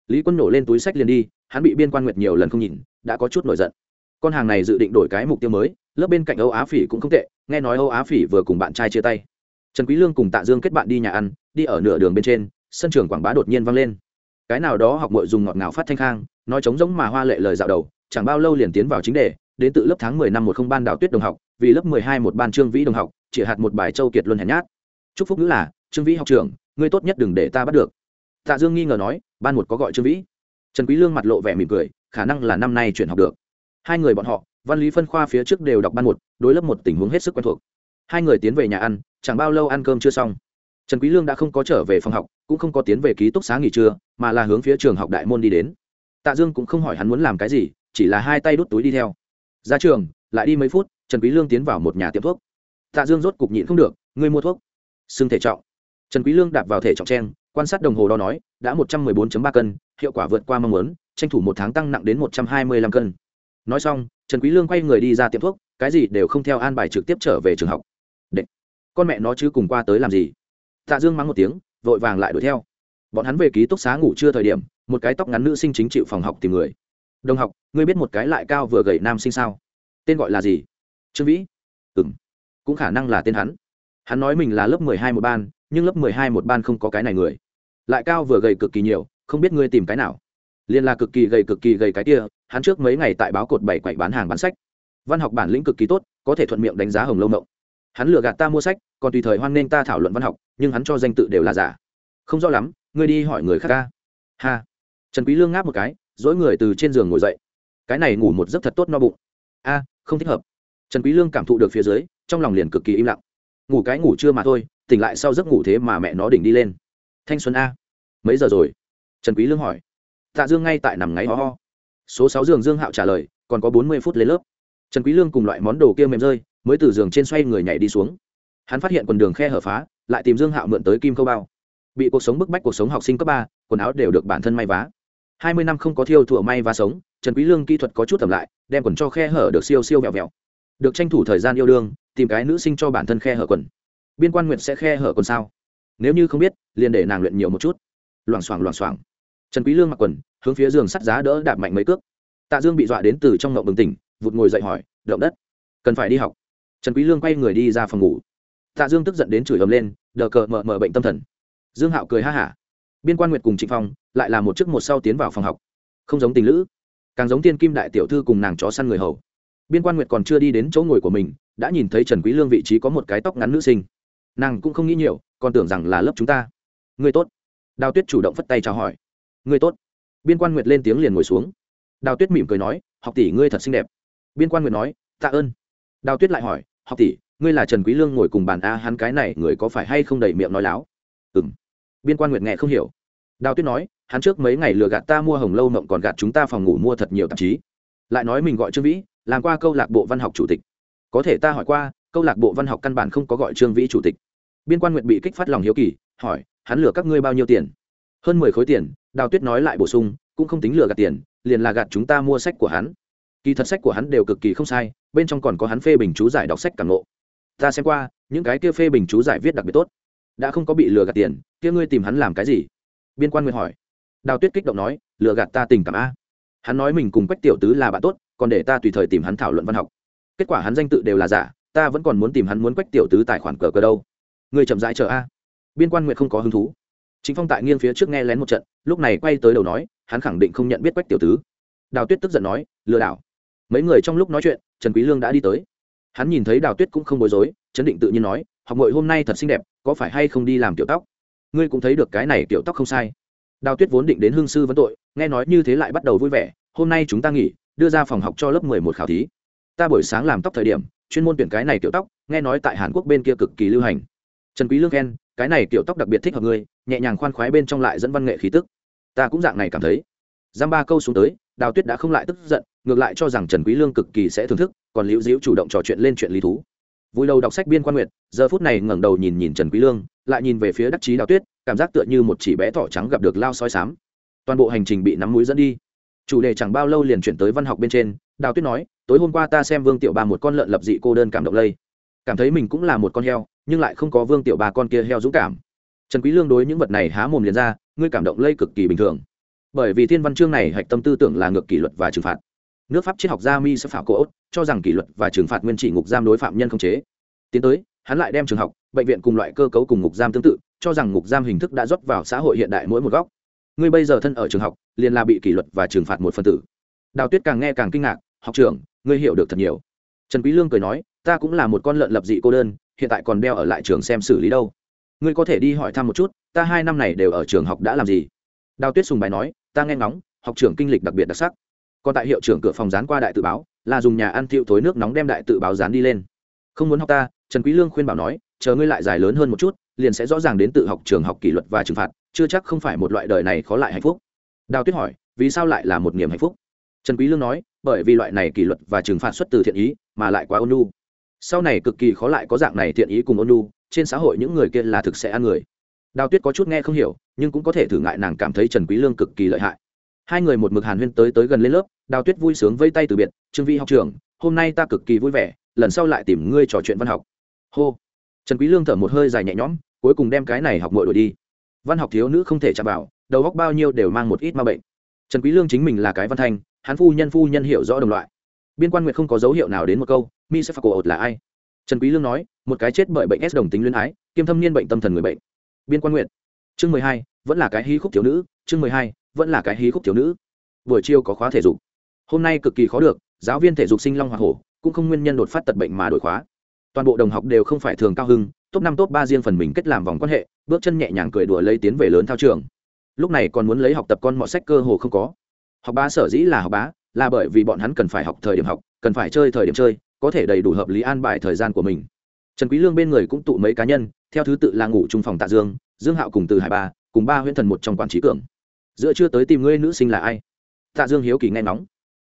Lý quân nổ lên túi sách liền đi, hắn bị biên quan nguyệt nhiều lần không nhìn, đã có chút nổi giận. Con hàng này dự định đổi cái mục tiêu mới, lớp bên cạnh âu á phỉ cũng không tệ, nghe nói âu á phỉ vừa cùng bạn trai chia tay. Trần quý lương cùng tạ dương kết bạn đi nhà ăn, đi ở nửa đường bên trên, sân trường quảng bá đột nhiên vang lên. Cái nào đó học muội dùng ngọt ngào phát thanh khang nói trống giống mà hoa lệ lời dạo đầu, chẳng bao lâu liền tiến vào chính đề, đến từ lớp tháng 10 năm một không ban đào tuyết đồng học, vì lớp 12 một ban trương vĩ đồng học chỉ hạt một bài châu kiệt luân hèn nhát. Chúc phúc ngữ là, trương vĩ học trưởng, ngươi tốt nhất đừng để ta bắt được. Tạ dương nghi ngờ nói, ban một có gọi trương vĩ. Trần quý lương mặt lộ vẻ mỉm cười, khả năng là năm nay chuyển học được. Hai người bọn họ, văn lý phân khoa phía trước đều đọc ban một, đối lớp một tình huống hết sức quen thuộc. Hai người tiến về nhà ăn, chẳng bao lâu ăn cơm chưa xong. Trần quý lương đã không có trở về phòng học, cũng không có tiến về ký túc xá nghỉ trưa, mà là hướng phía trường học đại môn đi đến tạ dương cũng không hỏi hắn muốn làm cái gì, chỉ là hai tay đút túi đi theo. Ra trường, lại đi mấy phút, trần quý lương tiến vào một nhà tiệm thuốc. Tạ dương rốt cục nhịn không được, ngươi mua thuốc? Xương thể trọng. Trần quý lương đạp vào thể trọng trang quan sát đồng hồ đo nói, đã 114.3 cân, hiệu quả vượt qua mong muốn, tranh thủ một tháng tăng nặng đến 125 cân. Nói xong, trần quý lương quay người đi ra tiệm thuốc, cái gì đều không theo an bài trực tiếp trở về trường học. Đệ. con mẹ nó chứ cùng qua tới làm gì? Tạ dương mắng một tiếng, vội vàng lại đuổi theo bọn hắn về ký túc xá ngủ trưa thời điểm, một cái tóc ngắn nữ sinh chính chịu phòng học tìm người. Đồng học, ngươi biết một cái lại cao vừa gầy nam sinh sao? Tên gọi là gì? Trương vĩ. Ừ m cũng khả năng là tên hắn. Hắn nói mình là lớp mười hai một ban, nhưng lớp mười hai một ban không có cái này người. Lại cao vừa gầy cực kỳ nhiều, không biết ngươi tìm cái nào. Liên là cực kỳ gầy cực kỳ gầy cái kia, hắn trước mấy ngày tại báo cột bảy quậy bán hàng bán sách. Văn học bản lĩnh cực kỳ tốt, có thể thuận miệng đánh giá hồng lâu mộng hắn lừa gạt ta mua sách, còn tùy thời hoan nên ta thảo luận văn học, nhưng hắn cho danh tự đều là giả. Không rõ lắm ngươi đi hỏi người khác ca. Ha. Trần quý lương ngáp một cái, dỗi người từ trên giường ngồi dậy. Cái này ngủ một giấc thật tốt no bụng. A, không thích hợp. Trần quý lương cảm thụ được phía dưới, trong lòng liền cực kỳ im lặng. Ngủ cái ngủ chưa mà thôi, tỉnh lại sau giấc ngủ thế mà mẹ nó đỉnh đi lên. Thanh xuân a. Mấy giờ rồi? Trần quý lương hỏi. Tạ dương ngay tại nằm ngáy ho ho. Số sáu giường dương hạo trả lời, còn có bốn mươi phút lên lớp. Trần quý lương cùng loại món đồ kia mềm rơi, mới từ giường trên xoay người nhảy đi xuống. Hắn phát hiện quần đường khe hở phá, lại tìm dương hạo mượn tới kim câu bao bị cuộc sống bức bách cuộc sống học sinh cấp ba, quần áo đều được bản thân may vá. Hai mươi năm không có thiêu thủa may vá sống, trần quý lương kỹ thuật có chút tầm lại, đem quần cho khe hở được siêu siêu vẹo vẹo. Được tranh thủ thời gian yêu đương, tìm cái nữ sinh cho bản thân khe hở quần. Biên quan nguyện sẽ khe hở quần sao? Nếu như không biết, liền để nàng luyện nhiều một chút. Loảng xoảng loảng xoảng. Trần quý lương mặc quần, hướng phía giường sắt giá đỡ đạp mạnh mấy cước. Tạ dương bị dọa đến từ trong ngộng bừng tỉnh, vụt ngồi dậy hỏi, động đất, cần phải đi học? Trần quý lương quay người đi ra phòng ngủ. Tạ dương tức giận đến chửi ầm lên, đờ cờ mở mở bệnh tâm thần dương hạo cười ha hả. Biên quan nguyệt cùng trịnh phong lại là một trước một sau tiến vào phòng học. Không giống tình lữ, càng giống tiên kim đại tiểu thư cùng nàng chó săn người hầu. Biên quan nguyệt còn chưa đi đến chỗ ngồi của mình, đã nhìn thấy trần quý lương vị trí có một cái tóc ngắn nữ sinh. Nàng cũng không nghĩ nhiều, còn tưởng rằng là lớp chúng ta. Người tốt. Đào tuyết chủ động phất tay chào hỏi. Người tốt. Biên quan nguyệt lên tiếng liền ngồi xuống. Đào tuyết mỉm cười nói, học tỷ ngươi thật xinh đẹp. Biên quan nguyệt nói, tạ ơn. Đào tuyết lại hỏi, học tỷ, ngươi là trần quý lương ngồi cùng bàn a hắn cái này người có phải hay không đầy miệng nói láo? Ừm biên quan nguyệt nghe không hiểu. Đào tuyết nói, hắn trước mấy ngày lừa gạt ta mua hồng lâu mộng còn gạt chúng ta phòng ngủ mua thật nhiều tạp chí. Lại nói mình gọi trương vĩ, làm qua câu lạc bộ văn học chủ tịch. Có thể ta hỏi qua, câu lạc bộ văn học căn bản không có gọi trương vĩ chủ tịch. Biên quan nguyệt bị kích phát lòng hiếu kỳ, hỏi, hắn lừa các ngươi bao nhiêu tiền? Hơn mười khối tiền, đào tuyết nói lại bổ sung, cũng không tính lừa gạt tiền, liền là gạt chúng ta mua sách của hắn. Kỳ thật sách của hắn đều cực kỳ không sai, bên trong còn có hắn phê bình chú giải đọc sách cảm ngộ. Ta xem qua, những cái kia phê bình chú giải viết đặc biệt tốt đã không có bị lừa gạt tiền, kia ngươi tìm hắn làm cái gì? Biên quan nguyệt hỏi. Đào tuyết kích động nói, lừa gạt ta tình cảm a. Hắn nói mình cùng quách tiểu tứ là bạn tốt, còn để ta tùy thời tìm hắn thảo luận văn học. Kết quả hắn danh tự đều là giả, ta vẫn còn muốn tìm hắn muốn quách tiểu tứ tài khoản cờ cờ đâu. Người chậm rãi chờ a. Biên quan nguyệt không có hứng thú. Chính phong tại nghiêng phía trước nghe lén một trận, lúc này quay tới đầu nói, hắn khẳng định không nhận biết quách tiểu tứ. Đào tuyết tức giận nói, lừa đảo. Mấy người trong lúc nói chuyện, trần quý lương đã đi tới. Hắn nhìn thấy đào tuyết cũng không bối rối, chấn định tự nhiên nói, học ngội hôm nay thật xinh đẹp có phải hay không đi làm tiểu tóc? Ngươi cũng thấy được cái này tiểu tóc không sai. Đào tuyết vốn định đến hương sư vấn tội, nghe nói như thế lại bắt đầu vui vẻ, hôm nay chúng ta nghỉ, đưa ra phòng học cho lớp mười một khảo thí. Ta buổi sáng làm tóc thời điểm, chuyên môn tuyển cái này tiểu tóc, nghe nói tại hàn quốc bên kia cực kỳ lưu hành. Trần quý lương khen, cái này tiểu tóc đặc biệt thích hợp ngươi, nhẹ nhàng khoan khoái bên trong lại dẫn văn nghệ khí tức. Ta cũng dạng này cảm thấy. Giam ba câu xuống tới, đào tuyết đã không lại tức giận, ngược lại cho rằng trần quý lương cực kỳ sẽ thưởng thức, còn liễu diễu chủ động trò chuyện lên chuyện lý thú vui lâu đọc sách biên quan nguyệt, giờ phút này ngẩng đầu nhìn nhìn trần quý lương, lại nhìn về phía đắc chí đào tuyết, cảm giác tựa như một chỉ bé thỏ trắng gặp được lao soi sám. Toàn bộ hành trình bị nắm mũi dẫn đi. Chủ đề chẳng bao lâu liền chuyển tới văn học bên trên, đào tuyết nói, tối hôm qua ta xem vương tiểu ba một con lợn lập dị cô đơn cảm động lây. Cảm thấy mình cũng là một con heo, nhưng lại không có vương tiểu ba con kia heo dũng cảm. Trần quý lương đối những vật này há mồm liền ra, ngươi cảm động lây cực kỳ bình thường. Bởi vì thiên văn chương này hạch tâm tư tưởng là ngược kỷ luật và trừng phạt nước pháp triết học gia mi sẽ phạm cô ốt, cho rằng kỷ luật và trừng phạt nguyên trị ngục giam đối phạm nhân không chế. Tiến tới, hắn lại đem trường học, bệnh viện cùng loại cơ cấu cùng ngục giam tương tự, cho rằng ngục giam hình thức đã rót vào xã hội hiện đại mỗi một góc. Ngươi bây giờ thân ở trường học, liền là bị kỷ luật và trừng phạt một phần tử. Đào tuyết càng nghe càng kinh ngạc, học trưởng, ngươi hiểu được thật nhiều. Trần quý lương cười nói, ta cũng là một con lợn lập dị cô đơn, hiện tại còn đeo ở lại trường xem xử lý đâu. Ngươi có thể đi hỏi thăm một chút, ta hai năm này đều ở trường học đã làm gì? Đào tuyết sùng bài nói, ta nghe ngóng, học trưởng kinh lịch đặc biệt đặc sắc còn tại hiệu trưởng cửa phòng dán qua đại tự báo, là dùng nhà ăn thiệu thối nước nóng đem đại tự báo dán đi lên. Không muốn học ta, trần quý lương khuyên bảo nói, chờ ngươi lại dài lớn hơn một chút, liền sẽ rõ ràng đến tự học trường học kỷ luật và trừng phạt, chưa chắc không phải một loại đời này khó lại hạnh phúc. Đào tuyết hỏi, vì sao lại là một niềm hạnh phúc? Trần quý lương nói, bởi vì loại này kỷ luật và trừng phạt xuất từ thiện ý, mà lại quá ôn nhu. Sau này cực kỳ khó lại có dạng này thiện ý cùng ôn nhu, trên xã hội những người kia là thực sẽ ăn người. Đào tuyết có chút nghe không hiểu, nhưng cũng có thể thử ngại nàng cảm thấy trần quý lương cực kỳ lợi hại hai người một mực hàn huyên tới tới gần lên lớp, đào tuyết vui sướng vây tay từ biệt, trương vi học trưởng, hôm nay ta cực kỳ vui vẻ, lần sau lại tìm ngươi trò chuyện văn học. Hô. Trần quý lương thở một hơi dài nhẹ nhõm, cuối cùng đem cái này học muội đổi đi. Văn học thiếu nữ không thể chạm vào, đầu óc bao nhiêu đều mang một ít ma bệnh. Trần quý lương chính mình là cái văn thanh, hắn phu nhân phu nhân hiểu rõ đồng loại. Biên quan nguyệt không có dấu hiệu nào đến một câu, mi sẽ phạt cổ ột là ai? Trần quý lương nói, một cái chết bởi bệnh s đồng tính luyến ái, kiêm thâm niên bệnh tâm thần người bệnh. Biên quan nguyệt. Chương mười hai, vẫn là cái hí khúc thiếu nữ, chương mười hai vẫn là cái hí khúc thiếu nữ. Buổi chiều có khóa thể dục. Hôm nay cực kỳ khó được, giáo viên thể dục sinh long hoa hổ, cũng không nguyên nhân đột phát tật bệnh mà đổi khóa. Toàn bộ đồng học đều không phải thường cao hưng, top năm, top ba riêng phần mình kết làm vòng quan hệ, bước chân nhẹ nhàng cười đùa lấy tiến về lớn thao trường. Lúc này còn muốn lấy học tập con mọi sách cơ hồ không có. Học bá sở dĩ là học bá, là bởi vì bọn hắn cần phải học thời điểm học, cần phải chơi thời điểm chơi, có thể đầy đủ hợp lý an bài thời gian của mình. Trần quý lương bên người cũng tụ mấy cá nhân, theo thứ tự là ngủ trung phòng tạ dương dương hạo cùng từ hải ba, cùng ba huyễn thần một trong quản trí cường giữa chưa tới tìm ngươi nữ sinh là ai? Tạ dương hiếu kỳ nghe nóng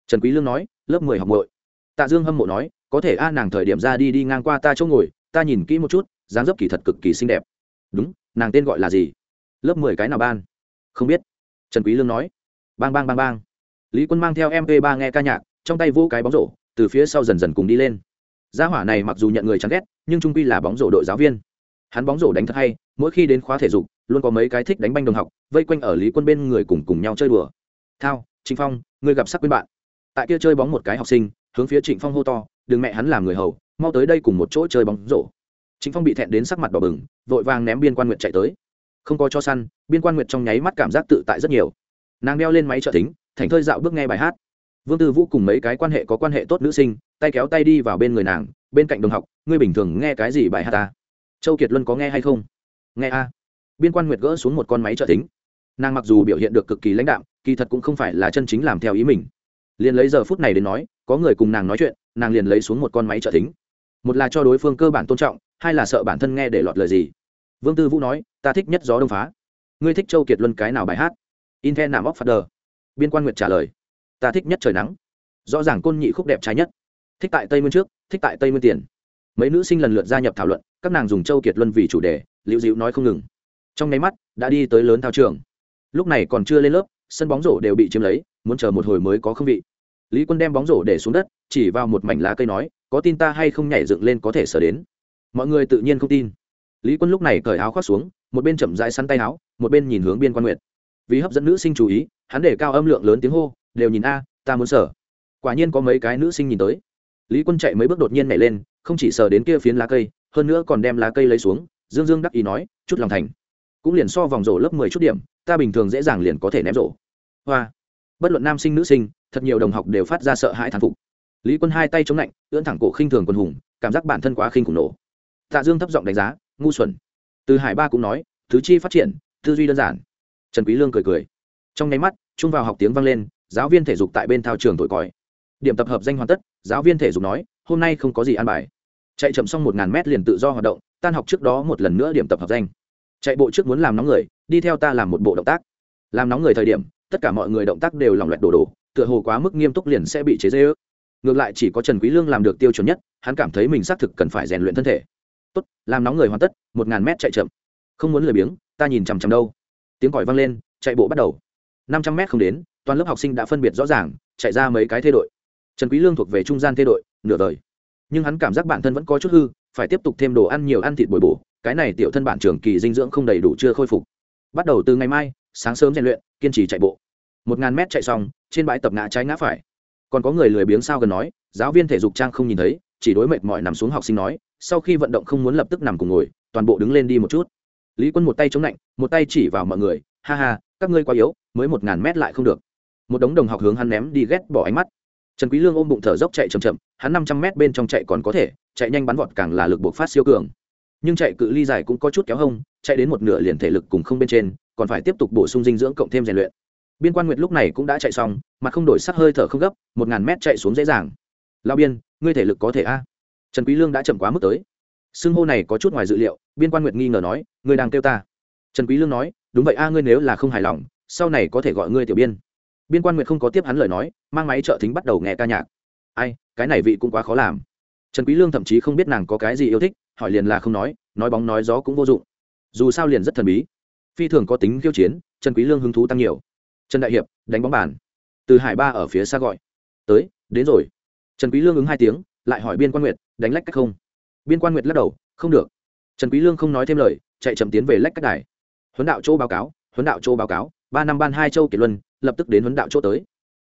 trần quý lương nói, lớp mười học muội. Tạ dương hâm mộ nói, có thể a, nàng thời điểm ra đi đi ngang qua ta chỗ ngồi, ta nhìn kỹ một chút, dáng dấp kỳ thật cực kỳ xinh đẹp. Đúng, nàng tên gọi là gì? Lớp mười cái nào ban? Không biết. Trần quý lương nói. Bang bang bang bang. Lý quân mang theo mp ba nghe ca nhạc, trong tay vô cái bóng rổ, từ phía sau dần dần cùng đi lên. Gia hỏa này mặc dù nhận người chán ghét, nhưng trung quy là bóng rổ đội giáo viên. Hắn bóng rổ đánh thật hay, mỗi khi đến khóa thể dục luôn có mấy cái thích đánh banh đồng học, vây quanh ở lý quân bên người cùng cùng nhau chơi đùa. Thao, trịnh phong, ngươi gặp sắc bên bạn. Tại kia chơi bóng một cái học sinh, hướng phía trịnh phong hô to, đừng mẹ hắn làm người hầu, mau tới đây cùng một chỗ chơi bóng rổ. Trịnh phong bị thẹn đến sắc mặt đỏ bừng, vội vàng ném biên quan nguyệt chạy tới. Không có cho săn, biên quan nguyệt trong nháy mắt cảm giác tự tại rất nhiều. Nàng đeo lên máy trợ tính thành thơi dạo bước nghe bài hát. Vương tư vũ cùng mấy cái quan hệ có quan hệ tốt nữ sinh, tay kéo tay đi vào bên người nàng, bên cạnh đồng học, ngươi bình thường nghe cái gì bài hát ta? Châu kiệt luân có nghe hay không? Nghe a biên quan nguyệt gỡ xuống một con máy trợ tính. Nàng mặc dù biểu hiện được cực kỳ lãnh đạm, kỳ thật cũng không phải là chân chính làm theo ý mình. Liền lấy giờ phút này đến nói, có người cùng nàng nói chuyện, nàng liền lấy xuống một con máy trợ tính. Một là cho đối phương cơ bản tôn trọng, hai là sợ bản thân nghe để lọt lời gì. Vương tư vũ nói, ta thích nhất gió đông phá. Ngươi thích châu kiệt luân cái nào bài hát? Inten nạm óc phát đờ biên quan nguyệt trả lời, ta thích nhất trời nắng. Rõ ràng côn nhị khúc đẹp trái nhất. Thích tại tây nguyên trước, thích tại tây nguyên tiền. Mấy nữ sinh lần lượt gia nhập thảo luận, các nàng dùng châu kiệt luân vì chủ đề liệu dịu nói không ngừng trong nháy mắt, đã đi tới lớn thao trường. Lúc này còn chưa lên lớp, sân bóng rổ đều bị chiếm lấy, muốn chờ một hồi mới có không vị. Lý quân đem bóng rổ để xuống đất, chỉ vào một mảnh lá cây nói, có tin ta hay không nhảy dựng lên có thể sở đến? Mọi người tự nhiên không tin. Lý quân lúc này cởi áo khoác xuống, một bên chậm rãi săn tay áo, một bên nhìn hướng biên quan nguyện. vì hấp dẫn nữ sinh chú ý, hắn để cao âm lượng lớn tiếng hô, đều nhìn a, ta muốn sở quả nhiên có mấy cái nữ sinh nhìn tới. Lý quân chạy mấy bước đột nhiên nhảy lên, không chỉ sờ đến kia phiến lá cây, hơn nữa còn đem lá cây lấy xuống, dương dương đắc ý nói, chút lòng thành cũng liền so vòng rổ lớp mười chút điểm, ta bình thường dễ dàng liền có thể ném rổ. Hoa. Bất luận nam sinh nữ sinh, thật nhiều đồng học đều phát ra sợ hãi thán phục. Lý quân hai tay chống lạnh, ưỡn thẳng cổ khinh thường quân hùng, cảm giác bản thân quá khinh khủng nổ. Tạ dương thấp giọng đánh giá, ngu xuẩn. Từ hải ba cũng nói, thứ chi phát triển, tư duy đơn giản. Trần quý lương cười cười. Trong nháy mắt trung vào học tiếng vang lên, giáo viên thể dục tại bên thao trường thổi còi. Điểm tập hợp danh hoàn tất, giáo viên thể dục nói, hôm nay không có gì ăn bài. Chạy chậm xong một ngàn mét liền tự do hoạt động, tan học trước đó một lần nữa điểm tập hợp danh chạy bộ trước muốn làm nóng người, đi theo ta làm một bộ động tác. Làm nóng người thời điểm, tất cả mọi người động tác đều lòng loẹt đổ đổ, tựa hồ quá mức nghiêm túc liền sẽ bị chế dê ước ngược lại chỉ có trần quý lương làm được tiêu chuẩn nhất, hắn cảm thấy mình xác thực cần phải rèn luyện thân thể. Tốt, làm nóng người hoàn tất, một ngàn mét chạy chậm. Không muốn lười biếng, ta nhìn chằm chằm đâu. Tiếng còi vang lên, chạy bộ bắt đầu. Năm trăm mét không đến, toàn lớp học sinh đã phân biệt rõ ràng, chạy ra mấy cái thê đội. Trần quý lương thuộc về trung gian thê đội, nửa đời. Nhưng hắn cảm giác bản thân vẫn có chút hư, phải tiếp tục thêm đồ ăn nhiều ăn thịt bồi bổ cái này tiểu thân bản trường kỳ dinh dưỡng không đầy đủ chưa khôi phục. Bắt đầu từ ngày mai, sáng sớm rèn luyện, kiên trì chạy bộ. Một ngàn mét chạy xong, trên bãi tập ngã trái ngã phải. Còn có người lười biếng sao gần nói, giáo viên thể dục trang không nhìn thấy, chỉ đối mệt mỏi nằm xuống học sinh nói, sau khi vận động không muốn lập tức nằm cùng ngồi, toàn bộ đứng lên đi một chút. Lý quân một tay chống lạnh, một tay chỉ vào mọi người, ha ha, các ngươi quá yếu, mới một ngàn mét lại không được. Một đống đồng học hướng hắn ném đi ghét bỏ ánh mắt. Trần quý lương ôm bụng thở dốc chạy chậm chậm, hắn năm trăm mét bên trong chạy còn có thể, chạy nhanh bắn vọt càng là lực buộc phát siêu cường nhưng chạy cự ly dài cũng có chút kéo hông, chạy đến một nửa liền thể lực cùng không bên trên, còn phải tiếp tục bổ sung dinh dưỡng cộng thêm rèn luyện. Biên quan nguyệt lúc này cũng đã chạy xong, mà không đổi sắc hơi thở không gấp, một ngàn mét chạy xuống dễ dàng. Lao biên, ngươi thể lực có thể a? Trần quý lương đã chậm quá mức tới. Xưng hô này có chút ngoài dự liệu, biên quan nguyệt nghi ngờ nói, ngươi đang kêu ta. Trần quý lương nói, đúng vậy a, ngươi nếu là không hài lòng, sau này có thể gọi ngươi tiểu biên. Biên quan nguyệt không có tiếp hắn lời nói, mang máy trợ thính bắt đầu nghe ca nhạc. Ai, cái này vị cũng quá khó làm. Trần quý lương thậm chí không biết nàng có cái gì yêu thích hỏi liền là không nói nói bóng nói gió cũng vô dụng. Dù sao liền rất thần bí. Phi thường có tính khiêu chiến, trần quý lương hứng thú tăng nhiều. Trần đại hiệp, đánh bóng bàn. Từ hải ba ở phía xa gọi. Tới, đến rồi. Trần quý lương ứng hai tiếng, lại hỏi biên quan nguyệt, đánh lách cách không? Biên quan nguyệt lắc đầu, không được. Trần quý lương không nói thêm lời, chạy chậm tiến về lách cách đài. Huấn đạo châu báo cáo, huấn đạo châu báo cáo, ba năm ban hai châu kiệt luân, lập tức đến huấn đạo Châu tới.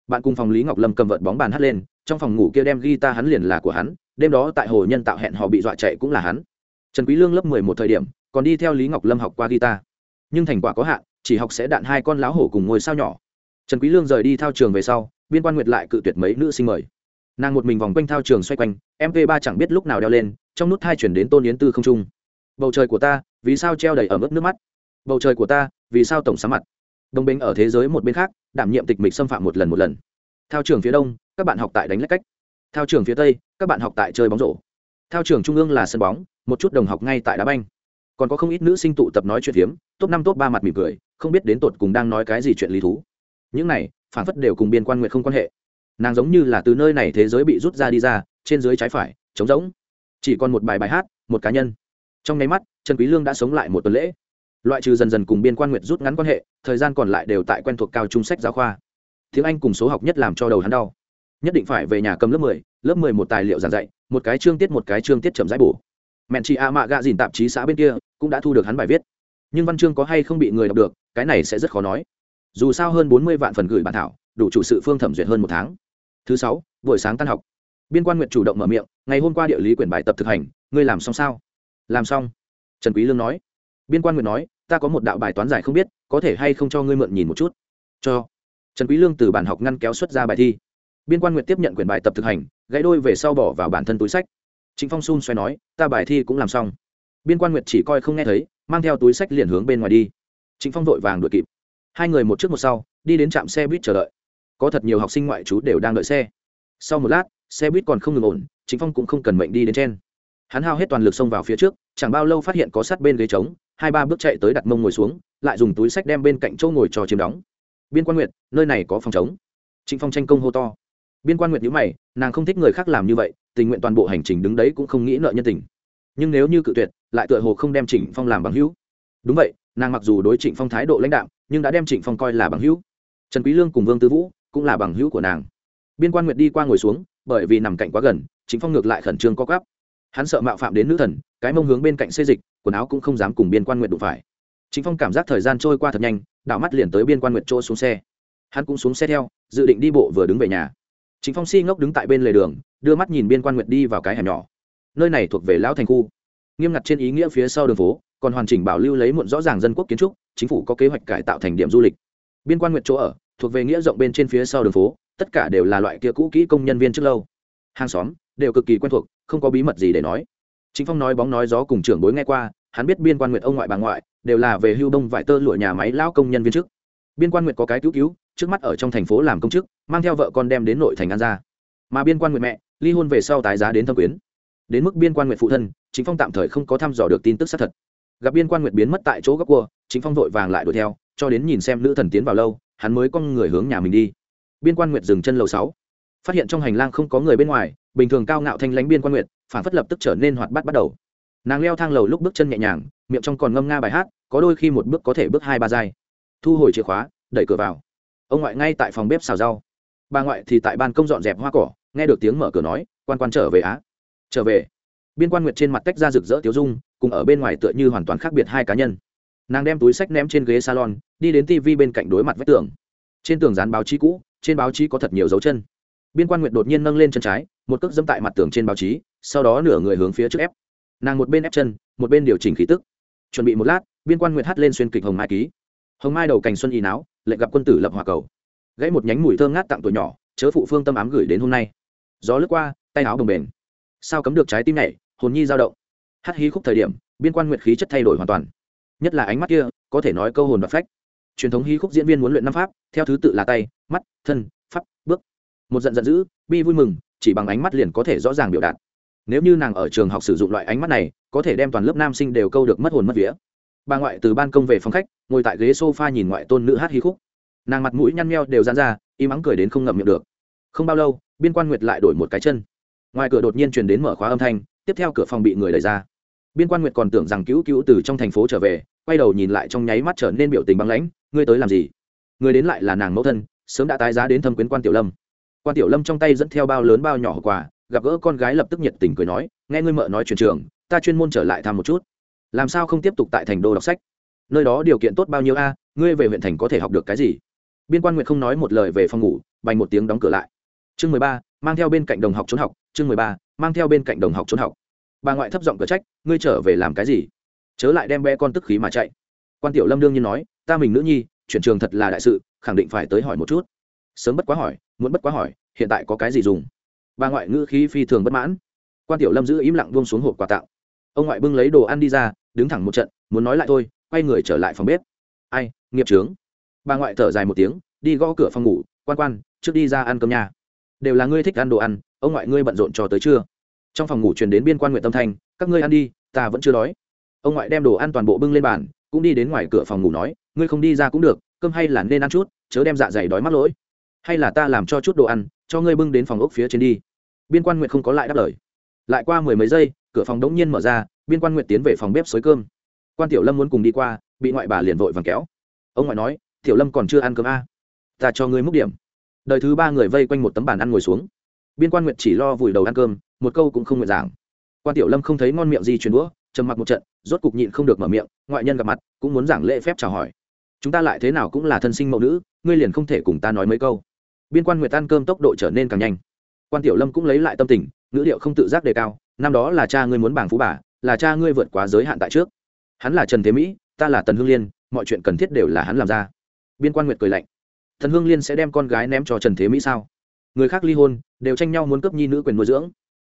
Bạn cùng phòng lý ngọc lâm cầm vợt bóng bàn hất lên, trong phòng ngủ kia đem guitar hắn liền là của hắn đêm đó tại hồ nhân tạo hẹn họ bị dọa chạy cũng là hắn. Trần quý lương lớp mười một thời điểm, còn đi theo lý ngọc lâm học qua guitar. Nhưng thành quả có hạn, chỉ học sẽ đạn hai con láo hổ cùng ngôi sao nhỏ. Trần quý lương rời đi thao trường về sau, biên quan nguyệt lại cự tuyệt mấy nữ sinh mời. Nàng một mình vòng quanh thao trường xoay quanh mv 3 chẳng biết lúc nào đeo lên, trong nút thai chuyển đến tôn yến tư không trung. Bầu trời của ta, vì sao treo đầy ở mức nước mắt? Bầu trời của ta, vì sao tổng sám mặt? Đồng bình ở thế giới một bên khác, đảm nhiệm tịch mịch xâm phạm một lần một lần. Thao trường phía đông, các bạn học tại đánh lách cách thao trường phía tây, các bạn học tại chơi bóng rổ. Thao trường trung ương là sân bóng, một chút đồng học ngay tại đá banh. Còn có không ít nữ sinh tụ tập nói chuyện phiếm, top năm, top ba mặt mỉm cười, không biết đến tột cùng đang nói cái gì chuyện lý thú. Những này, phản phất đều cùng biên quan nguyện không quan hệ. Nàng giống như là từ nơi này thế giới bị rút ra đi ra, trên dưới trái phải, trống rỗng. Chỉ còn một bài bài hát, một cá nhân. Trong nháy mắt, trần quý lương đã sống lại một tuần lễ. Loại trừ dần dần cùng biên quan nguyệt rút ngắn quan hệ, thời gian còn lại đều tại quen thuộc cao trung sách giáo khoa. Tiếng anh cùng số học nhất làm cho đầu hắn đau nhất định phải về nhà cầm lớp 10, lớp 10 một tài liệu giảng dạy một cái chương tiết một cái chương tiết chậm rãi bổ. Mện Chi a mạ gạ dìn tạp chí xã bên kia cũng đã thu được hắn bài viết. Nhưng văn chương có hay không bị người đọc được cái này sẽ rất khó nói. Dù sao hơn 40 vạn phần gửi bản thảo đủ chủ sự phương thẩm duyệt hơn một tháng. Thứ sáu buổi sáng tan học. Biên quan nguyệt chủ động mở miệng ngày hôm qua địa lý quyển bài tập thực hành ngươi làm xong sao? Làm xong. Trần quý lương nói. Biên quan nguyệt nói ta có một đạo bài toán giải không biết có thể hay không cho ngươi mượn nhìn một chút. Cho. Trần quý lương từ bản học ngăn kéo xuất ra bài thi biên quan nguyệt tiếp nhận quyển bài tập thực hành, gãy đôi về sau bỏ vào bản thân túi sách. Trịnh phong xun xoay nói, ta bài thi cũng làm xong. Biên quan nguyệt chỉ coi không nghe thấy, mang theo túi sách liền hướng bên ngoài đi. Trịnh phong vội vàng đuổi kịp. Hai người một trước một sau, đi đến trạm xe buýt chờ đợi. Có thật nhiều học sinh ngoại trú đều đang đợi xe. Sau một lát, xe buýt còn không ngừng ổn, trịnh phong cũng không cần mệnh đi đến trên. Hắn hao hết toàn lực xông vào phía trước, chẳng bao lâu phát hiện có sát bên ghế trống, hai ba bước chạy tới đặt mông ngồi xuống, lại dùng túi sách đem bên cạnh chỗ ngồi cho chiếm đóng. Biên quan nguyệt nơi này có phòng trống. trịnh phong tranh công hô to biên quan nguyệt nhữ mày, nàng không thích người khác làm như vậy, tình nguyện toàn bộ hành trình đứng đấy cũng không nghĩ nợ nhân tình. Nhưng nếu như cự tuyệt, lại tựa hồ không đem trịnh phong làm bằng hữu. Đúng vậy, nàng mặc dù đối trịnh phong thái độ lãnh đạo nhưng đã đem trịnh phong coi là bằng hữu. Trần quý lương cùng vương tư vũ cũng là bằng hữu của nàng. Biên quan nguyệt đi qua ngồi xuống, bởi vì nằm cạnh quá gần, trịnh phong ngược lại khẩn trương co quắp. Hắn sợ mạo phạm đến nữ thần, cái mông hướng bên cạnh xê dịch, quần áo cũng không dám cùng biên quan Nguyệt đụng phải. Trịnh phong cảm giác thời gian trôi qua thật nhanh, đảo mắt liền tới biên quan Nguyệt chỗ xuống xe. Hắn cũng xuống xe theo, dự định đi bộ vừa đứng về nhà chính phong si ngốc đứng tại bên lề đường, đưa mắt nhìn biên quan nguyệt đi vào cái hẻm nhỏ. Nơi này thuộc về lão thành khu. Nghiêm ngặt trên ý nghĩa phía sau đường phố, còn hoàn chỉnh bảo lưu lấy muộn rõ ràng dân quốc kiến trúc, chính phủ có kế hoạch cải tạo thành điểm du lịch. Biên quan nguyệt chỗ ở, thuộc về nghĩa rộng bên trên phía sau đường phố, tất cả đều là loại kia cũ kỹ công nhân viên trước lâu. Hàng xóm đều cực kỳ quen thuộc, không có bí mật gì để nói. Chính phong nói bóng nói gió cùng trưởng bối nghe qua, hắn biết biên quan nguyệt ông ngoại bà ngoại đều là về hưu đông vải tơ lụa nhà máy lão công nhân viên chức biên quan nguyệt có cái cứu cứu trước mắt ở trong thành phố làm công chức mang theo vợ con đem đến nội thành an gia. Mà biên quan nguyện mẹ ly hôn về sau tái giá đến thâm quyến. Đến mức biên quan nguyện phụ thân chính phong tạm thời không có thăm dò được tin tức xác thật. Gặp biên quan nguyện biến mất tại chỗ góc cua chính phong vội vàng lại đuổi theo cho đến nhìn xem nữ thần tiến vào lâu hắn mới con người hướng nhà mình đi. Biên quan nguyện dừng chân lầu sáu. Phát hiện trong hành lang không có người bên ngoài bình thường cao ngạo thanh lãnh biên quan nguyện, phản phất lập tức trở nên hoạt bát bắt đầu. Nàng leo thang lầu lúc bước chân nhẹ nhàng miệng trong còn ngâm nga bài hát có đôi khi một bước có thể bước hai ba giai. Thu hồi chìa khóa đẩy cửa vào ông ngoại ngay tại phòng bếp xào rau. Bà ngoại thì tại ban công dọn dẹp hoa cỏ, nghe được tiếng mở cửa nói, quan quan trở về á. Trở về. Biên quan nguyệt trên mặt tách ra rực rỡ tiếu dung, cùng ở bên ngoài tựa như hoàn toàn khác biệt hai cá nhân. Nàng đem túi sách ném trên ghế salon, đi đến tv bên cạnh đối mặt vách tường. Trên tường dán báo chí cũ, trên báo chí có thật nhiều dấu chân. Biên quan nguyệt đột nhiên nâng lên chân trái, một cước dẫm tại mặt tường trên báo chí, sau đó nửa người hướng phía trước ép. Nàng một bên ép chân, một bên điều chỉnh khí tức. Chuẩn bị một lát, biên quan nguyệt hát lên xuyên kịch hồng mai ký. Hồng mai đầu cành xuân y náo lệnh gặp quân tử lập hòa cầu. Gãy một nhánh mùi thơm ngát tặng tuổi nhỏ, chớ phụ phương tâm ám gửi đến hôm nay. Gió lướt qua, tay áo bồng bềnh. Sao cấm được trái tim này hồn nhi dao động. Hát hí khúc thời điểm, biên quan nguyệt khí chất thay đổi hoàn toàn. Nhất là ánh mắt kia, có thể nói câu hồn và phách. Truyền thống hí khúc diễn viên muốn luyện năm pháp, theo thứ tự là tay, mắt, thân, pháp, bước. Một giận giận dữ, bi vui mừng, chỉ bằng ánh mắt liền có thể rõ ràng biểu đạt. Nếu như nàng ở trường học sử dụng loại ánh mắt này, có thể đem toàn lớp nam sinh đều câu được mất hồn mất vía bà ngoại từ ban công về phòng khách, ngồi tại ghế s o f a nhìn ngoại tôn nữ hát hí khúc. Nàng mặt mũi nhăn meo đều dán ra im ắng cười đến không ngậm miệng được. Không bao lâu, biên quan nguyệt lại đổi một cái chân. Ngoài cửa đột nhiên truyền đến mở khóa âm thanh, tiếp theo cửa phòng bị người đẩy ra. Biên quan nguyệt còn tưởng rằng cứu cứu từ trong thành phố trở về, quay đầu nhìn lại trong nháy mắt trở nên biểu tình băng lãnh, ngươi tới làm gì? Người đến lại là nàng mẫu thân, sớm đã tái giá đến thâm quyến quan tiểu lâm. Quan tiểu lâm trong tay dẫn theo bao lớn bao nhỏ quà, gặp gỡ con gái lập tức nhiệt tình cười nói, nghe ngươi mợ nói truyền trường, ta chuyên môn trở lại thăm một chút làm sao không tiếp tục tại thành đô đọc sách? Nơi đó điều kiện tốt bao nhiêu a? Ngươi về huyện thành có thể học được cái gì? Biên quan nguyện không nói một lời về phòng ngủ, bành một tiếng đóng cửa lại. Chương mười ba, mang theo bên cạnh đồng học trốn học. Chương mười ba, mang theo bên cạnh đồng học trốn học. Bà ngoại thấp giọng cửa trách, ngươi trở về làm cái gì? Chớ lại đem bé con tức khí mà chạy. Quan tiểu lâm đương nhiên nói, ta mình nữ nhi, chuyển trường thật là đại sự, khẳng định phải tới hỏi một chút. Sớm bất quá hỏi muốn bất quá hỏi, hiện tại có cái gì dùng? Bà ngoại ngữ khí phi thường bất mãn. Quan tiểu lâm giữ im lặng buông xuống hộp quà tặng ông ngoại bưng lấy đồ ăn đi ra, đứng thẳng một trận, muốn nói lại thôi, quay người trở lại phòng bếp. Ai, nghiệp trướng. Bà ngoại thở dài một tiếng, đi gõ cửa phòng ngủ, quan quan, trước đi ra ăn cơm nhà đều là ngươi thích ăn đồ ăn, ông ngoại ngươi bận rộn cho tới trưa. Trong phòng ngủ truyền đến biên quan nguyện tâm thanh, các ngươi ăn đi, ta vẫn chưa đói. Ông ngoại đem đồ ăn toàn bộ bưng lên bàn, cũng đi đến ngoài cửa phòng ngủ nói, ngươi không đi ra cũng được, cơm hay là nên ăn chút, chớ đem dạ dày đói mắc lỗi. Hay là ta làm cho chút đồ ăn, cho ngươi bưng đến phòng ốc phía trên đi. Biên quan nguyện không có lại đáp lời. Lại qua mười mấy giây cửa phòng đống nhiên mở ra, biên quan nguyện tiến về phòng bếp xới cơm. Quan tiểu lâm muốn cùng đi qua, bị ngoại bà liền vội vàng kéo. Ông ngoại nói, tiểu lâm còn chưa ăn cơm a? À. ta cho ngươi múc điểm. Đời thứ ba người vây quanh một tấm bàn ăn ngồi xuống. Biên quan nguyện chỉ lo vùi đầu ăn cơm, một câu cũng không nguyện giảng. Quan tiểu lâm không thấy ngon miệng gì truyền đũa, trầm mặc một trận, rốt cục nhịn không được mở miệng, ngoại nhân gặp mặt, cũng muốn giảng lễ phép chào hỏi. Chúng ta lại thế nào cũng là thân sinh mẫu nữ, ngươi liền không thể cùng ta nói mấy câu. Biên quan nguyệt ăn cơm tốc độ trở nên càng nhanh. Quan tiểu lâm cũng lấy lại tâm tình, ngữ điệu không tự giác đề cao năm đó là cha ngươi muốn bảng phú bà, là cha ngươi vượt quá giới hạn tại trước. Hắn là trần thế mỹ, ta là tần hương liên, mọi chuyện cần thiết đều là hắn làm ra. Biên quan nguyệt cười lạnh. Thần hương liên sẽ đem con gái ném cho trần thế mỹ sao? Người khác ly hôn, đều tranh nhau muốn cấp nhi nữ quyền nuôi dưỡng.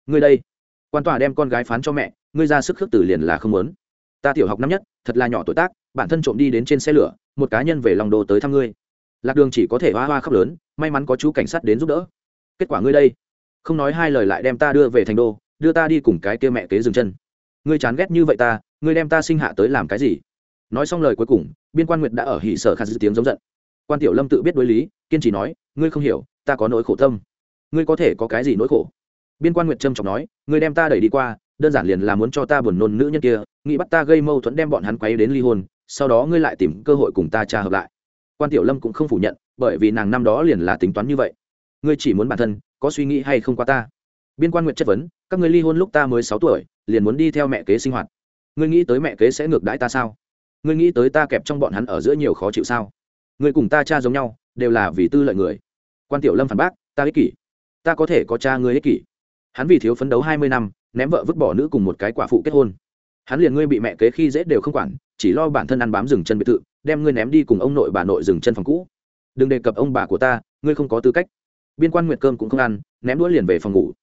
Ngươi đây, quan tòa đem con gái phán cho mẹ, ngươi ra sức khước tử liền là không muốn. Ta tiểu học năm nhất, thật là nhỏ tuổi tác, bản thân trộm đi đến trên xe lửa, một cá nhân về lòng đồ tới thăm ngươi. Lạc đường chỉ có thể hoa hoa khóc lớn, may mắn có chú cảnh sát đến giúp đỡ. Kết quả ngươi đây, không nói hai lời lại đem ta đưa về thành đô đưa ta đi cùng cái kia mẹ kế dừng chân. Ngươi chán ghét như vậy ta, ngươi đem ta sinh hạ tới làm cái gì? Nói xong lời cuối cùng, biên quan nguyệt đã ở hỉ sở khát dư tiếng giống giận. Quan tiểu lâm tự biết đối lý, kiên trì nói, ngươi không hiểu, ta có nỗi khổ tâm. Ngươi có thể có cái gì nỗi khổ? Biên quan nguyệt trâm trọng nói, ngươi đem ta đẩy đi qua, đơn giản liền là muốn cho ta buồn nôn nữ nhân kia, nghĩ bắt ta gây mâu thuẫn đem bọn hắn quấy đến ly hôn, sau đó ngươi lại tìm cơ hội cùng ta tra hợp lại. Quan tiểu lâm cũng không phủ nhận, bởi vì nàng năm đó liền là tính toán như vậy. Ngươi chỉ muốn bản thân, có suy nghĩ hay không qua ta? Biên quan nguyệt chất vấn các người ly hôn lúc ta mới sáu tuổi, liền muốn đi theo mẹ kế sinh hoạt. Ngươi nghĩ tới mẹ kế sẽ ngược đãi ta sao? Ngươi nghĩ tới ta kẹp trong bọn hắn ở giữa nhiều khó chịu sao? Ngươi cùng ta cha giống nhau, đều là vì tư lợi người. Quan tiểu lâm phản bác, ta ích kỷ. Ta có thể có cha ngươi ích kỷ. Hắn vì thiếu phấn đấu hai mươi năm, ném vợ vứt bỏ nữ cùng một cái quả phụ kết hôn. Hắn liền ngươi bị mẹ kế khi dễ đều không quản, chỉ lo bản thân ăn bám rừng chân biệt thự, đem ngươi ném đi cùng ông nội bà nội rừng chân phòng cũ. Đừng đề cập ông bà của ta, ngươi không có tư cách. Biên quan nguyệt cơm cũng không ăn, ném đũa liền về phòng ngủ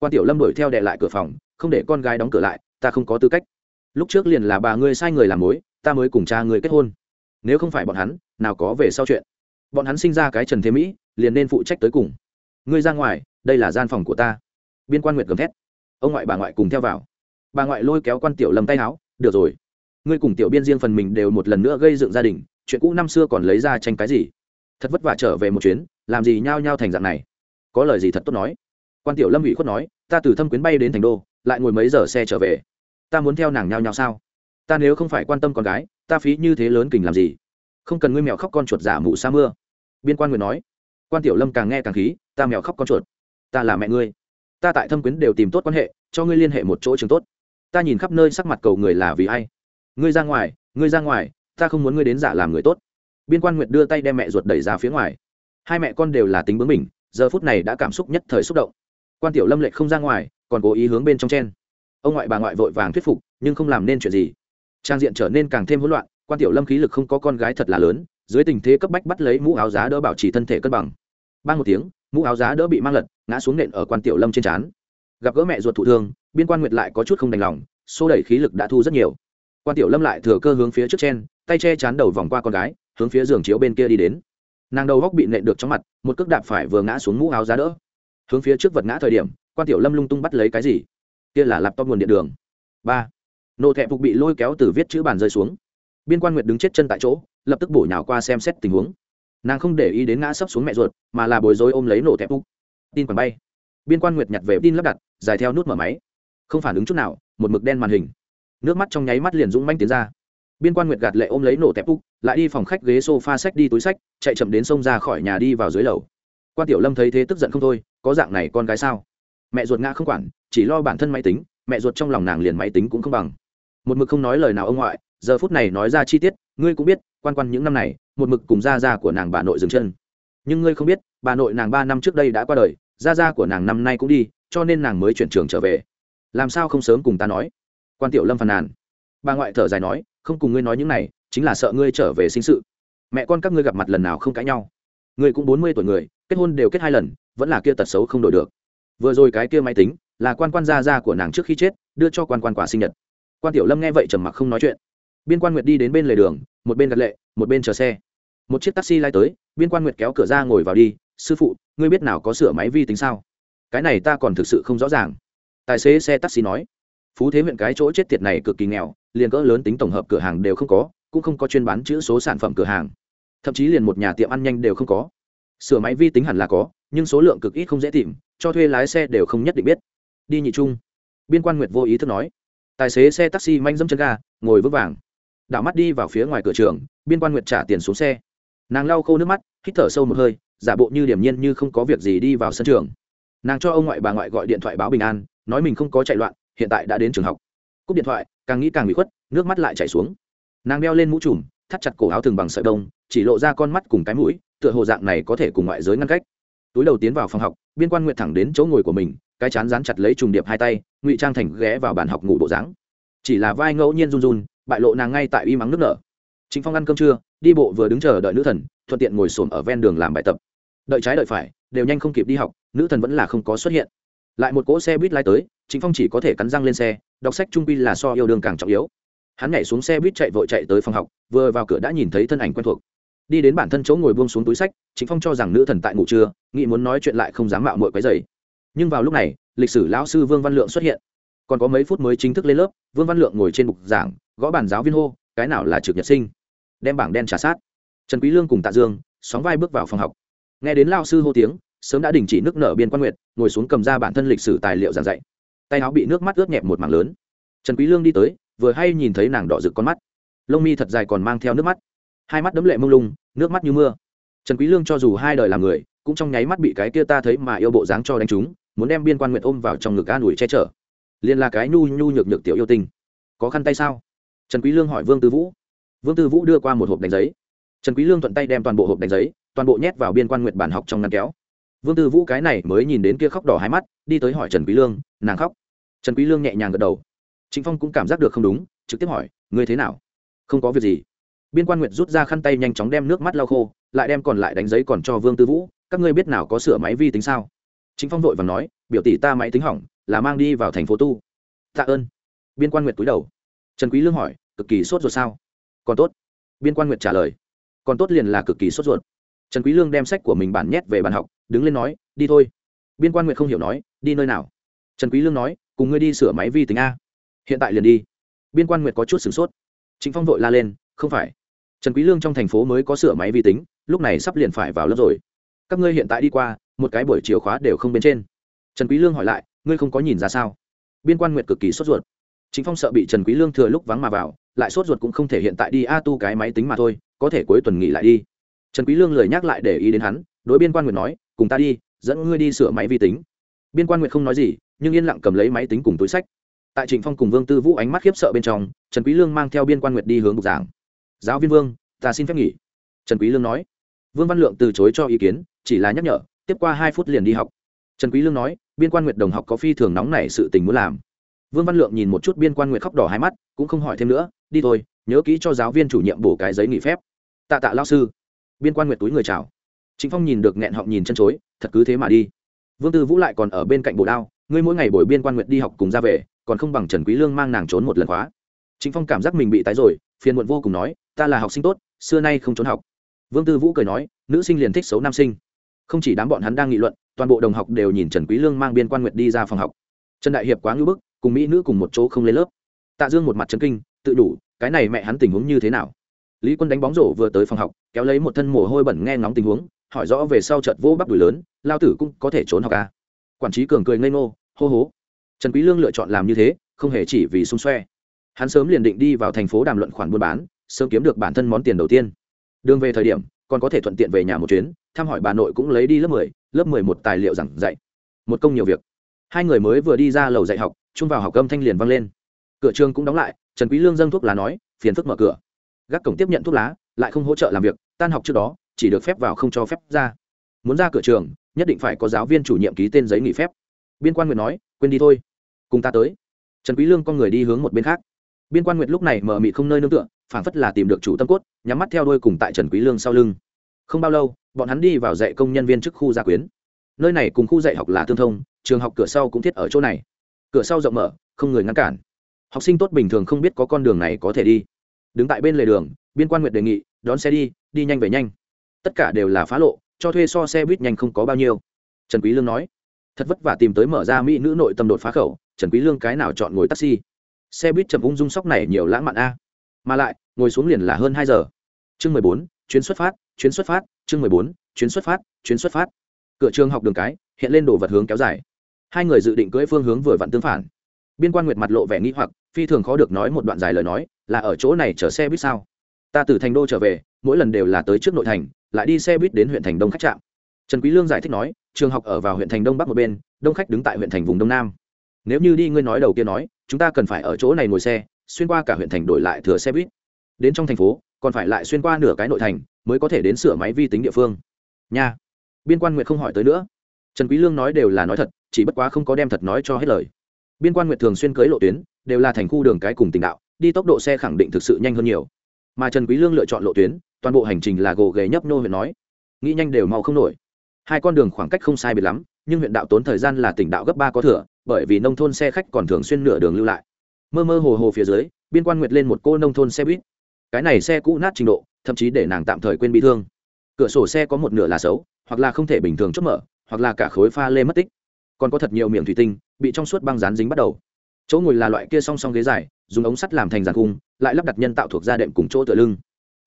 quan tiểu lâm đuổi theo đệ lại cửa phòng, không để con gái đóng cửa lại, ta không có tư cách. Lúc trước liền là bà ngươi sai người làm mối, ta mới cùng cha ngươi kết hôn. Nếu không phải bọn hắn, nào có về sau chuyện. Bọn hắn sinh ra cái trần thế mỹ, liền nên phụ trách tới cùng. Ngươi ra ngoài, đây là gian phòng của ta. Biên quan nguyệt gầm thét. Ông ngoại bà ngoại cùng theo vào. Bà ngoại lôi kéo quan tiểu lâm tay áo, được rồi. Ngươi cùng tiểu biên riêng phần mình đều một lần nữa gây dựng gia đình, chuyện cũ năm xưa còn lấy ra tranh cái gì? Thật vất vả trở về một chuyến, làm gì nhao nhao thành dạng này? Có lời gì thật tốt nói quan tiểu lâm ủy khuất nói, ta từ thâm quyến bay đến thành đô, lại ngồi mấy giờ xe trở về? Ta muốn theo nàng nhao nhao sao? Ta nếu không phải quan tâm con gái, ta phí như thế lớn kình làm gì? Không cần ngươi mèo khóc con chuột giả mụ sa mưa. Biên quan nguyện nói. Quan tiểu lâm càng nghe càng khí, ta mèo khóc con chuột, ta là mẹ ngươi. Ta tại thâm quyến đều tìm tốt quan hệ, cho ngươi liên hệ một chỗ trường tốt. Ta nhìn khắp nơi sắc mặt cầu người là vì ai? Ngươi ra ngoài, ngươi ra ngoài, ta không muốn ngươi đến giả làm người tốt. Biên quan nguyện đưa tay đem mẹ ruột đẩy ra phía ngoài. Hai mẹ con đều là tính bướng mình giờ phút này đã cảm xúc nhất thời xúc động quan tiểu lâm lệch không ra ngoài, còn cố ý hướng bên trong chen. Ông ngoại bà ngoại vội vàng thuyết phục, nhưng không làm nên chuyện gì. Trang diện trở nên càng thêm hỗn loạn, quan tiểu lâm khí lực không có con gái thật là lớn, dưới tình thế cấp bách bắt lấy mũ áo giá đỡ bảo trì thân thể cân bằng. Ban một tiếng, mũ áo giá đỡ bị mang lật, ngã xuống nện ở quan tiểu lâm trên trán. Gặp gỡ mẹ ruột thụ thương, biên quan nguyệt lại có chút không đành lòng, xô đẩy khí lực đã thu rất nhiều. Quan tiểu lâm lại thừa cơ hướng phía trước trên tay che chán đầu vòng qua con gái, hướng phía giường chiếu bên kia đi đến. Nàng đầu góc bị nện được trong mặt, một cước đạp phải vừa ngã xuống mũ áo giá đỡ hướng phía trước vật ngã thời điểm, quan tiểu lâm lung tung bắt lấy cái gì? Kia là laptop nguồn điện đường. Ba. Nộ thẹp phục bị lôi kéo từ viết chữ bàn rơi xuống. Biên quan nguyệt đứng chết chân tại chỗ, lập tức bổ nhào qua xem xét tình huống. Nàng không để ý đến ngã sấp xuống mẹ ruột, mà là bồi dối ôm lấy nổ thẹp phục. Tin còn bay. Biên quan nguyệt nhặt về tin lắp đặt, dài theo nút mở máy. Không phản ứng chút nào, một mực đen màn hình. Nước mắt trong nháy mắt liền dũng manh tiến ra. Biên quan nguyệt gạt lệ ôm lấy nổ tẹp úc lại đi phòng khách ghế s o f a sách đi túi sách chạy chậm đến sông ra khỏi nhà đi vào dưới lầu. Quan tiểu lâm thấy thế tức giận không thôi có dạng này con gái sao? Mẹ ruột ngã không quản, chỉ lo bản thân máy tính, mẹ ruột trong lòng nàng liền máy tính cũng không bằng. Một mực không nói lời nào ông ngoại, giờ phút này nói ra chi tiết, ngươi cũng biết, quan quan những năm này, một mực cùng gia gia của nàng bà nội dừng chân. Nhưng ngươi không biết, bà nội nàng ba năm trước đây đã qua đời, gia gia của nàng năm nay cũng đi, cho nên nàng mới chuyển trường trở về. Làm sao không sớm cùng ta nói? Quan tiểu lâm phàn nàn. Bà ngoại thở dài nói, không cùng ngươi nói những này, chính là sợ ngươi trở về sinh sự. Mẹ con các ngươi gặp mặt lần nào không cãi nhau. Ngươi cũng bốn mươi tuổi người, kết hôn đều kết hai lần vẫn là kia tật xấu không đổi được. Vừa rồi cái kia máy tính, là quan quan gia gia của nàng trước khi chết, đưa cho quan quan quả sinh nhật. Quan tiểu lâm nghe vậy trầm mặc không nói chuyện. Biên quan nguyệt đi đến bên lề đường, một bên gật lệ, một bên chờ xe. Một chiếc taxi lai tới, biên quan nguyệt kéo cửa ra ngồi vào đi, sư phụ, ngươi biết nào có sửa máy vi tính sao? Cái này ta còn thực sự không rõ ràng. Tài xế xe taxi nói, phú thế huyện cái chỗ chết tiệt này cực kỳ nghèo, liền cỡ lớn tính tổng hợp cửa hàng đều không có, cũng không có chuyên bán chữ số sản phẩm cửa hàng. Thậm chí liền một nhà tiệm ăn nhanh đều không có. Sửa máy vi tính hẳn là có nhưng số lượng cực ít không dễ tìm, cho thuê lái xe đều không nhất định biết. Đi nhị trung. Biên quan nguyệt vô ý thức nói. Tài xế xe taxi manh dâm chân ga, ngồi vững vàng. Đảo mắt đi vào phía ngoài cửa trường, biên quan nguyệt trả tiền xuống xe. Nàng lau khô nước mắt, hít thở sâu một hơi, giả bộ như điểm nhiên như không có việc gì đi vào sân trường. Nàng cho ông ngoại bà ngoại gọi điện thoại báo bình an, nói mình không có chạy loạn, hiện tại đã đến trường học. Cúp điện thoại, càng nghĩ càng bị khuất, nước mắt lại chảy xuống. Nàng đeo lên mũ trùm, thắt chặt cổ áo thường bằng sợi đông chỉ lộ ra con mắt cùng cái mũi, tựa hồ dạng này có thể cùng ngoại giới ngăn cách túi đầu tiến vào phòng học, biên quan nguyện thẳng đến chỗ ngồi của mình, cái chán dán chặt lấy trùng điệp hai tay, ngụy trang thành ghé vào bàn học ngủ bộ dáng. Chỉ là vai ngẫu nhiên run run, bại lộ nàng ngay tại y mắng nước nở. Chính phong ăn cơm trưa, đi bộ vừa đứng chờ đợi nữ thần, thuận tiện ngồi xổm ở ven đường làm bài tập. Đợi trái đợi phải, đều nhanh không kịp đi học, nữ thần vẫn là không có xuất hiện. Lại một cỗ xe buýt lái tới chính phong chỉ có thể cắn răng lên xe, đọc sách trung pi là so yêu đương càng trọng yếu. Hắn nhảy xuống xe buýt chạy vội chạy tới phòng học, vừa vào cửa đã nhìn thấy thân ảnh quen thuộc đi đến bản thân chỗ ngồi buông xuống túi sách chính phong cho rằng nữ thần tại ngủ trưa, nghĩ muốn nói chuyện lại không dám mạo mội quấy dày nhưng vào lúc này, lịch sử lão sư vương văn lượng xuất hiện. Còn có mấy phút mới chính thức lên lớp, vương văn lượng ngồi trên bục giảng, gõ bản giáo viên hô, cái nào là trực nhật sinh? Đem bảng đen trả sát. Trần quý lương cùng tạ dương sóng vai bước vào phòng học. Nghe đến lao sư hô tiếng, sớm đã đình chỉ nước nở biên quan nguyệt, ngồi xuống cầm ra bản thân lịch sử tài liệu giảng dạy. Tay áo bị nước mắt ướt nhẹp một mảng lớn. Trần quý lương đi tới, vừa hay nhìn thấy nàng đỏ rực con mắt. Lông mi thật dài còn mang theo nước mắt. Hai mắt đấm lệ mông lung nước mắt như mưa. Trần quý lương cho dù hai đời làm người, cũng trong nháy mắt bị cái kia ta thấy mà yêu bộ dáng cho đánh trúng, muốn đem biên quan nguyệt ôm vào trong ngực an ủi che chở. Liền là cái nhu nhu nhược nhược tiểu yêu tinh. Có khăn tay sao? Trần quý lương hỏi vương tư vũ. Vương tư vũ đưa qua một hộp đánh giấy. Trần quý lương thuận tay đem toàn bộ hộp đánh giấy, toàn bộ nhét vào biên quan nguyệt bản học trong ngăn kéo. Vương tư vũ cái này mới nhìn đến kia khóc đỏ hai mắt, đi tới hỏi trần quý lương, nàng khóc? Trần quý lương nhẹ nhàng gật đầu. Trịnh phong cũng cảm giác được không đúng, trực tiếp hỏi, ngươi thế nào? Không có việc gì biên quan nguyệt rút ra khăn tay nhanh chóng đem nước mắt lau khô, lại đem còn lại đánh giấy còn cho vương tư vũ, các ngươi biết nào có sửa máy vi tính sao? Chính phong vội vàng nói, biểu tỷ ta máy tính hỏng, là mang đi vào thành phố tu. Tạ ơn. Biên quan nguyệt cúi đầu. Trần quý lương hỏi, cực kỳ sốt ruột sao? Còn tốt. Biên quan nguyệt trả lời, còn tốt liền là cực kỳ sốt ruột. Trần quý lương đem sách của mình bản nhét về bàn học, đứng lên nói, đi thôi. Biên quan nguyệt không hiểu nói, đi nơi nào? Trần quý lương nói, cùng ngươi đi sửa máy vi tính a. Hiện tại liền đi. Biên quan nguyệt có chút sửng sốt. Trịnh phong vội la lên, không phải trần quý lương trong thành phố mới có sửa máy vi tính, lúc này sắp liền phải vào lớp rồi. Các ngươi hiện tại đi qua, một cái buổi chiều khóa đều không bên trên. Trần quý lương hỏi lại, ngươi không có nhìn ra sao? Biên quan nguyệt cực kỳ sốt ruột. Chính phong sợ bị trần quý lương thừa lúc vắng mà vào, lại sốt ruột cũng không thể hiện tại đi a tu cái máy tính mà thôi, có thể cuối tuần nghỉ lại đi. Trần quý lương lời nhắc lại để ý đến hắn, đối biên quan nguyệt nói, cùng ta đi, dẫn ngươi đi sửa máy vi tính. Biên quan nguyệt không nói gì, nhưng yên lặng cầm lấy máy tính cùng túi sách. Tại trịnh phong cùng vương tư vũ ánh mắt khiếp sợ bên trong, trần quý lương mang theo biên quan nguyệt đi hướng bục giảng giáo viên vương, ta xin phép nghỉ. Trần quý lương nói. Vương văn lượng từ chối cho ý kiến, chỉ là nhắc nhở, tiếp qua hai phút liền đi học. Trần quý lương nói, biên quan nguyệt đồng học có phi thường nóng nảy sự tình muốn làm. Vương văn lượng nhìn một chút biên quan nguyệt khóc đỏ hai mắt, cũng không hỏi thêm nữa, đi thôi, nhớ kỹ cho giáo viên chủ nhiệm bổ cái giấy nghỉ phép. Tạ tạ lao sư. Biên quan nguyệt túi người chào. Chính phong nhìn được nghẹn họng nhìn chân chối, thật cứ thế mà đi. Vương tư vũ lại còn ở bên cạnh bổ đao, ngươi mỗi ngày bồi biên quan nguyệt đi học cùng ra về, còn không bằng trần quý lương mang nàng trốn một lần khóa. Chính phong cảm giác mình bị tái rồi phiền muộn vô cùng nói, ta là học sinh tốt, xưa nay không trốn học. Vương tư vũ cười nói, nữ sinh liền thích xấu nam sinh. Không chỉ đám bọn hắn đang nghị luận, toàn bộ đồng học đều nhìn trần quý lương mang biên quan nguyệt đi ra phòng học. Trần đại hiệp quá ngưỡng bức, cùng mỹ nữ cùng một chỗ không lên lớp. Tạ dương một mặt chấn kinh, tự đủ, cái này mẹ hắn tình huống như thế nào? Lý quân đánh bóng rổ vừa tới phòng học, kéo lấy một thân mồ hôi bẩn nghe ngóng tình huống, hỏi rõ về sau chợt vô bắp đùi lớn, lao tử cũng có thể trốn học à. quản trí cường cười ngây ngô, hô hố. Trần quý lương lựa chọn làm như thế, không hề chỉ vì xung xoe hắn sớm liền định đi vào thành phố đàm luận khoản buôn bán sớm kiếm được bản thân món tiền đầu tiên. Đường về thời điểm còn có thể thuận tiện về nhà một chuyến thăm hỏi bà nội cũng lấy đi lớp 10, lớp 11 tài liệu giảng dạy. Một công nhiều việc. Hai người mới vừa đi ra lầu dạy học chung vào học âm thanh liền vang lên. Cửa trường cũng đóng lại trần quý lương dâng thuốc lá nói phiền phức mở cửa. Gác cổng tiếp nhận thuốc lá lại không hỗ trợ làm việc tan học trước đó chỉ được phép vào không cho phép ra. Muốn ra cửa trường nhất định phải có giáo viên chủ nhiệm ký tên giấy nghỉ phép. Biên quan nguyện nói quên đi thôi cùng ta tới. Trần quý lương con người đi hướng một bên khác biên quan nguyệt lúc này mở mị không nơi nương tựa, phảng phất là tìm được chủ tâm cốt, nhắm mắt theo đuôi cùng tại trần quý lương sau lưng. Không bao lâu, bọn hắn đi vào dạy công nhân viên trước khu gia quyến. Nơi này cùng khu dạy học là tương thông, trường học cửa sau cũng thiết ở chỗ này. Cửa sau rộng mở, không người ngăn cản. Học sinh tốt bình thường không biết có con đường này có thể đi. Đứng tại bên lề đường, biên quan nguyệt đề nghị, đón xe đi đi nhanh về nhanh. Tất cả đều là phá lộ, cho thuê so xe buýt nhanh không có bao nhiêu. Trần quý lương nói. Thật vất vả tìm tới mở ra mỹ nữ nội tâm đột phá khẩu, trần quý lương cái nào chọn ngồi taxi? Xe buýt chậm ung dung sóc này nhiều lãng mạn a. Mà lại, ngồi xuống liền là hơn hai giờ. Chương mười bốn, chuyến xuất phát, chuyến xuất phát, chương mười bốn, chuyến xuất phát, chuyến xuất phát. Cửa trường học đường cái, hiện lên đồ vật hướng kéo dài. Hai người dự định cưỡi phương hướng vừa vặn tương phản. Biên quan nguyệt mặt lộ vẻ nghĩ hoặc, phi thường khó được nói một đoạn dài lời nói, là ở chỗ này chở xe buýt sao? Ta từ thành đô trở về, mỗi lần đều là tới trước nội thành, lại đi xe buýt đến huyện thành đông khách trạm. Trần quý lương giải thích nói, trường học ở vào huyện thành đông bắc một bên, đông khách đứng tại huyện thành vùng đông nam. Nếu như đi ngươi nói đầu kia nói chúng ta cần phải ở chỗ này ngồi xe, xuyên qua cả huyện thành đổi lại thừa xe buýt. Đến trong thành phố, còn phải lại xuyên qua nửa cái nội thành, mới có thể đến sửa máy vi tính địa phương. Nha. Biên quan nguyệt không hỏi tới nữa. Trần quý lương nói đều là nói thật, chỉ bất quá không có đem thật nói cho hết lời. Biên quan nguyệt thường xuyên cưới lộ tuyến, đều là thành khu đường cái cùng tỉnh đạo, đi tốc độ xe khẳng định thực sự nhanh hơn nhiều. Mà trần quý lương lựa chọn lộ tuyến, toàn bộ hành trình là gồ ghề nhấp nô huyện nói. Nghĩ nhanh đều mau không nổi. Hai con đường khoảng cách không sai biệt lắm, nhưng huyện đạo tốn thời gian là tỉnh đạo gấp ba có thừa bởi vì nông thôn xe khách còn thường xuyên nửa đường lưu lại. Mơ mơ hồ hồ phía dưới, biên quan nguyệt lên một cô nông thôn xe buýt. Cái này xe cũ nát trình độ, thậm chí để nàng tạm thời quên bị thương. Cửa sổ xe có một nửa là xấu, hoặc là không thể bình thường chốt mở, hoặc là cả khối pha lê mất tích. Còn có thật nhiều miệng thủy tinh, bị trong suốt băng dán dính bắt đầu. Chỗ ngồi là loại kia song song ghế dài, dùng ống sắt làm thành giàn cung, lại lắp đặt nhân tạo thuộc da đệm cùng chỗ tựa lưng.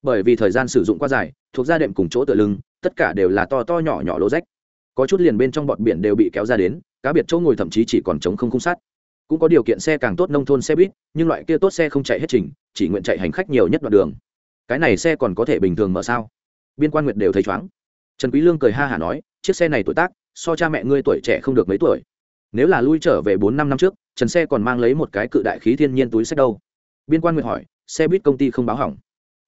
Bởi vì thời gian sử dụng quá dài, thuộc da đệm cùng chỗ tựa lưng, tất cả đều là to to nhỏ nhỏ lỗ rách. Có chút liền bên trong bọt biển đều bị kéo ra đến cá biệt chỗ ngồi thậm chí chỉ còn trống không khung sát, cũng có điều kiện xe càng tốt nông thôn xe buýt nhưng loại kia tốt xe không chạy hết trình chỉ nguyện chạy hành khách nhiều nhất đoạn đường. Cái này xe còn có thể bình thường mở sao? Biên quan nguyệt đều thấy chóng trần quý lương cười ha hả nói chiếc xe này tuổi tác so cha mẹ ngươi tuổi trẻ không được mấy tuổi. Nếu là lui trở về bốn năm năm trước trần xe còn mang lấy một cái cự đại khí thiên nhiên túi sách đâu. Biên quan nguyệt hỏi xe buýt công ty không báo hỏng.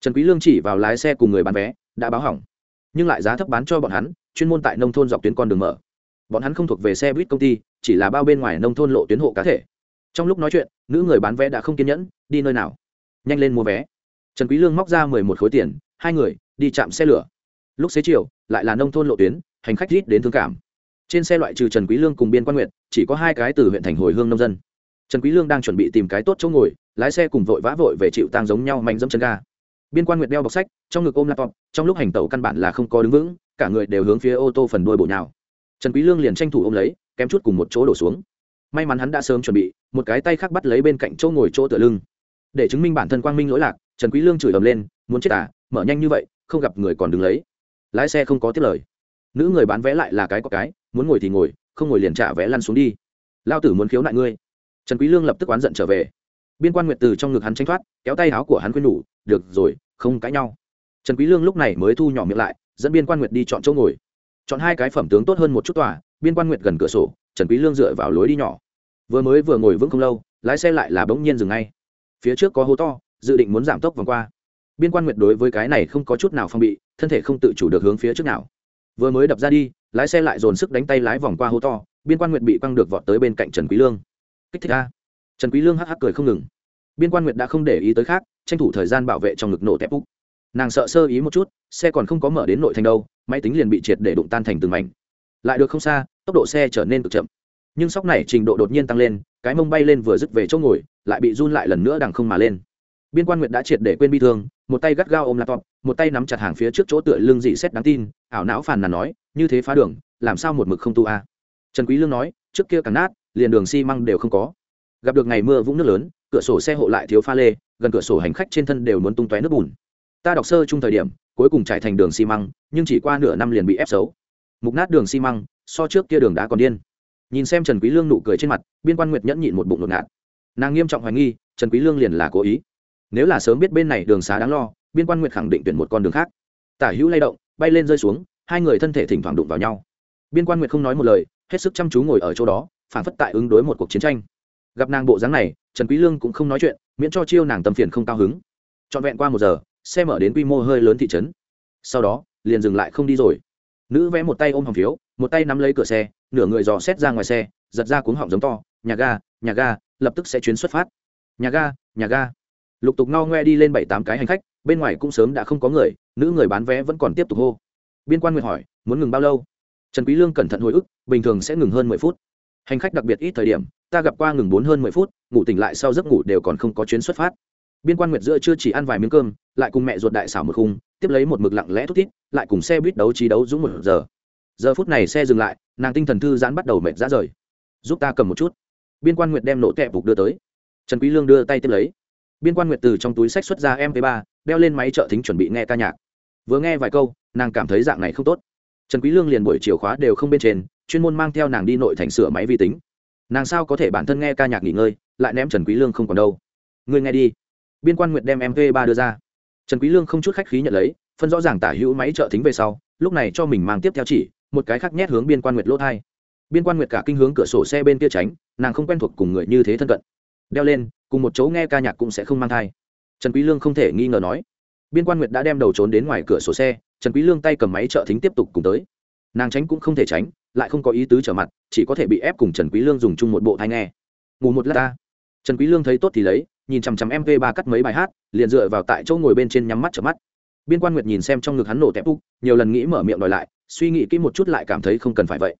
Trần quý lương chỉ vào lái xe cùng người bán vé đã báo hỏng. Nhưng lại giá thấp bán cho bọn hắn chuyên môn tại nông thôn dọc tuyến con đường mở bọn hắn không thuộc về xe buýt công ty, chỉ là bao bên ngoài nông thôn lộ tuyến hộ cá thể. Trong lúc nói chuyện, nữ người bán vé đã không kiên nhẫn, đi nơi nào? Nhanh lên mua vé. Trần quý lương móc ra mười một khối tiền, hai người, đi chạm xe lửa. Lúc xế chiều, lại là nông thôn lộ tuyến, hành khách rít đến thương cảm. Trên xe loại trừ trần quý lương cùng biên quan nguyện chỉ có hai cái từ huyện thành hồi hương nông dân. Trần quý lương đang chuẩn bị tìm cái tốt chỗ ngồi, lái xe cùng vội vã vội về chịu tang giống nhau mạnh dẫm chân ga. Biên quan nguyệt đeo bọc sách, trong ngực ôm laptop, trong lúc hành tẩu căn bản là không có đứng vững, cả người đều hướng phía ô tô phần đuôi bổ nhào trần quý lương liền tranh thủ ôm lấy, kém chút cùng một chỗ đổ xuống. May mắn hắn đã sớm chuẩn bị, một cái tay khác bắt lấy bên cạnh chỗ ngồi chỗ tựa lưng. Để chứng minh bản thân quang minh lỗi lạc, trần quý lương chửi ầm lên, muốn chết à? Mở nhanh như vậy, không gặp người còn đứng lấy. Lái xe không có tiếp lời. Nữ người bán vé lại là cái có cái, muốn ngồi thì ngồi, không ngồi liền trả vé lăn xuống đi. Lao tử muốn khiếu nại ngươi. Trần quý lương lập tức oán giận trở về. Biên quan nguyệt từ trong ngực hắn tranh thoát, kéo tay áo của hắn khuyên nhủ, được rồi, không cãi nhau. Trần quý lương lúc này mới thu nhỏ miệng lại, dẫn biên quan nguyệt đi chọn chỗ ngồi chọn hai cái phẩm tướng tốt hơn một chút tòa, biên quan nguyệt gần cửa sổ, trần quý lương dựa vào lối đi nhỏ. Vừa mới vừa ngồi vững không lâu, lái xe lại là bỗng nhiên dừng ngay. Phía trước có hố to, dự định muốn giảm tốc vòng qua. Biên quan nguyệt đối với cái này không có chút nào phong bị, thân thể không tự chủ được hướng phía trước nào. Vừa mới đập ra đi, lái xe lại dồn sức đánh tay lái vòng qua hố to, biên quan nguyệt bị quăng được vọt tới bên cạnh trần quý lương. Kích thích a. Trần quý lương hắc hắc cười không ngừng. Biên quan nguyệt đã không để ý tới khác, tranh thủ thời gian bảo vệ trong ngực nổ tép úc nàng sợ sơ ý một chút, xe còn không có mở đến nội thành đâu, máy tính liền bị triệt để đụng tan thành từng mảnh. Lại được không xa, tốc độ xe trở nên cực chậm. Nhưng sóc này trình độ đột nhiên tăng lên, cái mông bay lên vừa dứt về chỗ ngồi, lại bị run lại lần nữa đằng không mà lên. Biên quan nguyệt đã triệt để quên bi thương, một tay gắt gao ôm laptop, một tay nắm chặt hàng phía trước chỗ tựa lưng dị xét đáng tin, ảo não phàn nàn nói, như thế phá đường, làm sao một mực không tu a? Trần quý lương nói, trước kia càng nát, liền đường xi măng đều không có. Gặp được ngày mưa vũng nước lớn, cửa sổ xe hộ lại thiếu pha lê, gần cửa sổ hành khách trên thân đều muốn tung tóe nước bùn ta đọc sơ chung thời điểm, cuối cùng trải thành đường xi măng, nhưng chỉ qua nửa năm liền bị ép xấu. Mục nát đường xi măng, so trước kia đường đá còn điên. Nhìn xem trần quý lương nụ cười trên mặt, biên quan nguyệt nhẫn nhịn một bụng ngột ngạt. Nàng nghiêm trọng hoài nghi, trần quý lương liền là cố ý. Nếu là sớm biết bên này đường xá đáng lo, biên quan nguyệt khẳng định tuyển một con đường khác. Tả hữu lay động, bay lên rơi xuống, hai người thân thể thỉnh thoảng đụng vào nhau. Biên quan nguyệt không nói một lời, hết sức chăm chú ngồi ở chỗ đó, phản phất tại ứng đối một cuộc chiến tranh. Gặp nàng bộ dáng này, trần quý lương cũng không nói chuyện, miễn cho chiêu nàng tâm phiền không cao hứng. Trọn vẹn qua một giờ xe mở đến quy mô hơi lớn thị trấn. Sau đó, liền dừng lại không đi rồi. Nữ vẽ một tay ôm hòm phiếu, một tay nắm lấy cửa xe, nửa người dò xét ra ngoài xe, giật ra cuống họng giống to, nhà ga nhà ga, lập tức sẽ chuyến xuất phát. Nhà ga nhà ga. Lục tục no ngoe đi lên bảy tám cái hành khách, bên ngoài cũng sớm đã không có người, nữ người bán vé vẫn còn tiếp tục hô. Biên quan nguyệt hỏi, muốn ngừng bao lâu? Trần quý lương cẩn thận hồi ức, bình thường sẽ ngừng hơn mười phút. Hành khách đặc biệt ít thời điểm, ta gặp qua ngừng bốn hơn mười phút, ngủ tỉnh lại sau giấc ngủ đều còn không có chuyến xuất phát. Biên quan nguyệt giữa chưa chỉ ăn vài miếng cơm lại cùng mẹ ruột đại xảo một khung, tiếp lấy một mực lặng lẽ thút thít, lại cùng xe buýt đấu trí đấu dũng một giờ. Giờ phút này xe dừng lại, nàng tinh thần thư giãn bắt đầu mệt ra rời. Giúp ta cầm một chút. Biên quan nguyệt đem nổ tẹp phục đưa tới. Trần quý lương đưa tay tiếp lấy. Biên quan nguyệt từ trong túi sách xuất ra mp 3 đeo lên máy trợ thính chuẩn bị nghe ca nhạc. Vừa nghe vài câu, nàng cảm thấy dạng này không tốt. Trần quý lương liền buổi chiều khóa đều không bên trên, chuyên môn mang theo nàng đi nội thành sửa máy vi tính. Nàng sao có thể bản thân nghe ca nhạc nghỉ ngơi, lại ném trần quý lương không còn đâu. Ngươi nghe đi. Biên quan nguyệt đem mp 3 đưa ra trần quý lương không chút khách khí nhận lấy, phân rõ ràng tả hữu máy trợ thính về sau, lúc này cho mình mang tiếp theo chỉ, một cái khác nhét hướng biên quan nguyệt lỗ thai. Biên quan nguyệt cả kinh hướng cửa sổ xe bên kia tránh, nàng không quen thuộc cùng người như thế thân cận. Đeo lên, cùng một chỗ nghe ca nhạc cũng sẽ không mang thai. Trần quý lương không thể nghi ngờ nói. Biên quan nguyệt đã đem đầu trốn đến ngoài cửa sổ xe, trần quý lương tay cầm máy trợ thính tiếp tục cùng tới. Nàng tránh cũng không thể tránh, lại không có ý tứ trở mặt, chỉ có thể bị ép cùng trần quý lương dùng chung một bộ thai nghe. Ngủ một lát ta. Trần quý lương thấy tốt thì lấy nhìn chằm chằm mv ba cắt mấy bài hát, liền dựa vào tại chỗ ngồi bên trên nhắm mắt trở mắt. Biên quan nguyệt nhìn xem trong ngực hắn nổ tẹp úc, nhiều lần nghĩ mở miệng đòi lại, suy nghĩ kỹ một chút lại cảm thấy không cần phải vậy.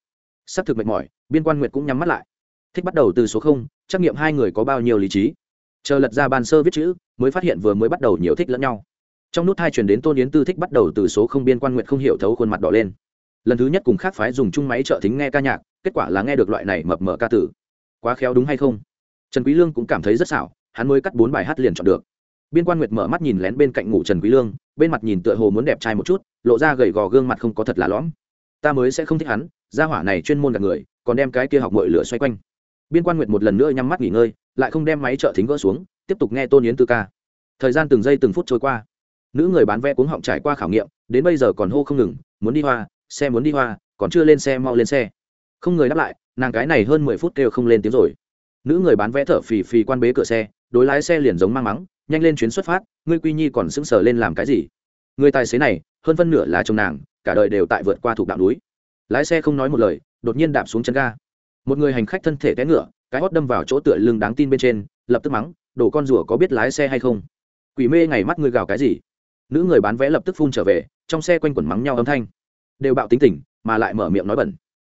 Sắp thực mệt mỏi, biên quan nguyệt cũng nhắm mắt lại. Thích bắt đầu từ số không, trắc nghiệm hai người có bao nhiêu lý trí. Chờ lật ra bàn sơ viết chữ, mới phát hiện vừa mới bắt đầu nhiều thích lẫn nhau. Trong nút hai truyền đến tôn yến tư thích bắt đầu từ số không biên quan nguyệt không hiểu thấu khuôn mặt đỏ lên. Lần thứ nhất cùng khác phái dùng chung máy trợ thính nghe ca nhạc, kết quả là nghe được loại này mập mờ ca tử. Quá khéo đúng hay không? Trần quý lương cũng cảm thấy rất xảo hắn mới cắt bốn bài hát liền chọn được. Biên quan nguyệt mở mắt nhìn lén bên cạnh ngủ trần quý lương, bên mặt nhìn tựa hồ muốn đẹp trai một chút, lộ ra gầy gò gương mặt không có thật là lõm. Ta mới sẽ không thích hắn, gia hỏa này chuyên môn gạt người, còn đem cái kia học mội lửa xoay quanh. Biên quan nguyệt một lần nữa nhắm mắt nghỉ ngơi, lại không đem máy trợ thính gỡ xuống, tiếp tục nghe tôn yến tư ca. Thời gian từng giây từng phút trôi qua. Nữ người bán vé cuống họng trải qua khảo nghiệm, đến bây giờ còn hô không ngừng, muốn đi hoa, xe muốn đi hoa, còn chưa lên xe, mau lên xe. Không người đáp lại, nàng cái này hơn mười phút kêu không lên tiếng rồi. Nữ người bán vé thở phì phì quan bế cửa xe đối lái xe liền giống mang mắng, nhanh lên chuyến xuất phát, ngươi quy nhi còn sững sờ lên làm cái gì? Người tài xế này, hơn phân nửa là chồng nàng, cả đời đều tại vượt qua thuộc đạo núi. Lái xe không nói một lời, đột nhiên đạp xuống chân ga. Một người hành khách thân thể té ngựa, cái hót đâm vào chỗ tựa lưng đáng tin bên trên, lập tức mắng đổ con rùa có biết lái xe hay không? Quỷ mê ngày mắt ngươi gào cái gì? Nữ người bán vé lập tức phun trở về, trong xe quanh quẩn mắng nhau âm thanh. Đều bạo tính tỉnh mà lại mở miệng nói bẩn.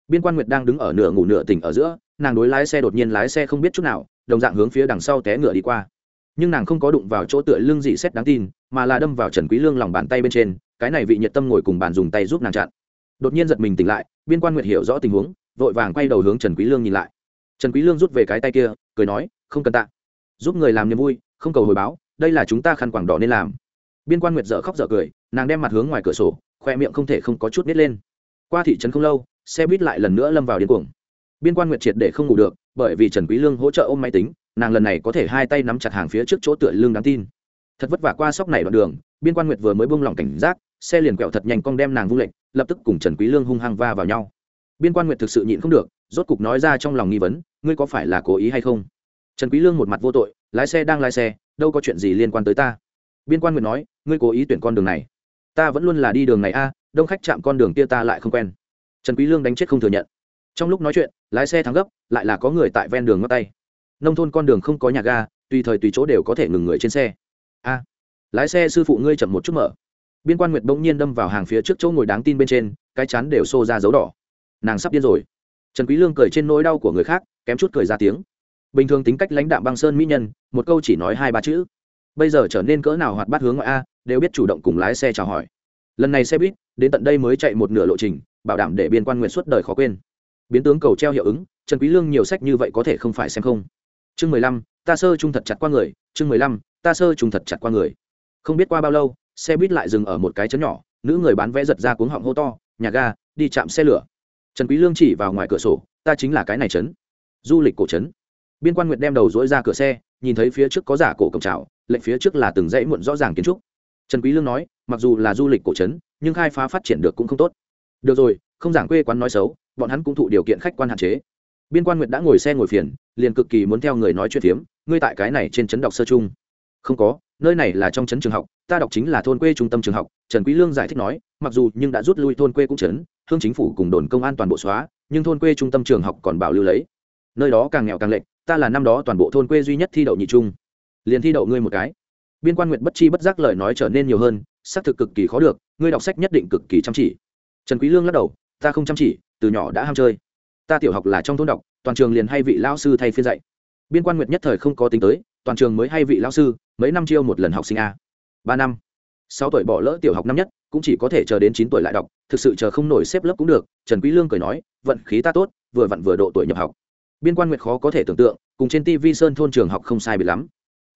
Biên quan nguyệt đang đứng ở nửa ngủ nửa tỉnh ở giữa, nàng đối lái xe đột nhiên lái xe không biết chút nào đồng dạng hướng phía đằng sau té ngựa đi qua. Nhưng nàng không có đụng vào chỗ tựa lưng dị xét đáng tin, mà là đâm vào trần quý lương lòng bàn tay bên trên, cái này vị nhiệt tâm ngồi cùng bàn dùng tay giúp nàng chặn. Đột nhiên giật mình tỉnh lại, biên quan nguyệt hiểu rõ tình huống, vội vàng quay đầu hướng trần quý lương nhìn lại. Trần quý lương rút về cái tay kia, cười nói, không cần tạ. Giúp người làm niềm vui, không cầu hồi báo, đây là chúng ta khăn quảng đỏ nên làm. Biên quan nguyệt dở khóc dở cười, nàng đem mặt hướng ngoài cửa sổ, khoe miệng không thể không có chút nít lên. Qua thị trấn không lâu, xe buýt lại lần nữa lâm vào điên cuồng biên quan nguyệt triệt để không ngủ được, bởi vì trần quý lương hỗ trợ ôm máy tính, nàng lần này có thể hai tay nắm chặt hàng phía trước chỗ tựa lưng đáng tin. Thật vất vả qua sóc này đoạn đường, biên quan nguyệt vừa mới buông lỏng cảnh giác, xe liền quẹo thật nhanh cong đem nàng vung lệnh lập tức cùng trần quý lương hung hăng va vào nhau. Biên quan nguyệt thực sự nhịn không được, rốt cục nói ra trong lòng nghi vấn, ngươi có phải là cố ý hay không? Trần quý lương một mặt vô tội, lái xe đang lái xe, đâu có chuyện gì liên quan tới ta. Biên quan nguyệt nói, ngươi cố ý tuyển con đường này. Ta vẫn luôn là đi đường này a, đông khách chạm con đường kia ta lại không quen. Trần quý lương đánh chết không thừa nhận trong lúc nói chuyện, lái xe thắng gấp, lại là có người tại ven đường ngắt tay. Nông thôn con đường không có nhà ga, tùy thời tùy chỗ đều có thể ngừng người trên xe. A, lái xe sư phụ ngươi chậm một chút mở. Biên quan nguyệt bỗng nhiên đâm vào hàng phía trước chỗ ngồi đáng tin bên trên, cái chắn đều xô ra dấu đỏ. Nàng sắp điên rồi. Trần quý lương cười trên nỗi đau của người khác, kém chút cười ra tiếng. Bình thường tính cách lãnh đạm băng sơn mỹ nhân, một câu chỉ nói hai ba chữ. Bây giờ trở nên cỡ nào hoạt bát hướng ngoại a, đều biết chủ động cùng lái xe chào hỏi. Lần này xe buýt, đến tận đây mới chạy một nửa lộ trình, bảo đảm để biên quan nguyện suốt đời khó quên biến tướng cầu treo hiệu ứng, trần quý lương nhiều sách như vậy có thể không phải xem không? Chương mười lăm, ta sơ trung thật chặt qua người, chương mười lăm, ta sơ trung thật chặt qua người. Không biết qua bao lâu, xe buýt lại dừng ở một cái chấn nhỏ, nữ người bán vé giật ra cuống họng hô to, nhà ga, đi chạm xe lửa. Trần quý lương chỉ vào ngoài cửa sổ, ta chính là cái này chấn du lịch cổ chấn biên quan nguyệt đem đầu dỗi ra cửa xe, nhìn thấy phía trước có giả cổ cổng trào lệnh phía trước là từng dãy muộn rõ ràng kiến trúc. Trần quý lương nói, mặc dù là du lịch cổ trấn, nhưng khai phá phát triển được cũng không tốt. Được rồi không giảng quê quán nói xấu, bọn hắn cũng thụ điều kiện khách quan hạn chế. Biên quan nguyệt đã ngồi xe ngồi phiền, liền cực kỳ muốn theo người nói chuyện phiếm, ngươi tại cái này trên trấn đọc sơ trung không có, nơi này là trong trấn trường học, ta đọc chính là thôn quê trung tâm trường học, trần quý lương giải thích nói, mặc dù nhưng đã rút lui thôn quê cũng trấn, hương chính phủ cùng đồn công an toàn bộ xóa, nhưng thôn quê trung tâm trường học còn bảo lưu lấy. Nơi đó càng nghèo càng lệch, ta là năm đó toàn bộ thôn quê duy nhất thi đậu nhị trung. Liền thi đậu ngươi một cái. Biên quan nguyệt bất chi bất giác lời nói trở nên nhiều hơn, xác thực cực kỳ khó được, ngươi đọc sách nhất định cực kỳ chăm chỉ. Trần quý lương lắc đầu ta không chăm chỉ, từ nhỏ đã ham chơi. Ta tiểu học là trong thôn đọc, toàn trường liền hay vị lão sư thay phiên dạy. Biên quan nguyệt nhất thời không có tính tới, toàn trường mới hay vị lão sư, mấy năm chiêu một lần học sinh a. Ba năm. Sáu tuổi bỏ lỡ tiểu học năm nhất, cũng chỉ có thể chờ đến chín tuổi lại đọc, thực sự chờ không nổi xếp lớp cũng được, trần quý lương cười nói, vận khí ta tốt, vừa vặn vừa độ tuổi nhập học. Biên quan nguyệt khó có thể tưởng tượng, cùng trên tv sơn thôn trường học không sai biệt lắm.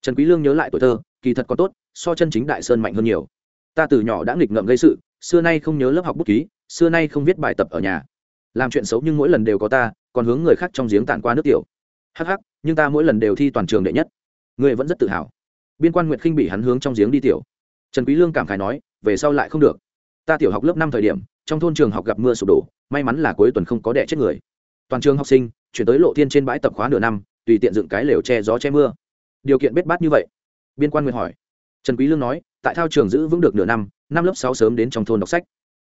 Trần quý lương nhớ lại tuổi thơ, kỳ thật có tốt, so chân chính đại sơn mạnh hơn nhiều. Ta từ nhỏ đã nghịch ngợm gây sự, xưa nay không nhớ lớp học bút ký xưa nay không viết bài tập ở nhà. Làm chuyện xấu nhưng mỗi lần đều có ta, còn hướng người khác trong giếng tản qua nước tiểu. Hắc hắc, nhưng ta mỗi lần đều thi toàn trường đệ nhất. Người vẫn rất tự hào. Biên quan nguyệt khinh bị hắn hướng trong giếng đi tiểu. Trần quý lương cảm khái nói, về sau lại không được. Ta tiểu học lớp năm thời điểm, trong thôn trường học gặp mưa sụp đổ, may mắn là cuối tuần không có đẻ chết người. Toàn trường học sinh, chuyển tới lộ thiên trên bãi tập khóa nửa năm, tùy tiện dựng cái lều che gió che mưa. Điều kiện bết bát như vậy. Biên quan nguyện hỏi. Trần quý lương nói, tại thao trường giữ vững được nửa năm năm lớp sáu sớm đến trong thôn đọc sách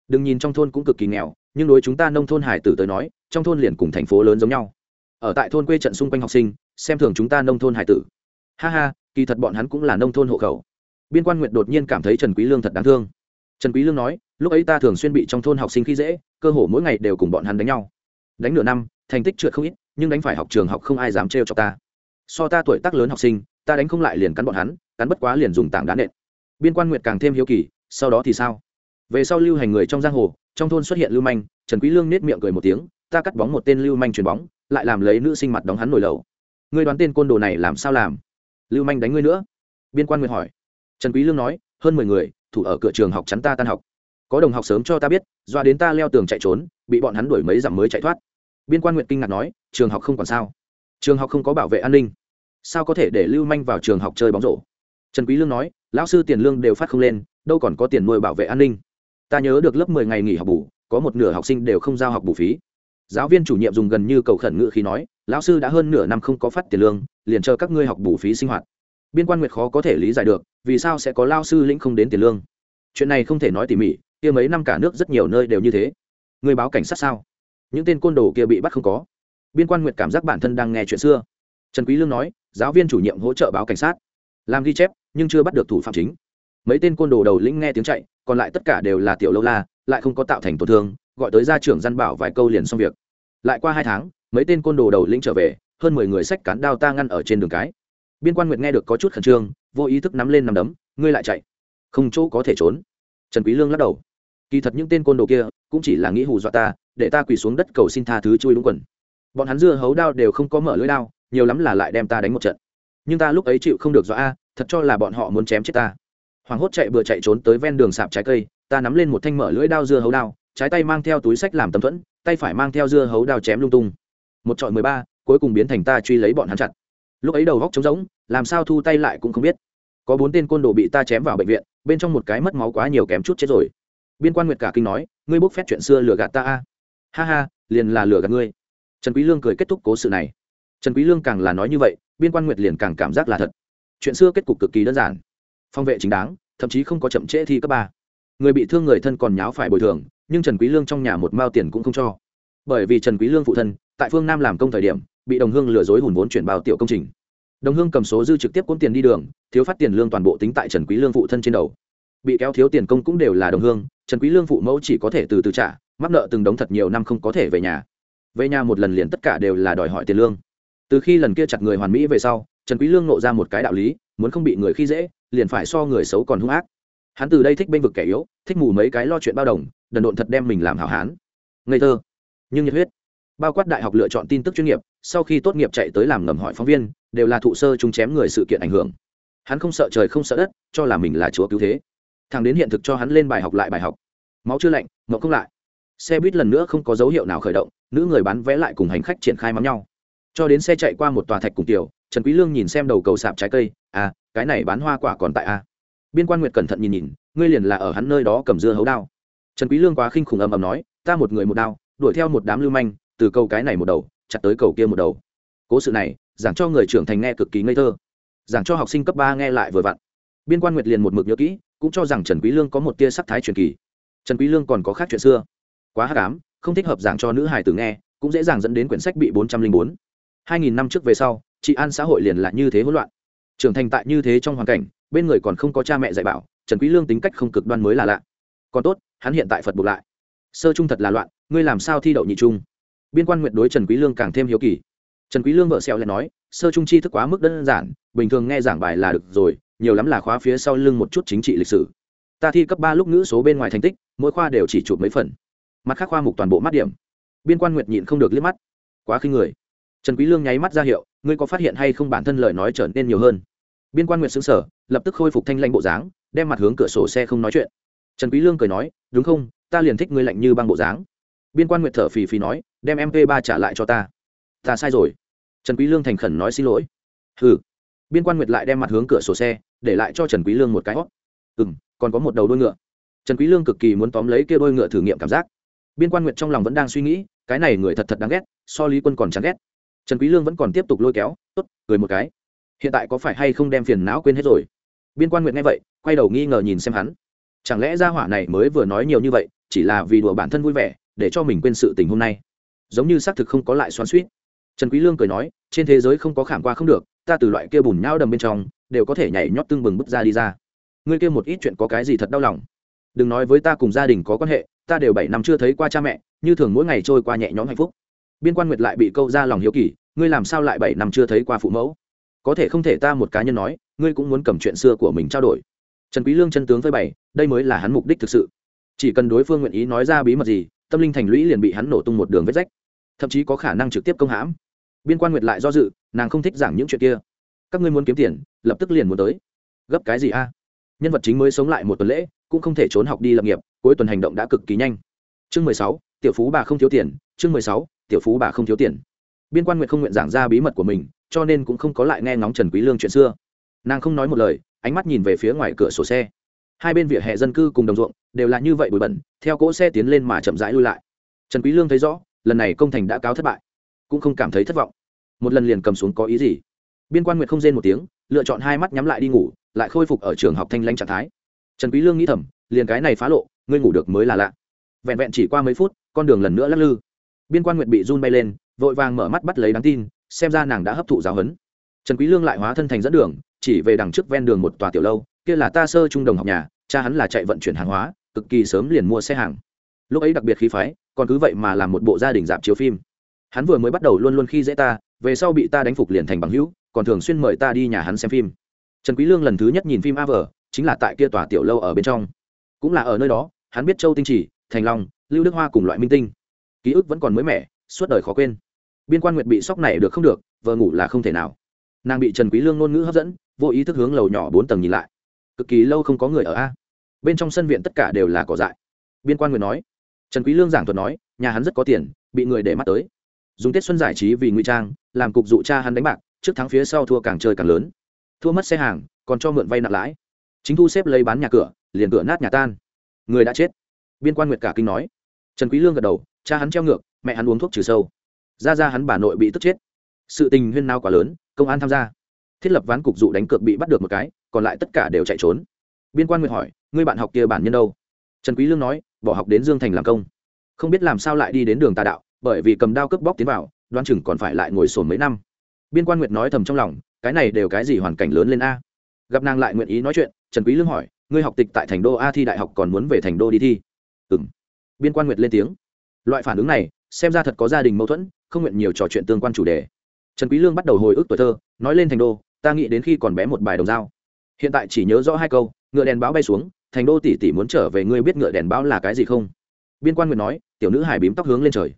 đừng nhìn trong thôn cũng cực kỳ nghèo, nhưng đối chúng ta nông thôn hải tử tới nói, trong thôn liền cùng thành phố lớn giống nhau. Ở tại thôn quê trận xung quanh học sinh, xem thường chúng ta nông thôn hải tử. Ha ha, kỳ thật bọn hắn cũng là nông thôn hộ khẩu. Biên quan nguyện đột nhiên cảm thấy trần quý lương thật đáng thương. Trần quý lương nói, lúc ấy ta thường xuyên bị trong thôn học sinh khi dễ, cơ hồ mỗi ngày đều cùng bọn hắn đánh nhau. Đánh nửa năm, thành tích trượt không ít, nhưng đánh phải học trường học không ai dám trêu cho ta. So ta tuổi tác lớn học sinh, ta đánh không lại liền cắn bọn hắn, cắn bất quá liền dùng tảng đá nện. Biên quan nguyệt càng thêm hiếu kỳ, sau đó thì sao? Về sau lưu hành người trong giang hồ, trong thôn xuất hiện lưu manh, trần quý lương nết miệng cười một tiếng, ta cắt bóng một tên lưu manh chuyền bóng, lại làm lấy nữ sinh mặt đóng hắn nổi lầu ngươi đoán tên côn đồ này làm sao làm? Lưu manh đánh ngươi nữa. Biên quan nguyệt hỏi. Trần quý lương nói, hơn mười người, thủ ở cửa trường học chắn ta tan học. Có đồng học sớm cho ta biết, doa đến ta leo tường chạy trốn, bị bọn hắn đuổi mấy dặm mới chạy thoát. Biên quan nguyệt kinh ngạc nói, trường học không còn sao. Trường học không có bảo vệ an ninh. Sao có thể để lưu manh vào trường học chơi bóng rổ? Trần quý lương nói, lão sư tiền lương đều phát không lên, đâu còn có tiền nuôi bảo vệ an ninh ta nhớ được lớp 10 ngày nghỉ học bù, có một nửa học sinh đều không giao học bù phí. Giáo viên chủ nhiệm dùng gần như cầu khẩn ngữ khi nói, lão sư đã hơn nửa năm không có phát tiền lương, liền chờ các ngươi học bù phí sinh hoạt. Biên quan nguyệt khó có thể lý giải được, vì sao sẽ có lao sư lĩnh không đến tiền lương. Chuyện này không thể nói tỉ mỉ, kia mấy năm cả nước rất nhiều nơi đều như thế. Người báo cảnh sát sao? Những tên côn đồ kia bị bắt không có. Biên quan nguyệt cảm giác bản thân đang nghe chuyện xưa. Trần quý lương nói, giáo viên chủ nhiệm hỗ trợ báo cảnh sát. Làm ghi chép, nhưng chưa bắt được thủ phạm chính mấy tên côn đồ đầu lĩnh nghe tiếng chạy, còn lại tất cả đều là tiểu lâu la, lại không có tạo thành tổn thương, gọi tới gia trưởng gian bảo vài câu liền xong việc. Lại qua hai tháng, mấy tên côn đồ đầu lĩnh trở về, hơn mười người xách cán đao ta ngăn ở trên đường cái. Biên quan nguyệt nghe được có chút khẩn trương, vô ý thức nắm lên nằm đấm, ngươi lại chạy. Không chỗ có thể trốn. Trần quý lương lắc đầu. Kỳ thật những tên côn đồ kia cũng chỉ là nghĩ hù dọa ta, để ta quỳ xuống đất cầu xin tha thứ chui đúng quần. Bọn hắn dưa hấu đao đều không có mở lưỡi đao, nhiều lắm là lại đem ta đánh một trận. Nhưng ta lúc ấy chịu không được dọa a, thật cho là bọn họ muốn chém chết ta hoàng hốt chạy bừa chạy trốn tới ven đường sạp trái cây, ta nắm lên một thanh mở lưỡi đao dưa hấu đao, trái tay mang theo túi sách làm tấm thuẫn, tay phải mang theo dưa hấu đao chém lung tung. Một trọi mười ba, cuối cùng biến thành ta truy lấy bọn hắn chặt. Lúc ấy đầu góc trống rỗng, làm sao thu tay lại cũng không biết. Có bốn tên côn đồ bị ta chém vào bệnh viện, bên trong một cái mất máu quá nhiều kém chút chết rồi. Biên quan nguyệt cả kinh nói, ngươi bốc phép chuyện xưa lừa gạt ta a. Ha ha, liền là lừa gạt ngươi. Trần quý lương cười kết thúc cố sự này. Trần quý lương càng là nói như vậy, biên quan nguyệt liền càng cảm giác là thật. Chuyện xưa kết cục cực kỳ đơn giản phong vệ chính đáng, thậm chí không có chậm trễ thi cấp ba. Người bị thương người thân còn nháo phải bồi thường, nhưng trần quý lương trong nhà một mao tiền cũng không cho. Bởi vì trần quý lương phụ thân, tại phương nam làm công thời điểm, bị đồng hương lừa dối hùn vốn chuyển bao tiểu công trình. Đồng hương cầm số dư trực tiếp cuốn tiền đi đường, thiếu phát tiền lương toàn bộ tính tại trần quý lương phụ thân trên đầu. Bị kéo thiếu tiền công cũng đều là đồng hương, trần quý lương phụ mẫu chỉ có thể từ từ trả, mắc nợ từng đống thật nhiều năm không có thể về nhà. Về nhà một lần liền tất cả đều là đòi hỏi tiền lương. Từ khi lần kia chặt người hoàn mỹ về sau, trần quý lương nộ ra một cái đạo lý, muốn không bị người khi dễ liền phải so người xấu còn hung ác. Hắn từ đây thích bên vực kẻ yếu, thích mù mấy cái lo chuyện bao đồng, đần độn thật đem mình làm hảo hán. Ngây thơ. Nhưng nhiệt huyết. Bao quát đại học lựa chọn tin tức chuyên nghiệp, sau khi tốt nghiệp chạy tới làm ngầm hỏi phóng viên, đều là thụ sơ chúng chém người sự kiện ảnh hưởng. Hắn không sợ trời không sợ đất, cho là mình là chúa cứu thế. Thằng đến hiện thực cho hắn lên bài học lại bài học. Máu chưa lạnh ngậu không lại. Xe buýt lần nữa không có dấu hiệu nào khởi động, nữ người bán vé lại cùng hành khách triển khai mắm nhau. Cho đến xe chạy qua một tòa thạch cùng tiểu, trần quý lương nhìn xem đầu cầu sạp trái cây à cái này bán hoa quả còn tại a. À. biên quan nguyệt cẩn thận nhìn nhìn, ngươi liền là ở hắn nơi đó cầm dưa hấu đao. Trần quý lương quá khinh khủng ầm ầm nói, ta một người một đao, đuổi theo một đám lưu manh, từ cầu cái này một đầu, chặt tới cầu kia một đầu. Cố sự này, giảng cho người trưởng thành nghe cực kỳ ngây thơ. Giảng cho học sinh cấp ba nghe lại vừa vặn. Biên quan nguyệt liền một mực nhớ kỹ, cũng cho rằng trần quý lương có một tia sắc thái truyền kỳ. Trần quý lương còn có khác chuyện xưa. Quá hắc ám, không thích hợp giảng cho nữ hài tử nghe, cũng dễ dàng dẫn đến quyển sách bị bốn trăm linh bốn. Hai nghìn năm trước về sau, trị an xã hội liền là như thế hỗn loạn trưởng thành tại như thế trong hoàn cảnh, bên người còn không có cha mẹ dạy bảo, trần quý lương tính cách không cực đoan mới là lạ. Còn tốt, hắn hiện tại phật buộc lại. Sơ trung thật là loạn, ngươi làm sao thi đậu nhị trung? Biên quan nguyện đối trần quý lương càng thêm hiếu kỳ. Trần quý lương vợ sẹo lại nói, sơ trung chi thức quá mức đơn giản, bình thường nghe giảng bài là được rồi, nhiều lắm là khóa phía sau lưng một chút chính trị lịch sử. Ta thi cấp ba lúc ngữ số bên ngoài thành tích, mỗi khoa đều chỉ chụp mấy phần. Mặt khác khoa mục toàn bộ mắt điểm. Biên quan nguyệt nhịn không được liếc mắt. Quá khinh người. Trần quý lương nháy mắt ra hiệu ngươi có phát hiện hay không bản thân lời nói trở nên nhiều hơn? Biên quan nguyệt xứng sở lập tức khôi phục thanh lanh bộ dáng, đem mặt hướng cửa sổ xe không nói chuyện. Trần quý lương cười nói, đúng không? Ta liền thích ngươi lạnh như băng bộ dáng. Biên quan nguyệt thở phì phì nói, đem mp 3 trả lại cho ta. Ta sai rồi. Trần quý lương thành khẩn nói, xin lỗi. Hừ. Biên quan nguyệt lại đem mặt hướng cửa sổ xe, để lại cho trần quý lương một cái hót ừm, còn có một đầu đuôi ngựa. Trần quý lương cực kỳ muốn tóm lấy kia đuôi ngựa thử nghiệm cảm giác. Biên quan nguyệt trong lòng vẫn đang suy nghĩ, cái này người thật thật đáng ghét, so lý quân còn chán ghét trần quý lương vẫn còn tiếp tục lôi kéo, tốt, cười một cái. Hiện tại có phải hay không đem phiền não quên hết rồi? Biên quan nguyện nghe vậy, quay đầu nghi ngờ nhìn xem hắn. Chẳng lẽ gia hỏa này mới vừa nói nhiều như vậy, chỉ là vì đùa bản thân vui vẻ, để cho mình quên sự tình hôm nay? Giống như xác thực không có lại xoắn xuýt. Trần quý lương cười nói, trên thế giới không có khảm qua không được, ta từ loại kia bùn nhão đầm bên trong, đều có thể nhảy nhót tương bừng bứt ra đi ra. Ngươi kia một ít chuyện có cái gì thật đau lòng? Đừng nói với ta cùng gia đình có quan hệ, ta đều bảy năm chưa thấy qua cha mẹ, như thường mỗi ngày trôi qua nhẹ nhõm hạnh phúc biên quan nguyệt lại bị câu ra lòng hiếu kỳ, ngươi làm sao lại bảy năm chưa thấy qua phụ mẫu? Có thể không thể ta một cá nhân nói, ngươi cũng muốn cầm chuyện xưa của mình trao đổi. Trần quý lương chân tướng với bảy đây mới là hắn mục đích thực sự. Chỉ cần đối phương nguyện ý nói ra bí mật gì, tâm linh thành lũy liền bị hắn nổ tung một đường vết rách. Thậm chí có khả năng trực tiếp công hãm. Biên quan nguyệt lại do dự, nàng không thích giảng những chuyện kia. Các ngươi muốn kiếm tiền, lập tức liền muốn tới. Gấp cái gì a? Nhân vật chính mới sống lại một tuần lễ, cũng không thể trốn học đi lập nghiệp, cuối tuần hành động đã cực kỳ nhanh. Chương mười sáu, tiểu phú bà không thiếu tiền, chương mười sáu tiểu phú bà không thiếu tiền. Biên quan nguyện không nguyện giảng ra bí mật của mình, cho nên cũng không có lại nghe ngóng trần quý lương chuyện xưa. Nàng không nói một lời, ánh mắt nhìn về phía ngoài cửa sổ xe. Hai bên vỉa hè dân cư cùng đồng ruộng đều là như vậy bụi bẩn, theo cỗ xe tiến lên mà chậm rãi lui lại. Trần quý lương thấy rõ, lần này công thành đã cáo thất bại, cũng không cảm thấy thất vọng. Một lần liền cầm xuống có ý gì? Biên quan nguyệt không rên một tiếng, lựa chọn hai mắt nhắm lại đi ngủ, lại khôi phục ở trường học thanh lãnh trạng thái. Trần quý lương nghĩ thầm, liền cái này phá lộ, ngươi ngủ được mới là lạ. Vẹn vẹn chỉ qua mấy phút, con đường lần nữa lắc lư biên quan nguyện bị run bay lên vội vàng mở mắt bắt lấy đáng tin xem ra nàng đã hấp thụ giáo huấn. Trần quý lương lại hóa thân thành dẫn đường chỉ về đằng trước ven đường một tòa tiểu lâu kia là ta sơ trung đồng học nhà cha hắn là chạy vận chuyển hàng hóa cực kỳ sớm liền mua xe hàng. Lúc ấy đặc biệt khí phái còn cứ vậy mà làm một bộ gia đình dạp chiếu phim. Hắn vừa mới bắt đầu luôn luôn khi dễ ta về sau bị ta đánh phục liền thành bằng hữu còn thường xuyên mời ta đi nhà hắn xem phim. Trần quý lương lần thứ nhất nhìn phim a Vở, chính là tại kia tòa tiểu lâu ở bên trong. Cũng là ở nơi đó hắn biết châu tinh chỉ thành long lưu đức hoa cùng loại minh tinh ký ức vẫn còn mới mẻ, suốt đời khó quên. Biên quan nguyệt bị sốc này được không được, vờ ngủ là không thể nào. Nàng bị trần quý lương ngôn ngữ hấp dẫn, vô ý thức hướng lầu nhỏ bốn tầng nhìn lại. Cực kỳ lâu không có người ở a. Bên trong sân viện tất cả đều là cỏ dại. Biên quan nguyệt nói. Trần quý lương giảng thuật nói, nhà hắn rất có tiền, bị người để mắt tới. Dùng tết xuân giải trí vì ngụy trang, làm cục dụ cha hắn đánh bạc, trước thắng phía sau thua càng chơi càng lớn. Thua mất xe hàng, còn cho mượn vay nặng lãi. Chính thu xếp lấy bán nhà cửa, liền cửa nát nhà tan. Người đã chết. Biên quan nguyệt cả kinh nói. Trần quý lương gật đầu cha hắn treo ngược, mẹ hắn uống thuốc trừ sâu. Ra ra hắn bà nội bị tức chết. Sự tình huyên nao quá lớn, công an tham gia. Thiết lập ván cục dụ đánh cược bị bắt được một cái, còn lại tất cả đều chạy trốn. Biên quan nguyệt hỏi, ngươi bạn học kia bản nhân đâu? Trần quý lương nói, bỏ học đến dương thành làm công. Không biết làm sao lại đi đến đường tà đạo, bởi vì cầm đao cướp bóc tiến vào đoan chừng còn phải lại ngồi sồn mấy năm. Biên quan nguyệt nói thầm trong lòng, cái này đều cái gì hoàn cảnh lớn lên a? Gặp nàng lại nguyện ý nói chuyện, trần quý lương hỏi, ngươi học tịch tại thành đô a thi đại học còn muốn về thành đô đi thi? Ừm. Biên quan nguyệt lên tiếng loại phản ứng này, xem ra thật có gia đình mâu thuẫn, không nguyện nhiều trò chuyện tương quan chủ đề. Trần quý lương bắt đầu hồi ức tuổi thơ, nói lên thành đô, ta nghĩ đến khi còn bé một bài đồng dao. Hiện tại chỉ nhớ rõ hai câu, ngựa đèn báo bay xuống, thành đô tỷ tỷ muốn trở về, ngươi biết ngựa đèn báo là cái gì không? Biên quan nguyện nói, tiểu nữ hải bím tóc hướng lên trời.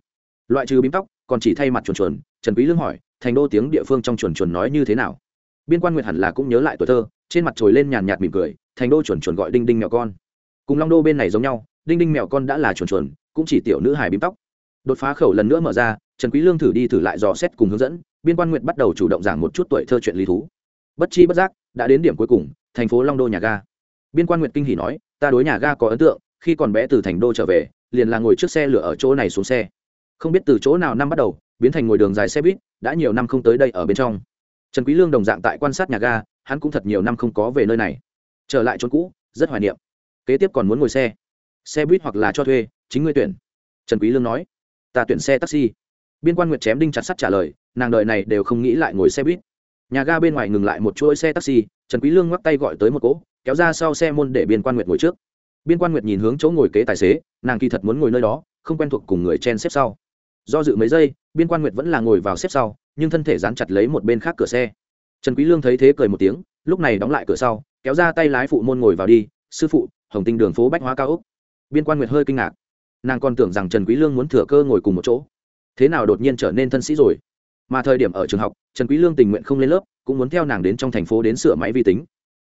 Loại trừ bím tóc, còn chỉ thay mặt chuồn chuồn, trần quý lương hỏi, thành đô tiếng địa phương trong chuồn chuồn nói như thế nào? Biên quan nguyện hẳn là cũng nhớ lại tuổi thơ, trên mặt trồi lên nhàn nhạt mỉm cười, thành đô chuồn chuồn gọi đinh đinh mèo con. Cùng long đô bên này giống nhau, đinh đinh mèo con đã là chuồn chuồn cũng chỉ tiểu nữ hài bím tóc. Đột phá khẩu lần nữa mở ra, trần quý lương thử đi thử lại dò xét cùng hướng dẫn, biên quan nguyệt bắt đầu chủ động giảng một chút tuổi thơ chuyện lý thú. Bất chi bất giác, đã đến điểm cuối cùng, thành phố long đô nhà ga. Biên quan nguyệt kinh hỉ nói, ta đối nhà ga có ấn tượng, khi còn bé từ thành đô trở về, liền là ngồi trước xe lửa ở chỗ này xuống xe. Không biết từ chỗ nào năm bắt đầu, biến thành ngồi đường dài xe buýt, đã nhiều năm không tới đây ở bên trong. Trần quý lương đồng dạng tại quan sát nhà ga, hắn cũng thật nhiều năm không có về nơi này. Trở lại chỗ cũ, rất hoài niệm. Kế tiếp còn muốn ngồi xe. Xe buýt hoặc là cho thuê chính ngươi tuyển. Trần quý lương nói. Ta tuyển xe taxi. Biên quan nguyệt chém đinh chặt sắt trả lời, nàng đợi này đều không nghĩ lại ngồi xe buýt. Nhà ga bên ngoài ngừng lại một chuỗi xe taxi, trần quý lương ngoắc tay gọi tới một cỗ, kéo ra sau xe môn để biên quan nguyệt ngồi trước. Biên quan nguyệt nhìn hướng chỗ ngồi kế tài xế, nàng kỳ thật muốn ngồi nơi đó, không quen thuộc cùng người chen xếp sau. Do dự mấy giây, biên quan nguyệt vẫn là ngồi vào xếp sau, nhưng thân thể dán chặt lấy một bên khác cửa xe. Trần quý lương thấy thế cười một tiếng, lúc này đóng lại cửa sau, kéo ra tay lái phụ môn ngồi vào đi, sư phụ, hồng tinh đường phố bách hóa cao úc biên quan nguyệt hơi kinh ngạc nàng còn tưởng rằng trần quý lương muốn thừa cơ ngồi cùng một chỗ. Thế nào đột nhiên trở nên thân sĩ rồi? Mà thời điểm ở trường học, trần quý lương tình nguyện không lên lớp, cũng muốn theo nàng đến trong thành phố đến sửa máy vi tính.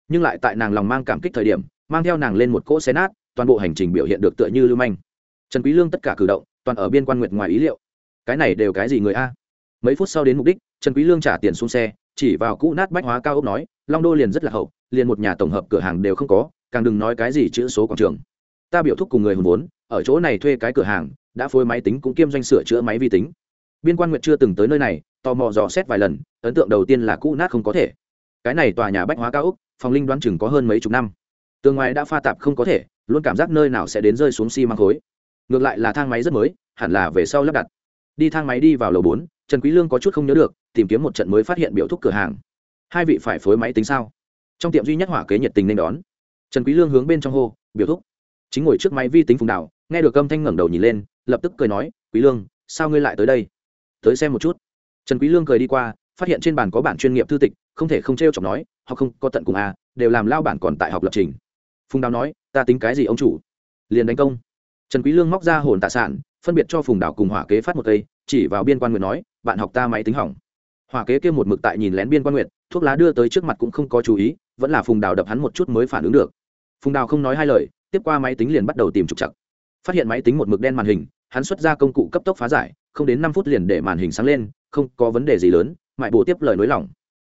Nhưng lại tại nàng lòng mang cảm kích thời điểm, mang theo nàng lên một cỗ xe nát, toàn bộ hành trình biểu hiện được tựa như lưu manh. Trần quý lương tất cả cử động, toàn ở biên quan nguyệt ngoài ý liệu. Cái này đều cái gì người a? Mấy phút sau đến mục đích, trần quý lương trả tiền xuống xe, chỉ vào cũ nát bách hóa cao ốc nói, long đô liền rất là hậu, liền một nhà tổng hợp cửa hàng đều không có, càng đừng nói cái gì chữ số quảng trường. Ta biểu thúc cùng người hùng vốn ở chỗ này thuê cái cửa hàng, đã phối máy tính cũng kiêm doanh sửa chữa máy vi tính. Biên quan nguyệt chưa từng tới nơi này, tò mò dò xét vài lần, ấn tượng đầu tiên là cũ nát không có thể. Cái này tòa nhà bách hóa cao úc phòng linh đoán chừng có hơn mấy chục năm. Tường ngoài đã pha tạp không có thể, luôn cảm giác nơi nào sẽ đến rơi xuống xi、si、măng khối. Ngược lại là thang máy rất mới, hẳn là về sau lắp đặt. Đi thang máy đi vào lầu bốn, trần quý lương có chút không nhớ được, tìm kiếm một trận mới phát hiện biểu thúc cửa hàng. Hai vị phải phối máy tính sao? Trong tiệm duy nhất hỏa kế nhiệt tình nên đón. Trần quý lương hướng bên trong hô, biểu thúc chính ngồi trước máy vi tính phùng đảo nghe được âm thanh ngẩng đầu nhìn lên, lập tức cười nói, quý lương, sao ngươi lại tới đây? Tới xem một chút. Trần quý lương cười đi qua, phát hiện trên bàn có bản chuyên nghiệp thư tịch, không thể không treo chọc nói họ không, có tận cùng à đều làm lao bản còn tại học lập trình. Phùng đào nói, ta tính cái gì ông chủ? Liền đánh công. Trần quý lương móc ra hồn tạ sản, phân biệt cho phùng đào cùng hỏa kế phát một cây, chỉ vào biên quan nguyệt nói, bạn học ta máy tính hỏng. Hỏa kế kia một mực tại nhìn lén biên quan nguyệt thuốc lá đưa tới trước mặt cũng không có chú ý, vẫn là phùng đào đập hắn một chút mới phản ứng được. Phùng đào không nói hai lời tiếp qua máy tính liền bắt đầu tìm trục chặt phát hiện máy tính một mực đen màn hình, hắn xuất ra công cụ cấp tốc phá giải, không đến năm phút liền để màn hình sáng lên, không có vấn đề gì lớn mại bổ tiếp lời nối lỏng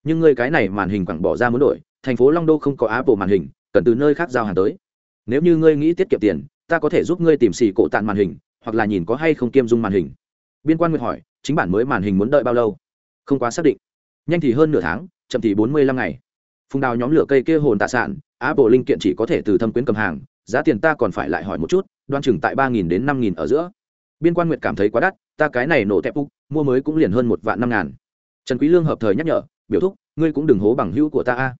nhưng người cái này màn hình quẳng bỏ ra muốn đổi, thành phố long đô không có apple màn hình, cần từ nơi khác giao hàng tới. Nếu như ngươi nghĩ tiết kiệm tiền, ta có thể giúp ngươi tìm xì cổ tàn màn hình, hoặc là nhìn có hay không kiêm dung màn hình. Biên quan nguyệt hỏi, chính bản mới màn hình muốn đợi bao lâu? Không quá xác định. Nhanh thì hơn nửa tháng, chậm thì bốn mươi lăm ngày. Phùng đào nhóm lửa cây kia hồn tạ sản apple linh kiện chỉ có thể từ thâm quyến cầm hàng giá tiền ta còn phải lại hỏi một chút, đoan chừng tại ba nghìn đến năm nghìn ở giữa. Biên quan nguyệt cảm thấy quá đắt, ta cái này nổ tép úc, mua mới cũng liền hơn một vạn năm ngàn. Trần quý lương hợp thời nhắc nhở, biểu thúc, ngươi cũng đừng hố bằng hữu của ta a.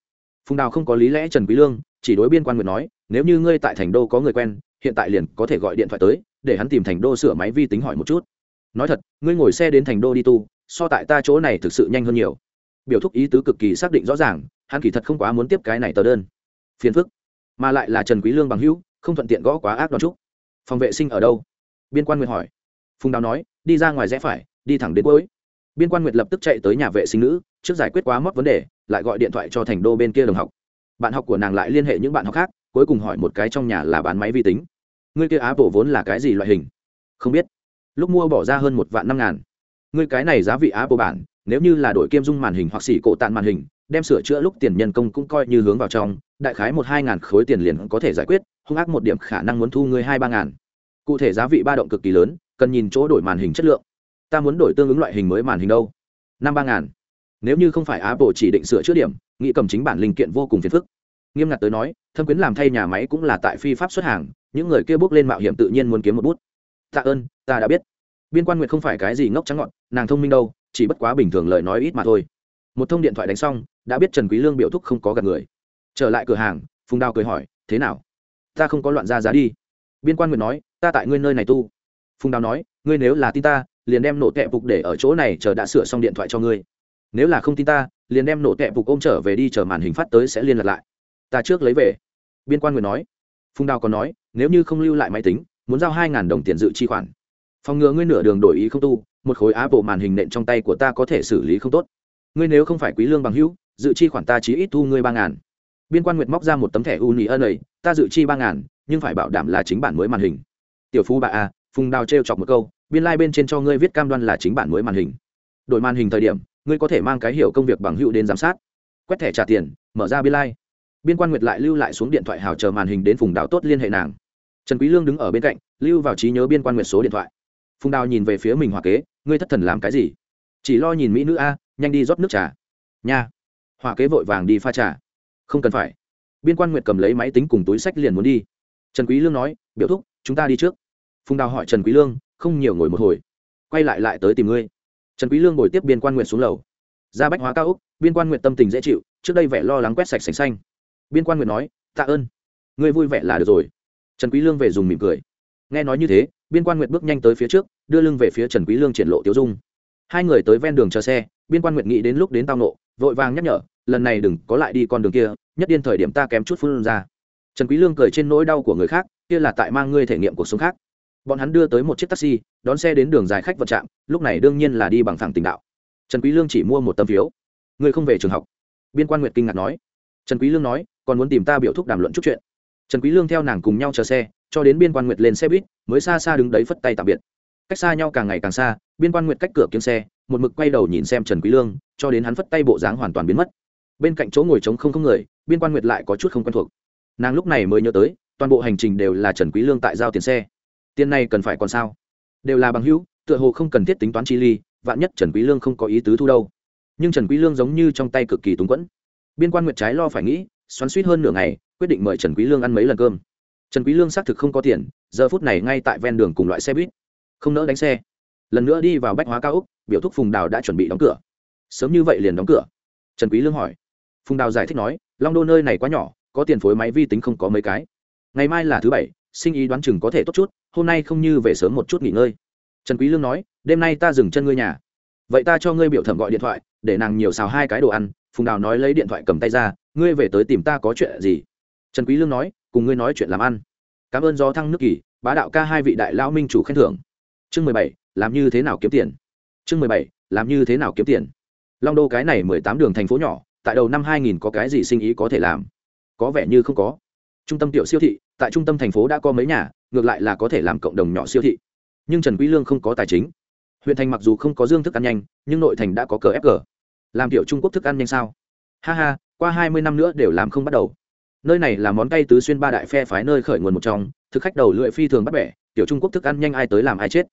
Phùng đào không có lý lẽ trần quý lương, chỉ đối biên quan nguyệt nói, nếu như ngươi tại thành đô có người quen, hiện tại liền có thể gọi điện thoại tới, để hắn tìm thành đô sửa máy vi tính hỏi một chút. Nói thật, ngươi ngồi xe đến thành đô đi tu, so tại ta chỗ này thực sự nhanh hơn nhiều. Biểu thúc ý tứ cực kỳ xác định rõ ràng, hắn kỳ thật không quá muốn tiếp cái này tờ đơn. Phiền phức mà lại là trần quý lương bằng hữu, không thuận tiện gõ quá ác đoan chút phòng vệ sinh ở đâu? Biên quan nguyệt hỏi. Phùng đào nói, đi ra ngoài rẽ phải, đi thẳng đến cuối. Biên quan nguyệt lập tức chạy tới nhà vệ sinh nữ, trước giải quyết quá mất vấn đề, lại gọi điện thoại cho thành đô bên kia đồng học. Bạn học của nàng lại liên hệ những bạn học khác, cuối cùng hỏi một cái trong nhà là bán máy vi tính. Ngươi kia bộ vốn là cái gì loại hình? Không biết. Lúc mua bỏ ra hơn một vạn năm ngàn. Ngươi cái này giá vị apple bản, nếu như là đổi kiêm dung màn hình hoặc xỉ cổ tàn màn hình đem sửa chữa lúc tiền nhân công cũng coi như hướng vào trong, đại khái một hai ngàn khối tiền liền có thể giải quyết, hung ác một điểm khả năng muốn thu ngươi hai ba ngàn. Cụ thể giá vị ba động cực kỳ lớn, cần nhìn chỗ đổi màn hình chất lượng. Ta muốn đổi tương ứng loại hình mới màn hình đâu? Năm ba ngàn. Nếu như không phải apple chỉ định sửa chữa điểm, nghĩ cầm chính bản linh kiện vô cùng phiền phức. Nghiêm ngặt tới nói, thâm quyến làm thay nhà máy cũng là tại phi pháp xuất hàng, những người kia bước lên mạo hiểm tự nhiên muốn kiếm một bút. Tạ ơn, ta đã biết. Biên quan nguyệt không phải cái gì ngốc trắng ngọn, nàng thông minh đâu, chỉ bất quá bình thường lời nói ít mà thôi một thông điện thoại đánh xong, đã biết trần quý lương biểu thúc không có gần người. Trở lại cửa hàng, phùng đào cười hỏi, thế nào? Ta không có loạn ra giá đi. Biên quan nguyệt nói, ta tại ngươi nơi này tu. Phùng đào nói, ngươi nếu là tin ta, liền đem nổ tẹp phục để ở chỗ này chờ đã sửa xong điện thoại cho ngươi. Nếu là không tin ta, liền đem nổ tẹp phục ôm trở về đi chờ màn hình phát tới sẽ liên lạc lại. Ta trước lấy về. Biên quan nguyệt nói. Phùng đào còn nói, nếu như không lưu lại máy tính, muốn giao hai đồng tiền dự chi khoản. Phòng ngừa ngươi nửa đường đổi ý không tu, một khối á bộ màn hình nện trong tay của ta có thể xử lý không tốt ngươi nếu không phải quý lương bằng hữu, dự chi khoản ta chỉ ít thu ngươi ba ngàn. Biên quan nguyệt móc ra một tấm thẻ uni ân ấy ta dự chi ba ngàn, nhưng phải bảo đảm là chính bản mới màn hình. Tiểu phu bà a phùng đào trêu chọc một câu, biên lai like bên trên cho ngươi viết cam đoan là chính bản mới màn hình. Đổi màn hình thời điểm, ngươi có thể mang cái hiểu công việc bằng hữu đến giám sát. Quét thẻ trả tiền, mở ra biên lai. Like. biên quan nguyệt lại lưu lại xuống điện thoại hào chờ màn hình đến phùng đào tốt liên hệ nàng. Trần quý lương đứng ở bên cạnh, lưu vào trí nhớ biên quan nguyệt số điện thoại. Phùng đào nhìn về phía mình hòa kế, ngươi thất thần làm cái gì? Chỉ lo nhìn mỹ nữ a, nhanh đi rót nước trà. Nha. Hòa kế vội vàng đi pha trà. Không cần phải. Biên quan nguyệt cầm lấy máy tính cùng túi sách liền muốn đi. Trần quý lương nói, biểu thúc, chúng ta đi trước. Phùng đào hỏi trần quý lương, không nhiều ngồi một hồi. Quay lại lại tới tìm ngươi. Trần quý lương ngồi tiếp biên quan nguyệt xuống lầu. Ra bách hóa cao úc biên quan nguyệt tâm tình dễ chịu, trước đây vẻ lo lắng quét sạch sành xanh. Biên quan nguyệt nói, tạ ơn. Ngươi vui vẻ là được rồi. Trần quý lương về dùng mỉm cười. Nghe nói như thế, biên quan nguyệt bước nhanh tới phía trước, đưa lưng về phía trần quý lương triển lộ tiêu dung hai người tới ven đường chờ xe, biên quan nguyệt nghĩ đến lúc đến tao nộ, vội vàng nhắc nhở, lần này đừng có lại đi con đường kia, nhất điên thời điểm ta kém chút phun ra. Trần quý lương cười trên nỗi đau của người khác, kia là tại mang ngươi thể nghiệm cuộc sống khác. Bọn hắn đưa tới một chiếc taxi, đón xe đến đường dài khách vận trạm, lúc này đương nhiên là đi bằng thẳng tình đạo. Trần quý lương chỉ mua một tấm phiếu. Ngươi không về trường học? Biên quan nguyệt kinh ngạc nói. Trần quý lương nói, còn muốn tìm ta biểu thúc đàm luận chút chuyện. Trần quý lương theo nàng cùng nhau chờ xe, cho đến biên quan nguyệt lên xe buýt, mới xa xa đứng đấy phất tay tạm biệt cách xa nhau càng ngày càng xa, biên quan nguyệt cách cửa kiếm xe, một mực quay đầu nhìn xem trần quý lương, cho đến hắn phất tay bộ dáng hoàn toàn biến mất. Bên cạnh chỗ ngồi trống không không người, biên quan nguyệt lại có chút không quen thuộc. Nàng lúc này mới nhớ tới, toàn bộ hành trình đều là trần quý lương tại giao tiền xe. Tiền này cần phải còn sao? Đều là bằng hữu, tựa hồ không cần thiết tính toán chi ly, vạn nhất trần quý lương không có ý tứ thu đâu. Nhưng trần quý lương giống như trong tay cực kỳ túng quẫn. Biên quan nguyệt trái lo phải nghĩ, xoắn xuýt hơn nửa ngày, quyết định mời trần quý lương ăn mấy lần cơm. Trần quý lương xác thực không có tiền, giờ phút này ngay tại ven đường cùng loại xe buýt không nỡ đánh xe. Lần nữa đi vào bách hóa cao úc, biểu thúc phùng đào đã chuẩn bị đóng cửa. Sớm như vậy liền đóng cửa. Trần quý lương hỏi. Phùng đào giải thích nói, long đô nơi này quá nhỏ, có tiền phối máy vi tính không có mấy cái. Ngày mai là thứ bảy, sinh ý đoán chừng có thể tốt chút, hôm nay không như về sớm một chút nghỉ ngơi. Trần quý lương nói, đêm nay ta dừng chân ngươi nhà. Vậy ta cho ngươi biểu thẩm gọi điện thoại, để nàng nhiều xào hai cái đồ ăn. Phùng đào nói lấy điện thoại cầm tay ra, ngươi về tới tìm ta có chuyện gì? Trần quý lương nói, cùng ngươi nói chuyện làm ăn. Cảm ơn do thăng nước kỳ, bá đạo ca hai vị đại lão minh chủ khen thưởng chương mười bảy, làm như thế nào kiếm tiền? Chương mười bảy, làm như thế nào kiếm tiền? Long đô cái này mười tám đường thành phố nhỏ, tại đầu năm hai nghìn có cái gì sinh ý có thể làm? Có vẻ như không có. Trung tâm tiểu siêu thị, tại trung tâm thành phố đã có mấy nhà, ngược lại là có thể làm cộng đồng nhỏ siêu thị. Nhưng trần quý lương không có tài chính. Huyện thành mặc dù không có dương thức ăn nhanh, nhưng nội thành đã có cờ fg làm tiểu trung quốc thức ăn nhanh sao? Ha ha, qua hai mươi năm nữa đều làm không bắt đầu. Nơi này là món cay tứ xuyên ba đại phe phái nơi khởi nguồn một trong, thực khách đầu lưỡi phi thường bắt bẻ, tiểu trung quốc thức ăn nhanh ai tới làm ai chết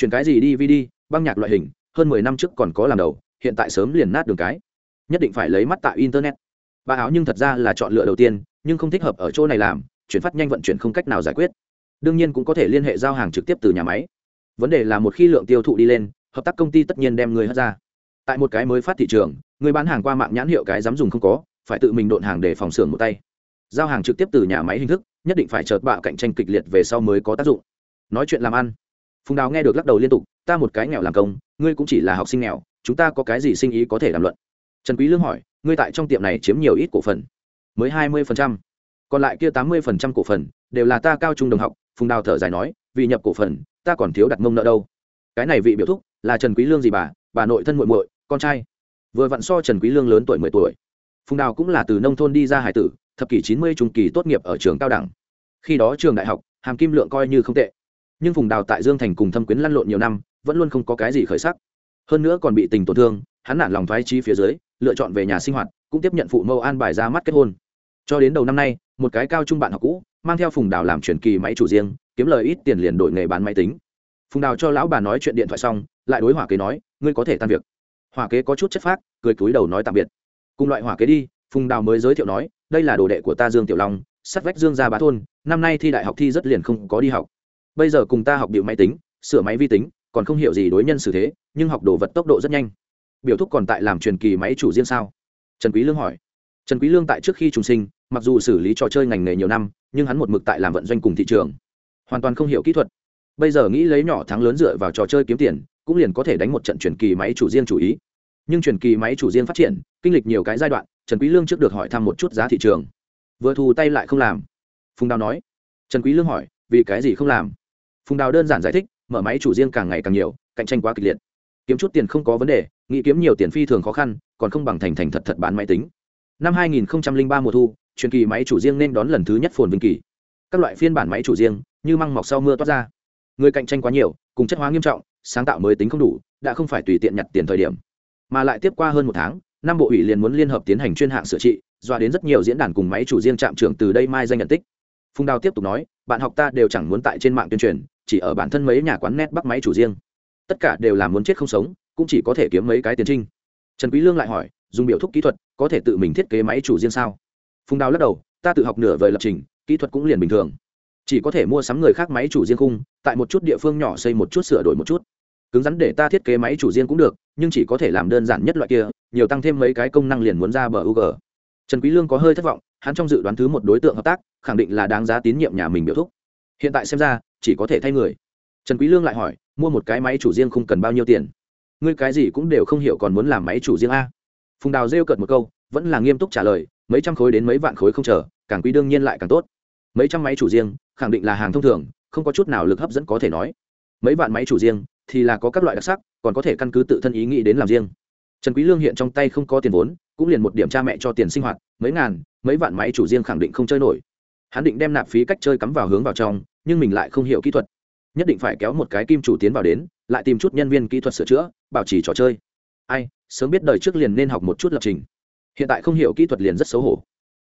chuyển cái gì đi vi đi băng nhạc loại hình, hơn mười năm trước còn có làm đầu, hiện tại sớm liền nát đường cái. Nhất định phải lấy mắt tại internet. Bà áo nhưng thật ra là chọn lựa đầu tiên, nhưng không thích hợp ở chỗ này làm, chuyển phát nhanh vận chuyển không cách nào giải quyết. Đương nhiên cũng có thể liên hệ giao hàng trực tiếp từ nhà máy. Vấn đề là một khi lượng tiêu thụ đi lên, hợp tác công ty tất nhiên đem người hất ra. Tại một cái mới phát thị trường, người bán hàng qua mạng nhãn hiệu cái dám dùng không có, phải tự mình độn hàng để phòng xưởng một tay. Giao hàng trực tiếp từ nhà máy hình thức, nhất định phải chợt bạo cạnh tranh kịch liệt về sau mới có tác dụng. Nói chuyện làm ăn phùng đào nghe được lắc đầu liên tục, ta một cái nghèo làm công, ngươi cũng chỉ là học sinh nghèo, chúng ta có cái gì sinh ý có thể đàm luận? Trần quý lương hỏi, ngươi tại trong tiệm này chiếm nhiều ít cổ phần? Mới hai mươi còn lại kia tám mươi cổ phần, đều là ta cao trung đồng học. Phùng đào thở dài nói, vì nhập cổ phần, ta còn thiếu đặt mông nợ đâu. Cái này vị biểu thúc là trần quý lương gì bà? Bà nội thân muội muội, con trai. Vừa vặn so trần quý lương lớn tuổi mười tuổi. Phùng đào cũng là từ nông thôn đi ra hải tử, thập kỷ chín mươi trung kỳ tốt nghiệp ở trường cao đẳng. Khi đó trường đại học, hàm kim lượng coi như không tệ nhưng phùng đào tại dương thành cùng thâm quyến lăn lộn nhiều năm, vẫn luôn không có cái gì khởi sắc. Hơn nữa còn bị tình tổn thương, hắn nản lòng thoái trí phía dưới, lựa chọn về nhà sinh hoạt, cũng tiếp nhận phụ mẫu an bài ra mắt kết hôn. Cho đến đầu năm nay, một cái cao trung bạn học cũ, mang theo phùng đào làm truyền kỳ máy chủ riêng, kiếm lời ít tiền liền đổi nghề bán máy tính. Phùng đào cho lão bà nói chuyện điện thoại xong, lại đối hỏa kế nói, ngươi có thể tan việc. Hỏa kế có chút chất phác, cười cúi đầu nói tạm biệt. Cùng loại hỏa kế đi, phùng đào mới giới thiệu nói, đây là đồ đệ của ta dương tiểu long, sắt vách dương gia bá thôn, năm nay thi đại học thi rất liền không có đi học bây giờ cùng ta học biểu máy tính, sửa máy vi tính, còn không hiểu gì đối nhân xử thế, nhưng học đồ vật tốc độ rất nhanh. Biểu thúc còn tại làm truyền kỳ máy chủ riêng sao? Trần quý lương hỏi. Trần quý lương tại trước khi trùng sinh, mặc dù xử lý trò chơi ngành nghề nhiều năm, nhưng hắn một mực tại làm vận doanh cùng thị trường. Hoàn toàn không hiểu kỹ thuật. Bây giờ nghĩ lấy nhỏ thắng lớn dựa vào trò chơi kiếm tiền, cũng liền có thể đánh một trận truyền kỳ máy chủ riêng chủ ý. Nhưng truyền kỳ máy chủ riêng phát triển, kinh lịch nhiều cái giai đoạn, trần quý lương trước được hỏi thăm một chút giá thị trường. Vừa thu tay lại không làm. Phùng đào nói. Trần quý lương hỏi, vì cái gì không làm? Phùng đào đơn giản giải thích, mở máy chủ riêng càng ngày càng nhiều, cạnh tranh quá kịch liệt. Kiếm chút tiền không có vấn đề, nghĩ kiếm nhiều tiền phi thường khó khăn, còn không bằng thành thành thật thật bán máy tính. Năm 2003 mùa thu, truyền kỳ máy chủ riêng nên đón lần thứ nhất phồn vinh kỳ. Các loại phiên bản máy chủ riêng, như măng mọc sau mưa toát ra. Người cạnh tranh quá nhiều, cùng chất hóa nghiêm trọng, sáng tạo mới tính không đủ, đã không phải tùy tiện nhặt tiền thời điểm. Mà lại tiếp qua hơn một tháng, năm bộ ủy liền muốn liên hợp tiến hành chuyên hạng sửa trị, dọa đến rất nhiều diễn đàn cùng máy chủ riêng trạm trưởng từ đây mai danh nhận tích. Phùng đào tiếp tục nói, bạn học ta đều chẳng muốn tại trên mạng tuyên truyền chỉ ở bản thân mấy nhà quán net bắt máy chủ riêng. Tất cả đều là muốn chết không sống, cũng chỉ có thể kiếm mấy cái tiền trinh. Trần quý lương lại hỏi, dùng biểu thúc kỹ thuật, có thể tự mình thiết kế máy chủ riêng sao? Phùng đào lắc đầu, ta tự học nửa vời lập trình, kỹ thuật cũng liền bình thường. Chỉ có thể mua sắm người khác máy chủ riêng khung, tại một chút địa phương nhỏ xây một chút sửa đổi một chút. Cứng rắn để ta thiết kế máy chủ riêng cũng được, nhưng chỉ có thể làm đơn giản nhất loại kia, nhiều tăng thêm mấy cái công năng liền muốn ra bờ u g trần quý lương có hơi thất vọng, hắn trong dự đoán thứ một đối tượng hợp tác, khẳng định là đáng giá tín nhiệm nhà mình biểu thúc hiện tại xem ra, chỉ có thể thay người. Trần quý lương lại hỏi, mua một cái máy chủ riêng không cần bao nhiêu tiền? Ngươi cái gì cũng đều không hiểu còn muốn làm máy chủ riêng a? Phùng đào rêu cợt một câu, vẫn là nghiêm túc trả lời, mấy trăm khối đến mấy vạn khối không chờ, càng quý đương nhiên lại càng tốt. Mấy trăm máy chủ riêng, khẳng định là hàng thông thường, không có chút nào lực hấp dẫn có thể nói. Mấy vạn máy chủ riêng, thì là có các loại đặc sắc, còn có thể căn cứ tự thân ý nghĩ đến làm riêng. Trần quý lương hiện trong tay không có tiền vốn, cũng liền một điểm cha mẹ cho tiền sinh hoạt, mấy ngàn, mấy vạn máy chủ riêng khẳng định không chơi nổi. Hắn định đem nạp phí cách chơi cắm vào hướng vào trong nhưng mình lại không hiểu kỹ thuật. Nhất định phải kéo một cái kim chủ tiến vào đến, lại tìm chút nhân viên kỹ thuật sửa chữa, bảo trì trò chơi. Ai, sớm biết đời trước liền nên học một chút lập trình. Hiện tại không hiểu kỹ thuật liền rất xấu hổ.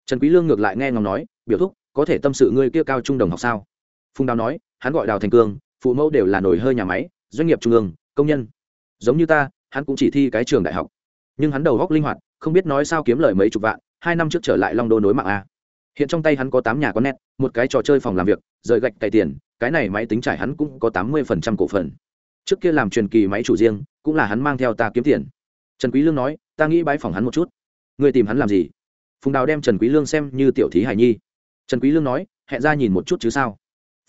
Trần quý lương ngược lại nghe ngóng nói, biểu thúc, có thể tâm sự ngươi kia cao trung đồng học sao? Phùng đào nói, hắn gọi đào thành cương, phụ mẫu đều là nổi hơi nhà máy, doanh nghiệp trung ương, công nhân. Giống như ta, hắn cũng chỉ thi cái trường đại học. Nhưng hắn đầu góc linh hoạt, không biết nói sao kiếm lời mấy chục vạn, hai năm trước trở lại long đô nối mạng a. Hiện trong tay hắn có tám nhà có net, một cái trò chơi phòng làm việc rời gạch cày tiền, cái này máy tính trải hắn cũng có tám mươi phần trăm cổ phần. Trước kia làm truyền kỳ máy chủ riêng, cũng là hắn mang theo ta kiếm tiền. Trần quý lương nói, ta nghĩ bái phòng hắn một chút. Người tìm hắn làm gì? Phùng đào đem trần quý lương xem như tiểu thí hải nhi. Trần quý lương nói, hẹn ra nhìn một chút chứ sao?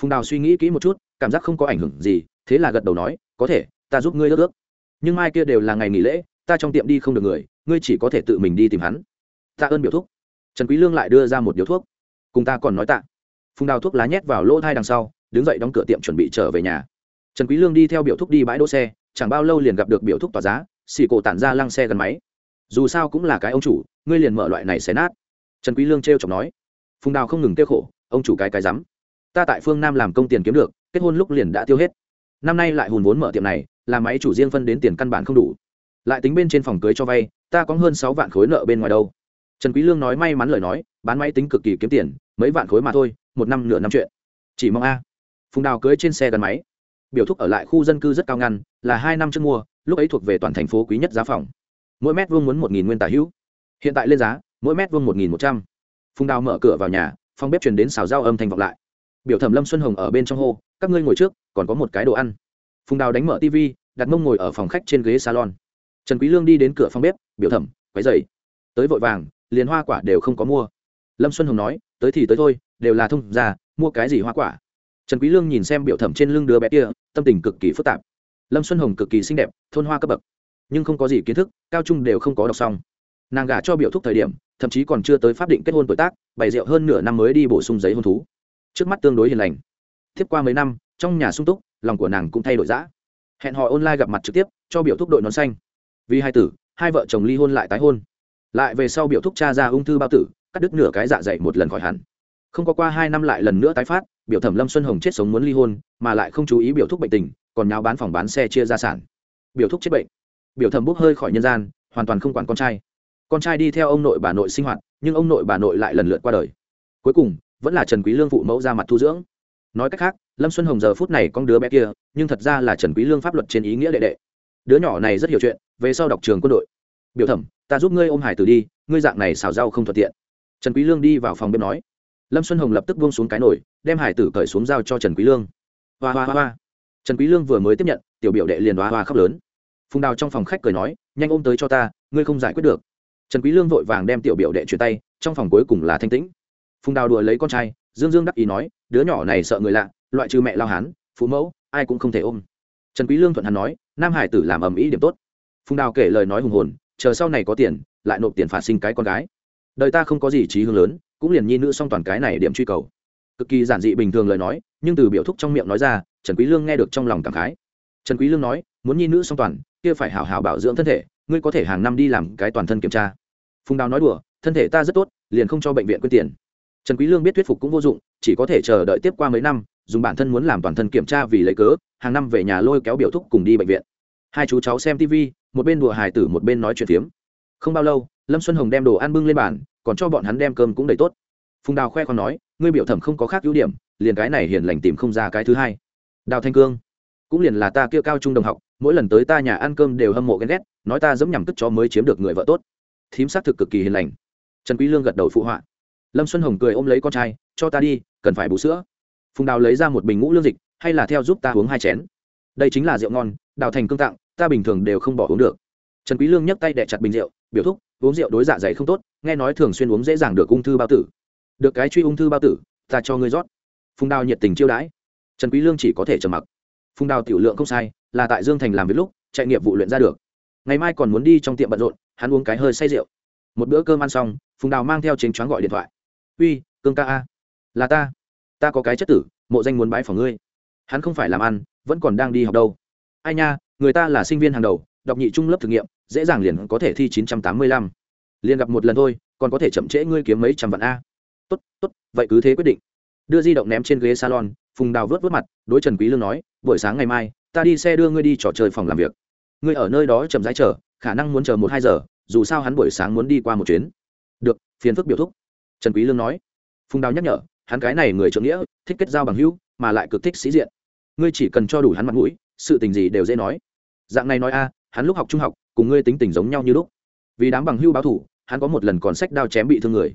Phùng đào suy nghĩ kỹ một chút, cảm giác không có ảnh hưởng gì, thế là gật đầu nói, có thể, ta giúp ngươi ước ước. Nhưng mai kia đều là ngày nghỉ lễ, ta trong tiệm đi không được người, ngươi chỉ có thể tự mình đi tìm hắn. Ta ơn biểu thuốc trần quý lương lại đưa ra một điếu thuốc. Cùng ta còn nói tạ phùng đào thuốc lá nhét vào lỗ thai đằng sau đứng dậy đóng cửa tiệm chuẩn bị trở về nhà. Trần quý lương đi theo biểu thúc đi bãi đỗ xe chẳng bao lâu liền gặp được biểu thúc tỏa giá xì cổ tản ra lăng xe gần máy. Dù sao cũng là cái ông chủ ngươi liền mở loại này xé nát. Trần quý lương treo chọc nói. Phùng đào không ngừng tiêu khổ ông chủ cái cái dám, ta tại phương nam làm công tiền kiếm được kết hôn lúc liền đã tiêu hết. Năm nay lại hùn vốn mở tiệm này làm máy chủ riêng phân đến tiền căn bản không đủ. Lại tính bên trên phòng cưới cho vay ta có hơn sáu vạn khối nợ bên ngoài đâu. Trần quý lương nói may mắn lời nói bán máy tính cực kỳ kiếm tiền mấy vạn khối mà thôi một năm nửa năm chuyện. Chỉ mong a. Phùng đào cưới trên xe gắn máy. Biểu thúc ở lại khu dân cư rất cao ngăn, là hai năm trước mua, lúc ấy thuộc về toàn thành phố quý nhất giá phòng. Mỗi mét vuông muốn một nghìn nguyên tả hữu. Hiện tại lên giá, mỗi mét vuông một nghìn một trăm. Phùng đào mở cửa vào nhà, phòng bếp truyền đến xào rau âm thanh vọng lại. Biểu thẩm lâm xuân hồng ở bên trong hô, các ngươi ngồi trước, còn có một cái đồ ăn. Phùng đào đánh mở tv đặt mông ngồi ở phòng khách trên ghế salon. Trần quý lương đi đến cửa phòng bếp, biểu thẩm, quấy dậy tới vội vàng, liền hoa quả đều không có mua. Lâm xuân hồng nói, tới thì tới thôi đều là thông ra mua cái gì hoa quả. Trần quý lương nhìn xem biểu thẩm trên lưng đứa bé kia, tâm tình cực kỳ phức tạp. Lâm xuân hồng cực kỳ xinh đẹp, thôn hoa cấp bậc, nhưng không có gì kiến thức, cao trung đều không có đọc xong. Nàng gả cho biểu thúc thời điểm, thậm chí còn chưa tới pháp định kết hôn tuổi tác, bày rượu hơn nửa năm mới đi bổ sung giấy hôn thú. Trước mắt tương đối hiền lành. Tiếp qua mấy năm, trong nhà sung túc, lòng của nàng cũng thay đổi dã. Hẹn họ online gặp mặt trực tiếp, cho biểu thúc đội nón xanh. Vì hai tử, hai vợ chồng ly hôn lại tái hôn. Lại về sau biểu thúc cha ra ung thư bao tử, cắt đứt nửa cái dạ dày một lần khỏi hẳn không có qua hai năm lại lần nữa tái phát, biểu thẩm lâm xuân hồng chết sống muốn ly hôn, mà lại không chú ý biểu thúc bệnh tình, còn nháo bán phòng bán xe chia gia sản. Biểu thúc chết bệnh. Biểu thẩm bốc hơi khỏi nhân gian, hoàn toàn không quản con trai. Con trai đi theo ông nội bà nội sinh hoạt, nhưng ông nội bà nội lại lần lượt qua đời. Cuối cùng, vẫn là trần quý lương phụ mẫu ra mặt thu dưỡng. Nói cách khác, lâm xuân hồng giờ phút này con đứa bé kia, nhưng thật ra là trần quý lương pháp luật trên ý nghĩa đệ đệ. Đứa nhỏ này rất hiểu chuyện, về sau đọc trường quân đội. Biểu thẩm, ta giúp ngươi ôm hải tử đi, ngươi dạng này xào rau không thuận tiện. Trần quý lương đi vào phòng bếp nói lâm xuân hồng lập tức buông xuống cái nổi, đem hải tử cởi xuống giao cho trần quý lương. Hoa hoa hoa trần quý lương vừa mới tiếp nhận tiểu biểu đệ liền hoa hoa khóc lớn. Phùng đào trong phòng khách cười nói nhanh ôm tới cho ta ngươi không giải quyết được. Trần quý lương vội vàng đem tiểu biểu đệ chuyển tay trong phòng cuối cùng là thanh tĩnh. Phùng đào đùa lấy con trai dương dương đắc ý nói đứa nhỏ này sợ người lạ loại trừ mẹ lao hán phụ mẫu ai cũng không thể ôm. Trần quý lương thuận hắn nói nam hải tử làm ầm ĩ điểm tốt. Phùng đào kể lời nói hùng hồn chờ sau này có tiền lại nộp tiền phạt sinh cái con gái. Đời ta không có gì trí hướng lớn cũng liền nhi nữ song toàn cái này điểm truy cầu. Cực kỳ giản dị bình thường lời nói, nhưng từ biểu thúc trong miệng nói ra, trần quý lương nghe được trong lòng cảm khái. Trần quý lương nói, muốn nhi nữ song toàn, kia phải hảo hảo bảo dưỡng thân thể, ngươi có thể hàng năm đi làm cái toàn thân kiểm tra. Phùng đào nói đùa, thân thể ta rất tốt, liền không cho bệnh viện quyên tiền. Trần quý lương biết thuyết phục cũng vô dụng, chỉ có thể chờ đợi tiếp qua mấy năm, dùng bản thân muốn làm toàn thân kiểm tra vì lấy cớ, hàng năm về nhà lôi kéo biểu thúc cùng đi bệnh viện. Hai chú cháu xem tv một bên đùa hài tử một bên nói chuyện phiếm. Không bao lâu, lâm xuân hồng đem đồ ăn bưng lên bàn còn cho bọn hắn đem cơm cũng đầy tốt. Phùng đào khoe còn nói, ngươi biểu thẩm không có khác ưu điểm, liền cái này hiền lành tìm không ra cái thứ hai. Đào thanh cương, cũng liền là ta kia cao trung đồng học, mỗi lần tới ta nhà ăn cơm đều hâm mộ ghen ghét, nói ta giống nhằm cất chó mới chiếm được người vợ tốt. Thím xác thực cực kỳ hiền lành. Trần quý lương gật đầu phụ họa. Lâm xuân hồng cười ôm lấy con trai, cho ta đi, cần phải bù sữa. Phùng đào lấy ra một bình ngũ lương dịch, hay là theo giúp ta uống hai chén. Đây chính là rượu ngon, đào thành cương tặng, ta bình thường đều không bỏ uống được. Trần quý lương nhấc tay đè chặt bình rượu, biểu thúc, uống rượu đối dạ dày không tốt nghe nói thường xuyên uống dễ dàng được ung thư bao tử. Được cái truy ung thư bao tử, ta cho ngươi rót. Phùng đào nhiệt tình chiêu đãi. Trần quý lương chỉ có thể trầm mặc. Phùng đào tiểu lượng không sai, là tại dương thành làm việc lúc, chạy nghiệp vụ luyện ra được. Ngày mai còn muốn đi trong tiệm bận rộn, hắn uống cái hơi say rượu. Một bữa cơm ăn xong, phùng đào mang theo chính choáng gọi điện thoại. Uy, cương ca a, là ta. Ta có cái chất tử, mộ danh muốn bái phỏng ngươi. Hắn không phải làm ăn, vẫn còn đang đi học đâu. Ai nha, người ta là sinh viên hàng đầu, đọc nhị trung lớp thực nghiệm, dễ dàng liền có thể thi 985 liền gặp một lần thôi, còn có thể chậm trễ ngươi kiếm mấy trăm vạn a. Tốt tốt, vậy cứ thế quyết định. Đưa di động ném trên ghế salon, phùng đào vớt vớt mặt, đối trần quý lương nói, buổi sáng ngày mai, ta đi xe đưa ngươi đi trò chơi phòng làm việc. Ngươi ở nơi đó chậm rãi chờ, khả năng muốn chờ một hai giờ, dù sao hắn buổi sáng muốn đi qua một chuyến. Được, phiền phức biểu thúc. Trần quý lương nói. Phùng đào nhắc nhở, hắn cái này người trưởng nghĩa, thích kết giao bằng hữu, mà lại cực thích sĩ diện. Ngươi chỉ cần cho đủ hắn mặt mũi, sự tình gì đều dễ nói. Dạng này nói a, hắn lúc học trung học, cùng ngươi tính tình giống nhau như lúc. Vì đám bằng hữu báo thủ hắn có một lần còn sách đao chém bị thương người.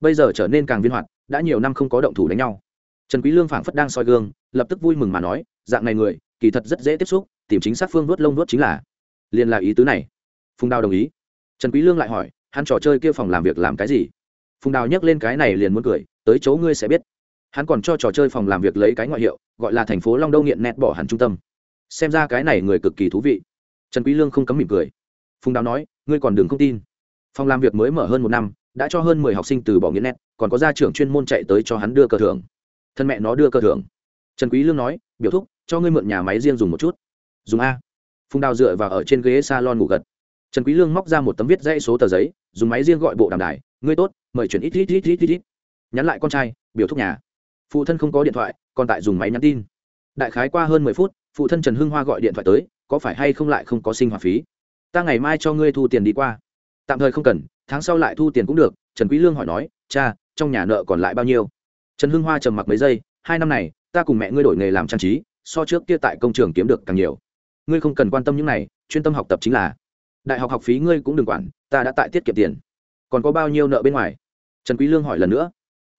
Bây giờ trở nên càng viên hoạt, đã nhiều năm không có động thủ đánh nhau. Trần quý lương phảng phất đang soi gương, lập tức vui mừng mà nói, dạng này người, kỳ thật rất dễ tiếp xúc, tìm chính xác phương vuốt lông vuốt chính là liền là ý tứ này. Phùng đào đồng ý. Trần quý lương lại hỏi, hắn trò chơi kia phòng làm việc làm cái gì? Phùng đào nhắc lên cái này liền muốn cười, tới chỗ ngươi sẽ biết. Hắn còn cho trò chơi phòng làm việc lấy cái ngoại hiệu, gọi là thành phố long đâu nghiện nẹt bỏ hẳn trung tâm. Xem ra cái này người cực kỳ thú vị. Trần quý lương không cấm mỉm cười. Phùng đào nói, ngươi còn đừng không tin phòng làm việc mới mở hơn một năm, đã cho hơn mười học sinh từ bỏ nghiện nét còn có gia trưởng chuyên môn chạy tới cho hắn đưa cờ thưởng. Thân mẹ nó đưa cờ thưởng. Trần quý lương nói, biểu thúc, cho ngươi mượn nhà máy riêng dùng một chút. Dùng a. Phùng đào dựa vào ở trên ghế salon ngủ gật. Trần quý lương móc ra một tấm viết dãy số tờ giấy, dùng máy riêng gọi bộ đàm đài, ngươi tốt, mời chuyển ít ít ít ít ít. Nhắn lại con trai, biểu thúc nhà. Phụ thân không có điện thoại, còn tại dùng máy nhắn tin. Đại khái qua hơn mười phút, phụ thân trần hưng hoa gọi điện thoại tới, có phải hay không lại không có sinh hoạt phí? Ta ngày mai cho ngươi thu tiền đi qua tạm thời không cần, tháng sau lại thu tiền cũng được, trần quý lương hỏi nói, cha, trong nhà nợ còn lại bao nhiêu? Trần hưng hoa trầm mặc mấy giây, hai năm này, ta cùng mẹ ngươi đổi nghề làm trang trí, so trước kia tại công trường kiếm được càng nhiều. Ngươi không cần quan tâm những này, chuyên tâm học tập chính là. Đại học học phí ngươi cũng đừng quản, ta đã tại tiết kiệm tiền. Còn có bao nhiêu nợ bên ngoài? Trần quý lương hỏi lần nữa.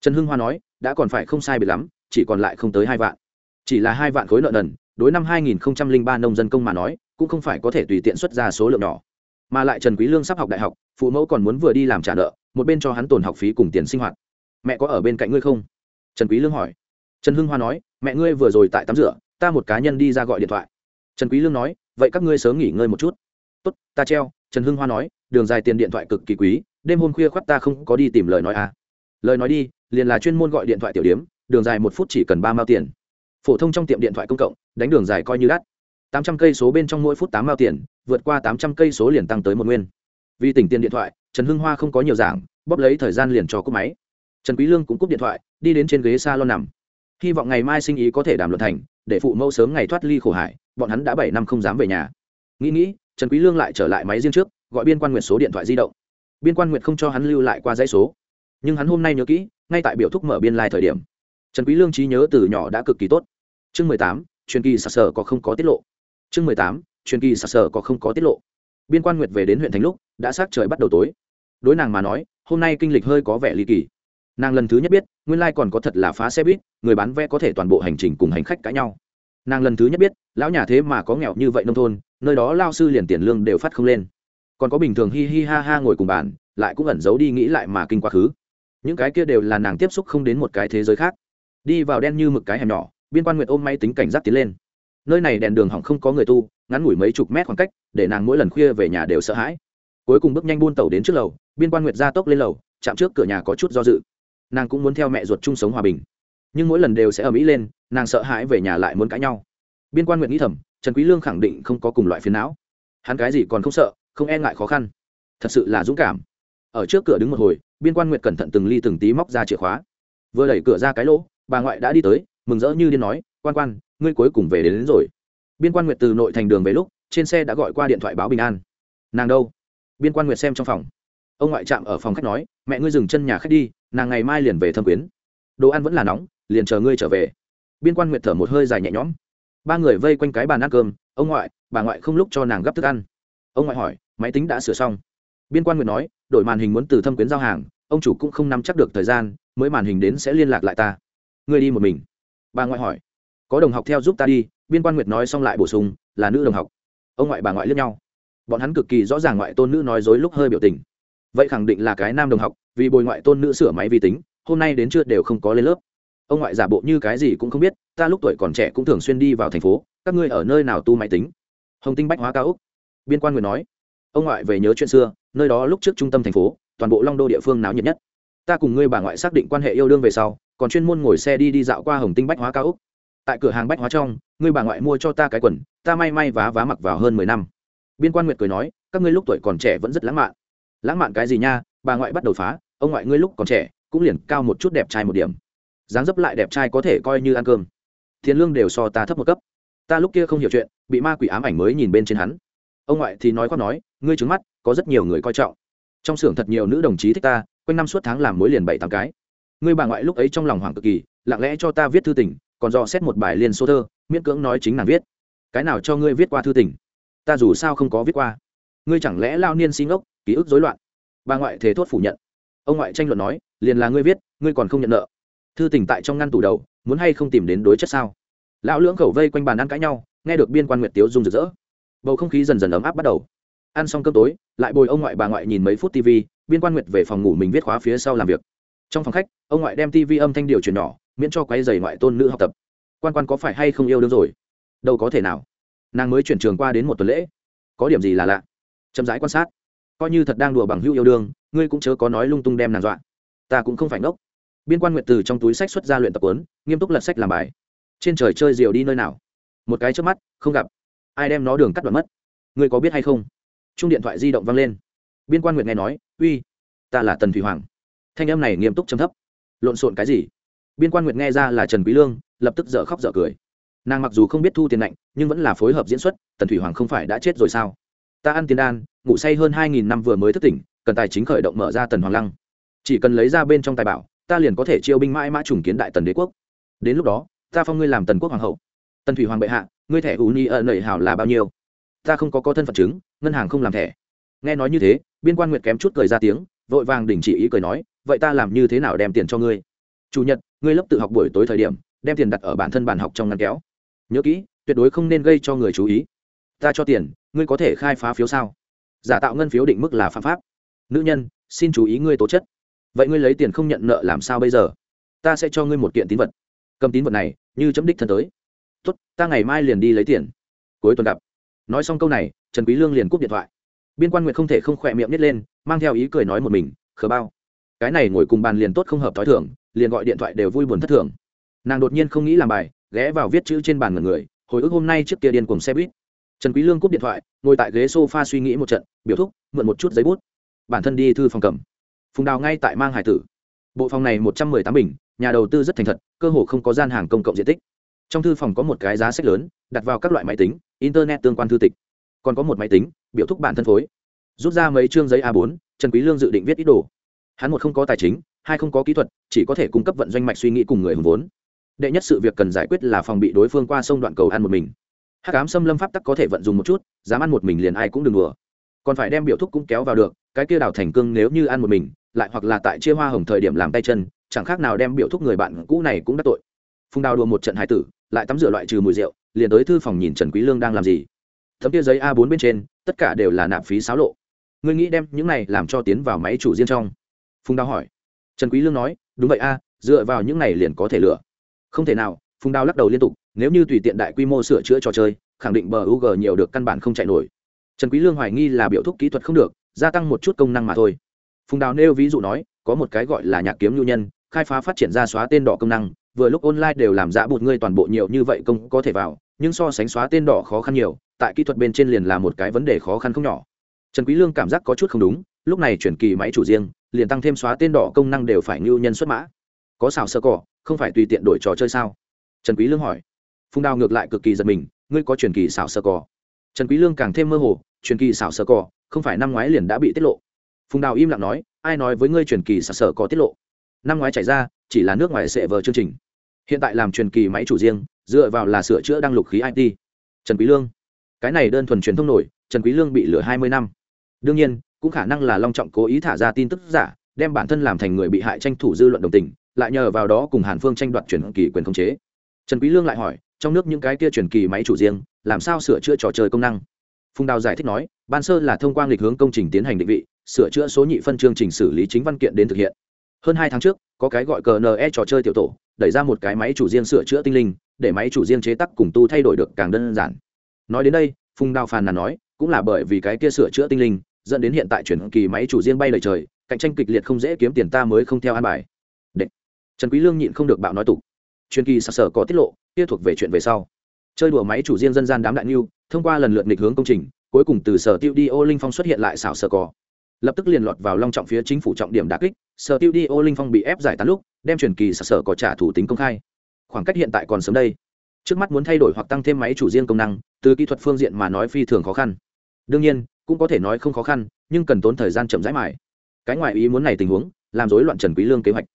Trần hưng hoa nói, đã còn phải không sai biệt lắm, chỉ còn lại không tới hai vạn. Chỉ là hai vạn khối nợ nần, đối năm 2003 nông dân công mà nói, cũng không phải có thể tùy tiện xuất ra số lượng nhỏ mà lại trần quý lương sắp học đại học, phụ mẫu còn muốn vừa đi làm trả nợ, một bên cho hắn tồn học phí cùng tiền sinh hoạt. Mẹ có ở bên cạnh ngươi không? Trần quý lương hỏi. Trần hưng hoa nói, mẹ ngươi vừa rồi tại tắm rửa, ta một cá nhân đi ra gọi điện thoại. Trần quý lương nói, vậy các ngươi sớm nghỉ ngơi một chút. Tốt, ta treo. Trần hưng hoa nói, đường dài tiền điện thoại cực kỳ quý, đêm hôm khuya khoắt ta không có đi tìm lời nói à. Lời nói đi, liền là chuyên môn gọi điện thoại tiểu điểm đường dài một phút chỉ cần ba mao tiền. Phổ thông trong tiệm điện thoại công cộng, đánh đường dài coi như đắt tám trăm cây số bên trong mỗi phút tám mao tiền, vượt qua tám trăm cây số liền tăng tới một nguyên. Vì tỉnh tiền điện thoại, trần hưng hoa không có nhiều giảng, bóp lấy thời gian liền cho cúp máy. Trần quý lương cũng cúp điện thoại, đi đến trên ghế salon nằm. Hy vọng ngày mai sinh ý có thể đàm luận thành, để phụ mẫu sớm ngày thoát ly khổ hải bọn hắn đã bảy năm không dám về nhà. Nghĩ nghĩ, trần quý lương lại trở lại máy riêng trước, gọi biên quan nguyệt số điện thoại di động. Biên quan nguyệt không cho hắn lưu lại qua dãy số. Nhưng hắn hôm nay nhớ kỹ, ngay tại biểu thúc mở biên lai thời điểm. Trần quý lương trí nhớ từ nhỏ đã cực kỳ tốt. Chương mười tám, truyền kỳ sặc sờ có không có tiết lộ chương mười tám, truyền kỳ sặc sờ có không có tiết lộ. Biên quan nguyệt về đến huyện thành lúc, đã sát trời bắt đầu tối. Đối nàng mà nói, hôm nay kinh lịch hơi có vẻ ly kỳ. Nàng lần thứ nhất biết, nguyên lai còn có thật là phá xe buýt, người bán vé có thể toàn bộ hành trình cùng hành khách cãi nhau. Nàng lần thứ nhất biết, lão nhà thế mà có nghèo như vậy nông thôn, nơi đó lao sư liền tiền lương đều phát không lên. Còn có bình thường hi hi ha ha ngồi cùng bàn, lại cũng ẩn giấu đi nghĩ lại mà kinh quá khứ. Những cái kia đều là nàng tiếp xúc không đến một cái thế giới khác. Đi vào đen như mực cái hẻm nhỏ, biên quan nguyệt ôm máy tính cảnh giác tiến lên nơi này đèn đường hỏng không có người tu, ngắn ngủi mấy chục mét khoảng cách, để nàng mỗi lần khuya về nhà đều sợ hãi. Cuối cùng bước nhanh buôn tàu đến trước lầu, biên quan nguyệt ra tốc lên lầu, chạm trước cửa nhà có chút do dự. Nàng cũng muốn theo mẹ ruột chung sống hòa bình. Nhưng mỗi lần đều sẽ ở mỹ lên, nàng sợ hãi về nhà lại muốn cãi nhau. Biên quan nguyện nghĩ thầm, trần quý lương khẳng định không có cùng loại phiền não. Hắn cái gì còn không sợ, không e ngại khó khăn. Thật sự là dũng cảm. Ở trước cửa đứng một hồi, biên quan nguyện cẩn thận từng ly từng tí móc ra chìa khóa. Vừa đẩy cửa ra cái lỗ, bà ngoại đã đi tới, mừng rỡ như điên nói, quan quan ngươi cuối cùng về đến, đến rồi. Biên quan nguyệt từ nội thành đường về lúc trên xe đã gọi qua điện thoại báo bình an. Nàng đâu? Biên quan nguyệt xem trong phòng. Ông ngoại trạm ở phòng khách nói mẹ ngươi dừng chân nhà khách đi nàng ngày mai liền về thâm quyến. Đồ ăn vẫn là nóng liền chờ ngươi trở về. Biên quan nguyệt thở một hơi dài nhẹ nhõm. Ba người vây quanh cái bàn ăn cơm ông ngoại bà ngoại không lúc cho nàng gấp thức ăn. Ông ngoại hỏi máy tính đã sửa xong. Biên quan nguyệt nói đổi màn hình muốn từ thâm quyến giao hàng ông chủ cũng không nắm chắc được thời gian mới màn hình đến sẽ liên lạc lại ta. Ngươi đi một mình. Bà ngoại hỏi có đồng học theo giúp ta đi, biên quan nguyệt nói xong lại bổ sung, là nữ đồng học. Ông ngoại bà ngoại lướt nhau. Bọn hắn cực kỳ rõ ràng ngoại tôn nữ nói dối lúc hơi biểu tình. Vậy khẳng định là cái nam đồng học, vì bồi ngoại tôn nữ sửa máy vi tính, hôm nay đến trưa đều không có lên lớp. Ông ngoại giả bộ như cái gì cũng không biết, ta lúc tuổi còn trẻ cũng thường xuyên đi vào thành phố, các ngươi ở nơi nào tu máy tính? Hồng tinh bách hóa cao úc. Biên quan nguyện nói. Ông ngoại về nhớ chuyện xưa, nơi đó lúc trước trung tâm thành phố, toàn bộ long đô địa phương náo nhiệt nhất. Ta cùng ngươi bà ngoại xác định quan hệ yêu đương về sau, còn chuyên môn ngồi xe đi đi dạo qua hồng tinh bách hóa cao úc tại cửa hàng bách hóa trong, ngươi bà ngoại mua cho ta cái quần, ta may may vá vá mặc vào hơn mười năm. Biên quan nguyệt cười nói, các ngươi lúc tuổi còn trẻ vẫn rất lãng mạn. Lãng mạn cái gì nha, bà ngoại bắt đầu phá, ông ngoại ngươi lúc còn trẻ, cũng liền cao một chút đẹp trai một điểm. Dáng dấp lại đẹp trai có thể coi như ăn cơm. Tiền lương đều so ta thấp một cấp. Ta lúc kia không hiểu chuyện, bị ma quỷ ám ảnh mới nhìn bên trên hắn. Ông ngoại thì nói khoác nói, ngươi trứng mắt, có rất nhiều người coi trọng. Trong xưởng thật nhiều nữ đồng chí thích ta, quanh năm suốt tháng làm mối liền bảy tám cái. Ngươi bà ngoại lúc ấy trong lòng hoảng cực kỳ, lặng lẽ cho ta viết thư tình còn dò xét một bài liên số thơ, miễn cưỡng nói chính nàng viết. Cái nào cho ngươi viết qua thư tình? Ta dù sao không có viết qua. Ngươi chẳng lẽ lao niên xin ốc ký ức dối loạn? Bà ngoại thế thốt phủ nhận. Ông ngoại tranh luận nói, liền là ngươi viết, ngươi còn không nhận nợ. Thư tình tại trong ngăn tủ đầu, muốn hay không tìm đến đối chất sao? Lão lưỡng khẩu vây quanh bàn ăn cãi nhau, nghe được biên quan nguyệt tiếu dung rực rỡ. Bầu không khí dần dần ấm áp bắt đầu. Ăn xong cơm tối, lại bồi ông ngoại bà ngoại nhìn mấy phút tv biên quan nguyệt về phòng ngủ mình viết khóa phía sau làm việc. Trong phòng khách, ông ngoại đem tv âm thanh điều chuyển nhỏ miễn cho quay dày ngoại tôn nữ học tập. Quan quan có phải hay không yêu đương rồi? Đâu có thể nào. Nàng mới chuyển trường qua đến một tuần lễ. Có điểm gì là lạ? Chậm rãi quan sát. Coi như thật đang đùa bằng hữu yêu đương, ngươi cũng chớ có nói lung tung đem nàng dọa. Ta cũng không phải ngốc. Biên quan nguyện từ trong túi sách xuất ra luyện tập quấn nghiêm túc lật sách làm bài. Trên trời chơi diều đi nơi nào? Một cái trước mắt, không gặp. Ai đem nó đường cắt đoạn mất? Ngươi có biết hay không? Chung điện thoại di động vang lên. Biên quan nguyện nghe nói, uy, ta là tần thủy hoàng. Thanh em này nghiêm túc chấm thấp. Lộn xộn cái gì? Biên quan nguyệt nghe ra là trần quý lương, lập tức dở khóc dở cười. Nàng mặc dù không biết thu tiền lạnh nhưng vẫn là phối hợp diễn xuất, tần thủy hoàng không phải đã chết rồi sao? Ta ăn tiền đan, ngủ say hơn hai nghìn năm vừa mới thức tỉnh, cần tài chính khởi động mở ra tần hoàng lăng. Chỉ cần lấy ra bên trong tài bảo, ta liền có thể chiêu binh mãi mã trùng kiến đại tần đế quốc. Đến lúc đó, ta phong ngươi làm tần quốc hoàng hậu. Tần thủy hoàng bệ hạ, ngươi thẻ ủ ni ở nầy hảo là bao nhiêu? Ta không có có thân phận chứng, ngân hàng không làm thẻ. Nghe nói như thế, biên quan nguyệt kém chút cười ra tiếng, vội vàng đình chỉ ý cười nói, vậy ta làm như thế nào đem tiền cho ngươi? Chủ nhật, ngươi lớp tự học buổi tối thời điểm, đem tiền đặt ở bản thân bàn học trong ngăn kéo. Nhớ kỹ, tuyệt đối không nên gây cho người chú ý. Ta cho tiền, ngươi có thể khai phá phiếu sao? Giả tạo ngân phiếu định mức là phạm pháp. Nữ nhân, xin chú ý ngươi tố chất. Vậy ngươi lấy tiền không nhận nợ làm sao bây giờ? Ta sẽ cho ngươi một kiện tín vật. Cầm tín vật này, như chấm đích thân tới. Tốt, ta ngày mai liền đi lấy tiền. Cuối tuần gặp. Nói xong câu này, trần quý lương liền cúp điện thoại. Biên quan nguyệt không thể không khỏe miệng nít lên, mang theo ý cười nói một mình, khờ bao. Cái này ngồi cùng bàn liền tốt không hợp thói thường liền gọi điện thoại đều vui buồn thất thường. Nàng đột nhiên không nghĩ làm bài, ghé vào viết chữ trên bàn ngần người, hồi ức hôm nay trước kia điên cùng xe buýt. Trần quý lương cúp điện thoại, ngồi tại ghế sofa suy nghĩ một trận, biểu thúc, mượn một chút giấy bút. Bản thân đi thư phòng cầm. Phùng đào ngay tại mang hải tử. Bộ phòng này một trăm mười tám bình, nhà đầu tư rất thành thật, cơ hồ không có gian hàng công cộng diện tích. Trong thư phòng có một cái giá sách lớn, đặt vào các loại máy tính, internet tương quan thư tịch. Còn có một máy tính, biểu thúc bản thân phối. Rút ra mấy chương giấy a 4 trần quý lương dự định viết ít đồ. Hắn một không có tài chính hai không có kỹ thuật, chỉ có thể cung cấp vận doanh mạch suy nghĩ cùng người hùng vốn. Đệ nhất sự việc cần giải quyết là phòng bị đối phương qua sông đoạn cầu ăn một mình. Hắc ám xâm lâm pháp tắc có thể vận dụng một chút, dám ăn một mình liền ai cũng đừng đùa. Còn phải đem biểu thúc cũng kéo vào được, cái kia đào thành cương nếu như ăn một mình, lại hoặc là tại chia hoa hồng thời điểm làm tay chân, chẳng khác nào đem biểu thúc người bạn cũ này cũng đắc tội. Phùng đào đùa một trận hải tử, lại tắm rửa loại trừ mùi rượu, liền tới thư phòng nhìn trần quý lương đang làm gì. Thấm kia giấy a 4 bên trên, tất cả đều là nạp phí sáo lộ. Ngươi nghĩ đem những này làm cho tiến vào máy chủ riêng trong? Phùng đào hỏi trần quý lương nói, đúng vậy a, dựa vào những này liền có thể lựa không thể nào. Phùng đào lắc đầu liên tục, nếu như tùy tiện đại quy mô sửa chữa trò chơi, khẳng định bờ UG nhiều được căn bản không chạy nổi. Trần quý lương hoài nghi là biểu thúc kỹ thuật không được, gia tăng một chút công năng mà thôi. Phùng đào nêu ví dụ nói, có một cái gọi là nhạc kiếm nhu nhân, khai phá phát triển ra xóa tên đỏ công năng, vừa lúc online đều làm giả bụt ngươi toàn bộ nhiều như vậy công có thể vào, nhưng so sánh xóa tên đỏ khó khăn nhiều, tại kỹ thuật bên trên liền là một cái vấn đề khó khăn không nhỏ. Trần quý lương cảm giác có chút không đúng lúc này chuyển kỳ máy chủ riêng, liền tăng thêm xóa tên đỏ công năng đều phải ngưu nhân xuất mã. Có xào sơ cỏ, không phải tùy tiện đổi trò chơi sao? Trần quý lương hỏi. Phùng đào ngược lại cực kỳ giật mình, ngươi có chuyển kỳ xảo sơ cỏ? Trần quý lương càng thêm mơ hồ, chuyển kỳ xảo sơ cỏ, không phải năm ngoái liền đã bị tiết lộ. Phùng đào im lặng nói, ai nói với ngươi chuyển kỳ xảo sơ cỏ tiết lộ? Năm ngoái chảy ra, chỉ là nước ngoài sẽ vờ chương trình. Hiện tại làm truyền kỳ máy chủ riêng, dựa vào là sửa chữa đăng lục khí it trần quý lương. Cái này đơn thuần truyền thông nổi, trần quý lương bị lừa hai mươi năm. Đương nhiên cũng khả năng là long trọng cố ý thả ra tin tức giả, đem bản thân làm thành người bị hại tranh thủ dư luận đồng tình, lại nhờ vào đó cùng hàn phương tranh đoạt truyền kỳ quyền khống chế. Trần quý lương lại hỏi, trong nước những cái kia truyền kỳ máy chủ riêng, làm sao sửa chữa trò chơi công năng? Phùng đào giải thích nói, ban sơ là thông qua lịch hướng công trình tiến hành định vị, sửa chữa số nhị phân chương trình xử lý chính văn kiện đến thực hiện. Hơn hai tháng trước, có cái gọi cờ ne trò chơi tiểu tổ, đẩy ra một cái máy chủ riêng sửa chữa tinh linh, để máy chủ riêng chế tác cùng tu thay đổi được càng đơn giản. Nói đến đây, phùng đào phàn nàn nói, cũng là bởi vì cái kia sửa chữa tinh linh dẫn đến hiện tại chuyển kỳ máy chủ riêng bay lời trời, cạnh tranh kịch liệt không dễ kiếm tiền ta mới không theo an bài. Đệ. trần quý lương nhịn không được bạo nói tục. Truyền kỳ sặc sở có tiết lộ, kia thuộc về chuyện về sau. Chơi đùa máy chủ riêng dân gian đám đại lưu thông qua lần lượt nghịch hướng công trình, cuối cùng từ sở tiêu đi ô linh phong xuất hiện lại xảo sở cò. Lập tức liền lọt vào long trọng phía chính phủ trọng điểm đả kích, sở tiêu đi ô linh phong bị ép giải tán lúc, đem truyền kỳ sặc sở có trả thủ tính công khai. Khoảng cách hiện tại còn sớm đây. Trước mắt muốn thay đổi hoặc tăng thêm máy chủ riêng công năng, từ kỹ thuật phương diện mà nói phi thường khó khăn. Đương nhiên cũng có thể nói không khó khăn, nhưng cần tốn thời gian chậm rãi mãi. Cái ngoại ý muốn này tình huống, làm rối loạn trần quý lương kế hoạch.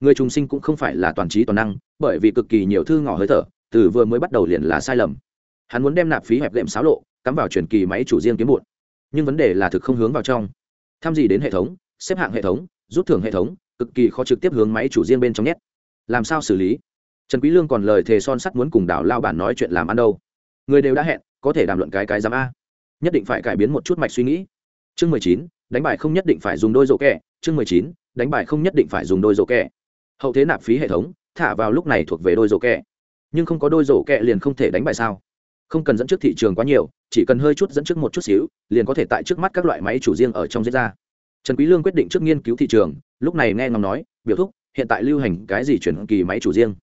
Người trùng sinh cũng không phải là toàn trí toàn năng, bởi vì cực kỳ nhiều thư ngỏ hơi thở, từ vừa mới bắt đầu liền là sai lầm. Hắn muốn đem nạp phí hẹp lệm xáo lộ, cắm vào truyền kỳ máy chủ riêng kiếm bụn nhưng vấn đề là thực không hướng vào trong. Tham gì đến hệ thống, xếp hạng hệ thống, rút thưởng hệ thống, cực kỳ khó trực tiếp hướng máy chủ riêng bên trong nhét. Làm sao xử lý? Trần quý lương còn lời thề son sắt muốn cùng đảo lao bản nói chuyện làm ăn đâu. Người đều đã hẹn, có thể đàm luận cái cái giám a nhất định phải cải biến một chút mạch suy nghĩ. Chương mười chín, đánh bài không nhất định phải dùng đôi rổ kẹ chương mười chín, đánh bài không nhất định phải dùng đôi rổ kẹ hậu thế nạp phí hệ thống, thả vào lúc này thuộc về đôi rổ kẹ nhưng không có đôi rổ kẹ liền không thể đánh bài sao? Không cần dẫn trước thị trường quá nhiều, chỉ cần hơi chút dẫn trước một chút xíu, liền có thể tại trước mắt các loại máy chủ riêng ở trong diễn ra. Trần quý lương quyết định trước nghiên cứu thị trường, lúc này nghe ngóng nói, biểu thúc, hiện tại lưu hành cái gì chuyển kỳ máy chủ riêng?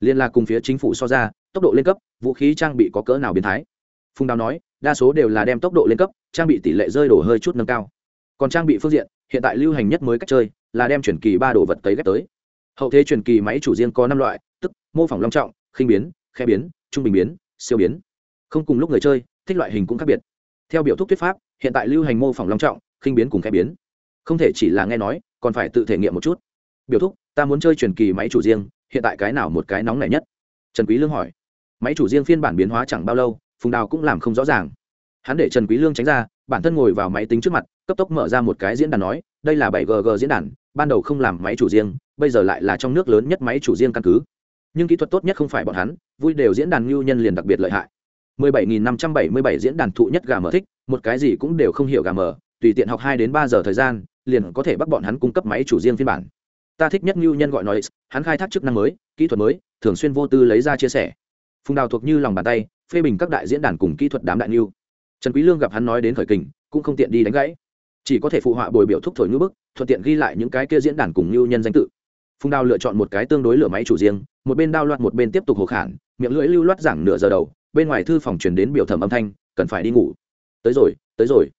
Liên là cùng phía chính phủ so ra, tốc độ lên cấp, vũ khí trang bị có cỡ nào biến thái? Phùng đào nói đa số đều là đem tốc độ lên cấp, trang bị tỷ lệ rơi đổ hơi chút nâng cao. Còn trang bị phương diện, hiện tại lưu hành nhất mới cách chơi là đem chuyển kỳ ba đồ vật cấy ghép tới. Hậu thế chuyển kỳ máy chủ riêng có năm loại, tức mô phỏng long trọng, khinh biến, khe biến, trung bình biến, siêu biến. Không cùng lúc người chơi, thích loại hình cũng khác biệt. Theo biểu thúc thuyết pháp, hiện tại lưu hành mô phỏng long trọng, khinh biến cùng khe biến. Không thể chỉ là nghe nói, còn phải tự thể nghiệm một chút. Biểu thúc, ta muốn chơi truyền kỳ máy chủ riêng, hiện tại cái nào một cái nóng này nhất? Trần quý lương hỏi. Máy chủ riêng phiên bản biến hóa chẳng bao lâu phùng đào cũng làm không rõ ràng hắn để trần quý lương tránh ra bản thân ngồi vào máy tính trước mặt cấp tốc mở ra một cái diễn đàn nói đây là bảy gg diễn đàn ban đầu không làm máy chủ riêng bây giờ lại là trong nước lớn nhất máy chủ riêng căn cứ nhưng kỹ thuật tốt nhất không phải bọn hắn vui đều diễn đàn ngưu nhân liền đặc biệt lợi hại 17.577 diễn đàn thụ nhất gà mở thích một cái gì cũng đều không hiểu gà mở tùy tiện học 2 đến 3 giờ thời gian liền có thể bắt bọn hắn cung cấp máy chủ riêng phiên bản ta thích nhất ngưu nhân gọi nói hắn khai thác chức năng mới kỹ thuật mới thường xuyên vô tư lấy ra chia sẻ phùng đào thuộc như lòng bàn tay phê bình các đại diễn đàn cùng kỹ thuật đám đại lưu, trần quý lương gặp hắn nói đến khởi kình cũng không tiện đi đánh gãy. Chỉ có thể phụ họa bồi biểu thúc thổi ngữ bức thuận tiện ghi lại những cái kia diễn đàn cùng lưu nhân danh tự. Phùng đào lựa chọn một cái tương đối lửa máy chủ riêng một bên đao loạt một bên tiếp tục hồ khản miệng lưỡi lưu loát giảng nửa giờ đầu bên ngoài thư phòng truyền đến biểu thẩm âm thanh cần phải đi ngủ. Tới rồi tới rồi.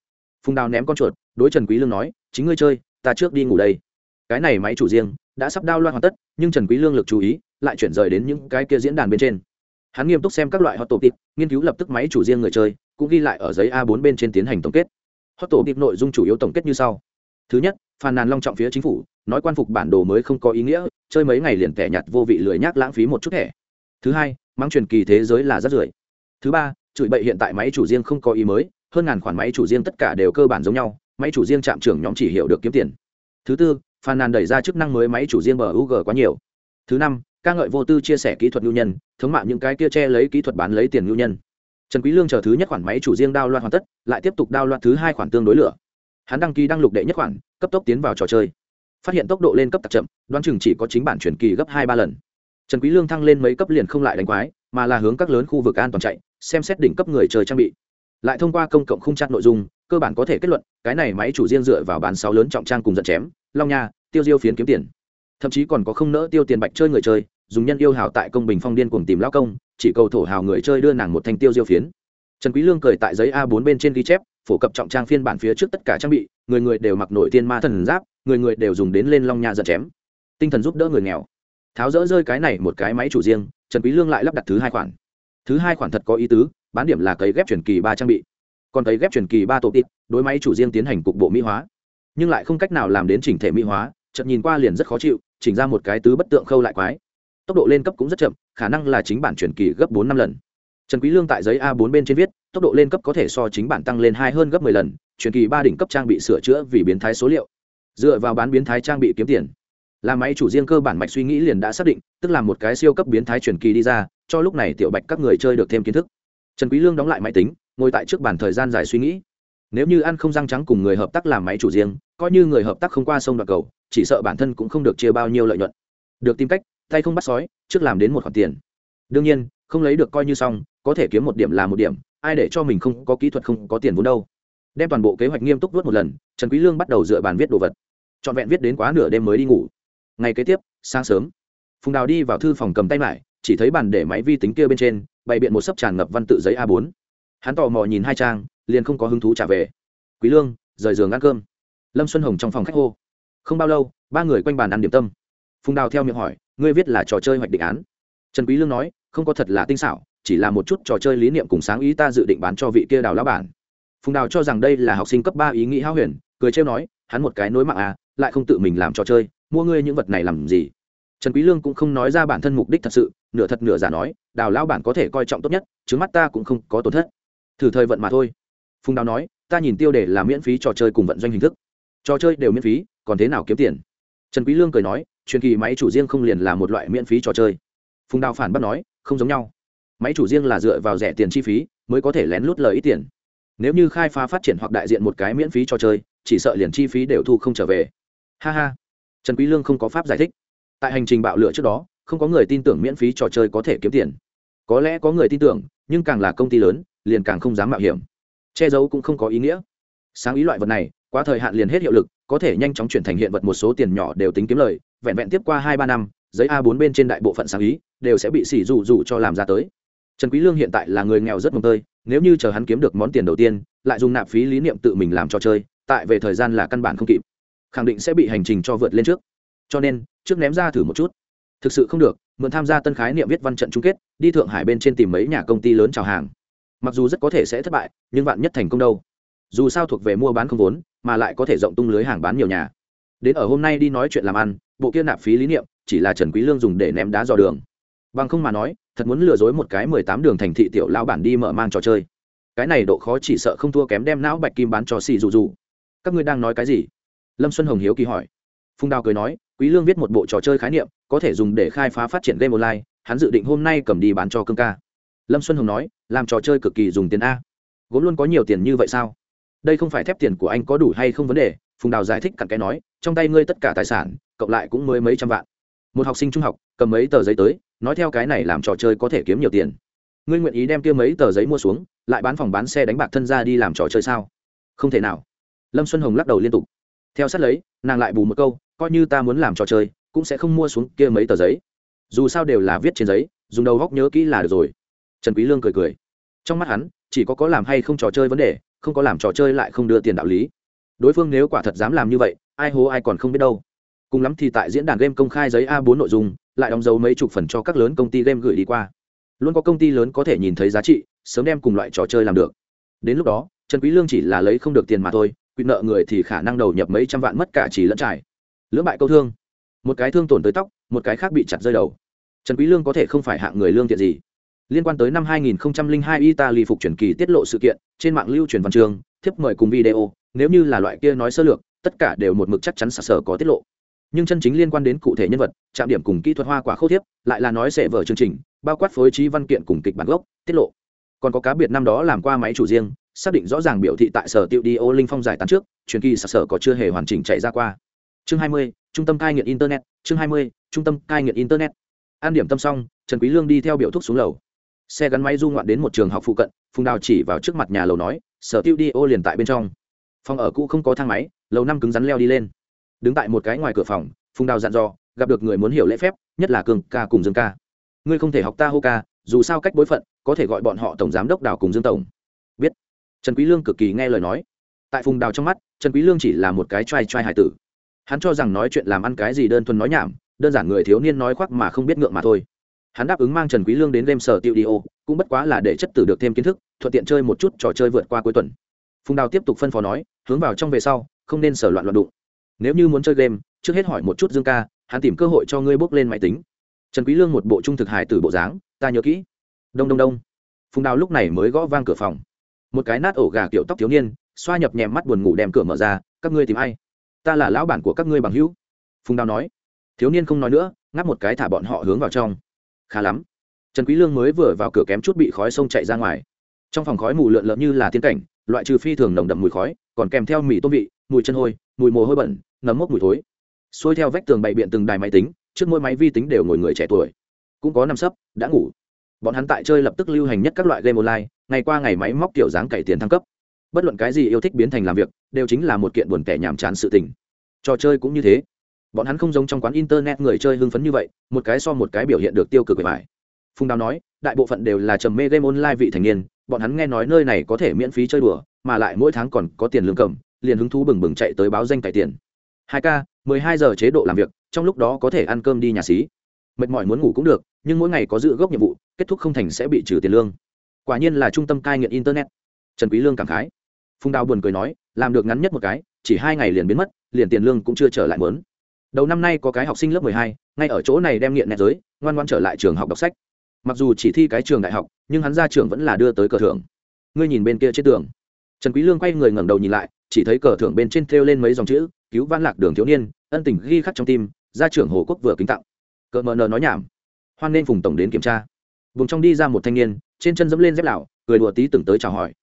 Phùng đào ném con chuột đối trần quý lương nói chính ngươi chơi ta trước đi ngủ đây. Cái này máy chủ riêng đã sắp đao loạt hoàn tất nhưng trần quý lương lực chú ý lại chuyển rời đến những cái kia diễn đàn bên trên hắn nghiêm túc xem các loại hot topic, nghiên cứu lập tức máy chủ riêng người chơi, cũng ghi lại ở giấy a 4 bên trên tiến hành tổng kết. Hot topic nội dung chủ yếu tổng kết như sau. Thứ nhất phàn nàn long trọng phía chính phủ, nói quan phục bản đồ mới không có ý nghĩa, chơi mấy ngày liền tẻ nhặt vô vị lười nhác lãng phí một chút thẻ. Thứ hai mang truyền kỳ thế giới là rất rưởi. Thứ ba, chửi bậy hiện tại máy chủ riêng không có ý mới, hơn ngàn khoản máy chủ riêng tất cả đều cơ bản giống nhau, máy chủ riêng trạm trưởng nhóm chỉ hiểu được kiếm tiền. Thứ tư phàn nàn đẩy ra chức năng mới máy chủ riêng bờ UG quá nhiều. Thứ năm ca ngợi vô tư chia sẻ kỹ thuật nhu nhân, thống mạng những cái kia che lấy kỹ thuật bán lấy tiền nhu nhân. Trần quý lương chờ thứ nhất khoản máy chủ riêng đao loạn hoàn tất, lại tiếp tục đao loạn thứ hai khoản tương đối lửa. Hắn đăng ký đăng lục đệ nhất khoản, cấp tốc tiến vào trò chơi. Phát hiện tốc độ lên cấp tặc chậm, đoán chừng chỉ có chính bản chuyển kỳ gấp hai ba lần. Trần quý lương thăng lên mấy cấp liền không lại đánh quái, mà là hướng các lớn khu vực an toàn chạy, xem xét đỉnh cấp người chơi trang bị. Lại thông qua công cộng khung trang nội dung, cơ bản có thể kết luận, cái này máy chủ riêng dựa vào bán sáu lớn trọng trang cùng giận chém, long nha, tiêu diêu phiến kiếm tiền. Thậm chí còn có không nỡ tiêu tiền bạch chơi người chơi dùng nhân yêu hào tại công bình phong điên cuồng tìm lao công, chỉ cầu thổ hào người chơi đưa nàng một thanh tiêu diêu phiến. Trần quý lương cười tại giấy a 4 bên trên ghi chép, phổ cập trọng trang phiên bản phía trước tất cả trang bị, người người đều mặc nội tiên ma thần giáp, người người đều dùng đến lên long nha giật chém. Tinh thần giúp đỡ người nghèo. Tháo rỡ rơi cái này một cái máy chủ riêng, trần quý lương lại lắp đặt thứ hai khoản. Thứ hai khoản thật có ý tứ, bán điểm là cấy ghép truyền kỳ ba trang bị. Còn cấy ghép truyền kỳ ba tổ tít đối máy chủ riêng tiến hành cục bộ mỹ hóa. Nhưng lại không cách nào làm đến chỉnh thể mỹ hóa, chợt nhìn qua liền rất khó chịu, chỉnh ra một cái tứ bất tượng khâu lại quái tốc độ lên cấp cũng rất chậm, khả năng là chính bản truyền kỳ gấp bốn năm lần. Trần quý lương tại giấy a 4 bên trên viết, tốc độ lên cấp có thể so chính bản tăng lên hai hơn gấp 10 lần truyền kỳ ba đỉnh cấp trang bị sửa chữa vì biến thái số liệu. Dựa vào bán biến thái trang bị kiếm tiền, là máy chủ riêng cơ bản mạch suy nghĩ liền đã xác định, tức là một cái siêu cấp biến thái truyền kỳ đi ra, cho lúc này tiểu bạch các người chơi được thêm kiến thức. Trần quý lương đóng lại máy tính, ngồi tại trước bàn thời gian dài suy nghĩ. Nếu như ăn không răng trắng cùng người hợp tác làm máy chủ riêng, coi như người hợp tác không qua sông đoạt cầu, chỉ sợ bản thân cũng không được chia bao nhiêu lợi nhuận. Được tìm cách tay không bắt sói, trước làm đến một khoản tiền. Đương nhiên, không lấy được coi như xong, có thể kiếm một điểm là một điểm, ai để cho mình không có kỹ thuật không có tiền vốn đâu. Đem toàn bộ kế hoạch nghiêm túc vớt một lần, trần quý lương bắt đầu dựa bàn viết đồ vật. Trọn vẹn viết đến quá nửa đêm mới đi ngủ. Ngày kế tiếp, sáng sớm, phùng đào đi vào thư phòng cầm tay lại, chỉ thấy bàn để máy vi tính kia bên trên, bày biện một sấp tràn ngập văn tự giấy a 4 hắn tò mò nhìn hai trang, liền không có hứng thú trả về. Quý lương, rời giường ăn cơm. Lâm xuân hồng trong phòng khách hô. Không bao lâu, ba người quanh bàn ăn điểm tâm phùng đào theo miệng hỏi, ngươi viết là trò chơi hoạch định án? Trần quý lương nói, không có thật là tinh xảo, chỉ là một chút trò chơi lý niệm cùng sáng ý ta dự định bán cho vị kia đào lão bản. Phùng đào cho rằng đây là học sinh cấp ba ý nghĩ hao huyền, cười trêu nói, hắn một cái nối mạng à lại không tự mình làm trò chơi, mua ngươi những vật này làm gì? Trần quý lương cũng không nói ra bản thân mục đích thật sự, nửa thật nửa giả nói, đào lão bản có thể coi trọng tốt nhất, trước mắt ta cũng không có tổn thất. Thử thời vận mà thôi. Phùng đào nói, ta nhìn tiêu đề là miễn phí trò chơi cùng vận doanh hình thức. Trò chơi đều miễn phí, còn thế nào kiếm tiền? Trần quý lương cười nói truyền kỳ máy chủ riêng không liền là một loại miễn phí trò chơi. Phùng đào phản bác nói, không giống nhau. Máy chủ riêng là dựa vào rẻ tiền chi phí mới có thể lén lút lời ít tiền. Nếu như khai phá phát triển hoặc đại diện một cái miễn phí trò chơi, chỉ sợ liền chi phí đều thu không trở về. Ha ha. Trần quý lương không có pháp giải thích. Tại hành trình bạo lửa trước đó, không có người tin tưởng miễn phí trò chơi có thể kiếm tiền. Có lẽ có người tin tưởng, nhưng càng là công ty lớn, liền càng không dám mạo hiểm. Che giấu cũng không có ý nghĩa. Sáng ý loại vật này, quá thời hạn liền hết hiệu lực, có thể nhanh chóng chuyển thành hiện vật một số tiền nhỏ đều tính kiếm lời vẹn vẹn tiếp qua hai ba năm, giấy a 4 bên trên đại bộ phận sáng ý đều sẽ bị xỉ dụ dụ cho làm ra tới. Trần quý lương hiện tại là người nghèo rất mồng tơi, nếu như chờ hắn kiếm được món tiền đầu tiên, lại dùng nạp phí lý niệm tự mình làm cho chơi, tại về thời gian là căn bản không kịp. Khẳng định sẽ bị hành trình cho vượt lên trước. Cho nên, trước ném ra thử một chút. Thực sự không được, mượn tham gia tân khái niệm viết văn trận chung kết, đi thượng hải bên trên tìm mấy nhà công ty lớn chào hàng. Mặc dù rất có thể sẽ thất bại, nhưng bạn nhất thành công đâu. Dù sao thuộc về mua bán không vốn, mà lại có thể rộng tung lưới hàng bán nhiều nhà đến ở hôm nay đi nói chuyện làm ăn, bộ kia nạp phí lý niệm, chỉ là trần quý lương dùng để ném đá dò đường. Bằng không mà nói, thật muốn lừa dối một cái mười tám đường thành thị tiểu lao bản đi mở mang trò chơi. Cái này độ khó chỉ sợ không thua kém đem não bạch kim bán cho xì dù dù các ngươi đang nói cái gì? Lâm xuân hồng hiếu kỳ hỏi. Phùng đào cười nói, quý lương viết một bộ trò chơi khái niệm, có thể dùng để khai phá phát triển game online, hắn dự định hôm nay cầm đi bán cho cương ca. Lâm xuân hồng nói, làm trò chơi cực kỳ dùng tiền a. Gốm luôn có nhiều tiền như vậy sao? Đây không phải thép tiền của anh có đủ hay không vấn đề phùng đào giải thích cặn cái nói, trong tay ngươi tất cả tài sản, cộng lại cũng mới mấy trăm vạn. Một học sinh trung học, cầm mấy tờ giấy tới, nói theo cái này làm trò chơi có thể kiếm nhiều tiền. Ngươi nguyện ý đem kia mấy tờ giấy mua xuống, lại bán phòng bán xe đánh bạc thân ra đi làm trò chơi sao? Không thể nào. Lâm xuân hồng lắc đầu liên tục. Theo sát lấy, nàng lại bù một câu, coi như ta muốn làm trò chơi, cũng sẽ không mua xuống kia mấy tờ giấy. Dù sao đều là viết trên giấy, dùng đầu góc nhớ kỹ là được rồi. Trần quý lương cười cười. Trong mắt hắn, chỉ có có làm hay không trò chơi vấn đề, không có làm trò chơi lại không đưa tiền đạo lý đối phương nếu quả thật dám làm như vậy, ai hố ai còn không biết đâu. Cùng lắm thì tại diễn đàn game công khai giấy a 4 nội dung, lại đóng dấu mấy chục phần cho các lớn công ty game gửi đi qua. Luôn có công ty lớn có thể nhìn thấy giá trị, sớm đem cùng loại trò chơi làm được. Đến lúc đó, trần quý lương chỉ là lấy không được tiền mà thôi quy nợ người thì khả năng đầu nhập mấy trăm vạn mất cả chỉ lẫn trải. Lưỡng bại câu thương. Một cái thương tổn tới tóc, một cái khác bị chặt rơi đầu. Trần quý lương có thể không phải hạng người lương thiện gì. Liên quan tới năm 2002 Italy phục truyền kỳ tiết lộ sự kiện, trên mạng lưu truyền văn trường thiếp mời cùng video nếu như là loại kia nói sơ lược tất cả đều một mực chắc chắn sặc sờ có tiết lộ. Nhưng chân chính liên quan đến cụ thể nhân vật trạm điểm cùng kỹ thuật hoa quả khâu thiếp lại là nói sẽ vở chương trình bao quát phối trí văn kiện cùng kịch bản gốc tiết lộ. Còn có cá biệt năm đó làm qua máy chủ riêng xác định rõ ràng biểu thị tại sở tiệu đi ô linh phong giải tán trước truyền kỳ sặc sở có chưa hề hoàn chỉnh chạy ra qua. Chương 20, trung tâm cai nghiện internet chương 20, trung tâm cai nghiện internet. An điểm tâm xong trần quý lương đi theo biểu thúc xuống lầu. Xe gắn máy du ngoạn đến một trường học phụ cận phùng đào chỉ vào trước mặt nhà lầu nói sở tiêu đi ô liền tại bên trong. Phòng ở cũ không có thang máy, lầu năm cứng rắn leo đi lên. Đứng tại một cái ngoài cửa phòng, phùng đào dặn dò, gặp được người muốn hiểu lễ phép, nhất là cường ca cùng dương ca. Ngươi không thể học ta hô ca, dù sao cách bối phận, có thể gọi bọn họ tổng giám đốc đào cùng dương tổng. Biết. Trần quý lương cực kỳ nghe lời nói. Tại phùng đào trong mắt, trần quý lương chỉ là một cái trai trai hải tử. Hắn cho rằng nói chuyện làm ăn cái gì đơn thuần nói nhảm, đơn giản người thiếu niên nói khoác mà không biết ngượng mà thôi. Hắn đáp ứng mang trần quý lương đến game sở tiêu đi ô cũng bất quá là để chất tử được thêm kiến thức, thuận tiện chơi một chút trò chơi vượt qua cuối tuần. Phùng đào tiếp tục phân phó nói, hướng vào trong về sau, không nên sở loạn loạn đụng. Nếu như muốn chơi game, trước hết hỏi một chút dương ca, hắn tìm cơ hội cho ngươi bước lên máy tính. Trần quý lương một bộ trung thực hài tử bộ dáng, ta nhớ kỹ. Đông đông đông. Phùng đào lúc này mới gõ vang cửa phòng. Một cái nát ổ gà kiểu tóc thiếu niên, xoa nhập nhèm mắt buồn ngủ đem cửa mở ra, các ngươi tìm ai? Ta là lão bản của các ngươi bằng hữu. Phùng đào nói. Thiếu niên không nói nữa, ngáp một cái thả bọn họ hướng vào trong. Khá lắm trần quý lương mới vừa vào cửa kém chút bị khói sông chạy ra ngoài. Trong phòng khói mù lượn lợn như là thiên cảnh, loại trừ phi thường nồng đậm mùi khói, còn kèm theo mùi tôm vị, mùi chân hôi, mùi mồ hôi bẩn, nấm mốc mùi thối. Xuôi theo vách tường bày biện từng đài máy tính, trước mỗi máy vi tính đều ngồi người trẻ tuổi. Cũng có năm sấp, đã ngủ. Bọn hắn tại chơi lập tức lưu hành nhất các loại game online, ngày qua ngày máy móc kiểu dáng cải tiền thăng cấp. Bất luận cái gì yêu thích biến thành làm việc, đều chính là một kiện buồn tẻ nhàm chán sự tình. Trò chơi cũng như thế. Bọn hắn không giống trong quán internet người chơi hưng phấn như vậy, một cái so một cái biểu hiện được tiêu cực bề bài phùng đào nói, đại bộ phận đều là trầm mê game online vị thành niên, bọn hắn nghe nói nơi này có thể miễn phí chơi đùa, mà lại mỗi tháng còn có tiền lương cầm, liền hứng thú bừng bừng chạy tới báo danh cải tiền. Hai k mười hai giờ chế độ làm việc, trong lúc đó có thể ăn cơm đi nhà xí. Mệt mỏi muốn ngủ cũng được, nhưng mỗi ngày có giữ gốc nhiệm vụ, kết thúc không thành sẽ bị trừ tiền lương. Quả nhiên là trung tâm cai nghiện internet. Trần quý lương cảm khái. Phùng đào buồn cười nói, làm được ngắn nhất một cái, chỉ hai ngày liền biến mất, liền tiền lương cũng chưa trở lại muốn. Đầu năm nay có cái học sinh lớp mười hai, ngay ở chỗ này đem nghiện nét giới, ngoan ngoan trở lại trường học đọc sách mặc dù chỉ thi cái trường đại học, nhưng hắn ra trường vẫn là đưa tới cờ thưởng. Ngươi nhìn bên kia trên tường. Trần quý lương quay người ngẩng đầu nhìn lại, chỉ thấy cờ thưởng bên trên treo lên mấy dòng chữ, cứu văn lạc đường thiếu niên, ân tình ghi khắc trong tim gia trưởng hồ quốc vừa kính tặng. Cờ mờ nờ nói nhảm. Hoan nên phùng tổng đến kiểm tra. Vùng trong đi ra một thanh niên, trên chân dẫm lên dép lảo, cười đùa tí từng tới chào hỏi.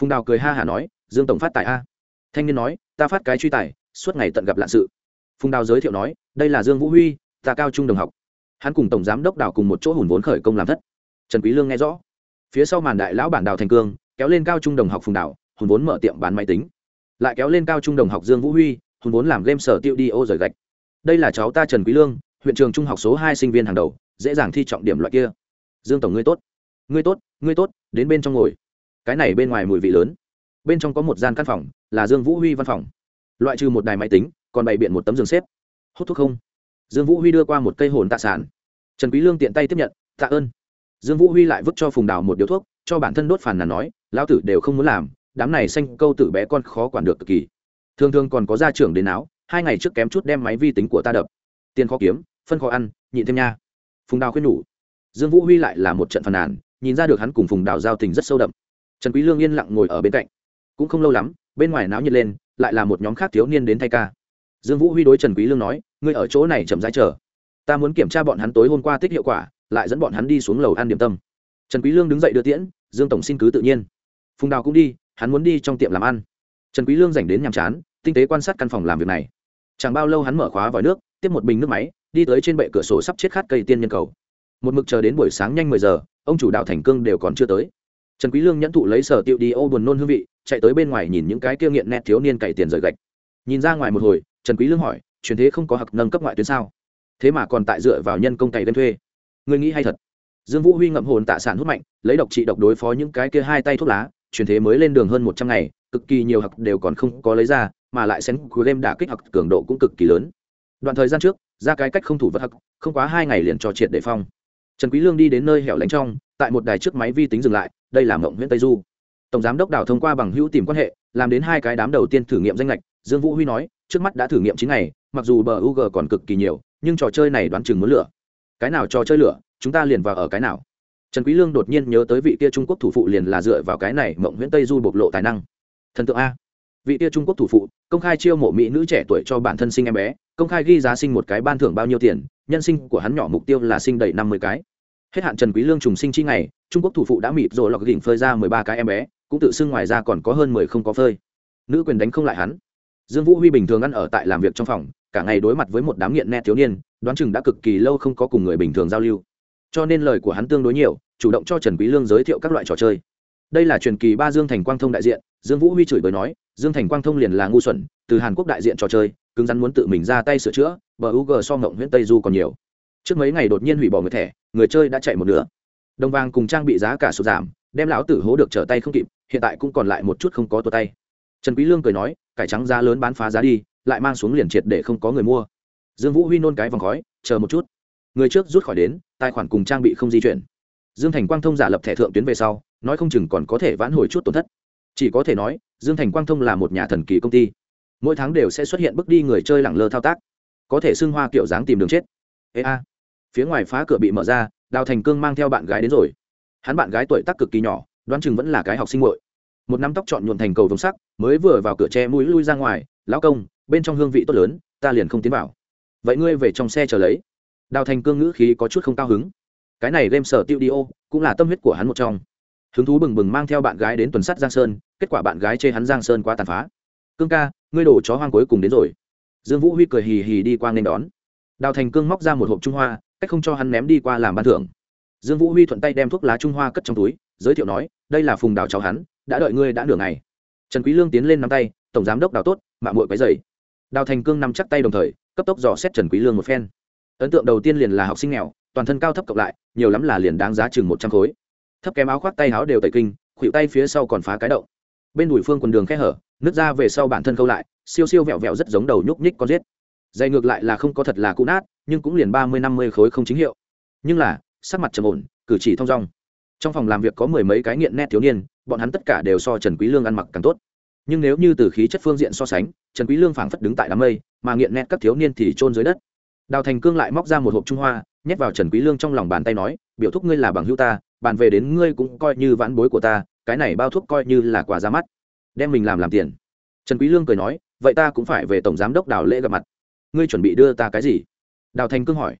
Phùng đào cười ha hà nói, dương tổng phát tài a. Thanh niên nói, ta phát cái truy tài, suốt ngày tận gặp lạ sự. Phùng đào giới thiệu nói, đây là dương vũ huy, ta cao trung đồng học hắn cùng tổng giám đốc đào cùng một chỗ hùn vốn khởi công làm thất. Trần quý lương nghe rõ. Phía sau màn đại lão bản đào thành cương, kéo lên cao trung đồng học phùng đào, hùn vốn mở tiệm bán máy tính. Lại kéo lên cao trung đồng học dương vũ huy, hùn vốn làm game sở tiêu đi ô rời gạch. Đây là cháu ta trần quý lương, huyện trường trung học số hai sinh viên hàng đầu, dễ dàng thi trọng điểm loại kia. Dương tổng ngươi tốt. Ngươi tốt ngươi tốt, đến bên trong ngồi. Cái này bên ngoài mùi vị lớn. Bên trong có một gian căn phòng, là dương vũ huy văn phòng. Loại trừ một đài máy tính, còn bày biện một tấm giường xếp. Hút thuốc không? Dương vũ huy đưa qua một cây hồn tạ sản trần quý lương tiện tay tiếp nhận, tạ ơn. Dương vũ huy lại vứt cho phùng đào một điếu thuốc, cho bản thân đốt phản là nói, lão tử đều không muốn làm, đám này xanh câu tử bé con khó quản được cực kỳ. Thường thường còn có gia trưởng đến áo, hai ngày trước kém chút đem máy vi tính của ta đập. Tiền khó kiếm, phân khó ăn, nhịn thêm nha. Phùng đào khuyên nhủ. Dương vũ huy lại là một trận phàn nàn, nhìn ra được hắn cùng phùng đào giao tình rất sâu đậm. Trần quý lương yên lặng ngồi ở bên cạnh. Cũng không lâu lắm, bên ngoài náo nhiệt lên, lại là một nhóm khác thiếu niên đến thay ca. Dương vũ huy đối trần quý lương nói, ngươi ở chỗ này chậm rãi chờ ta muốn kiểm tra bọn hắn tối hôm qua tích hiệu quả, lại dẫn bọn hắn đi xuống lầu ăn điểm tâm. Trần quý lương đứng dậy đưa tiễn, dương tổng xin cứ tự nhiên. Phùng đào cũng đi, hắn muốn đi trong tiệm làm ăn. Trần quý lương dành đến nhàm chán, tinh tế quan sát căn phòng làm việc này. Chẳng bao lâu hắn mở khóa vòi nước, tiếp một bình nước máy, đi tới trên bệ cửa sổ sắp chết khát cây tiên nhân cầu. Một mực chờ đến buổi sáng nhanh mười giờ, ông chủ đạo thành cương đều còn chưa tới. Trần quý lương nhẫn thụ lấy sở tiêu đi ô buồn nôn hương vị, chạy tới bên ngoài nhìn những cái kia nghiện nét thiếu niên cày tiền rời gạch. Nhìn ra ngoài một hồi, trần quý lương hỏi truyền thế không có học nâng cấp ngoại tuyến sao? Thế mà còn tại dựa vào nhân công cày đêm thuê. Người nghĩ hay thật. Dương vũ huy ngậm hồn tạ sản hút mạnh, lấy độc trị độc đối phó những cái kia hai tay thuốc lá, truyền thế mới lên đường hơn một trăm ngày, cực kỳ nhiều học đều còn không có lấy ra, mà lại xén cuối đêm đả kích học cường độ cũng cực kỳ lớn. Đoạn thời gian trước, ra cái cách không thủ vật học không quá hai ngày liền cho triệt để phong. Trần quý lương đi đến nơi hẻo lánh trong, tại một đài trước máy vi tính dừng lại, đây là mộng nguyễn tây du. Tổng giám đốc đào thông qua bằng hữu tìm quan hệ, làm đến hai cái đám đầu tiên thử nghiệm danh lệch, dương vũ huy nói, trước mắt đã thử nghiệm chín ngày, mặc dù bờ ug còn cực kỳ nhiều nhưng trò chơi này đoán chừng muốn lửa. Cái nào trò chơi lửa, chúng ta liền vào ở cái nào. Trần quý lương đột nhiên nhớ tới vị kia trung quốc thủ phụ liền là dựa vào cái này mộng nguyễn tây du bộc lộ tài năng. Thần tượng a. Vị kia trung quốc thủ phụ, công khai chiêu mộ mỹ nữ trẻ tuổi cho bản thân sinh em bé, công khai ghi giá sinh một cái ban thưởng bao nhiêu tiền, nhân sinh của hắn nhỏ mục tiêu là sinh đầy năm mươi cái. Hết hạn trần quý lương trùng sinh chi ngày, trung quốc thủ phụ đã mịt rồi lọc đỉnh phơi ra mười ba cái em bé, cũng tự xưng ngoài ra còn có hơn mười không có phơi. Nữ quyền đánh không lại hắn. Dương vũ huy bình thường ăn ở tại làm việc trong phòng cả ngày đối mặt với một đám nghiện nét thiếu niên, đoán chừng đã cực kỳ lâu không có cùng người bình thường giao lưu. Cho nên lời của hắn tương đối nhiều, chủ động cho trần quý lương giới thiệu các loại trò chơi. Đây là truyền kỳ ba dương thành quang thông đại diện, dương vũ huy chửi bới nói, dương thành quang thông liền là ngu xuẩn, từ hàn quốc đại diện trò chơi, cứng rắn muốn tự mình ra tay sửa chữa, bờ u g so ngộng huyện tây du còn nhiều. Trước mấy ngày đột nhiên hủy bỏ người thẻ, người chơi đã chạy một nửa. Đồng vàng cùng trang bị giá cả sụt giảm, đem lão tử hố được trở tay không kịp, hiện tại cũng còn lại một chút không có tua tay. Trần quý lương cười nói, cải trắng giá lớn bán phá giá đi lại mang xuống liền triệt để không có người mua. Dương vũ huy nôn cái vòng khói, chờ một chút. Người trước rút khỏi đến, tài khoản cùng trang bị không di chuyển. Dương thành quang thông giả lập thẻ thượng tuyến về sau, nói không chừng còn có thể vãn hồi chút tổn thất. Chỉ có thể nói, dương thành quang thông là một nhà thần kỳ công ty. Mỗi tháng đều sẽ xuất hiện bước đi người chơi lẳng lơ thao tác. Có thể xưng hoa kiểu dáng tìm đường chết. Ê a. Phía ngoài phá cửa bị mở ra, đào thành cương mang theo bạn gái đến rồi. Hắn bạn gái tuổi tác cực kỳ nhỏ, đoán chừng vẫn là cái học sinh muội. Một nắm tóc chọn nhuộn thành cầu vồng sắc, mới vừa vào cửa tre mũi lui ra ngoài, lão công bên trong hương vị tốt lớn, ta liền không tiến vào. Vậy ngươi về trong xe chờ lấy. Đào thành cương ngữ khí có chút không cao hứng. Cái này game sở tiêu đi ô cũng là tâm huyết của hắn một trong. Hứng thú bừng bừng mang theo bạn gái đến tuần sắt giang sơn, kết quả bạn gái chê hắn giang sơn quá tàn phá. Cương ca, ngươi đổ chó hoang cuối cùng đến rồi. Dương vũ huy cười hì hì đi qua nên đón. Đào thành cương móc ra một hộp trung hoa, cách không cho hắn ném đi qua làm ban thưởng. Dương vũ huy thuận tay đem thuốc lá trung hoa cất trong túi, giới thiệu nói, đây là phùng đào cháu hắn, đã đợi ngươi đã nửa ngày. Trần quý lương tiến lên nắm tay, tổng giám đốc đào tốt, mạng muội quấy dày đào thành cương nắm chắc tay đồng thời, cấp tốc dò xét trần quý lương một phen. Ấn tượng đầu tiên liền là học sinh nghèo, toàn thân cao thấp cộng lại, nhiều lắm là liền đáng giá chừng một trăm khối. Thấp kém áo khoác tay áo đều tẩy kinh, khuỷu tay phía sau còn phá cái động. Bên đùi phương quần đường khe hở nứt ra về sau bản thân câu lại, siêu siêu vẹo vẹo rất giống đầu nhúc nhích con giết. Dây ngược lại là không có thật là cũ nát, nhưng cũng liền ba mươi năm mươi khối không chính hiệu. Nhưng là, sắc mặt trầm ổn, cử chỉ thong dong. Trong phòng làm việc có mười mấy cái nghiện nét thiếu niên, bọn hắn tất cả đều so trần quý lương ăn mặc càng tốt. Nhưng nếu như từ khí chất phương diện so sánh trần quý lương phảng phất đứng tại đám mây, mà nghiện nét các thiếu niên thì trôn dưới đất. Đào thành cương lại móc ra một hộp trung hoa, nhét vào trần quý lương trong lòng bàn tay nói, biểu thúc ngươi là bằng hữu ta bàn về đến ngươi cũng coi như vãn bối của ta, cái này bao thuốc coi như là quà ra mắt. Đem mình làm làm tiền. Trần quý lương cười nói, vậy ta cũng phải về tổng giám đốc đào lễ gặp mặt. Ngươi chuẩn bị đưa ta cái gì? Đào thành cương hỏi.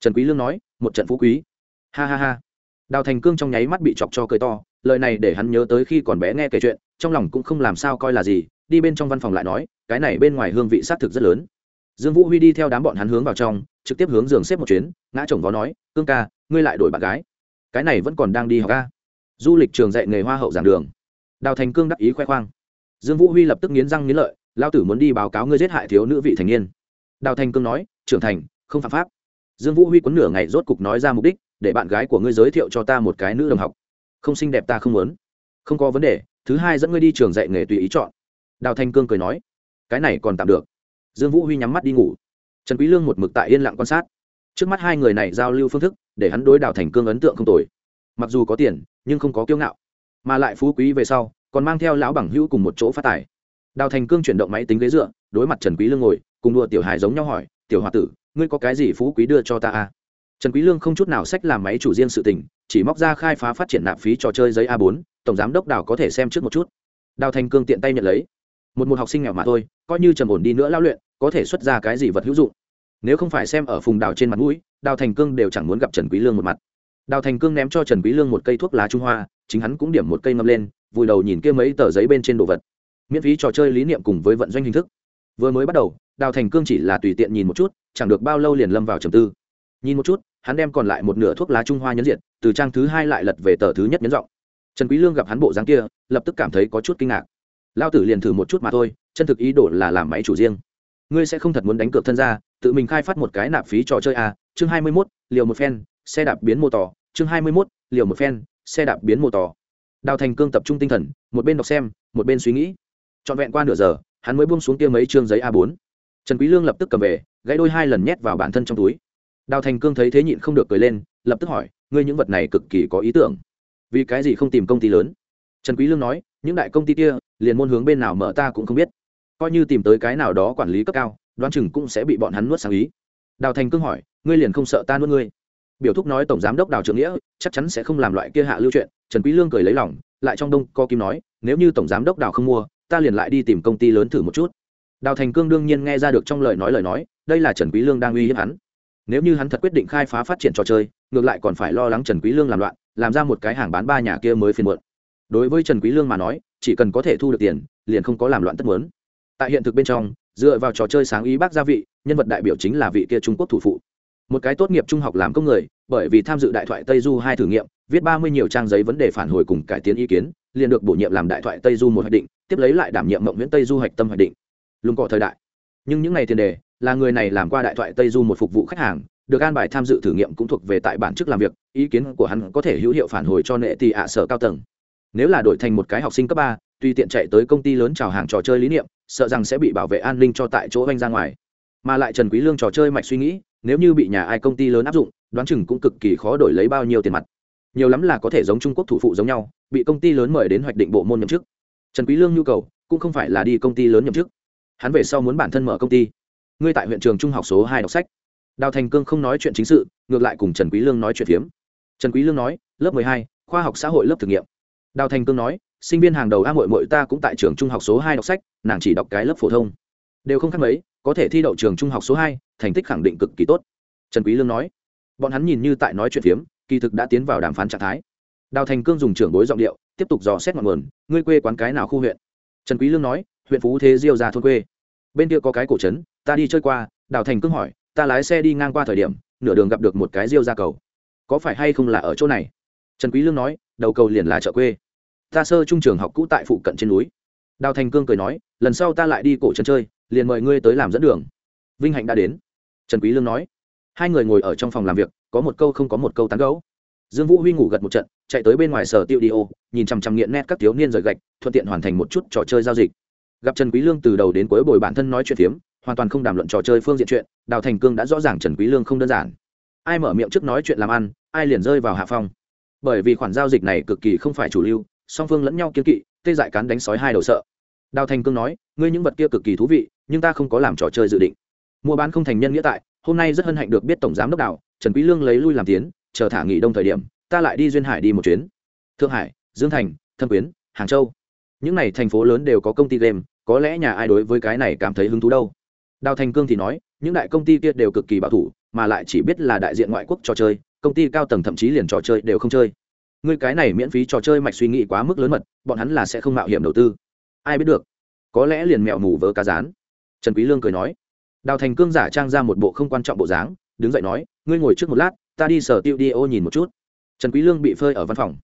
Trần quý lương nói, một trận phú quý. Ha ha ha. Đào thành cương trong nháy mắt bị chọc cho cười to, lời này để hắn nhớ tới khi còn bé nghe kể chuyện, trong lòng cũng không làm sao coi là gì đi bên trong văn phòng lại nói, cái này bên ngoài hương vị sát thực rất lớn. Dương vũ huy đi theo đám bọn hắn hướng vào trong, trực tiếp hướng giường xếp một chuyến, ngã chồng vó nói, cương ca, ngươi lại đổi bạn gái. Cái này vẫn còn đang đi học ca du lịch trường dạy nghề hoa hậu giảng đường. Đào thành cương đắc ý khoe khoang. Dương vũ huy lập tức nghiến răng nghiến lợi lao tử muốn đi báo cáo ngươi giết hại thiếu nữ vị thành niên. Đào thành cương nói, trưởng thành, không phạm pháp. Dương vũ huy quấn nửa ngày rốt cục nói ra mục đích, để bạn gái của ngươi giới thiệu cho ta một cái nữ đồng học. Không xinh đẹp ta không muốn. Không có vấn đề, thứ hai dẫn ngươi đi trường dạy nghề tùy ý chọn đào Thanh cương cười nói, cái này còn tạm được. Dương vũ huy nhắm mắt đi ngủ. Trần quý lương một mực tại yên lặng quan sát. Trước mắt hai người này giao lưu phương thức, để hắn đối đào thành cương ấn tượng không tồi. Mặc dù có tiền, nhưng không có kiêu ngạo. Mà lại phú quý về sau, còn mang theo lão bằng hữu cùng một chỗ phát tài. Đào thành cương chuyển động máy tính ghế dựa, đối mặt trần quý lương ngồi, cùng đùa tiểu hài giống nhau hỏi, tiểu hòa tử, ngươi có cái gì phú quý đưa cho ta à? Trần quý lương không chút nào sách làm máy chủ riêng sự tình, chỉ móc ra khai phá phát triển nạp phí trò chơi giấy a 4 tổng giám đốc đào có thể xem trước một chút. Đào thành cương tiện tay nhận lấy một một học sinh nghèo mà thôi, coi như trầm ổn đi nữa lao luyện, có thể xuất ra cái gì vật hữu dụng. Nếu không phải xem ở phùng đào trên mặt mũi, đào thành cương đều chẳng muốn gặp trần quý lương một mặt. Đào thành cương ném cho trần quý lương một cây thuốc lá trung hoa, chính hắn cũng điểm một cây ngâm lên, vùi đầu nhìn kia mấy tờ giấy bên trên đồ vật. Miễn phí trò chơi lý niệm cùng với vận doanh hình thức. Vừa mới bắt đầu, đào thành cương chỉ là tùy tiện nhìn một chút, chẳng được bao lâu liền lâm vào trầm tư. Nhìn một chút, hắn đem còn lại một nửa thuốc lá trung hoa nhấn diện từ trang thứ hai lại lật về tờ thứ nhất nhấn giọng. Trần quý lương gặp hắn bộ dáng kia, lập tức cảm thấy có chút kinh ngạc lao tử liền thử một chút mà thôi chân thực ý đồ là làm máy chủ riêng. Ngươi sẽ không thật muốn đánh cược thân ra tự mình khai phát một cái nạp phí trò chơi à? Chương hai mươi 21, liều một phen xe đạp biến mô tỏ chương hai mươi 21, liều một phen xe đạp biến mô tỏ đào thành cương tập trung tinh thần một bên đọc xem một bên suy nghĩ. Trọn vẹn qua nửa giờ hắn mới buông xuống kia mấy chương giấy a 4 trần quý lương lập tức cầm về gãy đôi hai lần nhét vào bản thân trong túi. Đào thành cương thấy thế nhịn không được cười lên lập tức hỏi ngươi những vật này cực kỳ có ý tưởng. Vì cái gì không tìm công ty lớn? Trần quý lương nói những đại công ty kia liền môn hướng bên nào mở ta cũng không biết. Coi như tìm tới cái nào đó quản lý cấp cao, đoán chừng cũng sẽ bị bọn hắn nuốt sang ý. Đào thành cương hỏi, ngươi liền không sợ ta nuốt ngươi? Biểu thúc nói tổng giám đốc đào trưởng nghĩa, chắc chắn sẽ không làm loại kia hạ lưu chuyện, trần quý lương cười lấy lòng, lại trong đông co kim nói, nếu như tổng giám đốc đào không mua, ta liền lại đi tìm công ty lớn thử một chút. Đào thành cương đương nhiên nghe ra được trong lời nói lời nói, đây là trần quý lương đang uy hiếp hắn. Nếu như hắn thật quyết định khai phá phát triển trò chơi, ngược lại còn phải lo lắng trần quý lương làm loạn, làm ra một cái hàng bán ba nhà kia mới phiền muộn. Đối với trần quý lương mà nói chỉ cần có thể thu được tiền, liền không có làm loạn tất muốn. Tại hiện thực bên trong, dựa vào trò chơi sáng ý bác gia vị, nhân vật đại biểu chính là vị kia trung quốc thủ phụ. Một cái tốt nghiệp trung học làm công người, bởi vì tham dự đại thoại tây du hai thử nghiệm, viết ba mươi nhiều trang giấy vấn đề phản hồi cùng cải tiến ý kiến, liền được bổ nhiệm làm đại thoại tây du một hoạch định, tiếp lấy lại đảm nhiệm mộng nguyễn tây du hạch tâm hoạch định. Lùng cọ thời đại. Nhưng những ngày tiền đề, là người này làm qua đại thoại tây du một phục vụ khách hàng, được an bài tham dự thử nghiệm cũng thuộc về tại bản chức làm việc, ý kiến của hắn có thể hữu hiệu phản hồi cho nệ tị ạ sở cao tầng nếu là đổi thành một cái học sinh cấp ba tuy tiện chạy tới công ty lớn chào hàng trò chơi lý niệm sợ rằng sẽ bị bảo vệ an ninh cho tại chỗ oanh ra ngoài. Mà lại trần quý lương trò chơi mạch suy nghĩ nếu như bị nhà ai công ty lớn áp dụng đoán chừng cũng cực kỳ khó đổi lấy bao nhiêu tiền mặt. Nhiều lắm là có thể giống trung quốc thủ phụ giống nhau bị công ty lớn mời đến hoạch định bộ môn nhậm chức. Trần quý lương nhu cầu cũng không phải là đi công ty lớn nhậm chức. Hắn về sau muốn bản thân mở công ty. Ngươi tại huyện trường trung học số hai đọc sách. Đào thành cương không nói chuyện chính sự ngược lại cùng trần quý lương nói chuyện phiếm. Trần quý lương nói lớp mười hai, khoa học xã hội lớp thử nghiệm đào thành cương nói, sinh viên hàng đầu a mội mội ta cũng tại trường trung học số hai đọc sách, nàng chỉ đọc cái lớp phổ thông. Đều không khác mấy, có thể thi đậu trường trung học số hai, thành tích khẳng định cực kỳ tốt. Trần quý lương nói, bọn hắn nhìn như tại nói chuyện phiếm, kỳ thực đã tiến vào đàm phán trạng thái. Đào thành cương dùng trưởng bối giọng điệu, tiếp tục dò xét ngọn nguồn, ngươi quê quán cái nào khu huyện? Trần quý lương nói, huyện phú thế diêu ra thôn quê. Bên kia có cái cổ trấn, ta đi chơi qua, đào thành cương hỏi, ta lái xe đi ngang qua thời điểm, nửa đường gặp được một cái diêu ra cầu. Có phải hay không là ở chỗ này? Trần quý lương nói, đầu cầu liền là chợ quê ta sơ trung trường học cũ tại phụ cận trên núi. Đào thành cương cười nói lần sau ta lại đi cổ trấn chơi liền mời ngươi tới làm dẫn đường. Vinh hạnh đã đến. Trần quý lương nói. Hai người ngồi ở trong phòng làm việc có một câu không có một câu tán gẫu. Dương vũ huy ngủ gật một trận chạy tới bên ngoài sở tiêu đi ô nhìn chằm chằm nghiện nét các thiếu niên rời gạch thuận tiện hoàn thành một chút trò chơi giao dịch. Gặp trần quý lương từ đầu đến cuối bồi bản thân nói chuyện tiếm, hoàn toàn không đàm luận trò chơi phương diện chuyện đào thành cương đã rõ ràng trần quý lương không đơn giản. Ai mở miệng trước nói chuyện làm ăn ai liền rơi vào hạ phong. Bởi vì khoản giao dịch này cực kỳ không phải chủ lưu song phương lẫn nhau kiên kỵ, tê dại cán đánh sói hai đầu sợ. Đào thành cương nói, ngươi những vật kia cực kỳ thú vị, nhưng ta không có làm trò chơi dự định. Mua bán không thành nhân nghĩa tại, hôm nay rất hân hạnh được biết tổng giám đốc đào, trần quý lương lấy lui làm tiến, chờ thả nghỉ đông thời điểm, ta lại đi duyên hải đi một chuyến. Thượng hải, dương thành, thâm quyến, hàng châu. Những này thành phố lớn đều có công ty game, có lẽ nhà ai đối với cái này cảm thấy hứng thú đâu. Đào thành cương thì nói, những đại công ty kia đều cực kỳ bảo thủ, mà lại chỉ biết là đại diện ngoại quốc trò chơi, công ty cao tầng thậm chí liền trò chơi đều không chơi ngươi cái này miễn phí trò chơi mạch suy nghĩ quá mức lớn mật, bọn hắn là sẽ không mạo hiểm đầu tư. Ai biết được, có lẽ liền mẹo mù vớ cá rán. Trần quý lương cười nói, đào thành cương giả trang ra một bộ không quan trọng bộ dáng, đứng dậy nói, ngươi ngồi trước một lát, ta đi sở tiêu đi ô nhìn một chút. Trần quý lương bị phơi ở văn phòng.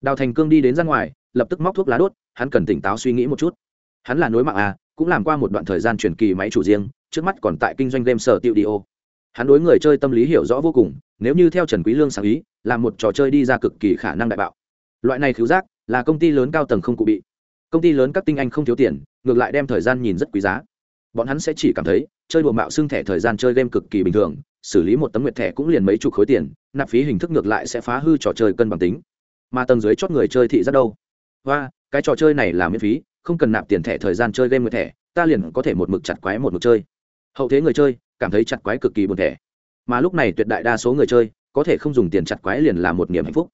Đào thành cương đi đến ra ngoài, lập tức móc thuốc lá đốt, hắn cần tỉnh táo suy nghĩ một chút. Hắn là nối mạng à cũng làm qua một đoạn thời gian truyền kỳ máy chủ riêng, trước mắt còn tại kinh doanh game sở tiêu đi ô hắn đối người chơi tâm lý hiểu rõ vô cùng, nếu như theo trần quý lương sáng ý làm một trò chơi đi ra cực kỳ khả năng đại bạo. Loại này khiếu giác, là công ty lớn cao tầng không cụ bị. Công ty lớn các tinh anh không thiếu tiền, ngược lại đem thời gian nhìn rất quý giá. Bọn hắn sẽ chỉ cảm thấy, chơi đùa mạo xưng thẻ thời gian chơi game cực kỳ bình thường, xử lý một tấm nguyệt thẻ cũng liền mấy chục khối tiền, nạp phí hình thức ngược lại sẽ phá hư trò chơi cân bằng tính. Mà tầng dưới chót người chơi thị rất đâu? Và cái trò chơi này là miễn phí, không cần nạp tiền thẻ thời gian chơi game nguyệt thẻ, ta liền có thể một mực chặt quái một mực chơi. Hậu thế người chơi cảm thấy chặt quái cực kỳ buồn thẻ. Mà lúc này tuyệt đại đa số người chơi có thể không dùng tiền chặt quái liền là một niềm hạnh phúc.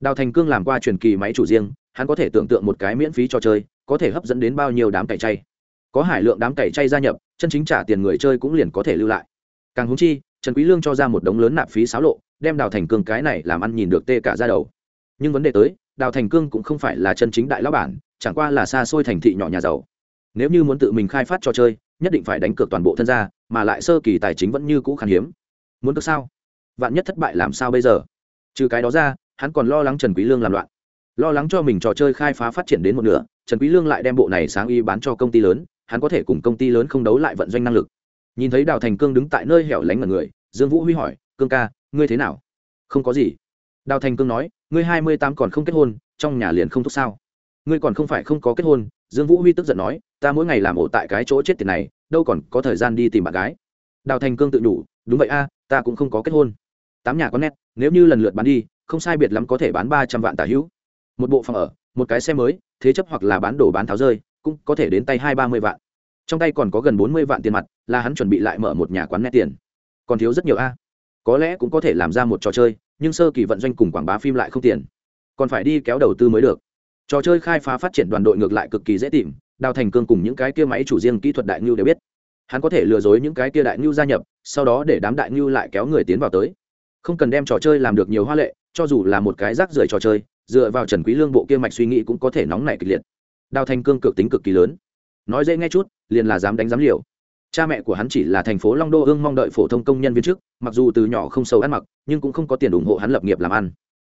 Đào thành cương làm qua truyền kỳ máy chủ riêng, hắn có thể tưởng tượng một cái miễn phí cho chơi, có thể hấp dẫn đến bao nhiêu đám cày chay. Có hải lượng đám cày chay gia nhập, chân chính trả tiền người chơi cũng liền có thể lưu lại. Càng húng chi, trần quý lương cho ra một đống lớn nạp phí xáo lộ, đem đào thành cương cái này làm ăn nhìn được tê cả ra đầu. Nhưng vấn đề tới, đào thành cương cũng không phải là chân chính đại lão bản, chẳng qua là xa xôi thành thị nhỏ nhà giàu. Nếu như muốn tự mình khai phát cho chơi nhất định phải đánh cược toàn bộ thân gia, mà lại sơ kỳ tài chính vẫn như cũ khan hiếm. Muốn cược sao? Vạn nhất thất bại làm sao bây giờ? Trừ cái đó ra, hắn còn lo lắng trần quý lương làm loạn. Lo lắng cho mình trò chơi khai phá phát triển đến một nửa, trần quý lương lại đem bộ này sáng y bán cho công ty lớn, hắn có thể cùng công ty lớn không đấu lại vận doanh năng lực. Nhìn thấy đào thành cương đứng tại nơi hẻo lánh ngẩn người, dương vũ huy hỏi, cương ca, ngươi thế nào? Không có gì. Đào thành cương nói, ngươi hai mươi tám còn không kết hôn, trong nhà liền không thúc sao? Ngươi còn không phải không có kết hôn, dương vũ huy tức giận nói ta mỗi ngày làm ổ tại cái chỗ chết tiền này, đâu còn có thời gian đi tìm bạn gái. Đào thành cương tự đủ đúng vậy a, ta cũng không có kết hôn. Tám nhà có nét, nếu như lần lượt bán đi, không sai biệt lắm có thể bán ba trăm vạn tả hữu. Một bộ phòng ở, một cái xe mới, thế chấp hoặc là bán đồ bán tháo rơi, cũng có thể đến tay hai ba mươi vạn. Trong tay còn có gần bốn mươi vạn tiền mặt, là hắn chuẩn bị lại mở một nhà quán nét tiền. Còn thiếu rất nhiều a. Có lẽ cũng có thể làm ra một trò chơi, nhưng sơ kỳ vận doanh cùng quảng bá phim lại không tiền. Còn phải đi kéo đầu tư mới được. Trò chơi khai phá phát triển đoàn đội ngược lại cực kỳ dễ tìm đào thành cương cùng những cái kia máy chủ riêng kỹ thuật đại ngưu đều biết. Hắn có thể lừa dối những cái kia đại ngưu gia nhập, sau đó để đám đại ngưu lại kéo người tiến vào tới. Không cần đem trò chơi làm được nhiều hoa lệ, cho dù là một cái rác rưởi trò chơi, dựa vào trần quý lương bộ kia mạch suy nghĩ cũng có thể nóng nảy kịch liệt. Đào thành cương cực tính cực kỳ lớn. Nói dễ nghe chút, liền là dám đánh dám liều. Cha mẹ của hắn chỉ là thành phố long đô ương mong đợi phổ thông công nhân viên chức, mặc dù từ nhỏ không sâu ăn mặc, nhưng cũng không có tiền ủng hộ hắn lập nghiệp làm ăn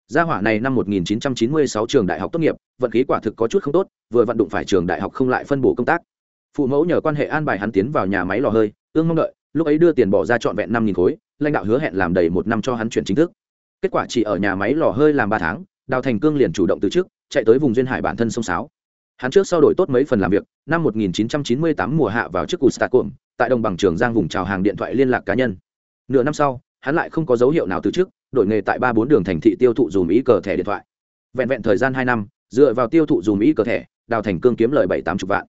gia hỏa này năm 1996 trường đại học tốt nghiệp, vận khí quả thực có chút không tốt, vừa vận đụng phải trường đại học không lại phân bổ công tác. Phụ mẫu nhờ quan hệ an bài hắn tiến vào nhà máy lò hơi, ương mong đợi, lúc ấy đưa tiền bỏ ra trọn vẹn năm nghìn khối, lãnh đạo hứa hẹn làm đầy một năm cho hắn chuyển chính thức. Kết quả chỉ ở nhà máy lò hơi làm ba tháng, đào thành cương liền chủ động từ trước chạy tới vùng duyên hải bản thân sông sáo. Hắn trước sau đổi tốt mấy phần làm việc, năm 1998 mùa hạ vào trước cù tại đồng bằng trường giang vùng trào hàng điện thoại liên lạc cá nhân. Nửa năm sau, hắn lại không có dấu hiệu nào từ trước đổi nghề tại ba bốn đường thành thị tiêu thụ dùm ý cờ thẻ điện thoại. Vẹn vẹn thời gian hai năm, dựa vào tiêu thụ dùm ý cờ thẻ, đào thành cương kiếm lời bảy tám chục vạn.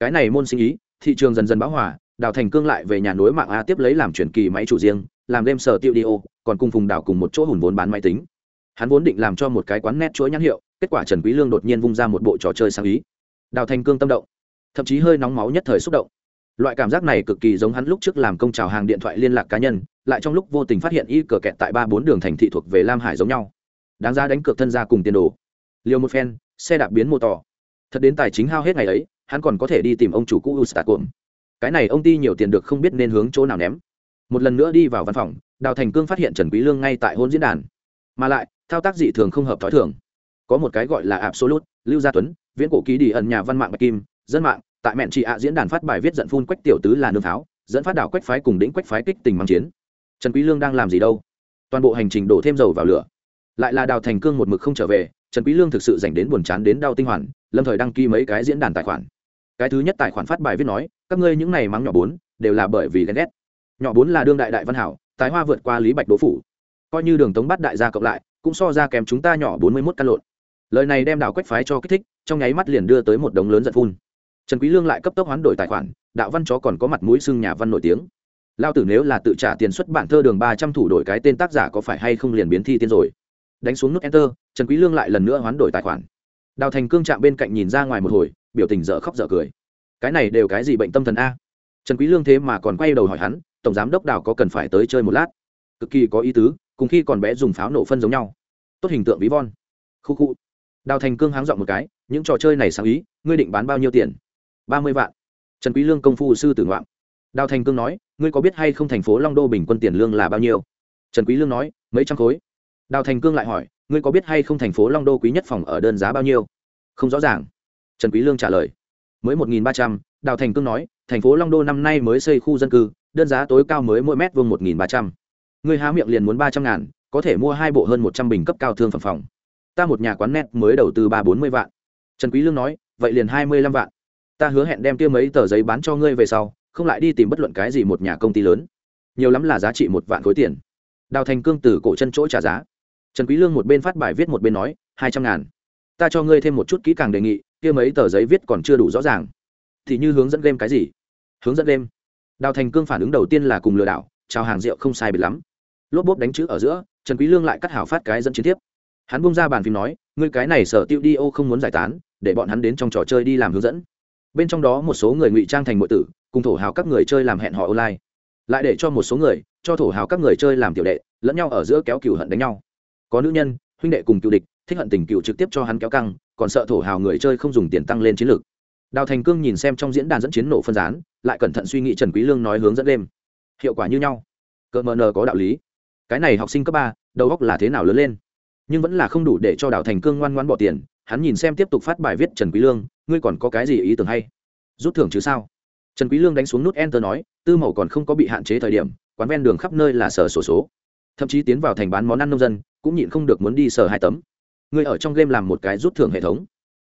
Cái này môn sinh ý, thị trường dần dần bão hòa, đào thành cương lại về nhà nối mạng a tiếp lấy làm chuyển kỳ máy chủ riêng, làm game sở tiêu đi ô, còn cùng phùng đào cùng một chỗ hùn vốn bán máy tính. Hắn vốn định làm cho một cái quán nét chuỗi nhãn hiệu, kết quả trần quý lương đột nhiên vung ra một bộ trò chơi sáng ý. Đào thành cương tâm động, thậm chí hơi nóng máu nhất thời xúc động loại cảm giác này cực kỳ giống hắn lúc trước làm công trào hàng điện thoại liên lạc cá nhân lại trong lúc vô tình phát hiện y cờ kẹt tại ba bốn đường thành thị thuộc về lam hải giống nhau đáng ra đánh cược thân ra cùng tiền đồ liều một phen xe đạp biến mô tỏ thật đến tài chính hao hết ngày ấy hắn còn có thể đi tìm ông chủ cũ Ustacom. Cái này ông ty nhiều tiền được không biết nên hướng chỗ nào ném. Một lần nữa đi vào văn phòng, Đào Thành Cương phát hiện Trần Quý Lương ngay tại hôn diễn đàn. Mà lại, thao tác dị thường không hợp thói thường. Có một cái gọi là Absolute, Lưu Gia Tuấn, viễn cổ ký đi ẩn nhà văn mạng Bạch Kim, dân mạng, tại mẹn chị ạ diễn đàn phát bài viết giận phun quách tiểu tứ là nương pháo, dẫn phát đảo quách phái cùng đỉnh quách phái kích tình mang chiến. Trần Quý Lương đang làm gì đâu? Toàn bộ hành trình đổ thêm dầu vào lửa. Lại là Đào Thành Cương một mực không trở về, Trần Quý Lương thực sự dành đến buồn chán đến đau tinh hoàn, lâm thời đăng ký mấy cái diễn đàn tài khoản cái thứ nhất tài khoản phát bài viết nói các ngươi những này mắng nhỏ bốn đều là bởi vì ghen ghét nhỏ bốn là đương đại đại văn hảo tái hoa vượt qua lý bạch đỗ phủ coi như đường tống bắt đại gia cộng lại cũng so ra kèm chúng ta nhỏ bốn mươi mốt căn lộn lời này đem đảo quách phái cho kích thích trong nháy mắt liền đưa tới một đống lớn giận phun trần quý lương lại cấp tốc hoán đổi tài khoản, đạo văn chó còn có mặt mũi xưng nhà văn nổi tiếng. Lao tử nếu là tự trả tiền xuất bản thơ đường ba trăm thủ đổi cái tên tác giả có phải hay không liền biến thi tiên rồi. Đánh xuống nút enter, trần quý lương lại lần nữa hoán đổi tài khoản. Đào thành cương chạm bên cạnh nhìn ra ngoài một hồi, biểu tình dở khóc dở cười. Cái này đều cái gì bệnh tâm thần a? Trần quý lương thế mà còn quay đầu hỏi hắn, tổng giám đốc đào có cần phải tới chơi một lát? Cực kỳ có ý tứ, cùng khi còn bé dùng pháo nổ phân giống nhau. Tốt hình tượng ví von. Khu khu. Đào thành cương háng dọn một cái, những trò chơi này sáng ý, ngươi định bán bao nhiêu tiền? Ba mươi vạn. Trần quý lương công phu sư tử ngoạm. Đào thành cương nói, ngươi có biết hay không thành phố long đô bình quân tiền lương là bao nhiêu? Trần quý lương nói, mấy trăm khối. Đào thành cương lại hỏi, ngươi có biết hay không thành phố long đô quý nhất phòng ở đơn giá bao nhiêu? Không rõ ràng. Trần quý lương trả lời, mới một nghìn ba trăm. Đào thành cương nói, thành phố long đô năm nay mới xây khu dân cư, đơn giá tối cao mới mỗi mét vuông một nghìn ba trăm. Ngươi há miệng liền muốn ba trăm ngàn, có thể mua hai bộ hơn một trăm bình cấp cao thương phẩm phòng. Ta một nhà quán net mới đầu tư ba bốn mươi vạn. Trần quý lương nói, vậy liền hai mươi lăm vạn ta hứa hẹn đem kia mấy tờ giấy bán cho ngươi về sau, không lại đi tìm bất luận cái gì một nhà công ty lớn. Nhiều lắm là giá trị một vạn khối tiền. Đào thành cương từ cổ chân chỗ trả giá. Trần quý lương một bên phát bài viết một bên nói, hai trăm ngàn. Ta cho ngươi thêm một chút kỹ càng đề nghị, kia mấy tờ giấy viết còn chưa đủ rõ ràng. Thì như hướng dẫn game cái gì? Hướng dẫn game. Đào thành cương phản ứng đầu tiên là cùng lừa đảo, chào hàng rượu không sai biệt lắm. Lốp bốp đánh chữ ở giữa, trần quý lương lại cắt hảo phát cái dẫn chiến tiếp. Hắn bung ra bàn phim nói, ngươi cái này sở tiêu đi ô không muốn giải tán, để bọn hắn đến trong trò chơi đi làm hướng dẫn bên trong đó một số người ngụy trang thành nội tử, cùng thổ hào các người chơi làm hẹn họ online. Lại để cho một số người, cho thổ hào các người chơi làm tiểu đệ, lẫn nhau ở giữa kéo cừu hận đánh nhau. Có nữ nhân, huynh đệ cùng cựu địch, thích hận tình cựu trực tiếp cho hắn kéo căng, còn sợ thổ hào người chơi không dùng tiền tăng lên chiến lược. Đào thành cương nhìn xem trong diễn đàn dẫn chiến nổ phân rán lại cẩn thận suy nghĩ trần quý lương nói hướng dẫn đêm. Hiệu quả như nhau. Cỡ mờ nờ có đạo lý. Cái này học sinh cấp ba, đầu óc là thế nào lớn lên? Nhưng vẫn là không đủ để cho đào thành cương ngoan ngoan bỏ tiền. Hắn nhìn xem tiếp tục phát bài viết trần quý lương, ngươi còn có cái gì ý tưởng hay? Rút thưởng chứ sao? Trần quý lương đánh xuống nút enter nói, tư mẫu còn không có bị hạn chế thời điểm, quán ven đường khắp nơi là sở sổ số. Thậm chí tiến vào thành bán món ăn nông dân, cũng nhịn không được muốn đi sở hai tấm. Người ở trong game làm một cái rút thưởng hệ thống.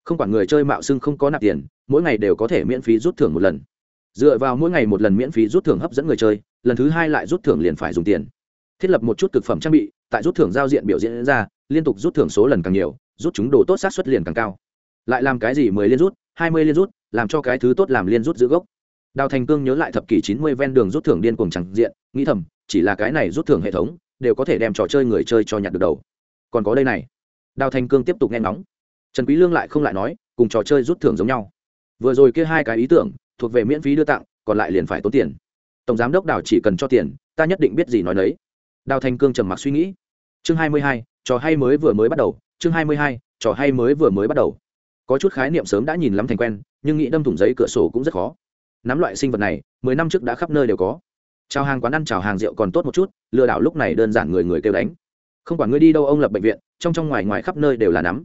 Không quản người chơi mạo xưng không có nạp tiền, mỗi ngày đều có thể miễn phí rút thưởng một lần. Dựa vào mỗi ngày một lần miễn phí rút thưởng hấp dẫn người chơi, lần thứ hai lại rút thưởng liền phải dùng tiền. Thiết lập một chút thực phẩm trang bị, tại rút thưởng giao diện biểu diễn ra liên tục rút thưởng số lần càng nhiều rút chúng đồ tốt sát xuất liền càng cao. Lại làm cái gì mười liên rút hai mươi liên rút làm cho cái thứ tốt làm liên rút giữ gốc. Đào thành cương nhớ lại thập kỷ chín mươi ven đường rút thưởng điên cuồng chẳng diện nghĩ thầm chỉ là cái này rút thưởng hệ thống đều có thể đem trò chơi người chơi cho nhặt được đầu. Còn có đây này. Đào thành cương tiếp tục nghe ngóng. Trần quý lương lại không lại nói cùng trò chơi rút thưởng giống nhau. Vừa rồi kia hai cái ý tưởng thuộc về miễn phí đưa tặng còn lại liền phải tốn tiền. Tổng giám đốc đào chỉ cần cho tiền ta nhất định biết gì nói đấy đào thành cương trầm mặc suy nghĩ. Chương hai mươi hai, trò hay mới vừa mới bắt đầu chương hai mươi hai, trò hay mới vừa mới bắt đầu. Có chút khái niệm sớm đã nhìn lắm thành quen nhưng nghĩ đâm thủng giấy cửa sổ cũng rất khó. Nắm loại sinh vật này mười năm trước đã khắp nơi đều có. Chào hàng quán ăn chào hàng rượu còn tốt một chút lừa đảo lúc này đơn giản người người kêu đánh. Không quản ngươi đi đâu ông lập bệnh viện trong trong ngoài ngoài khắp nơi đều là nắm.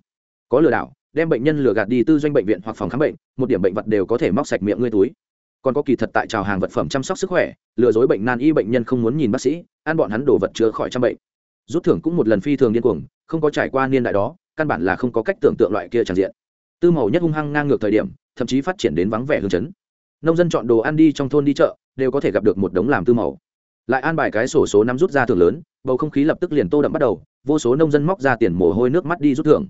Có lừa đảo đem bệnh nhân lừa gạt đi tư doanh bệnh viện hoặc phòng khám bệnh một điểm bệnh vật đều có thể móc sạch miệng ngươi túi. Còn có kỳ thật tại chào hàng vật phẩm chăm sóc sức khỏe lừa dối bệnh nan y bệnh nhân không muốn nhìn bác sĩ ăn bọn hắn đổ vật chữa khỏi trăm bệnh rút thưởng cũng một lần phi thường điên cuồng, không có trải qua niên đại đó, căn bản là không có cách tưởng tượng loại kia tràn diện. Tư màu nhất hung hăng ngang ngược thời điểm, thậm chí phát triển đến vắng vẻ hương chấn. Nông dân chọn đồ ăn đi trong thôn đi chợ, đều có thể gặp được một đống làm tư màu. Lại an bài cái sổ số năm rút ra thưởng lớn, bầu không khí lập tức liền tô đậm bắt đầu, vô số nông dân móc ra tiền mồ hôi nước mắt đi rút thưởng.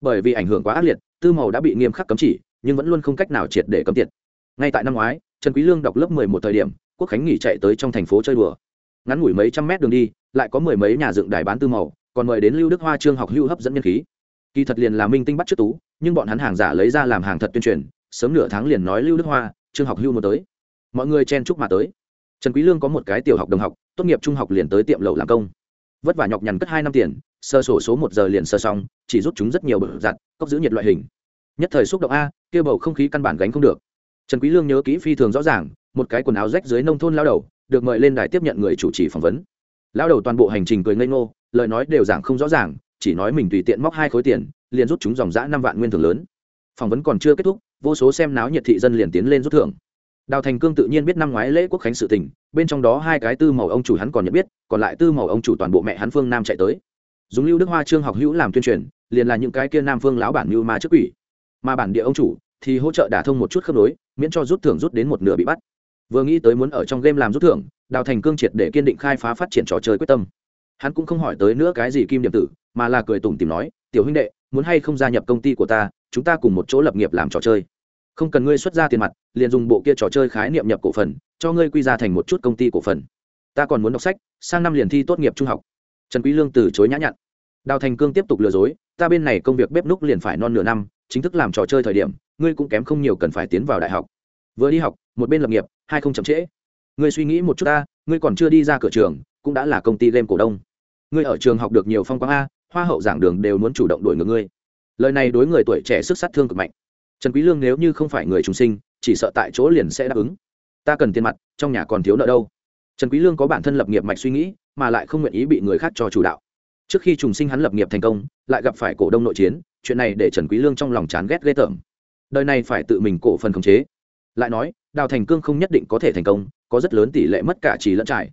Bởi vì ảnh hưởng quá ác liệt, tư màu đã bị nghiêm khắc cấm chỉ, nhưng vẫn luôn không cách nào triệt để cấm tiệt. Ngay tại năm ngoái, trần quý lương đọc lớp mười một thời điểm, quốc khánh nghỉ chạy tới trong thành phố chơi đùa ngắn ngủi mấy trăm mét đường đi, lại có mười mấy nhà dựng đài bán tư màu, còn mời đến lưu đức hoa, trương học hữu hấp dẫn nhân khí. Kỳ thật liền là minh tinh bắt trước tú, nhưng bọn hắn hàng giả lấy ra làm hàng thật tuyên truyền, sớm nửa tháng liền nói lưu đức hoa, trương học hưu một tới. Mọi người chen chúc mà tới. Trần quý lương có một cái tiểu học đồng học, tốt nghiệp trung học liền tới tiệm lẩu làm công. Vất vả nhọc nhằn cất hai năm tiền, sơ sổ số một giờ liền sơ xong, chỉ rút chúng rất nhiều bự giặt, cốc giữ nhiệt loại hình. Nhất thời xúc động a kia bầu không khí căn bản gánh không được. Trần quý lương nhớ kỹ phi thường rõ ràng, một cái quần áo rách dưới nông thôn lao đầu được mời lên đài tiếp nhận người chủ trì phỏng vấn. Lao đầu toàn bộ hành trình cười ngây ngô, lời nói đều giảng không rõ ràng, chỉ nói mình tùy tiện móc hai khối tiền, liền rút chúng dòng dã năm vạn nguyên thưởng lớn. Phỏng vấn còn chưa kết thúc, vô số xem náo nhiệt thị dân liền tiến lên rút thưởng. Đào thành cương tự nhiên biết năm ngoái lễ quốc khánh sự tình, bên trong đó hai cái tư màu ông chủ hắn còn nhận biết, còn lại tư màu ông chủ toàn bộ mẹ hắn phương nam chạy tới. Dùng lưu đức hoa, trương học hữu làm tuyên truyền, liền là những cái kia nam phương lão bản như ma trước quỷ. Mà bản địa ông chủ thì hỗ trợ đả thông một chút khớp nối, miễn cho rút thưởng rút đến một nửa bị bắt vừa nghĩ tới muốn ở trong game làm rút thưởng, đào thành cương triệt để kiên định khai phá phát triển trò chơi quyết tâm. Hắn cũng không hỏi tới nữa cái gì kim điểm tử, mà là cười tủm tìm nói, tiểu huynh đệ, muốn hay không gia nhập công ty của ta, chúng ta cùng một chỗ lập nghiệp làm trò chơi. Không cần ngươi xuất ra tiền mặt, liền dùng bộ kia trò chơi khái niệm nhập cổ phần, cho ngươi quy ra thành một chút công ty cổ phần. Ta còn muốn đọc sách, sang năm liền thi tốt nghiệp trung học. Trần quý lương từ chối nhã nhặn. Đào thành cương tiếp tục lừa dối, ta bên này công việc bếp núc liền phải non nửa năm, chính thức làm trò chơi thời điểm, ngươi cũng kém không nhiều cần phải tiến vào đại học. Vừa đi học, một bên lập nghiệp hai không chậm trễ. Ngươi suy nghĩ một chút ta, ngươi còn chưa đi ra cửa trường, cũng đã là công ty game cổ đông. Ngươi ở trường học được nhiều phong quang a, hoa hậu giảng đường đều muốn chủ động đuổi ngược ngươi. Lời này đối người tuổi trẻ sức sát thương cực mạnh. Trần quý lương nếu như không phải người trung sinh, chỉ sợ tại chỗ liền sẽ đáp ứng. Ta cần tiền mặt, trong nhà còn thiếu nợ đâu. Trần quý lương có bản thân lập nghiệp mạch suy nghĩ, mà lại không nguyện ý bị người khác cho chủ đạo. Trước khi trùng sinh hắn lập nghiệp thành công, lại gặp phải cổ đông nội chiến, chuyện này để trần quý lương trong lòng chán ghét ghê tởm. Đời này phải tự mình cổ phần khống chế. Lại nói đào thành cương không nhất định có thể thành công, có rất lớn tỷ lệ mất cả trí lẫn trải.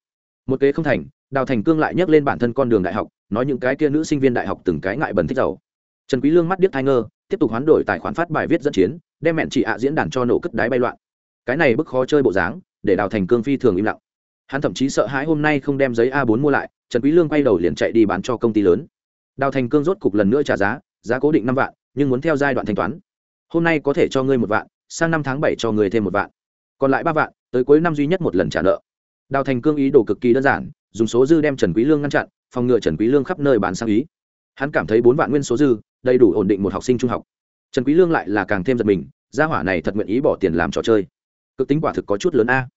Một kế không thành, đào thành cương lại nhắc lên bản thân con đường đại học, nói những cái kia nữ sinh viên đại học từng cái ngại bẩn thích giàu. Trần quý lương mắt điếc thai ngơ, tiếp tục hoán đổi tài khoản phát bài viết dẫn chiến, đem mẹn chỉ ạ diễn đàn cho nổ cất đáy bay loạn. Cái này bức khó chơi bộ dáng, để đào thành cương phi thường im lặng. Hắn thậm chí sợ hãi hôm nay không đem giấy a 4 mua lại, trần quý lương quay đầu liền chạy đi bán cho công ty lớn. Đào thành cương rốt cục lần nữa trả giá giá cố định năm vạn, nhưng muốn theo giai đoạn thanh toán. Hôm nay có thể cho ngươi một vạn, sang năm tháng bảy cho ngươi thêm một vạn còn lại ba vạn, tới cuối năm duy nhất một lần trả nợ. Đào thành cương ý đồ cực kỳ đơn giản, dùng số dư đem trần quý lương ngăn chặn, phòng ngừa trần quý lương khắp nơi bán sang ý. Hắn cảm thấy bốn vạn nguyên số dư, đầy đủ ổn định một học sinh trung học. Trần quý lương lại là càng thêm giật mình, gia hỏa này thật nguyện ý bỏ tiền làm trò chơi. Cực tính quả thực có chút lớn a.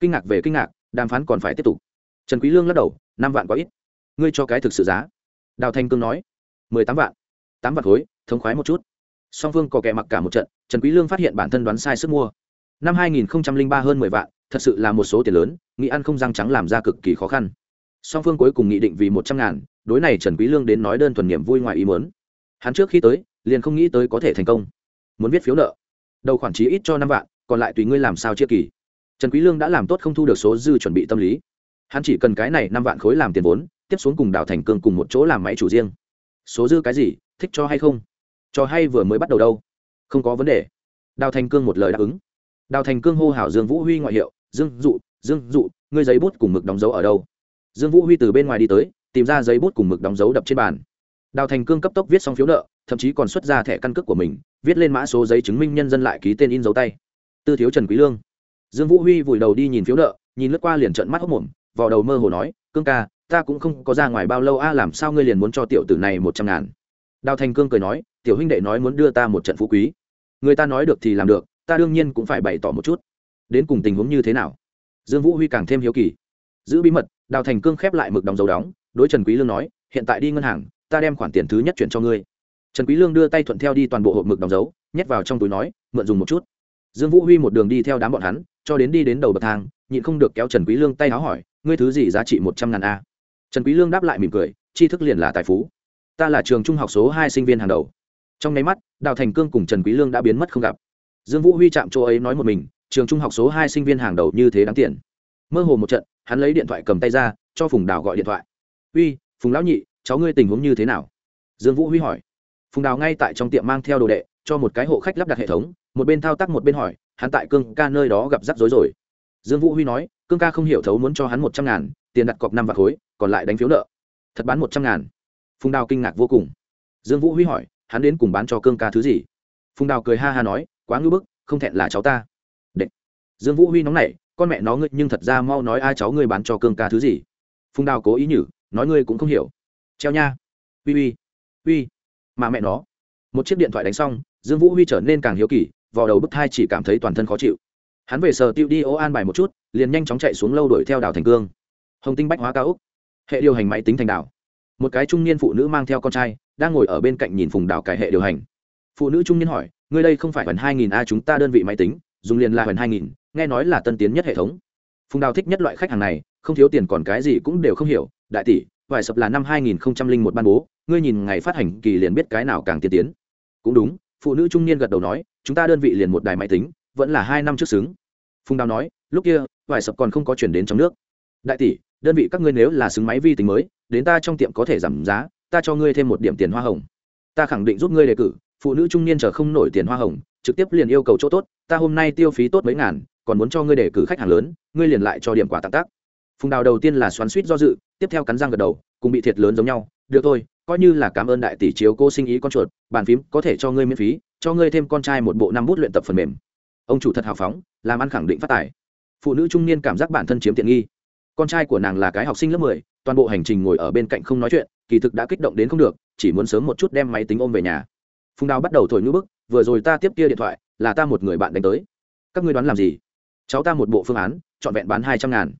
Kinh ngạc về kinh ngạc, đàm phán còn phải tiếp tục. Trần quý lương lắc đầu, năm vạn quá ít. Ngươi cho cái thực sự giá. Đào thành cương nói, mười tám vạn. Tám vạn khối, thống khoái một chút. Song phương có kẻ mặc cả một trận, trần quý lương phát hiện bản thân đoán sai sức mua năm 2003 hơn 10 vạn, thật sự là một số tiền lớn nghĩ ăn không răng trắng làm ra cực kỳ khó khăn. Song phương cuối cùng nghị định vì một trăm ngàn, đối này trần quý lương đến nói đơn thuần niềm vui ngoài ý muốn. Hắn trước khi tới, liền không nghĩ tới có thể thành công. Muốn viết phiếu nợ. Đầu khoản chí ít cho năm vạn, còn lại tùy ngươi làm sao chia kỳ. Trần quý lương đã làm tốt không thu được số dư chuẩn bị tâm lý. Hắn chỉ cần cái này năm vạn khối làm tiền vốn, tiếp xuống cùng đào thành cương cùng một chỗ làm máy chủ riêng. Số dư cái gì, thích cho hay không? Cho hay vừa mới bắt đầu đâu? Không có vấn đề. Đào thành cương một lời đáp ứng đào thành cương hô hào dương vũ huy ngoại hiệu, dương dụ dương dụ, ngươi giấy bút cùng mực đóng dấu ở đâu? Dương vũ huy từ bên ngoài đi tới, tìm ra giấy bút cùng mực đóng dấu đập trên bàn. Đào thành cương cấp tốc viết xong phiếu nợ, thậm chí còn xuất ra thẻ căn cước của mình, viết lên mã số giấy chứng minh nhân dân lại ký tên in dấu tay. Tư thiếu trần quý lương. Dương vũ huy vùi đầu đi nhìn phiếu nợ, nhìn lướt qua liền trợn mắt hốc mồm vào đầu mơ hồ nói, cương ca, ta cũng không có ra ngoài bao lâu a, làm sao ngươi liền muốn cho tiểu tử này một trăm ngàn? Đào thành cương cười nói, tiểu huynh đệ nói muốn đưa ta một trận phú quý. Người ta nói được thì làm được ta đương nhiên cũng phải bày tỏ một chút. Đến cùng tình huống như thế nào? Dương vũ huy càng thêm hiếu kỳ. Giữ bí mật, đào thành cương khép lại mực đóng dấu đóng, đối trần quý lương nói, hiện tại đi ngân hàng, ta đem khoản tiền thứ nhất chuyển cho ngươi. Trần quý lương đưa tay thuận theo đi toàn bộ hộp mực đóng dấu, nhét vào trong túi nói, mượn dùng một chút. Dương vũ huy một đường đi theo đám bọn hắn, cho đến đi đến đầu bậc thang, nhịn không được kéo trần quý lương tay háo hỏi, ngươi thứ gì giá trị một trăm ngàn a? Trần quý lương đáp lại mỉm cười, tri thức liền là tài phú. Ta là trường trung học số hai sinh viên hàng đầu. Trong nháy mắt, đào thành cương cùng trần quý lương đã biến mất không gặp dương vũ huy chạm chỗ ấy nói một mình, trường trung học số hai sinh viên hàng đầu như thế đáng tiền. Mơ hồ một trận, hắn lấy điện thoại cầm tay ra, cho phùng đào gọi điện thoại. Uy, phùng lão nhị, cháu ngươi tình huống như thế nào? Dương vũ huy hỏi. Phùng đào ngay tại trong tiệm mang theo đồ đệ, cho một cái hộ khách lắp đặt hệ thống, một bên thao tác một bên hỏi, hắn tại cương ca nơi đó gặp rắc rối rồi? Dương vũ huy nói, cương ca không hiểu thấu muốn cho hắn một trăm ngàn, tiền đặt cọc năm vạn khối, còn lại đánh phiếu nợ. Thật bán một trăm ngàn. Phùng đào kinh ngạc vô cùng. Dương vũ huy hỏi, hắn đến cùng bán cho cương ca thứ gì? Phùng đào cười ha ha nói quá ngưỡng bức, không thẹn là cháu ta. Đệ. dương vũ huy nóng nảy, con mẹ nó ngươi nhưng thật ra mau nói ai cháu ngươi bán cho cương ca thứ gì. Phùng đào cố ý nhử, nói ngươi cũng không hiểu. Treo nha. Uy uy uy mà mẹ nó. Một chiếc điện thoại đánh xong, dương vũ huy trở nên càng hiếu kỳ vào đầu bức thai chỉ cảm thấy toàn thân khó chịu. Hắn về sờ tiêu đi ô an bài một chút, liền nhanh chóng chạy xuống lâu đuổi theo đào thành cương. Hồng tinh bách hóa cao úc. Hệ điều hành máy tính thành đảo một cái trung niên phụ nữ mang theo con trai, đang ngồi ở bên cạnh nhìn phùng đảo cải hệ điều hành. Phụ nữ trung niên hỏi ngươi đây không phải gần hai nghìn a chúng ta đơn vị máy tính, dùng liền là gần hai nghìn, nghe nói là tân tiến nhất hệ thống. Phùng đào thích nhất loại khách hàng này, không thiếu tiền còn cái gì cũng đều không hiểu. Đại tỷ vải sập là năm hai nghìn một ban bố, ngươi nhìn ngày phát hành kỳ liền biết cái nào càng tiên tiến. Cũng đúng, phụ nữ trung niên gật đầu nói, chúng ta đơn vị liền một đài máy tính, vẫn là hai năm trước xứng. Phùng đào nói, lúc kia vải sập còn không có chuyển đến trong nước. Đại tỷ, đơn vị các ngươi nếu là xứng máy vi tính mới, đến ta trong tiệm có thể giảm giá, ta cho ngươi thêm một điểm tiền hoa hồng. Ta khẳng định giúp ngươi đề cử phụ nữ trung niên chờ không nổi tiền hoa hồng, trực tiếp liền yêu cầu chỗ tốt, ta hôm nay tiêu phí tốt mấy ngàn, còn muốn cho ngươi để cử khách hàng lớn, ngươi liền lại cho điểm quả tặng tác. Phùng đào đầu tiên là xoắn suýt do dự, tiếp theo cắn răng gật đầu, cùng bị thiệt lớn giống nhau, được thôi, coi như là cảm ơn đại tỷ chiếu cô sinh ý con chuột, bàn phím có thể cho ngươi miễn phí, cho ngươi thêm con trai một bộ năm bút luyện tập phần mềm. Ông chủ thật hào phóng, làm ăn khẳng định phát tài. Phụ nữ trung niên cảm giác bản thân chiếm tiện nghi. Con trai của nàng là cái học sinh lớp mười, toàn bộ hành trình ngồi ở bên cạnh không nói chuyện, kỳ thực đã kích động đến không được, chỉ muốn sớm một chút đem máy tính ôm về nhà phùng đào bắt đầu thổi ngữ bức, vừa rồi ta tiếp kia điện thoại, là ta một người bạn đánh tới. Các ngươi đoán làm gì? Cháu ta một bộ phương án, trọn vẹn bán hai trăm ngàn.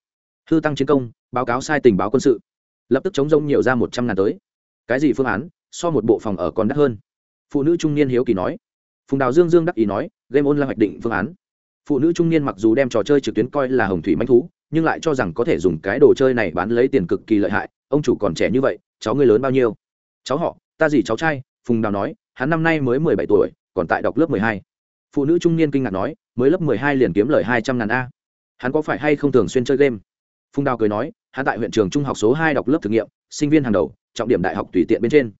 Hư tăng chiến công, báo cáo sai tình báo quân sự. Lập tức chống rông nhiều ra một trăm ngàn tới. Cái gì phương án? So một bộ phòng ở còn đắt hơn. Phụ nữ trung niên hiếu kỳ nói. Phùng đào dương dương đắc ý nói, game on là hoạch định phương án. Phụ nữ trung niên mặc dù đem trò chơi trực tuyến coi là hồng thủy manh thú, nhưng lại cho rằng có thể dùng cái đồ chơi này bán lấy tiền cực kỳ lợi hại. Ông chủ còn trẻ như vậy, cháu ngươi lớn bao nhiêu? Cháu họ, ta gì cháu trai? Phùng đào nói hắn năm nay mới mười bảy tuổi, còn tại đọc lớp mười hai. Phụ nữ trung niên kinh ngạc nói, mới lớp mười hai liền kiếm lời hai trăm ngàn a. Hắn có phải hay không thường xuyên chơi game? Phùng đào cười nói, hắn tại huyện trường trung học số hai đọc lớp thử nghiệm, sinh viên hàng đầu, trọng điểm đại học tùy tiện bên trên.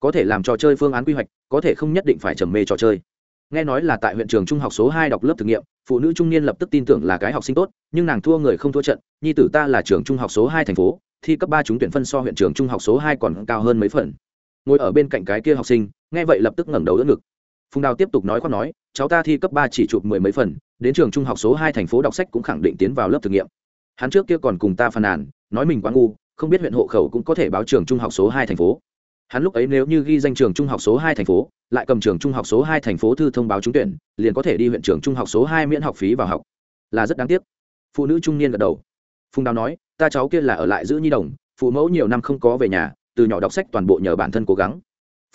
Có thể làm trò chơi phương án quy hoạch, có thể không nhất định phải trầm mê trò chơi. Nghe nói là tại huyện trường trung học số hai đọc lớp thử nghiệm, phụ nữ trung niên lập tức tin tưởng là cái học sinh tốt, nhưng nàng thua người không thua trận, nhi tử ta là trường trung học số hai thành phố, thi cấp ba trúng tuyển phân so huyện trường trung học số hai còn cao hơn mấy phần ngồi ở bên cạnh cái kia học sinh, nghe vậy lập tức ngẩng đầu đỡ ngực. Phùng đào tiếp tục nói khoác nói, cháu ta thi cấp ba chỉ chụp mười mấy phần, đến trường trung học số hai thành phố đọc sách cũng khẳng định tiến vào lớp thử nghiệm. Hắn trước kia còn cùng ta phàn nàn, nói mình quá ngu, không biết huyện hộ khẩu cũng có thể báo trường trung học số hai thành phố. Hắn lúc ấy nếu như ghi danh trường trung học số hai thành phố, lại cầm trường trung học số hai thành phố thư thông báo trúng tuyển, liền có thể đi huyện trường trung học số hai miễn học phí vào học. Là rất đáng tiếc. Phụ nữ trung niên gật đầu. Phùng đào nói, ta cháu kia là ở lại giữ nhi đồng, phụ mẫu nhiều năm không có về nhà từ nhỏ đọc sách toàn bộ nhờ bản thân cố gắng.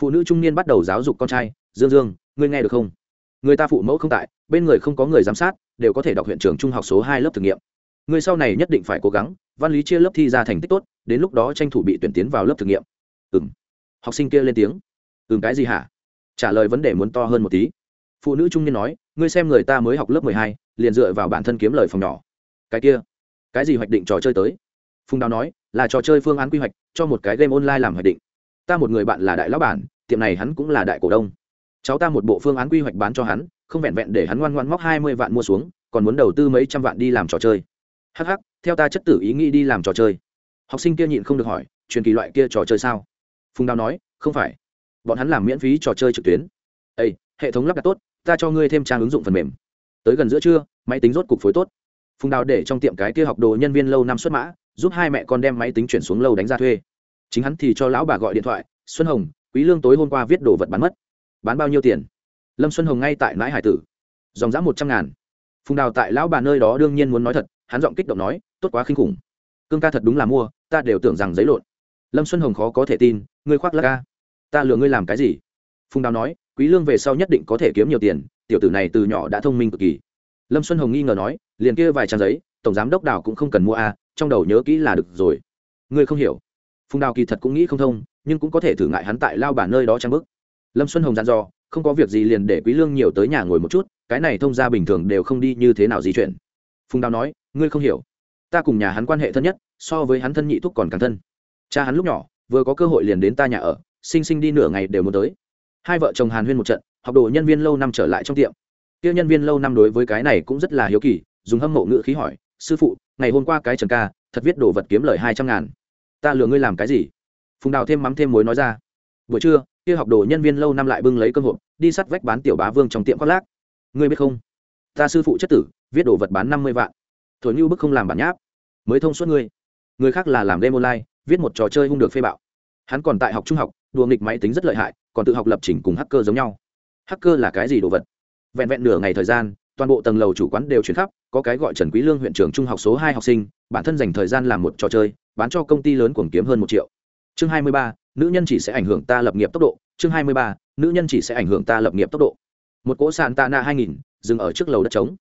Phụ nữ trung niên bắt đầu giáo dục con trai, dương dương, ngươi nghe được không? Người ta phụ mẫu không tại, bên người không có người giám sát, đều có thể đọc huyện trường trung học số hai lớp thử nghiệm. Người sau này nhất định phải cố gắng, văn lý chia lớp thi ra thành tích tốt, đến lúc đó tranh thủ bị tuyển tiến vào lớp thử nghiệm. Ừ m học sinh kia lên tiếng. Ừ m cái gì hả? Trả lời vấn đề muốn to hơn một tí. Phụ nữ trung niên nói, ngươi xem người ta mới học lớp mười hai, liền dựa vào bản thân kiếm lời phòng nhỏ. Cái kia, cái gì hoạch định trò chơi tới? Phùng đào nói, là trò chơi phương án quy hoạch, cho một cái game online làm hoạch định. Ta một người bạn là đại lão bản, tiệm này hắn cũng là đại cổ đông. Cháu ta một bộ phương án quy hoạch bán cho hắn, không vẹn vẹn để hắn ngoan ngoan móc hai mươi vạn mua xuống, còn muốn đầu tư mấy trăm vạn đi làm trò chơi. Hh theo ta chất tử ý nghĩ đi làm trò chơi. Học sinh kia nhịn không được hỏi, truyền kỳ loại kia trò chơi sao? Phùng đào nói, không phải. Bọn hắn làm miễn phí trò chơi trực tuyến. Ây hệ thống lắp đặt tốt, ta cho ngươi thêm trang ứng dụng phần mềm. Tới gần giữa trưa, máy tính rốt cục phối tốt. Phùng đào để trong tiệm cái kia học đồ nhân viên lâu năm xuất mã giúp hai mẹ con đem máy tính chuyển xuống lâu đánh ra thuê. Chính hắn thì cho lão bà gọi điện thoại, xuân hồng, quý lương tối hôm qua viết đồ vật bán mất. Bán bao nhiêu tiền? Lâm xuân hồng ngay tại nãi hải tử. Dòng giá một trăm ngàn. Phùng đào tại lão bà nơi đó đương nhiên muốn nói thật, hắn giọng kích động nói, tốt quá khinh khủng. Cương ca thật đúng là mua, ta đều tưởng rằng giấy lộn. Lâm xuân hồng khó có thể tin, ngươi khoác lắc ca? Ta lừa ngươi làm cái gì? Phùng đào nói, quý lương về sau nhất định có thể kiếm nhiều tiền, tiểu tử này từ nhỏ đã thông minh cực kỳ. Lâm xuân hồng nghi ngờ nói, liền kia vài trang giấy, tổng giám đốc đào cũng không cần mua a trong đầu nhớ kỹ là được rồi. Ngươi không hiểu. Phùng đào kỳ thật cũng nghĩ không thông, nhưng cũng có thể thử ngại hắn tại lao bản nơi đó trang bức. Lâm xuân hồng dặn dò, không có việc gì liền để quý lương nhiều tới nhà ngồi một chút, cái này thông ra bình thường đều không đi như thế nào di chuyển. Phùng đào nói, ngươi không hiểu. Ta cùng nhà hắn quan hệ thân nhất, so với hắn thân nhị thúc còn càng thân. Cha hắn lúc nhỏ, vừa có cơ hội liền đến ta nhà ở, sinh sinh đi nửa ngày đều muốn tới. Hai vợ chồng hàn huyên một trận, học đồ nhân viên lâu năm trở lại trong tiệm. Kia nhân viên lâu năm đối với cái này cũng rất là hiếu kỳ, dùng hâm mộ ngữ khí hỏi sư phụ, ngày hôm qua cái trần ca, thật viết đồ vật kiếm lời hai trăm ngàn. Ta lừa ngươi làm cái gì? Phùng đào thêm mắm thêm muối nói ra. Buổi trưa, kia học đồ nhân viên lâu năm lại bưng lấy cơm hộp, đi sắt vách bán tiểu bá vương trong tiệm khoác lác. Ngươi biết không? Ta sư phụ chất tử, viết đồ vật bán năm mươi vạn. Thổi như bức không làm bản nháp. Mới thông suốt ngươi. Người khác là làm game online, viết một trò chơi hung được phê bạo. Hắn còn tại học trung học, đùa nghịch máy tính rất lợi hại, còn tự học lập trình cùng hacker giống nhau. Hacker là cái gì đồ vật? Vẹn vẹn nửa ngày thời gian toàn bộ tầng lầu chủ quán đều chuyển khắp, có cái gọi trần quý lương huyện trưởng trung học số hai học sinh, bản thân dành thời gian làm một trò chơi, bán cho công ty lớn cuồng kiếm hơn một triệu. Chương hai mươi ba, nữ nhân chỉ sẽ ảnh hưởng ta lập nghiệp tốc độ. Chương hai mươi ba, nữ nhân chỉ sẽ ảnh hưởng ta lập nghiệp tốc độ. Một cỗ sàn tạ na hai nghìn, dừng ở trước lầu đất trống.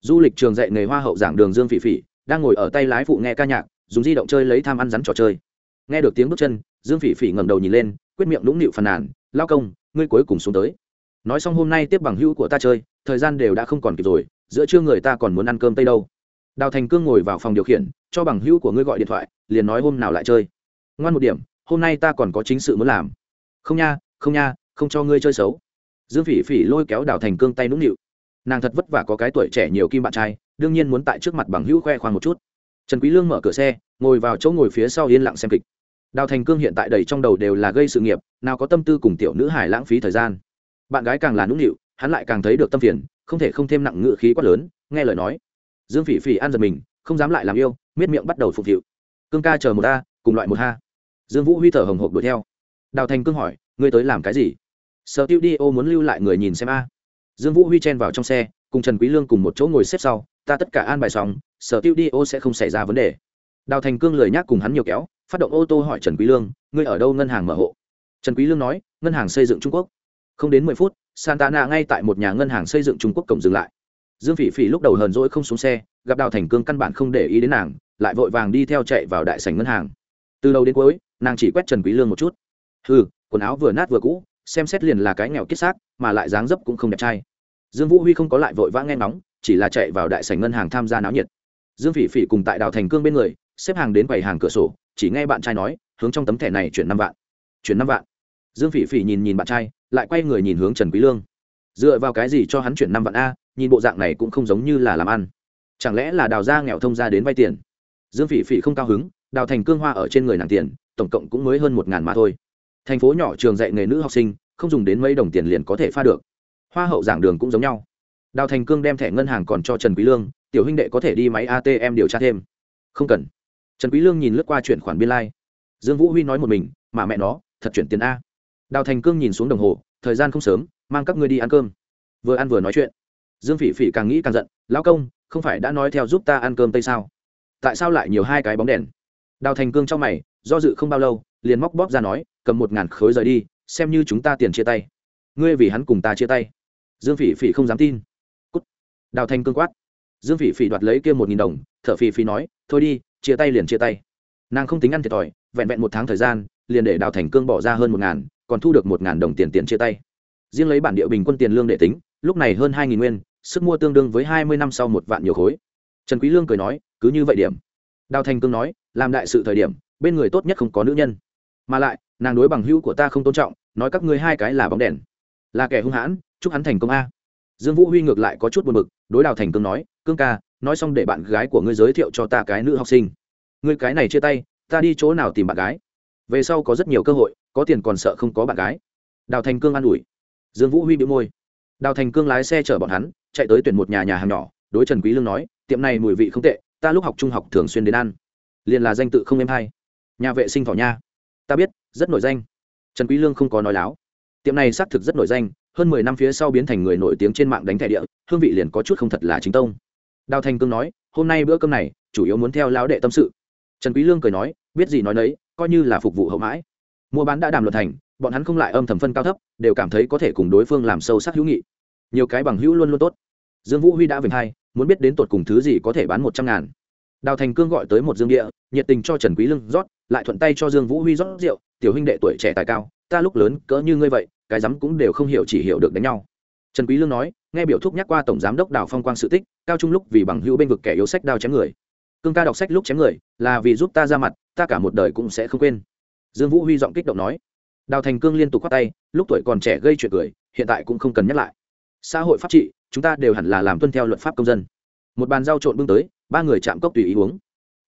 Du lịch trường dạy nghề hoa hậu giảng đường dương phỉ phỉ, đang ngồi ở tay lái phụ nghe ca nhạc, dùng di động chơi lấy tham ăn rắn trò chơi. Nghe được tiếng bước chân, dương phỉ phỉ ngẩng đầu nhìn lên, quyết miệng lũng nịu phàn nàn, lao công, ngươi cuối cùng xuống tới. Nói xong hôm nay tiếp bằng hữu của ta chơi thời gian đều đã không còn kịp rồi, giữa trưa người ta còn muốn ăn cơm tây đâu. Đào thành cương ngồi vào phòng điều khiển, cho bằng hữu của ngươi gọi điện thoại, liền nói hôm nào lại chơi. Ngoan một điểm, hôm nay ta còn có chính sự muốn làm. Không nha không nha, không cho ngươi chơi xấu. Dương phỉ phỉ lôi kéo đào thành cương tay nũng nịu. Nàng thật vất vả có cái tuổi trẻ nhiều kim bạn trai, đương nhiên muốn tại trước mặt bằng hữu khoe khoang một chút. Trần quý lương mở cửa xe, ngồi vào chỗ ngồi phía sau yên lặng xem kịch. Đào thành cương hiện tại đầy trong đầu đều là gây sự nghiệp, nào có tâm tư cùng tiểu nữ hải lãng phí thời gian. Bạn gái càng là nũng nịu hắn lại càng thấy được tâm phiền, không thể không thêm nặng ngựa khí quá lớn, nghe lời nói. Dương phỉ phỉ ăn giật mình, không dám lại làm yêu, miết miệng bắt đầu phục vụ cương ca chờ một ta cùng loại một ha dương vũ huy thở hồng hộc đuổi theo. Đào thành cương hỏi, ngươi tới làm cái gì? Sở tiêu đi ô muốn lưu lại người nhìn xem a. Dương vũ huy chen vào trong xe, cùng trần quý lương cùng một chỗ ngồi xếp sau, ta tất cả an bài xong, sở tiêu đi ô sẽ không xảy ra vấn đề. Đào thành cương lời nhắc cùng hắn nhiều kéo, phát động ô tô hỏi trần quý lương, ngươi ở đâu ngân hàng mở hộ? Trần quý lương nói, ngân hàng xây dựng trung quốc. Không đến mười phút santana ngay tại một nhà ngân hàng xây dựng trung quốc cổng dừng lại. Dương phỉ phỉ lúc đầu hờn dỗi không xuống xe, gặp đào thành cương căn bản không để ý đến nàng, lại vội vàng đi theo chạy vào đại sảnh ngân hàng. Từ đầu đến cuối, nàng chỉ quét trần quý lương một chút. Hừ, quần áo vừa nát vừa cũ, xem xét liền là cái nghèo kiết xác, mà lại dáng dấp cũng không đẹp trai. Dương vũ huy không có lại vội vã nghe ngóng, chỉ là chạy vào đại sảnh ngân hàng tham gia náo nhiệt. Dương phỉ phỉ cùng tại đào thành cương bên người, xếp hàng đến quầy hàng cửa sổ, chỉ nghe bạn trai nói, hướng trong tấm thẻ này chuyển năm vạn. Chuyển năm vạn? Dương phỉ phỉ nhìn nhìn bạn trai, lại quay người nhìn hướng trần quý lương. Dựa vào cái gì cho hắn chuyển năm vạn a, nhìn bộ dạng này cũng không giống như là làm ăn. Chẳng lẽ là đào gia nghèo thông gia đến vay tiền? Dương phỉ phỉ không cao hứng, đào thành cương hoa ở trên người nàng tiền, tổng cộng cũng mới hơn một ngàn mà thôi. Thành phố nhỏ trường dạy nghề nữ học sinh, không dùng đến mấy đồng tiền liền có thể pha được. Hoa hậu giảng đường cũng giống nhau. Đào thành cương đem thẻ ngân hàng còn cho trần quý lương, tiểu huynh đệ có thể đi máy atm điều tra thêm. Không cần. Trần quý lương nhìn lướt qua chuyển khoản biên lai、like. dương vũ huy nói một mình, mà mẹ nó, thật chuyển tiền a đào thành cương nhìn xuống đồng hồ, thời gian không sớm, mang các ngươi đi ăn cơm. Vừa ăn vừa nói chuyện. Dương phỉ phỉ càng nghĩ càng giận, lão công, không phải đã nói theo giúp ta ăn cơm tây sao? Tại sao lại nhiều hai cái bóng đèn? Đào thành cương trong mày, do dự không bao lâu, liền móc bóp ra nói, cầm một ngàn khối rời đi, xem như chúng ta tiền chia tay. Ngươi vì hắn cùng ta chia tay? Dương phỉ phỉ không dám tin. Cút. đào thành cương quát. Dương phỉ phỉ đoạt lấy kia một nghìn đồng, thở phỉ phỉ nói, thôi đi, chia tay liền chia tay. Nàng không tính ăn thiệt thòi, vẹn vẹn một tháng thời gian, liền để đào thành cương bỏ ra hơn một ngàn còn thu được một ngàn đồng tiền tiền chia tay. Riêng lấy bản địa bình quân tiền lương để tính, lúc này hơn hai nghìn nguyên, sức mua tương đương với hai mươi năm sau một vạn nhiều khối. Trần quý lương cười nói, cứ như vậy điểm. Đào thành cương nói, làm đại sự thời điểm, bên người tốt nhất không có nữ nhân. Mà lại, nàng đối bằng hữu của ta không tôn trọng, nói các ngươi hai cái là bóng đèn. Là kẻ hung hãn, chúc hắn thành công a. Dương vũ huy ngược lại có chút buồn bực, đối đào thành cương nói, cương ca, nói xong để bạn gái của ngươi giới thiệu cho ta cái nữ học sinh. Ngươi cái này chia tay, ta đi chỗ nào tìm bạn gái? Về sau có rất nhiều cơ hội có tiền còn sợ không có bạn gái. Đào thành cương an ủi. Dương vũ huy bị môi. Đào thành cương lái xe chở bọn hắn, chạy tới tuyển một nhà nhà hàng nhỏ, đối trần quý lương nói, tiệm này mùi vị không tệ, ta lúc học trung học thường xuyên đến ăn. Liền là danh tự không em hay. Nhà vệ sinh thỏ nha. Ta biết, rất nổi danh. Trần quý lương không có nói láo. Tiệm này xác thực rất nổi danh, hơn mười năm phía sau biến thành người nổi tiếng trên mạng đánh thẻ địa, hương vị liền có chút không thật là chính tông. Đào thành cương nói, hôm nay bữa cơm này, chủ yếu muốn theo lão đệ tâm sự. Trần quý lương cười nói, biết gì nói nấy, coi như là phục vụ hậu mãi mua bán đã đàm luận thành, bọn hắn không lại âm thầm phân cao thấp, đều cảm thấy có thể cùng đối phương làm sâu sắc hữu nghị. Nhiều cái bằng hữu luôn luôn tốt. Dương vũ huy đã về hai, muốn biết đến tột cùng thứ gì có thể bán một trăm ngàn. Đào thành cương gọi tới một dương địa, nhiệt tình cho trần quý lương rót, lại thuận tay cho dương vũ huy rót rượu, tiểu huynh đệ tuổi trẻ tài cao, ta lúc lớn cỡ như ngươi vậy, cái dám cũng đều không hiểu chỉ hiểu được đánh nhau. Trần quý lương nói, nghe biểu thúc nhắc qua tổng giám đốc đào phong quang sự tích, cao trung lúc vì bằng hữu bên vực kẻ yếu sách đao chém người. Cương ca đọc sách lúc chém người, là vì giúp ta ra mặt, ta cả một đời cũng sẽ không quên dương vũ huy giọng kích động nói. Đào thành cương liên tục khoát tay, lúc tuổi còn trẻ gây chuyện cười, hiện tại cũng không cần nhắc lại. Xã hội pháp trị, chúng ta đều hẳn là làm tuân theo luật pháp công dân. Một bàn giao trộn bưng tới, ba người chạm cốc tùy ý uống.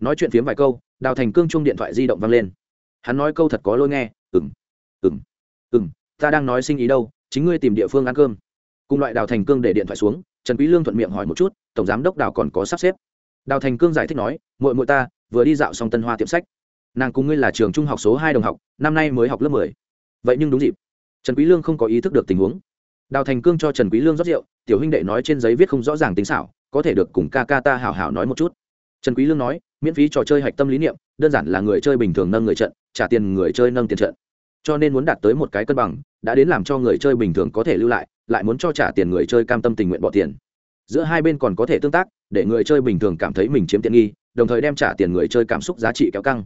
Nói chuyện phiếm vài câu, đào thành cương chung điện thoại di động vang lên. Hắn nói câu thật có lôi nghe ừng ừng ừng ta đang nói sinh ý đâu, chính ngươi tìm địa phương ăn cơm. Cùng loại đào thành cương để điện thoại xuống, trần quý lương thuận miệng hỏi một chút, tổng giám đốc đào còn có sắp xếp? Đào thành cương giải thích nói, muội muội ta, vừa đi dạo xong tân hoa tiệm sách nàng cùng ngươi là trường trung học số hai đồng học, năm nay mới học lớp mười. Vậy nhưng đúng dịp. Trần quý lương không có ý thức được tình huống. Đào thành cương cho trần quý lương rót rượu, tiểu huynh đệ nói trên giấy viết không rõ ràng tính xảo, có thể được cùng ca ca ta hảo hảo nói một chút. Trần quý lương nói, miễn phí trò chơi hạch tâm lý niệm, đơn giản là người chơi bình thường nâng người trận, trả tiền người chơi nâng tiền trận. Cho nên muốn đạt tới một cái cân bằng, đã đến làm cho người chơi bình thường có thể lưu lại lại muốn cho trả tiền người chơi cam tâm tình nguyện bỏ tiền. Giữa hai bên còn có thể tương tác, để người chơi bình thường cảm thấy mình chiếm tiện nghi, đồng thời đem trả tiền người chơi cảm xúc giá trị kéo căng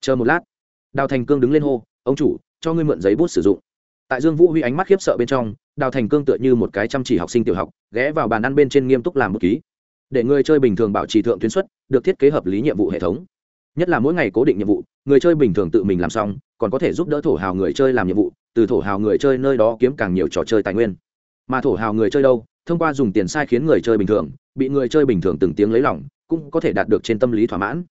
chờ một lát. Đào thành cương đứng lên hô, ông chủ, cho ngươi mượn giấy bút sử dụng. Tại dương vũ huy ánh mắt khiếp sợ bên trong, đào thành cương tựa như một cái chăm chỉ học sinh tiểu học, ghé vào bàn ăn bên trên nghiêm túc làm một ký. Để người chơi bình thường bảo trì thượng tuyến xuất được thiết kế hợp lý nhiệm vụ hệ thống. Nhất là mỗi ngày cố định nhiệm vụ, người chơi bình thường tự mình làm xong, còn có thể giúp đỡ thổ hào người chơi làm nhiệm vụ, từ thổ hào người chơi nơi đó kiếm càng nhiều trò chơi tài nguyên. Mà thổ hào người chơi đâu, thông qua dùng tiền sai khiến người chơi bình thường, bị người chơi bình thường từng tiếng lấy lòng, cũng có thể đạt được trên tâm lý thỏa mãn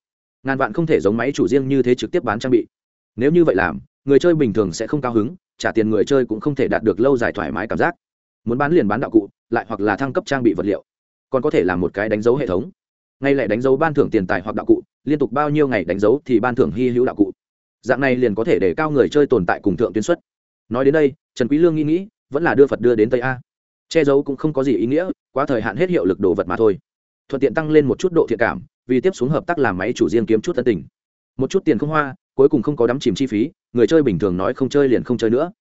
ngàn vạn không thể giống máy chủ riêng như thế trực tiếp bán trang bị. Nếu như vậy làm, người chơi bình thường sẽ không cao hứng, trả tiền người chơi cũng không thể đạt được lâu dài thoải mái cảm giác. Muốn bán liền bán đạo cụ, lại hoặc là thăng cấp trang bị vật liệu. Còn có thể làm một cái đánh dấu hệ thống. Ngay lại đánh dấu ban thưởng tiền tài hoặc đạo cụ, liên tục bao nhiêu ngày đánh dấu thì ban thưởng hy hữu đạo cụ. Dạng này liền có thể để cao người chơi tồn tại cùng thượng tuyến xuất nói đến đây, trần quý lương nghĩ nghĩ, vẫn là đưa phật đưa đến tây a. Che giấu cũng không có gì ý nghĩa, quá thời hạn hết hiệu lực đồ vật mà thôi. Thuận tiện tăng lên một chút độ thiện cảm vì tiếp xuống hợp tác làm máy chủ riêng kiếm chút tân tình. Một chút tiền không hoa, cuối cùng không có đắm chìm chi phí, người chơi bình thường nói không chơi liền không chơi nữa.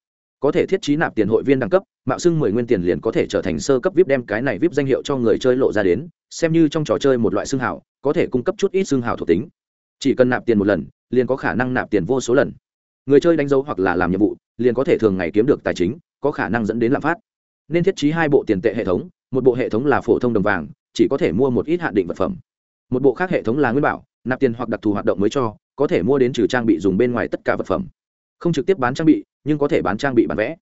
Có thể thiết trí nạp tiền hội viên đẳng cấp, mạo xưng mười nguyên tiền liền có thể trở thành sơ cấp vip đem cái này vip danh hiệu cho người chơi lộ ra đến, xem như trong trò chơi một loại xương hảo, có thể cung cấp chút ít xương hảo thuộc tính. Chỉ cần nạp tiền một lần, liền có khả năng nạp tiền vô số lần. Người chơi đánh dấu hoặc là làm nhiệm vụ, liền có thể thường ngày kiếm được tài chính, có khả năng dẫn đến lạm phát. Nên thiết trí hai bộ tiền tệ hệ thống, một bộ hệ thống là phổ thông đồng vàng, chỉ có thể mua một ít hạn định vật phẩm một bộ khác hệ thống là nguyên bảo, nạp tiền hoặc đặc thù hoạt động mới cho, có thể mua đến trừ trang bị dùng bên ngoài tất cả vật phẩm. Không trực tiếp bán trang bị, nhưng có thể bán trang bị bản vẽ.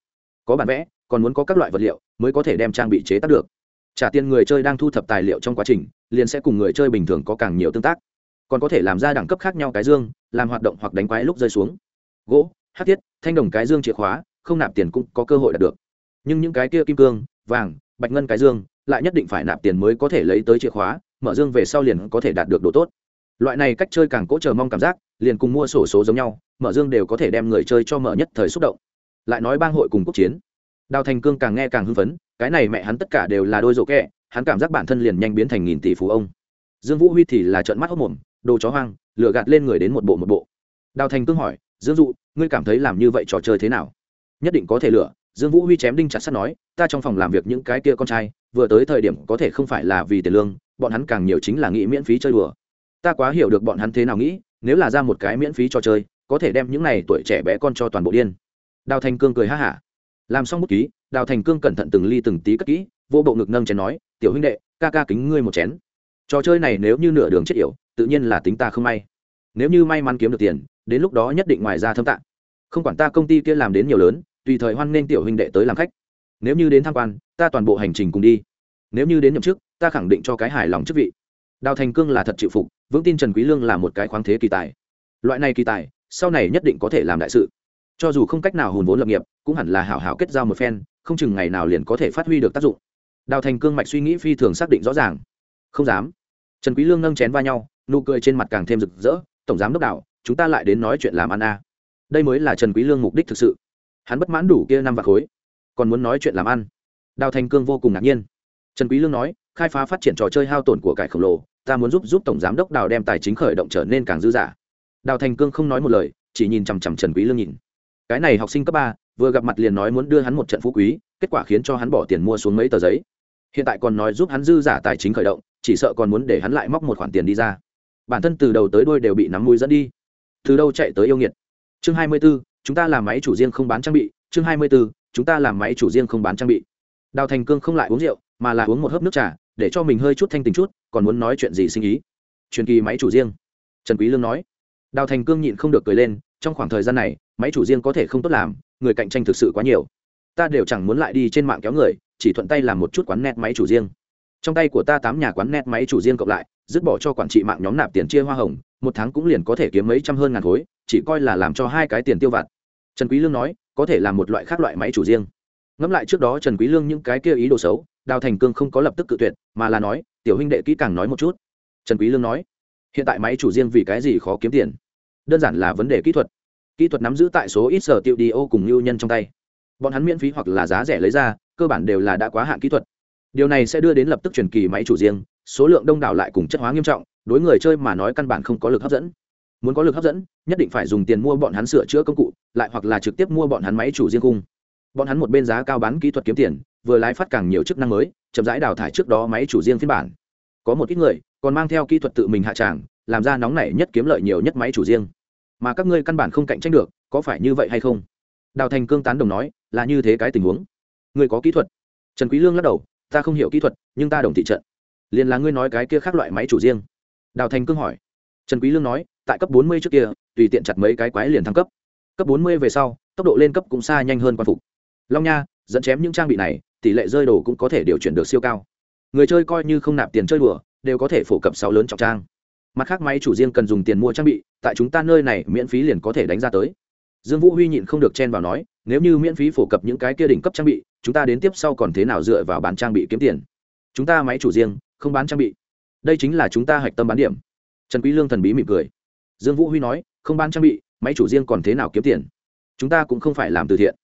Có bản vẽ, còn muốn có các loại vật liệu mới có thể đem trang bị chế tác được. Trả tiền người chơi đang thu thập tài liệu trong quá trình, liền sẽ cùng người chơi bình thường có càng nhiều tương tác. Còn có thể làm ra đẳng cấp khác nhau cái dương, làm hoạt động hoặc đánh quái lúc rơi xuống. Gỗ, hát thiết, thanh đồng cái dương chìa khóa, không nạp tiền cũng có cơ hội đạt được. Nhưng những cái kia kim cương, vàng, bạch ngân cái dương, lại nhất định phải nạp tiền mới có thể lấy tới chìa khóa mở dương về sau liền có thể đạt được đồ tốt. Loại này cách chơi càng cố chờ mong cảm giác, liền cùng mua sổ số giống nhau, mở dương đều có thể đem người chơi cho mở nhất thời xúc động. Lại nói bang hội cùng quốc chiến, đào thành cương càng nghe càng hưng phấn, cái này mẹ hắn tất cả đều là đôi rổ kẹ, hắn cảm giác bản thân liền nhanh biến thành nghìn tỷ phú ông. Dương vũ huy thì là trợn mắt hốc mồm, đồ chó hoang lựa gạt lên người đến một bộ một bộ. Đào thành cương hỏi, dương dụ, ngươi cảm thấy làm như vậy trò chơi thế nào? Nhất định có thể lựa dương vũ huy chém đinh chặt sắt nói, ta trong phòng làm việc những cái kia con trai vừa tới thời điểm có thể không phải là vì tiền lương, bọn hắn càng nhiều chính là nghĩ miễn phí chơi đùa. Ta quá hiểu được bọn hắn thế nào nghĩ, nếu là ra một cái miễn phí cho chơi, có thể đem những này tuổi trẻ bé con cho toàn bộ điên. Đào thành cương cười ha hả. Làm xong bút ký, đào thành cương cẩn thận từng ly từng tí cất kỹ, vô bộ ngực nâng chén nói, tiểu huynh đệ, ca ca kính ngươi một chén. Trò chơi này nếu như nửa đường chết yểu, tự nhiên là tính ta không may. Nếu như may mắn kiếm được tiền, đến lúc đó nhất định ngoài ra thâm tạng không quản ta công ty kia làm đến nhiều lớn, tùy thời hoan nghênh tiểu huynh đệ tới làm khách nếu như đến tham quan, ta toàn bộ hành trình cùng đi. Nếu như đến nhậm chức, ta khẳng định cho cái hài lòng chức vị. Đào thành cương là thật chịu phục, vững tin trần quý lương là một cái khoáng thế kỳ tài. Loại này kỳ tài, sau này nhất định có thể làm đại sự. Cho dù không cách nào hùn vốn lập nghiệp, cũng hẳn là hảo hảo kết giao một phen, không chừng ngày nào liền có thể phát huy được tác dụng. Đào thành cương mạch suy nghĩ phi thường xác định rõ ràng. Không dám. Trần quý lương nâng chén va nhau, nụ cười trên mặt càng thêm rực rỡ, tổng giám đốc đảo, chúng ta lại đến nói chuyện làm ăn a. Đây mới là trần quý lương mục đích thực sự. Hắn bất mãn đủ kia năm vạn khối còn muốn nói chuyện làm ăn. Đào thành cương vô cùng ngạc nhiên. Trần quý lương nói khai phá phát triển trò chơi hao tổn của cải khổng lồ ta muốn giúp giúp tổng giám đốc đào đem tài chính khởi động trở nên càng dư dả. Đào thành cương không nói một lời chỉ nhìn chằm chằm trần quý lương nhìn. Cái này học sinh cấp ba vừa gặp mặt liền nói muốn đưa hắn một trận phú quý kết quả khiến cho hắn bỏ tiền mua xuống mấy tờ giấy. Hiện tại còn nói giúp hắn dư giả tài chính khởi động chỉ sợ còn muốn để hắn lại móc một khoản tiền đi ra. Bản thân từ đầu tới đuôi đều bị nắm mũi dẫn đi. Từ đâu chạy tới yêu nghiệt? Chương 24, chúng ta làm máy chủ riêng không bán trang bị. Chương 24, chúng ta làm máy chủ riêng không bán trang bị. Đào thành cương không lại uống rượu, mà là uống một hớp nước trà, để cho mình hơi chút thanh tình chút, còn muốn nói chuyện gì sinh ý. Truyền kỳ máy chủ riêng. Trần quý lương nói. Đào thành cương nhịn không được cười lên, trong khoảng thời gian này, máy chủ riêng có thể không tốt làm, người cạnh tranh thực sự quá nhiều. Ta đều chẳng muốn lại đi trên mạng kéo người, chỉ thuận tay làm một chút quán net máy chủ riêng. Trong tay của ta tám nhà quán net máy chủ riêng cộng lại, dứt bỏ cho quản trị mạng nhóm nạp tiền chia hoa hồng, một tháng cũng liền có thể kiếm mấy trăm hơn ngàn khối, chỉ coi là làm cho hai cái tiền tiêu vặt. Trần quý lương nói có thể làm một loại khác loại máy chủ riêng. Ngẫm lại trước đó trần quý lương những cái kia ý đồ xấu, đào thành cương không có lập tức cự tuyệt, mà là nói, tiểu huynh đệ kỹ càng nói một chút. Trần quý lương nói, hiện tại máy chủ riêng vì cái gì khó kiếm tiền? Đơn giản là vấn đề kỹ thuật. Kỹ thuật nắm giữ tại số ít sở tiêu đi ô cùng lưu nhân trong tay. Bọn hắn miễn phí hoặc là giá rẻ lấy ra, cơ bản đều là đã quá hạn kỹ thuật. Điều này sẽ đưa đến lập tức truyền kỳ máy chủ riêng, số lượng đông đảo lại cùng chất hóa nghiêm trọng, đối người chơi mà nói căn bản không có lực hấp dẫn muốn có lực hấp dẫn, nhất định phải dùng tiền mua bọn hắn sửa chữa công cụ, lại hoặc là trực tiếp mua bọn hắn máy chủ riêng cung bọn hắn một bên giá cao bán kỹ thuật kiếm tiền, vừa lái phát càng nhiều chức năng mới, chậm rãi đào thải trước đó máy chủ riêng phiên bản. Có một ít người, còn mang theo kỹ thuật tự mình hạ tràng, làm ra nóng nảy nhất kiếm lợi nhiều nhất máy chủ riêng. Mà các ngươi căn bản không cạnh tranh được, có phải như vậy hay không? Đào thành cương tán đồng nói, là như thế cái tình huống. Người có kỹ thuật? Trần quý lương lắc đầu, ta không hiểu kỹ thuật, nhưng ta đồng thị trận. Liền là ngươi nói cái kia khác loại máy chủ riêng. Đào thành cương hỏi trần quý lương nói, tại cấp 40 trước kia, tùy tiện chặt mấy cái quái liền thăng cấp. Cấp 40 về sau, tốc độ lên cấp cũng xa nhanh hơn quan phục. Long nha, dẫn chém những trang bị này, tỷ lệ rơi đồ cũng có thể điều chuyển được siêu cao. Người chơi coi như không nạp tiền chơi đùa, đều có thể phổ cập sáu lớn trọng trang. Mặt khác máy chủ riêng cần dùng tiền mua trang bị, tại chúng ta nơi này miễn phí liền có thể đánh ra tới. Dương vũ huy nhịn không được chen vào nói, nếu như miễn phí phổ cập những cái kia đỉnh cấp trang bị, chúng ta đến tiếp sau còn thế nào dựa vào bán trang bị kiếm tiền? Chúng ta máy chủ riêng, không bán trang bị. Đây chính là chúng ta hạch tâm bán điểm trần quý lương thần bí mỉm cười. Dương vũ huy nói, không bán trang bị, máy chủ riêng còn thế nào kiếm tiền? Chúng ta cũng không phải làm từ thiện.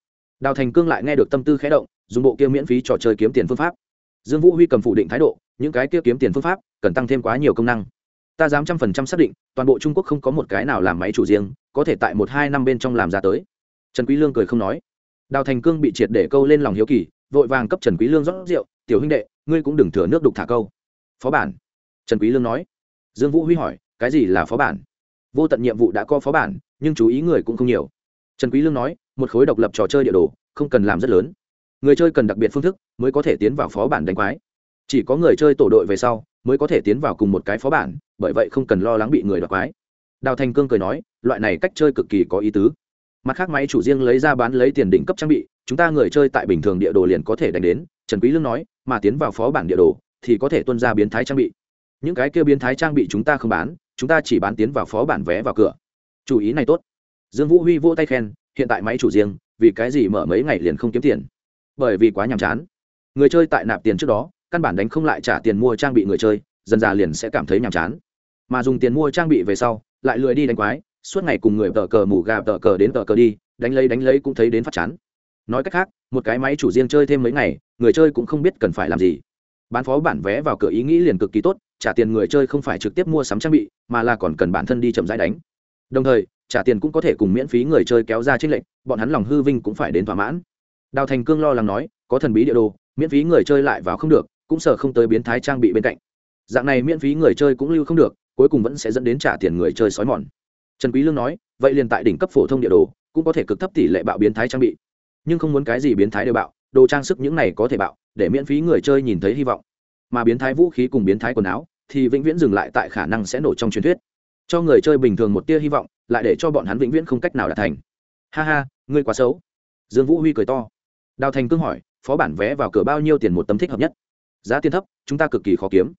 Đào thành cương lại nghe được tâm tư khẽ động, dùng bộ kia miễn phí trò chơi kiếm tiền phương pháp. Dương vũ huy cầm phủ định thái độ, những cái kia kiếm tiền phương pháp, cần tăng thêm quá nhiều công năng. Ta dám trăm phần trăm xác định, toàn bộ trung quốc không có một cái nào làm máy chủ riêng, có thể tại một hai năm bên trong làm ra tới. Trần quý lương cười không nói. Đào thành cương bị triệt để câu lên lòng hiếu kỳ, vội vàng cấp trần quý lương rót rượu, tiểu huynh đệ, ngươi cũng đừng thừa nước đục thả câu. Phó bản, trần quý lương nói dương vũ huy hỏi, cái gì là phó bản? Vô tận nhiệm vụ đã có phó bản, nhưng chú ý người cũng không nhiều. Trần quý lương nói, một khối độc lập trò chơi địa đồ, không cần làm rất lớn. Người chơi cần đặc biệt phương thức mới có thể tiến vào phó bản đánh quái. Chỉ có người chơi tổ đội về sau mới có thể tiến vào cùng một cái phó bản, bởi vậy không cần lo lắng bị người đoạt quái. Đào thành cương cười nói, loại này cách chơi cực kỳ có ý tứ. Mặt khác máy chủ riêng lấy ra bán lấy tiền đỉnh cấp trang bị, chúng ta người chơi tại bình thường địa đồ liền có thể đánh đến. Trần quý lương nói, mà tiến vào phó bản địa đồ thì có thể tuân ra biến thái trang bị những cái kia biến thái trang bị chúng ta không bán, chúng ta chỉ bán tiến vào phó bản vé vào cửa. Chủ ý này tốt. Dương vũ huy vỗ tay khen, hiện tại máy chủ riêng, vì cái gì mở mấy ngày liền không kiếm tiền? Bởi vì quá nhàm chán. Người chơi tại nạp tiền trước đó, căn bản đánh không lại trả tiền mua trang bị người chơi, dần già liền sẽ cảm thấy nhàm chán. Mà dùng tiền mua trang bị về sau, lại lười đi đánh quái, suốt ngày cùng người tờ cờ mù gà tờ cờ đến tờ cờ đi, đánh lấy đánh lấy cũng thấy đến phát chán. Nói cách khác, một cái máy chủ riêng chơi thêm mấy ngày, người chơi cũng không biết cần phải làm gì. Bán phó bản vé vào cửa ý nghĩ liền cực kỳ tốt trả tiền người chơi không phải trực tiếp mua sắm trang bị, mà là còn cần bản thân đi chậm rãi đánh. Đồng thời, trả tiền cũng có thể cùng miễn phí người chơi kéo ra trích lệnh bọn hắn lòng hư vinh cũng phải đến thỏa mãn. Đào thành cương lo lắng nói, có thần bí địa đồ, miễn phí người chơi lại vào không được, cũng sợ không tới biến thái trang bị bên cạnh. Dạng này miễn phí người chơi cũng lưu không được, cuối cùng vẫn sẽ dẫn đến trả tiền người chơi sói mòn. Trần quý lương nói, vậy liền tại đỉnh cấp phổ thông địa đồ, cũng có thể cực thấp tỷ lệ bạo biến thái trang bị. Nhưng không muốn cái gì biến thái đều bạo, đồ trang sức những này có thể bạo, để miễn phí người chơi nhìn thấy hy vọng mà biến thái vũ khí cùng biến thái quần áo, thì vĩnh viễn dừng lại tại khả năng sẽ nổ trong truyền thuyết. Cho người chơi bình thường một tia hy vọng, lại để cho bọn hắn vĩnh viễn không cách nào đạt thành. Ha ha, ngươi quá xấu. Dương vũ huy cười to. Đào thành cương hỏi, phó bản vé vào cửa bao nhiêu tiền một tấm thích hợp nhất? Giá tiền thấp, chúng ta cực kỳ khó kiếm.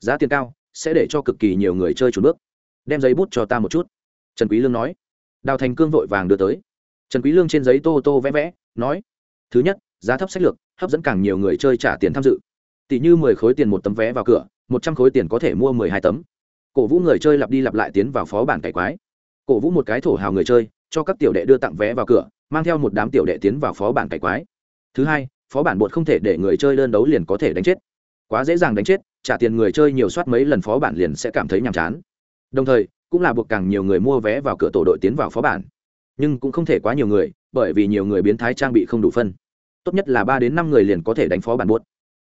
Giá tiền cao, sẽ để cho cực kỳ nhiều người chơi trùn bước. Đem giấy bút cho ta một chút. Trần quý lương nói. Đào thành cương vội vàng đưa tới. Trần quý lương trên giấy tô tô vẽ vẽ, nói. Thứ nhất, giá thấp sách lược, hấp dẫn càng nhiều người chơi trả tiền tham dự tỷ như mười khối tiền một tấm vé vào cửa, một trăm khối tiền có thể mua mười hai tấm. Cổ vũ người chơi lặp đi lặp lại tiến vào phó bản cải quái. Cổ vũ một cái thổ hào người chơi, cho các tiểu đệ đưa tặng vé vào cửa, mang theo một đám tiểu đệ tiến vào phó bản cải quái. Thứ hai, phó bản bột không thể để người chơi đơn đấu liền có thể đánh chết. Quá dễ dàng đánh chết, trả tiền người chơi nhiều soát mấy lần phó bản liền sẽ cảm thấy nhàm chán. Đồng thời, cũng là buộc càng nhiều người mua vé vào cửa tổ đội tiến vào phó bản. Nhưng cũng không thể quá nhiều người, bởi vì nhiều người biến thái trang bị không đủ phân. Tốt nhất là ba đến năm người liền có thể đánh phó bản buốt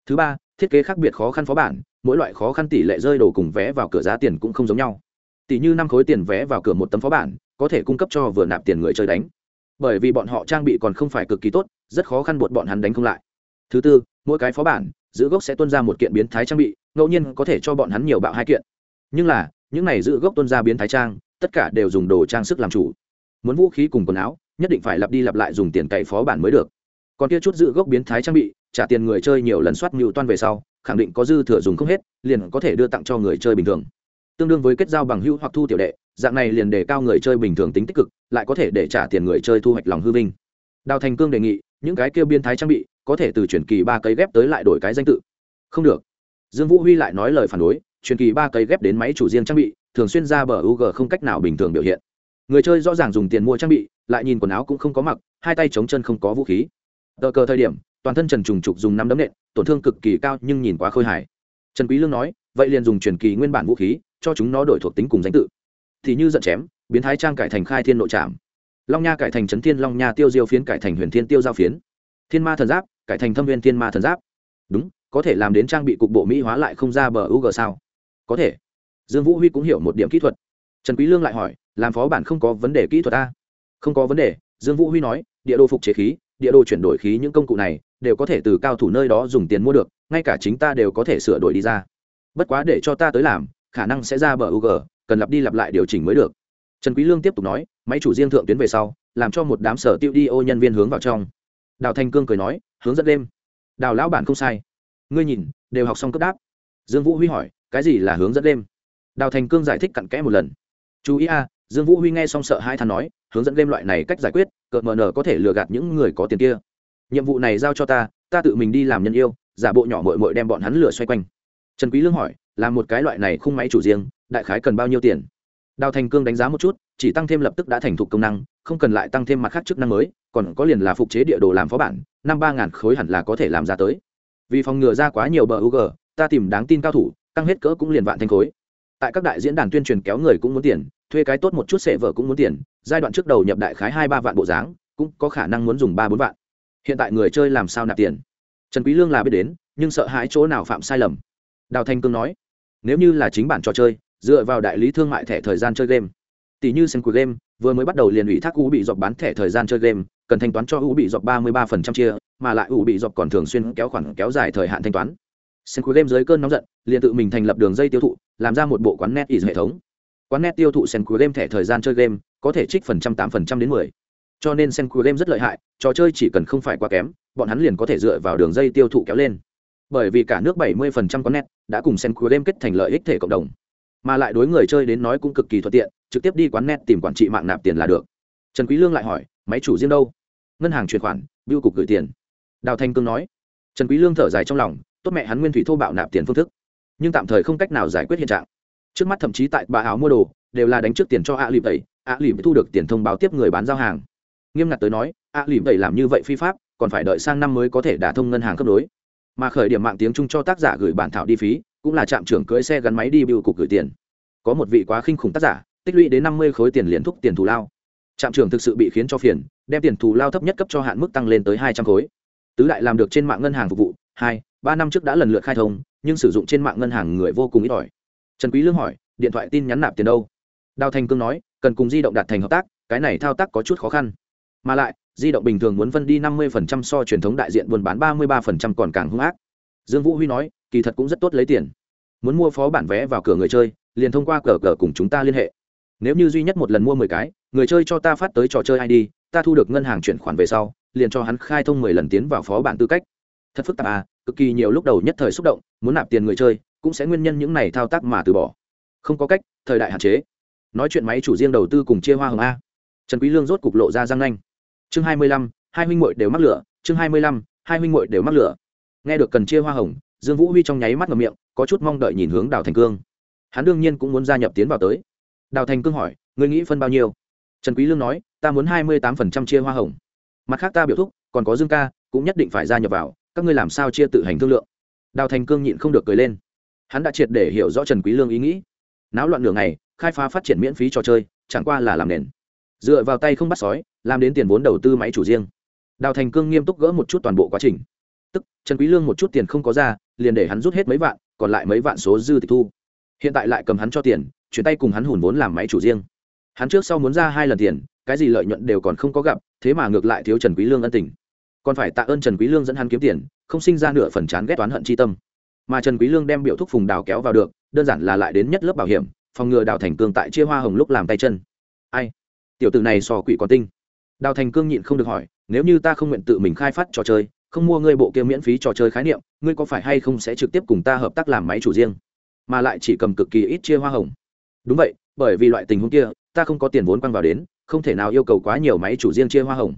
thứ ba thiết kế khác biệt khó khăn phó bản, mỗi loại khó khăn tỷ lệ rơi đồ cùng vé vào cửa giá tiền cũng không giống nhau. Tỷ như năm khối tiền vé vào cửa một tấm phó bản, có thể cung cấp cho vừa nạp tiền người chơi đánh. Bởi vì bọn họ trang bị còn không phải cực kỳ tốt, rất khó khăn buộc bọn hắn đánh không lại. Thứ tư, mỗi cái phó bản, giữ gốc sẽ tuân ra một kiện biến thái trang bị, ngẫu nhiên có thể cho bọn hắn nhiều bạo hai kiện. Nhưng là, những này giữ gốc tuân ra biến thái trang, tất cả đều dùng đồ trang sức làm chủ. Muốn vũ khí cùng quần áo, nhất định phải lặp đi lặp lại dùng tiền cậy phó bản mới được. Còn kia chút giữ gốc biến thái trang bị trả tiền người chơi nhiều lần soát mưu toan về sau, khẳng định có dư thừa dùng không hết, liền có thể đưa tặng cho người chơi bình thường. Tương đương với kết giao bằng hữu hoặc thu tiểu đệ, dạng này liền đề cao người chơi bình thường tính tích cực, lại có thể để trả tiền người chơi thu hoạch lòng hư vinh. Đào thành cương đề nghị, những cái kêu biên thái trang bị, có thể từ truyền kỳ ba cây ghép tới lại đổi cái danh tự. Không được. Dương vũ huy lại nói lời phản đối, truyền kỳ ba cây ghép đến máy chủ riêng trang bị, thường xuyên ra bờ UG không cách nào bình thường biểu hiện. Người chơi rõ ràng dùng tiền mua trang bị, lại nhìn quần áo cũng không có mặc, hai tay chống chân không có vũ khí. Tờ cờ thời điểm toàn thân trần trùng trục dùng năm đấm nện, tổn thương cực kỳ cao nhưng nhìn quá khôi hài. Trần quý lương nói, vậy liền dùng truyền kỳ nguyên bản vũ khí, cho chúng nó đổi thuộc tính cùng danh tự. Thì như giận chém, biến thái trang cải thành khai thiên nội trạm long nha cải thành chấn thiên, long nha tiêu diêu phiến cải thành huyền thiên tiêu giao phiến. Thiên ma thần giáp, cải thành thâm viên thiên ma thần giáp. Đúng, có thể làm đến trang bị cục bộ mỹ hóa lại không ra bờ u sao? Có thể. Dương vũ huy cũng hiểu một điểm kỹ thuật. Trần quý lương lại hỏi, làm phó bản không có vấn đề kỹ thuật a không có vấn đề. Dương vũ huy nói, địa đồ phục chế khí, địa đồ chuyển đổi khí những công cụ này đều có thể từ cao thủ nơi đó dùng tiền mua được, ngay cả chính ta đều có thể sửa đổi đi ra. Bất quá để cho ta tới làm, khả năng sẽ ra bờ u g cần lặp đi lặp lại điều chỉnh mới được. Trần quý lương tiếp tục nói, máy chủ riêng thượng tuyến về sau, làm cho một đám sở tiêu đi ô nhân viên hướng vào trong. Đào thanh cương cười nói, hướng dẫn đêm. Đào lão bản không sai. Ngươi nhìn, đều học xong cấp đáp. Dương vũ huy hỏi, cái gì là hướng dẫn đêm? Đào thành cương giải thích cặn kẽ một lần. Chú ý a, dương vũ huy nghe xong sợ hai thằng nói, hướng dẫn đêm loại này cách giải quyết, cợt mờ nở có thể lừa gạt những người có tiền kia nhiệm vụ này giao cho ta ta tự mình đi làm nhân yêu, giả bộ nhỏ mội mội đem bọn hắn lừa xoay quanh. Trần quý lương hỏi, là một cái loại này khung máy chủ riêng, đại khái cần bao nhiêu tiền? Đào thành cương đánh giá một chút, chỉ tăng thêm lập tức đã thành thục công năng, không cần lại tăng thêm mặt khác chức năng mới, còn có liền là phục chế địa đồ làm phó bản, năm ba ngàn khối hẳn là có thể làm ra tới. Vì phòng ngừa ra quá nhiều bờ u g ta tìm đáng tin cao thủ tăng hết cỡ cũng liền vạn thanh khối. Tại các đại diễn đàn tuyên truyền kéo người cũng muốn tiền, thuê cái tốt một chút sệ vợ cũng muốn tiền, giai đoạn trước đầu nhập đại khái hai ba vạn bộ dáng, cũng có khả năng muốn dùng ba bốn vạn hiện tại người chơi làm sao nạp tiền? Trần quý lương là biết đến, nhưng sợ hãi chỗ nào phạm sai lầm. Đào thanh cương nói, nếu như là chính bản trò chơi, dựa vào đại lý thương mại thẻ thời gian chơi game, tỷ như xem cuộc game, vừa mới bắt đầu liền ủy thác u bị dọc bán thẻ thời gian chơi game, cần thanh toán cho u bị dọc ba mươi ba phần trăm chia, mà lại u bị dọc còn thường xuyên kéo khoản kéo dài thời hạn thanh toán. Xem cuộc game dưới cơn nóng giận, liền tự mình thành lập đường dây tiêu thụ, làm ra một bộ quán net is hệ thống. Quán net tiêu thụ sen cuộc game thẻ thời gian chơi game, có thể trích phần trăm tám phần trăm đến mười cho nên sen của game rất lợi hại, trò chơi chỉ cần không phải quá kém, bọn hắn liền có thể dựa vào đường dây tiêu thụ kéo lên. Bởi vì cả nước bảy mươi phần trăm net đã cùng sen của game kết thành lợi ích thể cộng đồng. Mà lại đối người chơi đến nói cũng cực kỳ thuận tiện, trực tiếp đi quán net tìm quản trị mạng nạp tiền là được. Trần quý lương lại hỏi, máy chủ riêng đâu? Ngân hàng chuyển khoản, biêu cục gửi tiền. Đào thanh cương nói, trần quý lương thở dài trong lòng, tốt mẹ hắn nguyên thủy thô bạo nạp tiền phương thức. Nhưng tạm thời không cách nào giải quyết hiện trạng. Trước mắt thậm chí tại bà áo mua đồ, đều là đánh trước tiền cho ạ lìp tẩy ạ lìp thu được tiền thông báo tiếp người bán giao hàng nghiêm ngặt tới nói, a lìm tẩy làm như vậy phi pháp, còn phải đợi sang năm mới có thể đả thông ngân hàng cấp đối. Mà khởi điểm mạng tiếng chung cho tác giả gửi bản thảo đi phí, cũng là trạm trưởng cưỡi xe gắn máy đi biêu cục gửi tiền. Có một vị quá khinh khủng tác giả, tích lũy đến năm mươi khối tiền liền thúc tiền thù lao. Trạm trưởng thực sự bị khiến cho phiền, đem tiền thù lao thấp nhất cấp cho hạn mức tăng lên tới hai trăm khối. Tứ đại làm được trên mạng ngân hàng phục vụ, hai, ba năm trước đã lần lượt khai thông, nhưng sử dụng trên mạng ngân hàng người vô cùng ít ỏi. Trần quý lương hỏi, điện thoại tin nhắn nạp tiền đâu? Đào thành cương nói, cần cùng di động đạt thành hợp tác, cái này thao tác có chút khó khăn mà lại, di động bình thường muốn phân đi năm mươi so truyền thống đại diện buôn bán ba mươi ba còn càng hung ác. Dương vũ huy nói, kỳ thật cũng rất tốt lấy tiền. Muốn mua phó bản vé vào cửa người chơi, liền thông qua cờ cờ cùng chúng ta liên hệ. Nếu như duy nhất một lần mua mười cái, người chơi cho ta phát tới trò chơi id ta thu được ngân hàng chuyển khoản về sau, liền cho hắn khai thông mười lần tiến vào phó bản tư cách. Thật phức tạp à cực kỳ nhiều lúc đầu nhất thời xúc động, muốn nạp tiền người chơi, cũng sẽ nguyên nhân những này thao tác mà từ bỏ. Không có cách, thời đại hạn chế. Nói chuyện máy chủ riêng đầu tư cùng chia hoa hồng a. Trần quý lương rốt cục lộ ra răng nanh chương hai mươi lăm, hai huynh muội đều mắc lửa. Chương hai mươi lăm, hai huynh muội đều mắc lửa. Nghe được cần chia hoa hồng, dương vũ huy trong nháy mắt ngậm miệng, có chút mong đợi nhìn hướng đào thành cương. Hắn đương nhiên cũng muốn gia nhập tiến vào tới. Đào thành cương hỏi người nghĩ phân bao nhiêu? Trần quý lương nói, ta muốn hai mươi tám phần trăm chia hoa hồng. Mặt khác ta biểu thúc, còn có dương ca, cũng nhất định phải gia nhập vào. Các ngươi làm sao chia tự hành thương lượng? Đào thành cương nhịn không được cười lên. Hắn đã triệt để hiểu rõ trần quý lương ý nghĩ. Náo loạn nửa ngày, khai phá phát triển miễn phí trò chơi, chẳng qua là làm nền. Dựa vào tay không bắt sói làm đến tiền vốn đầu tư máy chủ riêng. Đào thành cương nghiêm túc gỡ một chút toàn bộ quá trình. Tức, trần quý lương một chút tiền không có ra, liền để hắn rút hết mấy vạn, còn lại mấy vạn số dư tịch thu. Hiện tại lại cầm hắn cho tiền, chuyển tay cùng hắn hùn vốn làm máy chủ riêng. Hắn trước sau muốn ra hai lần tiền, cái gì lợi nhuận đều còn không có gặp, thế mà ngược lại thiếu trần quý lương ân tình. Còn phải tạ ơn trần quý lương dẫn hắn kiếm tiền, không sinh ra nửa phần chán ghét toán hận chi tâm. Mà trần quý lương đem biểu thúc phùng đào kéo vào được, đơn giản là lại đến nhất lớp bảo hiểm, phòng ngừa đào thành cương tại chia hoa hồng lúc làm tay chân. Ai? Tiểu tử này so quỷ còn tinh đào thành cương nhịn không được hỏi, nếu như ta không nguyện tự mình khai phát trò chơi, không mua ngươi bộ kia miễn phí trò chơi khái niệm, ngươi có phải hay không sẽ trực tiếp cùng ta hợp tác làm máy chủ riêng? Mà lại chỉ cầm cực kỳ ít chia hoa hồng. Đúng vậy, bởi vì loại tình huống kia, ta không có tiền vốn quăng vào đến, không thể nào yêu cầu quá nhiều máy chủ riêng chia hoa hồng.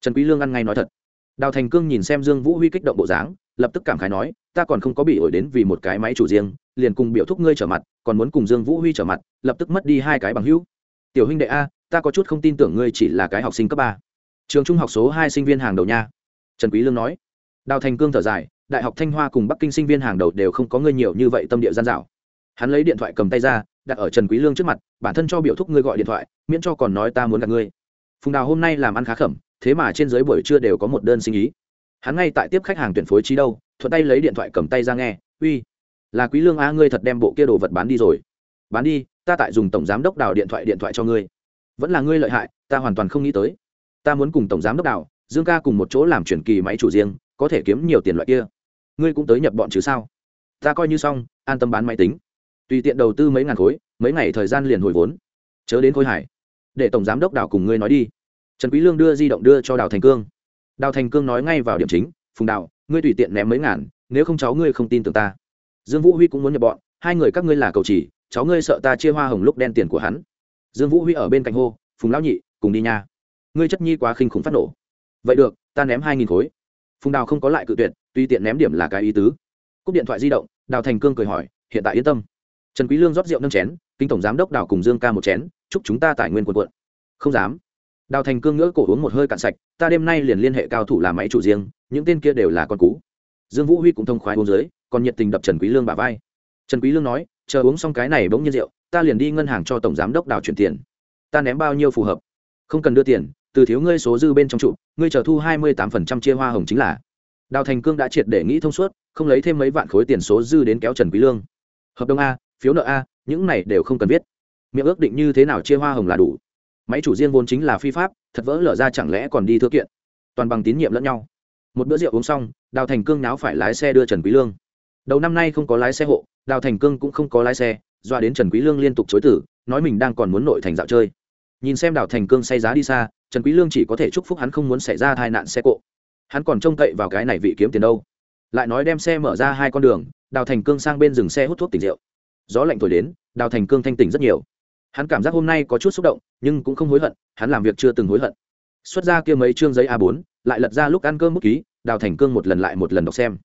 Trần quý lương ăn ngay nói thật. Đào thành cương nhìn xem dương vũ huy kích động bộ dáng, lập tức cảm khái nói, ta còn không có bị ổi đến vì một cái máy chủ riêng, liền cùng biểu thúc ngươi trở mặt, còn muốn cùng dương vũ huy trở mặt, lập tức mất đi hai cái bằng hữu. Tiểu huynh đệ a ta có chút không tin tưởng ngươi chỉ là cái học sinh cấp ba. Trường trung học số hai sinh viên hàng đầu nha. Trần quý lương nói. Đào thành cương thở dài, đại học thanh hoa cùng bắc kinh sinh viên hàng đầu đều không có ngươi nhiều như vậy tâm địa gian dảo. Hắn lấy điện thoại cầm tay ra, đặt ở trần quý lương trước mặt, bản thân cho biểu thúc ngươi gọi điện thoại, miễn cho còn nói ta muốn gặp ngươi. Phùng đào hôm nay làm ăn khá khẩm, thế mà trên dưới buổi trưa đều có một đơn sinh ý. Hắn ngay tại tiếp khách hàng tuyển phối trí đâu, thuận tay lấy điện thoại cầm tay ra nghe, uy, là quý lương a ngươi thật đem bộ kia đồ vật bán đi rồi. Bán đi, ta tại dùng tổng giám đốc đào điện thoại điện thoại cho ngươi vẫn là ngươi lợi hại, ta hoàn toàn không nghĩ tới. Ta muốn cùng tổng giám đốc đào, dương ca cùng một chỗ làm chuyển kỳ máy chủ riêng, có thể kiếm nhiều tiền loại kia. Ngươi cũng tới nhập bọn chứ sao? Ta coi như xong, an tâm bán máy tính. Tùy tiện đầu tư mấy ngàn khối, mấy ngày thời gian liền hồi vốn. Chớ đến khôi hải để tổng giám đốc đào cùng ngươi nói đi. Trần quý lương đưa di động đưa cho đào thành cương. Đào thành cương nói ngay vào điểm chính, phùng đào, ngươi tùy tiện ném mấy ngàn, nếu không cháu ngươi không tin tưởng ta. Dương vũ huy cũng muốn nhập bọn, hai người các ngươi là cầu chỉ, cháu ngươi sợ ta chia hoa hồng lúc đen tiền của hắn dương vũ huy ở bên cạnh hô, phùng lão nhị, cùng đi nha. Ngươi chất nhi quá khinh khủng phát nổ. Vậy được, ta ném hai nghìn khối. Phùng đào không có lại cự tuyệt tùy tiện ném điểm là cái ý tứ. Cúp điện thoại di động, đào thành cương cười hỏi, hiện tại yên tâm. Trần quý lương rót rượu nâng chén kinh tổng giám đốc đào cùng dương ca một chén, chúc chúng ta tài nguyên cuộn cuộn. không dám. Đào thành cương ngỡ cổ uống một hơi cạn sạch, ta đêm nay liền liên hệ cao thủ làm máy chủ riêng, những tên kia đều là con cú. Dương vũ huy cũng thông khoái uống dưới, còn nhiệt tình đập trần quý lương bả vai. Trần quý lương nói, chờ uống xong cái này bỗng nhiên rượu ta liền đi ngân hàng cho tổng giám đốc đào chuyển tiền. Ta ném bao nhiêu phù hợp? Không cần đưa tiền, từ thiếu ngươi số dư bên trong trụ, ngươi chờ thu hai mươi tám phần trăm chia hoa hồng chính là. Đào thành cương đã triệt để nghĩ thông suốt, không lấy thêm mấy vạn khối tiền số dư đến kéo trần quý lương. Hợp đồng a, phiếu nợ a, những này đều không cần viết. Miệng ước định như thế nào chia hoa hồng là đủ. Máy chủ riêng vốn chính là phi pháp, thật vỡ lở ra chẳng lẽ còn đi thư kiện? Toàn bằng tín nhiệm lẫn nhau. Một bữa rượu uống xong, đào thành cương náo phải lái xe đưa trần quý lương. Đầu năm nay không có lái xe hộ, đào thành cương cũng không có lái xe doa đến trần quý lương liên tục chối tử, nói mình đang còn muốn nội thành dạo chơi. Nhìn xem đào thành cương say giá đi xa, trần quý lương chỉ có thể chúc phúc hắn không muốn xảy ra tai nạn xe cộ. Hắn còn trông cậy vào cái này vị kiếm tiền đâu. Lại nói đem xe mở ra hai con đường, đào thành cương sang bên dừng xe hút thuốc tỉnh rượu. Gió lạnh thổi đến, đào thành cương thanh tỉnh rất nhiều. Hắn cảm giác hôm nay có chút xúc động, nhưng cũng không hối hận, hắn làm việc chưa từng hối hận. Xuất ra kia mấy chương giấy a 4 lại lật ra lúc ăn cơm bút ký, đào thành cương một lần lại một lần đọc xem.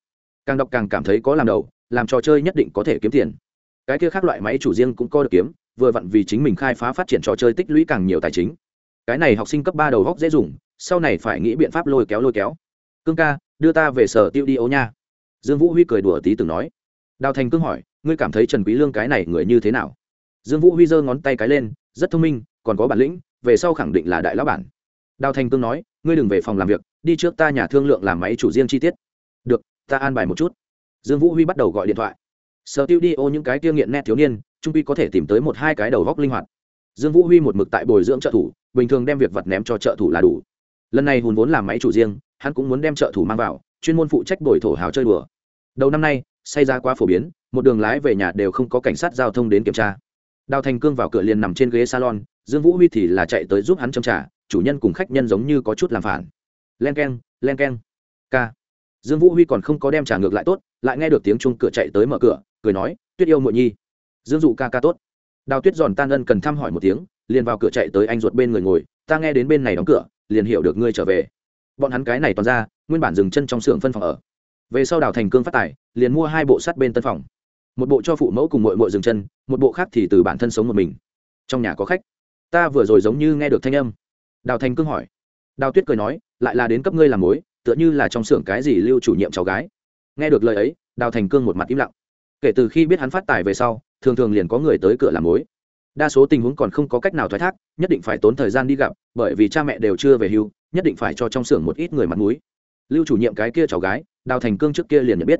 Càng đọc càng cảm thấy có làm đầu, làm trò chơi nhất định có thể kiếm tiền cái kia khác loại máy chủ riêng cũng có được kiếm, vừa vặn vì chính mình khai phá phát triển trò chơi tích lũy càng nhiều tài chính. Cái này học sinh cấp ba đầu góc dễ dùng, sau này phải nghĩ biện pháp lôi kéo lôi kéo. Cương ca, đưa ta về sở tiêu đi ấu nha. Dương vũ huy cười đùa tí từng nói. Đào thành cương hỏi, ngươi cảm thấy trần quý lương cái này người như thế nào? Dương vũ huy giơ ngón tay cái lên, rất thông minh, còn có bản lĩnh, về sau khẳng định là đại lão bản. Đào thành cương nói, ngươi đừng về phòng làm việc, đi trước ta nhà thương lượng làm máy chủ riêng chi tiết. Được, ta an bài một chút. Dương vũ huy bắt đầu gọi điện thoại sở tiêu đi ô những cái tiêu nghiện nét thiếu niên, trung quy có thể tìm tới một hai cái đầu góc linh hoạt. Dương vũ huy một mực tại bồi dưỡng trợ thủ, bình thường đem việc vật ném cho trợ thủ là đủ. Lần này hùn vốn làm máy chủ riêng, hắn cũng muốn đem trợ thủ mang vào, chuyên môn phụ trách bồi thổ hào chơi đùa. Đầu năm nay, say ra quá phổ biến, một đường lái về nhà đều không có cảnh sát giao thông đến kiểm tra. Đào thành cương vào cửa liền nằm trên ghế salon, dương vũ huy thì là chạy tới giúp hắn châm trả chủ nhân cùng khách nhân giống như có chút làm phản. Len k e n len k e n k dương vũ huy còn không có đem trả ngược lại tốt, lại nghe được tiếng chung cửa chạy tới mở cửa, cười nói, tuyết yêu muội nhi. Dương dụ ca ca tốt. Đào tuyết giòn tan ân cần thăm hỏi một tiếng, liền vào cửa chạy tới anh ruột bên người ngồi, ta nghe đến bên này đóng cửa, liền hiểu được ngươi trở về. Bọn hắn cái này toàn ra, nguyên bản dừng chân trong xưởng phân phòng ở. Về sau đào thành cương phát tài, liền mua hai bộ sắt bên tân phòng. Một bộ cho phụ mẫu cùng mội mội dừng chân, một bộ khác thì từ bản thân sống một mình. Trong nhà có khách. Ta vừa rồi giống như nghe được thanh âm. Đào thành cương hỏi. Đào tuyết cười nói, lại là đến cấp ngươi làm mối tựa như là trong xưởng cái gì lưu chủ nhiệm cháu gái. Nghe được lời ấy, đào thành cương một mặt im lặng. Kể từ khi biết hắn phát tài về sau, thường thường liền có người tới cửa làm mối. Đa số tình huống còn không có cách nào thoái thác, nhất định phải tốn thời gian đi gặp, bởi vì cha mẹ đều chưa về hưu, nhất định phải cho trong xưởng một ít người mặt mũi. Lưu chủ nhiệm cái kia cháu gái, đào thành cương trước kia liền nhận biết.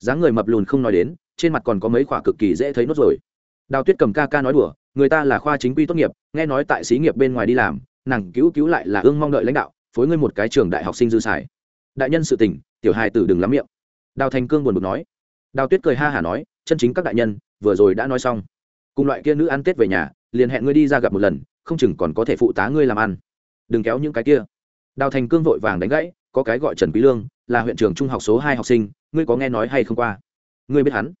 Dáng người mập lùn không nói đến, trên mặt còn có mấy khoả cực kỳ dễ thấy nốt rồi. Đào tuyết cầm ca ca nói đùa, người ta là khoa chính quy tốt nghiệp, nghe nói tại xí nghiệp bên ngoài đi làm, nàng cứu cứu lại là ương mong đợi lãnh đạo, phối ngươi một cái trường đại học sinh dư xài đại nhân sự tình, tiểu hài tử đừng lắm miệng. Đào thành cương buồn bực nói. Đào tuyết cười ha hả nói, chân chính các đại nhân, vừa rồi đã nói xong. Cùng loại kia nữ ăn tết về nhà, liền hẹn ngươi đi ra gặp một lần, không chừng còn có thể phụ tá ngươi làm ăn. Đừng kéo những cái kia. Đào thành cương vội vàng đánh gãy, có cái gọi trần quý lương, là huyện trường trung học số hai học sinh, ngươi có nghe nói hay không qua? Ngươi biết hắn?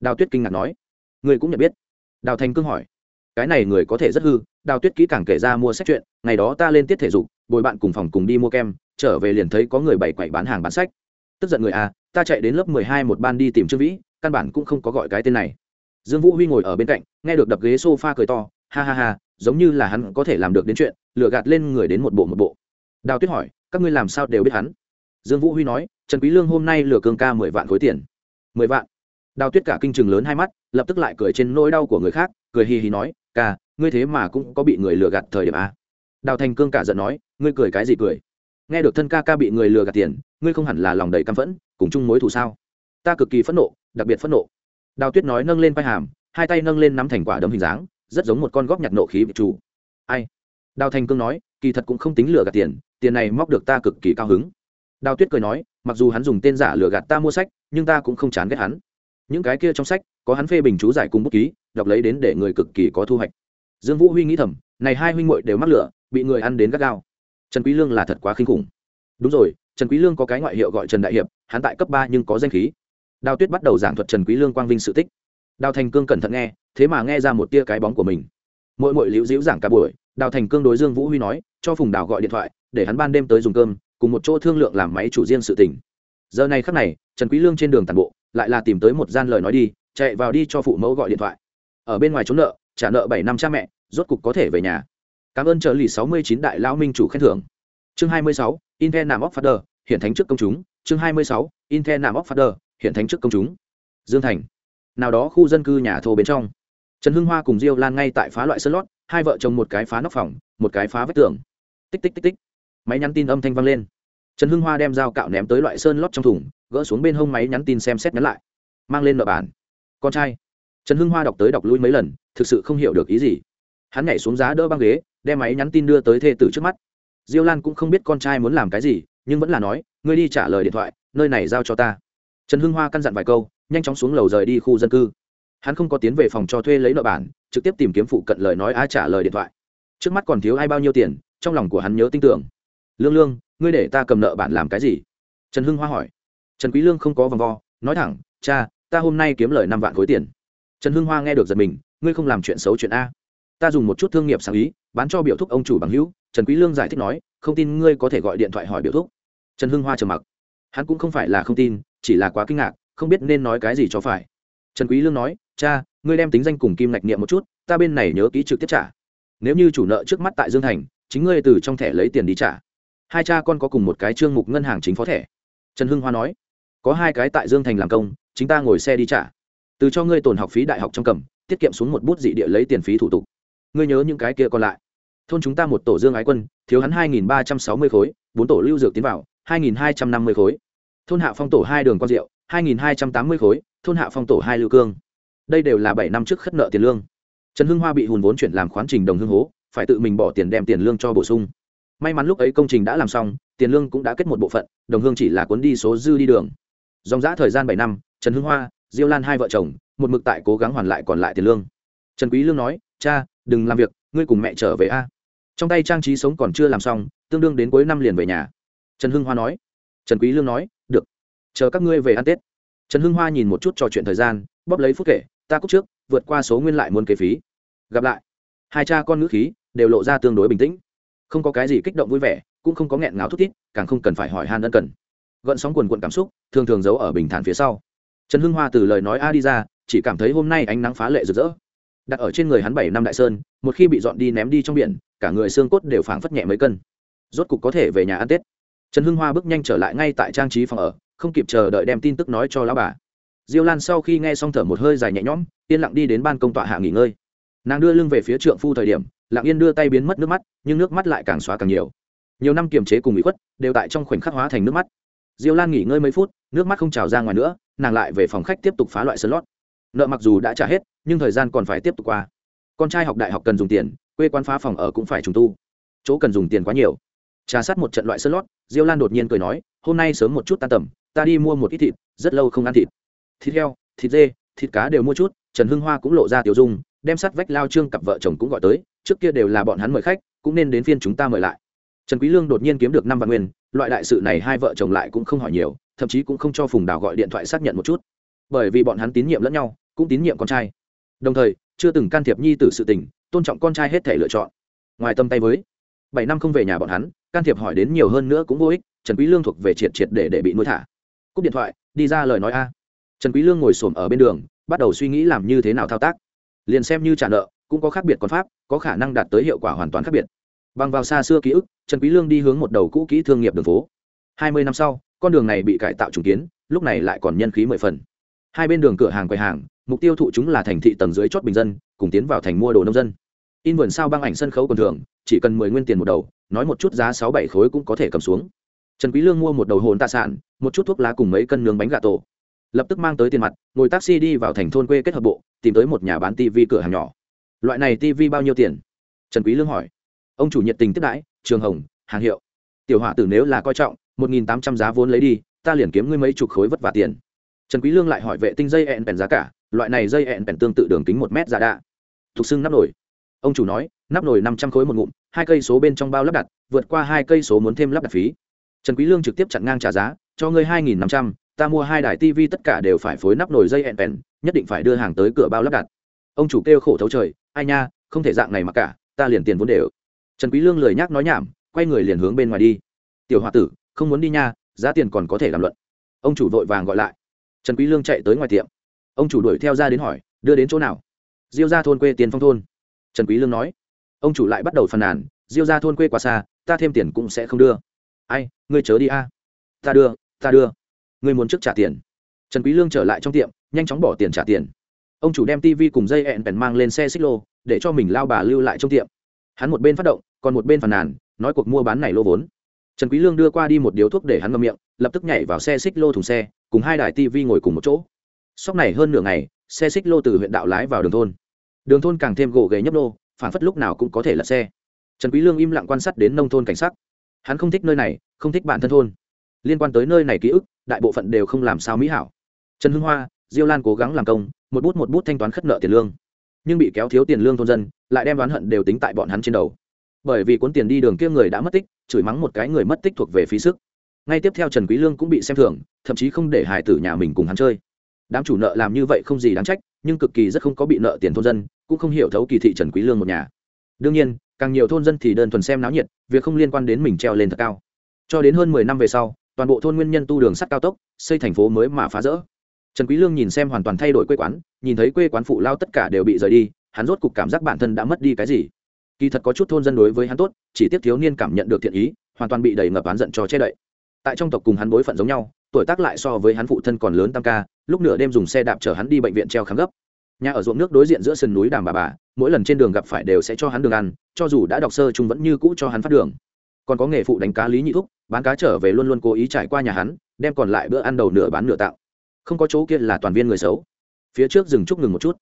Đào tuyết kinh ngạc nói. Ngươi cũng nhận biết. Đào thành cương hỏi. Cái này người có thể rất hư, đào tuyết kỹ càng kể ra mua sách chuyện, ngày đó ta lên tiết thể dục bồi bạn cùng phòng cùng đi mua kem, trở về liền thấy có người bày quậy bán hàng bán sách. Tức giận người à ta chạy đến lớp mười hai một ban đi tìm trương vĩ, căn bản cũng không có gọi cái tên này. Dương vũ huy ngồi ở bên cạnh, nghe được đập ghế s o f a cười to, ha ha ha, giống như là hắn có thể làm được đến chuyện, lừa gạt lên người đến một bộ một bộ. Đào tuyết hỏi, các ngươi làm sao đều biết hắn? Dương vũ huy nói, trần quý lương hôm nay lừa cương ca mười vạn khối tiền. Mười vạn? Đào tuyết cả kinh chừng lớn hai mắt, lập tức lại cười trên nỗi đau của người khác, cười hì hì nói, ca, ngươi thế mà cũng có bị người lừa gạt thời điểm a đào thành cương cả giận nói, ngươi cười cái gì cười? Nghe được thân ca ca bị người lừa gạt tiền, ngươi không hẳn là lòng đầy căm phẫn, cùng chung mối thù sao? Ta cực kỳ phẫn nộ, đặc biệt phẫn nộ. Đào tuyết nói nâng lên vai hàm, hai tay nâng lên nắm thành quả đấm hình dáng, rất giống một con góp nhặt nộ khí bị chủ. Ai? Đào thành cương nói, kỳ thật cũng không tính lừa gạt tiền tiền này móc được ta cực kỳ cao hứng. Đào tuyết cười nói, mặc dù hắn dùng tên giả lừa gạt ta mua sách, nhưng ta cũng không chán ghét hắn. Những cái kia trong sách, có hắn phê bình chú giải cùng bút ký, đọc lấy đến để người cực kỳ có thu hoạch. Dương vũ huy nghĩ thầm, này hai huynh muội đều mắc lửa bị người ăn đến gắt gao. Trần quý lương là thật quá kinh khủng. Đúng rồi, trần quý lương có cái ngoại hiệu gọi trần đại hiệp, hắn tại cấp ba nhưng có danh khí. Đào tuyết bắt đầu giảng thuật trần quý lương quang vinh sự tích. Đào thành cương cẩn thận nghe, thế mà nghe ra một tia cái bóng của mình. Mỗi mỗi liễu diễu giảng cả buổi, đào thành cương đối dương vũ huy nói, cho phùng đào gọi điện thoại, để hắn ban đêm tới dùng cơm, cùng một chỗ thương lượng làm máy chủ riêng sự tình. Giờ này khắc này, trần quý lương trên đường tàn bộ, lại là tìm tới một gian lời nói đi, chạy vào đi cho phụ mẫu gọi điện thoại. Ở bên ngoài trốn nợ, trả nợ bảy năm cha mẹ, rốt cục có thể về nhà cảm ơn trợ lì sáu mươi chín đại lão minh chủ khen thưởng. Chương hai mươi sáu intel nam óc phát hiện thánh trước công chúng. Chương hai mươi sáu intel nam óc phát hiện thánh trước công chúng. Dương thành. Nào đó khu dân cư nhà thô bên trong. Trần hưng hoa cùng diêu lan ngay tại phá loại sơn lót, hai vợ chồng một cái phá nóc phòng, một cái phá vách tường. Tích tích tích tích. Máy nhắn tin âm thanh vang lên. Trần hưng hoa đem dao cạo ném tới loại sơn lót trong thùng, gỡ xuống bên hông máy nhắn tin xem xét nhắn lại. Mang lên nợ bản. Con trai. Trần hưng hoa đọc tới đọc lui mấy lần, thực sự không hiểu được ý gì. Hắn nhảy xuống giá đỡ băng ghế đem máy nhắn tin đưa tới thê tử trước mắt. Diêu lan cũng không biết con trai muốn làm cái gì, nhưng vẫn là nói, ngươi đi trả lời điện thoại, nơi này giao cho ta. Trần hưng hoa căn dặn vài câu, nhanh chóng xuống lầu rời đi khu dân cư. Hắn không có tiến về phòng cho thuê lấy nợ bản, trực tiếp tìm kiếm phụ cận lời nói ai trả lời điện thoại. Trước mắt còn thiếu ai bao nhiêu tiền, trong lòng của hắn nhớ tin tưởng. Lương lương, ngươi để ta cầm nợ bản làm cái gì? Trần hưng hoa hỏi. Trần quý lương không có vòng vo, nói thẳng, cha, ta hôm nay kiếm lời năm vạn khối tiền. Trần hưng hoa nghe được giật mình, ngươi không làm chuyện xấu chuyện a ta dùng một chút thương nghiệp sáng ý, bán cho biểu thúc ông chủ bằng hữu, trần quý lương giải thích nói, không tin ngươi có thể gọi điện thoại hỏi biểu thúc. Trần hưng hoa trầm mặc. Hắn cũng không phải là không tin, chỉ là quá kinh ngạc, không biết nên nói cái gì cho phải. Trần quý lương nói, cha, ngươi đem tính danh cùng kim ngạch niệm một chút, ta bên này nhớ ký trực tiếp trả. Nếu như chủ nợ trước mắt tại dương thành, chính ngươi từ trong thẻ lấy tiền đi trả. Hai cha con có cùng một cái trương mục ngân hàng chính phó thẻ. Trần hưng hoa nói, có hai cái tại dương thành làm công, chính ta ngồi xe đi trả. Từ cho ngươi tồn học phí đại học trong cầm, tiết kiệm xuống một bút dị địa lấy tiền phí thủ tục ngươi nhớ những cái kia còn lại. Thôn chúng ta một tổ dương ái quân, thiếu hắn hai nghìn ba trăm sáu mươi khối, bốn tổ lưu dược tiến vào, hai nghìn hai trăm năm mươi khối. Thôn hạ phong tổ hai đường con rượu hai nghìn hai trăm tám mươi khối, thôn hạ phong tổ hai lưu cương. Đây đều là bảy năm trước khất nợ tiền lương. Trần hưng hoa bị hùn vốn chuyển làm khoán trình đồng hương hố, phải tự mình bỏ tiền đem tiền lương cho bổ sung. May mắn lúc ấy công trình đã làm xong, tiền lương cũng đã kết một bộ phận, đồng hương chỉ là cuốn đi số dư đi đường. Dòng giã thời gian bảy năm, trần hưng hoa, diêu lan hai vợ chồng, một mực tại cố gắng hoàn lại còn lại tiền lương. Trần quý lương nói, cha đừng làm việc, ngươi cùng mẹ trở về a. Trong tay trang trí sống còn chưa làm xong, tương đương đến cuối năm liền về nhà. Trần hưng hoa nói. Trần quý lương nói, được, chờ các ngươi về ăn tết. Trần hưng hoa nhìn một chút trò chuyện thời gian, bóp lấy phút kể, ta cúc trước, vượt qua số nguyên lại muốn kế phí. Gặp lại. Hai cha con ngữ khí đều lộ ra tương đối bình tĩnh. Không có cái gì kích động vui vẻ, cũng không có nghẹn ngào thút thít, càng không cần phải hỏi han ân cần. Gợn sóng quần quận cảm xúc, thường thường giấu ở bình thản phía sau. Trần hưng hoa từ lời nói a đi ra, chỉ cảm thấy hôm nay ánh nắng phá lệ rực rỡ đặt ở trên người hắn bảy năm đại sơn, một khi bị dọn đi ném đi trong biển, cả người xương cốt đều phảng phất nhẹ mấy cân. Rốt cục có thể về nhà ăn tết. Trần hưng hoa bước nhanh trở lại ngay tại trang trí phòng ở, không kịp chờ đợi đem tin tức nói cho lão bà. Diêu lan sau khi nghe xong thở một hơi dài nhẹ nhõm, yên lặng đi đến ban công tọa hạ nghỉ ngơi. Nàng đưa lưng về phía trượng phu thời điểm, lặng yên đưa tay biến mất nước mắt, nhưng nước mắt lại càng xóa càng nhiều. Nhiều năm kiềm chế cùng bị khuất, đều tại trong khoảnh khắc hóa thành nước mắt. Diêu lan nghỉ ngơi mấy phút, nước mắt không trào ra ngoài nữa, nàng lại về phòng khách tiếp tục phá loại sơ lót nợ mặc dù đã trả hết, nhưng thời gian còn phải tiếp tục qua. Con trai học đại học cần dùng tiền, quê quán phá phòng ở cũng phải trùng tu. Chỗ cần dùng tiền quá nhiều. Trà sát một trận loại sơn lót, diêu lan đột nhiên cười nói, hôm nay sớm một chút tan tầm, ta đi mua một ít thịt, rất lâu không ăn thịt. Thịt heo, thịt dê, thịt cá đều mua chút. Trần hưng hoa cũng lộ ra tiểu dung, đem sắt vách lao trương cặp vợ chồng cũng gọi tới, trước kia đều là bọn hắn mời khách, cũng nên đến phiên chúng ta mời lại. Trần quý lương đột nhiên kiếm được năm vạn nguyên, loại đại sự này hai vợ chồng lại cũng không hỏi nhiều, thậm chí cũng không cho phùng đào gọi điện thoại xác nhận một chút. Bởi vì bọn hắn tín nhiệm lẫn nhau cũng tín nhiệm con trai. Đồng thời, chưa từng can thiệp nhi tử sự tình, tôn trọng con trai hết thể lựa chọn. Ngoài tâm tay với, bảy năm không về nhà bọn hắn, can thiệp hỏi đến nhiều hơn nữa cũng vô ích, trần quý lương thuộc về triệt triệt để để bị nuôi thả. Cúp điện thoại, đi ra lời nói a. Trần quý lương ngồi xổm ở bên đường, bắt đầu suy nghĩ làm như thế nào thao tác. Liền xem như trả nợ, cũng có khác biệt con pháp, có khả năng đạt tới hiệu quả hoàn toàn khác biệt. Bằng vào xa xưa ký ức, trần quý lương đi hướng một đầu cũ kỹ thương nghiệp đường phố. Hai mươi năm sau, con đường này bị cải tạo trùng kiến, lúc này lại còn nhân khí mười phần hai bên đường cửa hàng quầy hàng, mục tiêu thụ chúng là thành thị tầng dưới chót bình dân, cùng tiến vào thành mua đồ nông dân. In vườn sao băng ảnh sân khấu còn thường, chỉ cần mười nguyên tiền một đầu, nói một chút giá sáu bảy khối cũng có thể cầm xuống. Trần quý lương mua một đầu hồn tạ sản một chút thuốc lá cùng mấy cân nướng bánh gà tổ. Lập tức mang tới tiền mặt, ngồi taxi đi vào thành thôn quê kết hợp bộ, tìm tới một nhà bán tivi cửa hàng nhỏ. Loại này tivi bao nhiêu tiền? Trần quý lương hỏi. Ông chủ nhiệt tình tiếp đãi, trường hồng, hàng hiệu. Tiểu hỏa tử nếu là coi trọng, một nghìn tám trăm giá vốn lấy đi, ta liền kiếm ngươi mấy chục khối vất vả tiền trần quý lương lại hỏi vệ tinh dây ẹn bèn giá cả, loại này dây ẹn bèn tương tự đường kính một mét giá đạ thuộc xưng nắp nổi ông chủ nói, nắp nổi năm trăm khối một ngụm, hai cây số bên trong bao lắp đặt, vượt qua hai cây số muốn thêm lắp đặt phí. Trần quý lương trực tiếp chặn ngang trả giá, cho ngươi hai nghìn năm trăm, ta mua hai đài tv tất cả đều phải phối nắp nồi dây ẹn bèn, nhất định phải đưa hàng tới cửa bao lắp đặt. Ông chủ kêu khổ thấu trời, ai nha, không thể dạng này mà cả, ta liền tiền vốn đều. Trần quý lương lười nhác nói nhảm, quay người liền hướng bên ngoài đi. Tiểu hòa tử, không muốn đi nha, giá tiền còn có thể làm luận. Ông chủ vội vàng gọi lại trần quý lương chạy tới ngoài tiệm. Ông chủ đuổi theo ra đến hỏi, đưa đến chỗ nào? Diêu gia thôn quê tiền phong thôn. Trần quý lương nói. Ông chủ lại bắt đầu phàn nàn, diêu gia thôn quê quá xa, ta thêm tiền cũng sẽ không đưa. Ai, ngươi chớ đi a. Ta đưa ta đưa. Ngươi muốn trước trả tiền. Trần quý lương trở lại trong tiệm, nhanh chóng bỏ tiền trả tiền. Ông chủ đem tivi cùng dây ẹn bèn mang lên xe xích lô, để cho mình lao bà lưu lại trong tiệm. Hắn một bên phát động, còn một bên phàn nàn, nói cuộc mua bán này lô vốn. Trần quý lương đưa qua đi một điếu thuốc để hắn ngậm miệng, lập tức nhảy vào xe xích lô thùng xe cùng hai đài tivi ngồi cùng một chỗ. Sóc này hơn nửa ngày, xe xích lô từ huyện đạo lái vào đường thôn. Đường thôn càng thêm gỗ ghề nhấp nô phản phất lúc nào cũng có thể lật xe. Trần quý lương im lặng quan sát đến nông thôn cảnh sắc. Hắn không thích nơi này, không thích bản thân thôn. Liên quan tới nơi này ký ức, đại bộ phận đều không làm sao mỹ hảo. Trần hưng hoa, diêu lan cố gắng làm công, một bút một bút thanh toán khất nợ tiền lương. Nhưng bị kéo thiếu tiền lương thôn dân, lại đem đoán hận đều tính tại bọn hắn trên đầu. Bởi vì cuốn tiền đi đường kia người đã mất tích, chửi mắng một cái người mất tích thuộc về phí sức ngay tiếp theo trần quý lương cũng bị xem thường, thậm chí không để hải tử nhà mình cùng hắn chơi. Đám chủ nợ làm như vậy không gì đáng trách, nhưng cực kỳ rất không có bị nợ tiền thôn dân, cũng không hiểu thấu kỳ thị trần quý lương một nhà. Đương nhiên, càng nhiều thôn dân thì đơn thuần xem náo nhiệt, việc không liên quan đến mình treo lên thật cao. Cho đến hơn mười năm về sau, toàn bộ thôn nguyên nhân tu đường sắt cao tốc, xây thành phố mới mà phá rỡ. Trần quý lương nhìn xem hoàn toàn thay đổi quê quán, nhìn thấy quê quán phụ lao tất cả đều bị rời đi, hắn rốt cục cảm giác bản thân đã mất đi cái gì. Kỳ thật có chút thôn dân đối với hắn tốt, chỉ tiếc thiếu niên cảm nhận được thiện ý, hoàn toàn bị đầy ngập oán giận cho che đậy tại trong tộc cùng hắn bối phận giống nhau, tuổi tác lại so với hắn phụ thân còn lớn tam ca, lúc nửa đêm dùng xe đạp chở hắn đi bệnh viện treo khám gấp. Nhà ở ruộng nước đối diện giữa sườn núi đàm bà bà, mỗi lần trên đường gặp phải đều sẽ cho hắn đường ăn, cho dù đã đọc sơ chung vẫn như cũ cho hắn phát đường. Còn có nghề phụ đánh cá lý nhị thúc, bán cá trở về luôn luôn cố ý trải qua nhà hắn, đem còn lại bữa ăn đầu nửa bán nửa tạo không có chỗ kia là toàn viên người xấu. Phía trước dừng chúc ngừng một chút.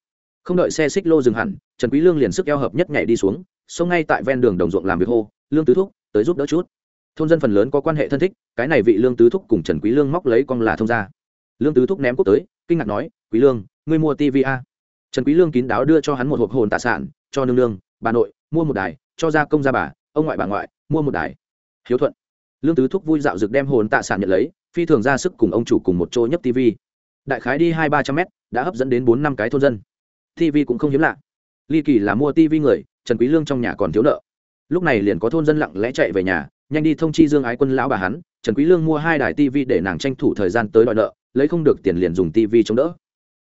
Không đợi xe xích lô dừng hẳn, trần quý lương liền sức eo hợp nhất nhảy đi xuống, xông ngay tại ven đường đồng ruộng làm việc hô, lương tứ thúc, tới giúp đỡ chút thôn dân phần lớn có quan hệ thân thích, cái này vị lương tứ thúc cùng trần quý lương móc lấy con là thông gia. Lương tứ thúc ném cốc tới, kinh ngạc nói, quý lương, ngươi mua tv a? Trần quý lương kín đáo đưa cho hắn một hộp hồn tạ sản, cho nương nương, bà nội, mua một đài, cho gia công gia bà, ông ngoại bà ngoại, mua một đài. Hiếu thuận. Lương tứ thúc vui dạo dực đem hồn tạ sản nhận lấy, phi thường ra sức cùng ông chủ cùng một chỗ nhấp tv đại khái đi hai ba trăm mét, đã hấp dẫn đến bốn năm cái thôn dân. Tv cũng không hiếm lạ. Ly kỳ là mua tv người, trần quý lương trong nhà còn thiếu nợ lúc này liền có thôn dân lặng lẽ chạy về nhà, nhanh đi thông chi dương ái quân lão bà hắn, trần quý lương mua hai đài tv để nàng tranh thủ thời gian tới đòi nợ, lấy không được tiền liền dùng tv chống đỡ.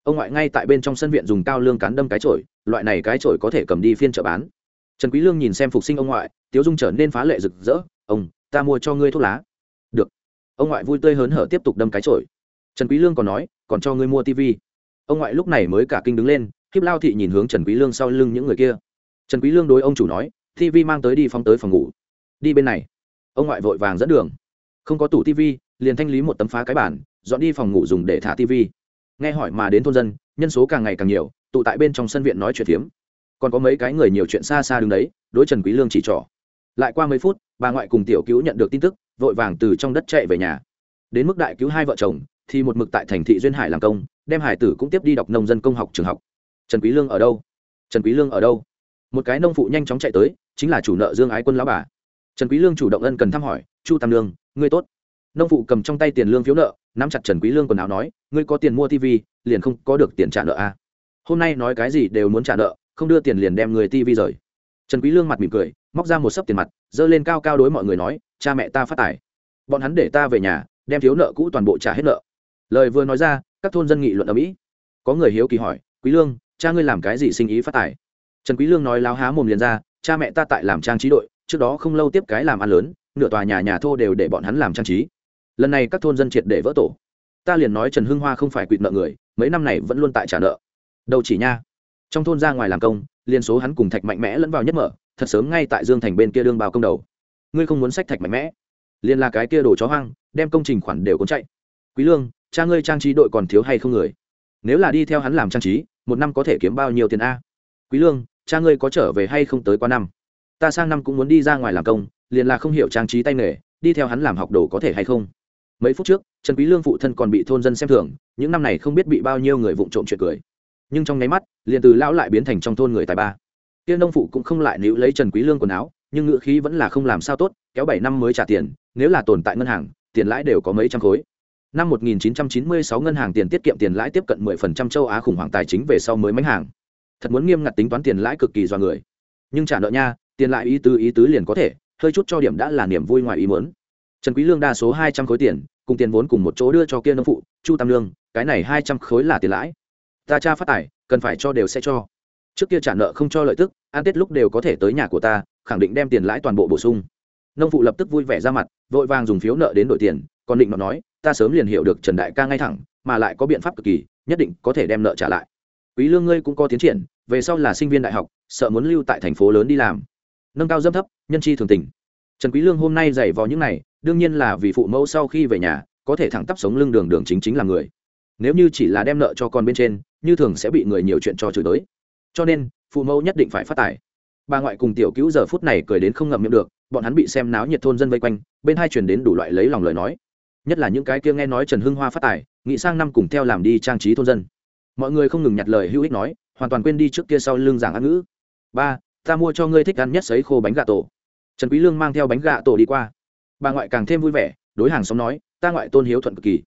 Ông ngoại ngay tại bên trong sân viện dùng cao lương cán đâm cái chổi, loại này cái chổi có thể cầm đi phiên chợ bán. Trần quý lương nhìn xem phục sinh ông ngoại, tiếu dung trở nên phá lệ rực rỡ, ông, ta mua cho ngươi thuốc lá. Được. Ông ngoại vui tươi hớn hở tiếp tục đâm cái chổi. Trần quý lương còn nói, còn cho ngươi mua tivi ông ngoại lúc này mới cả kinh đứng lên, khiếp lao thị nhìn hướng trần quý lương sau lưng những người kia. Trần quý lương đối ông chủ nói TV mang tới đi phóng tới phòng ngủ. Đi bên này. Ông ngoại vội vàng dẫn đường. Không có tủ TV, liền thanh lý một tấm phá cái bản dọn đi phòng ngủ dùng để thả TV. nghe hỏi mà đến thôn dân nhân số càng ngày càng nhiều tụ tại bên trong sân viện nói chuyện phiếm. Còn có mấy cái người nhiều chuyện xa xa đứng đấy đối trần quý lương chỉ trỏ. Lại qua mấy phút bà ngoại cùng tiểu cứu nhận được tin tức vội vàng từ trong đất chạy về nhà. Đến mức đại cứu hai vợ chồng thì một mực tại thành thị duyên hải làm công đem hải tử cũng tiếp đi đọc nông dân công học trường học. Trần quý lương ở đâu? Trần quý lương ở đâu? Một cái nông phụ nhanh chóng chạy tới chính là chủ nợ dương ái quân lão bà. Trần quý lương chủ động ân cần thăm hỏi, chu tam lương, ngươi tốt. Nông phụ cầm trong tay tiền lương phiếu nợ, nắm chặt trần quý lương quần áo nói, ngươi có tiền mua tivi liền không có được tiền trả nợ à? Hôm nay nói cái gì đều muốn trả nợ, không đưa tiền liền đem người tivi rời. Trần quý lương mặt mỉm cười, móc ra một sấp tiền mặt dơ lên cao cao đối mọi người nói, cha mẹ ta phát tài. Bọn hắn để ta về nhà, đem thiếu nợ cũ toàn bộ trả hết nợ. Lời vừa nói ra, các thôn dân nghị luận ở mỹ. Có người hiếu kỳ hỏi, quý lương, cha ngươi làm cái gì sinh ý phát tài? Trần quý lương nói láo há mồm liền ra cha mẹ ta tại làm trang trí đội, trước đó không lâu tiếp cái làm ăn lớn, nửa tòa nhà nhà thô đều để bọn hắn làm trang trí. Lần này các thôn dân triệt để vỡ tổ. Ta liền nói trần hưng hoa không phải quỵt nợ người, mấy năm này vẫn luôn tại trả nợ. Đâu chỉ nha. Trong thôn ra ngoài làm công liên số hắn cùng thạch mạnh mẽ lẫn vào nhất mở, thật sớm ngay tại dương thành bên kia đương bào công đầu. Ngươi không muốn sách thạch mạnh mẽ? Liền là cái kia đồ chó hoang, đem công trình khoản đều cuốn chạy. Quý lương, cha ngươi trang trí đội còn thiếu hay không người? Nếu là đi theo hắn làm trang trí, một năm có thể kiếm bao nhiêu tiền a? Quý lương cha ngươi có trở về hay không tới qua năm? Ta sang năm cũng muốn đi ra ngoài làm công, liền là không hiểu trang trí tay nghề, đi theo hắn làm học đồ có thể hay không? Mấy phút trước, trần quý lương phụ thân còn bị thôn dân xem thường, những năm này không biết bị bao nhiêu người vụng trộm chuyện cười. Nhưng trong nháy mắt, liền từ lão lại biến thành trong thôn người tài ba. Kia nông phụ cũng không lại níu lấy trần quý lương quần áo, nhưng ngựa khí vẫn là không làm sao tốt, kéo bảy năm mới trả tiền, nếu là tồn tại ngân hàng, tiền lãi đều có mấy trăm khối. Năm 1996 ngân hàng tiền tiết kiệm tiền lãi tiếp cận 10% châu á khủng hoảng tài chính về sau mới mánh hàng thật muốn nghiêm ngặt tính toán tiền lãi cực kỳ do người. Nhưng trả nợ nha, tiền lãi ý tứ ý tứ liền có thể, hơi chút cho điểm đã là niềm vui ngoài ý muốn. Trần quý lương đa số 200 khối tiền, cùng tiền vốn cùng một chỗ đưa cho kia nông phụ, chu tam lương, cái này 200 khối là tiền lãi. Ta cha phát tài, cần phải cho đều sẽ cho. Trước kia trả nợ không cho lợi tức, ăn tết lúc đều có thể tới nhà của ta, khẳng định đem tiền lãi toàn bộ bổ sung. Nông phụ lập tức vui vẻ ra mặt, vội vàng dùng phiếu nợ đến đổi tiền, còn định nó nói, ta sớm liền hiểu được trần đại ca ngay thẳng, mà lại có biện pháp cực kỳ, nhất định có thể đem nợ trả lại quý lương ngươi cũng có tiến triển, về sau là sinh viên đại học, sợ muốn lưu tại thành phố lớn đi làm. Nâng cao dâm thấp, nhân chi thường tình. Trần quý lương hôm nay dạy vào những này, đương nhiên là vì phụ mẫu sau khi về nhà, có thể thẳng tắp sống lưng đường đường chính chính là người. Nếu như chỉ là đem nợ cho con bên trên, như thường sẽ bị người nhiều chuyện cho chửi tới. Cho nên, phụ mẫu nhất định phải phát tài. Bà ngoại cùng tiểu cứu giờ phút này cười đến không ngậm miệng được, bọn hắn bị xem náo nhiệt thôn dân vây quanh, bên hai truyền đến đủ loại lấy lòng lời nói. Nhất là những cái kia nghe nói trần hưng hoa phát tài, nghĩ sang năm cùng theo làm đi trang trí thôn dân mọi người không ngừng nhặt lời hữu ích nói, hoàn toàn quên đi trước kia sau lưng giảng ăn ngữ. Ba, ta mua cho ngươi thích ăn nhất sấy khô bánh gà tổ. Trần quý lương mang theo bánh gà tổ đi qua. Bà ngoại càng thêm vui vẻ, đối hàng xóm nói, ta ngoại tôn hiếu thuận cực kỳ.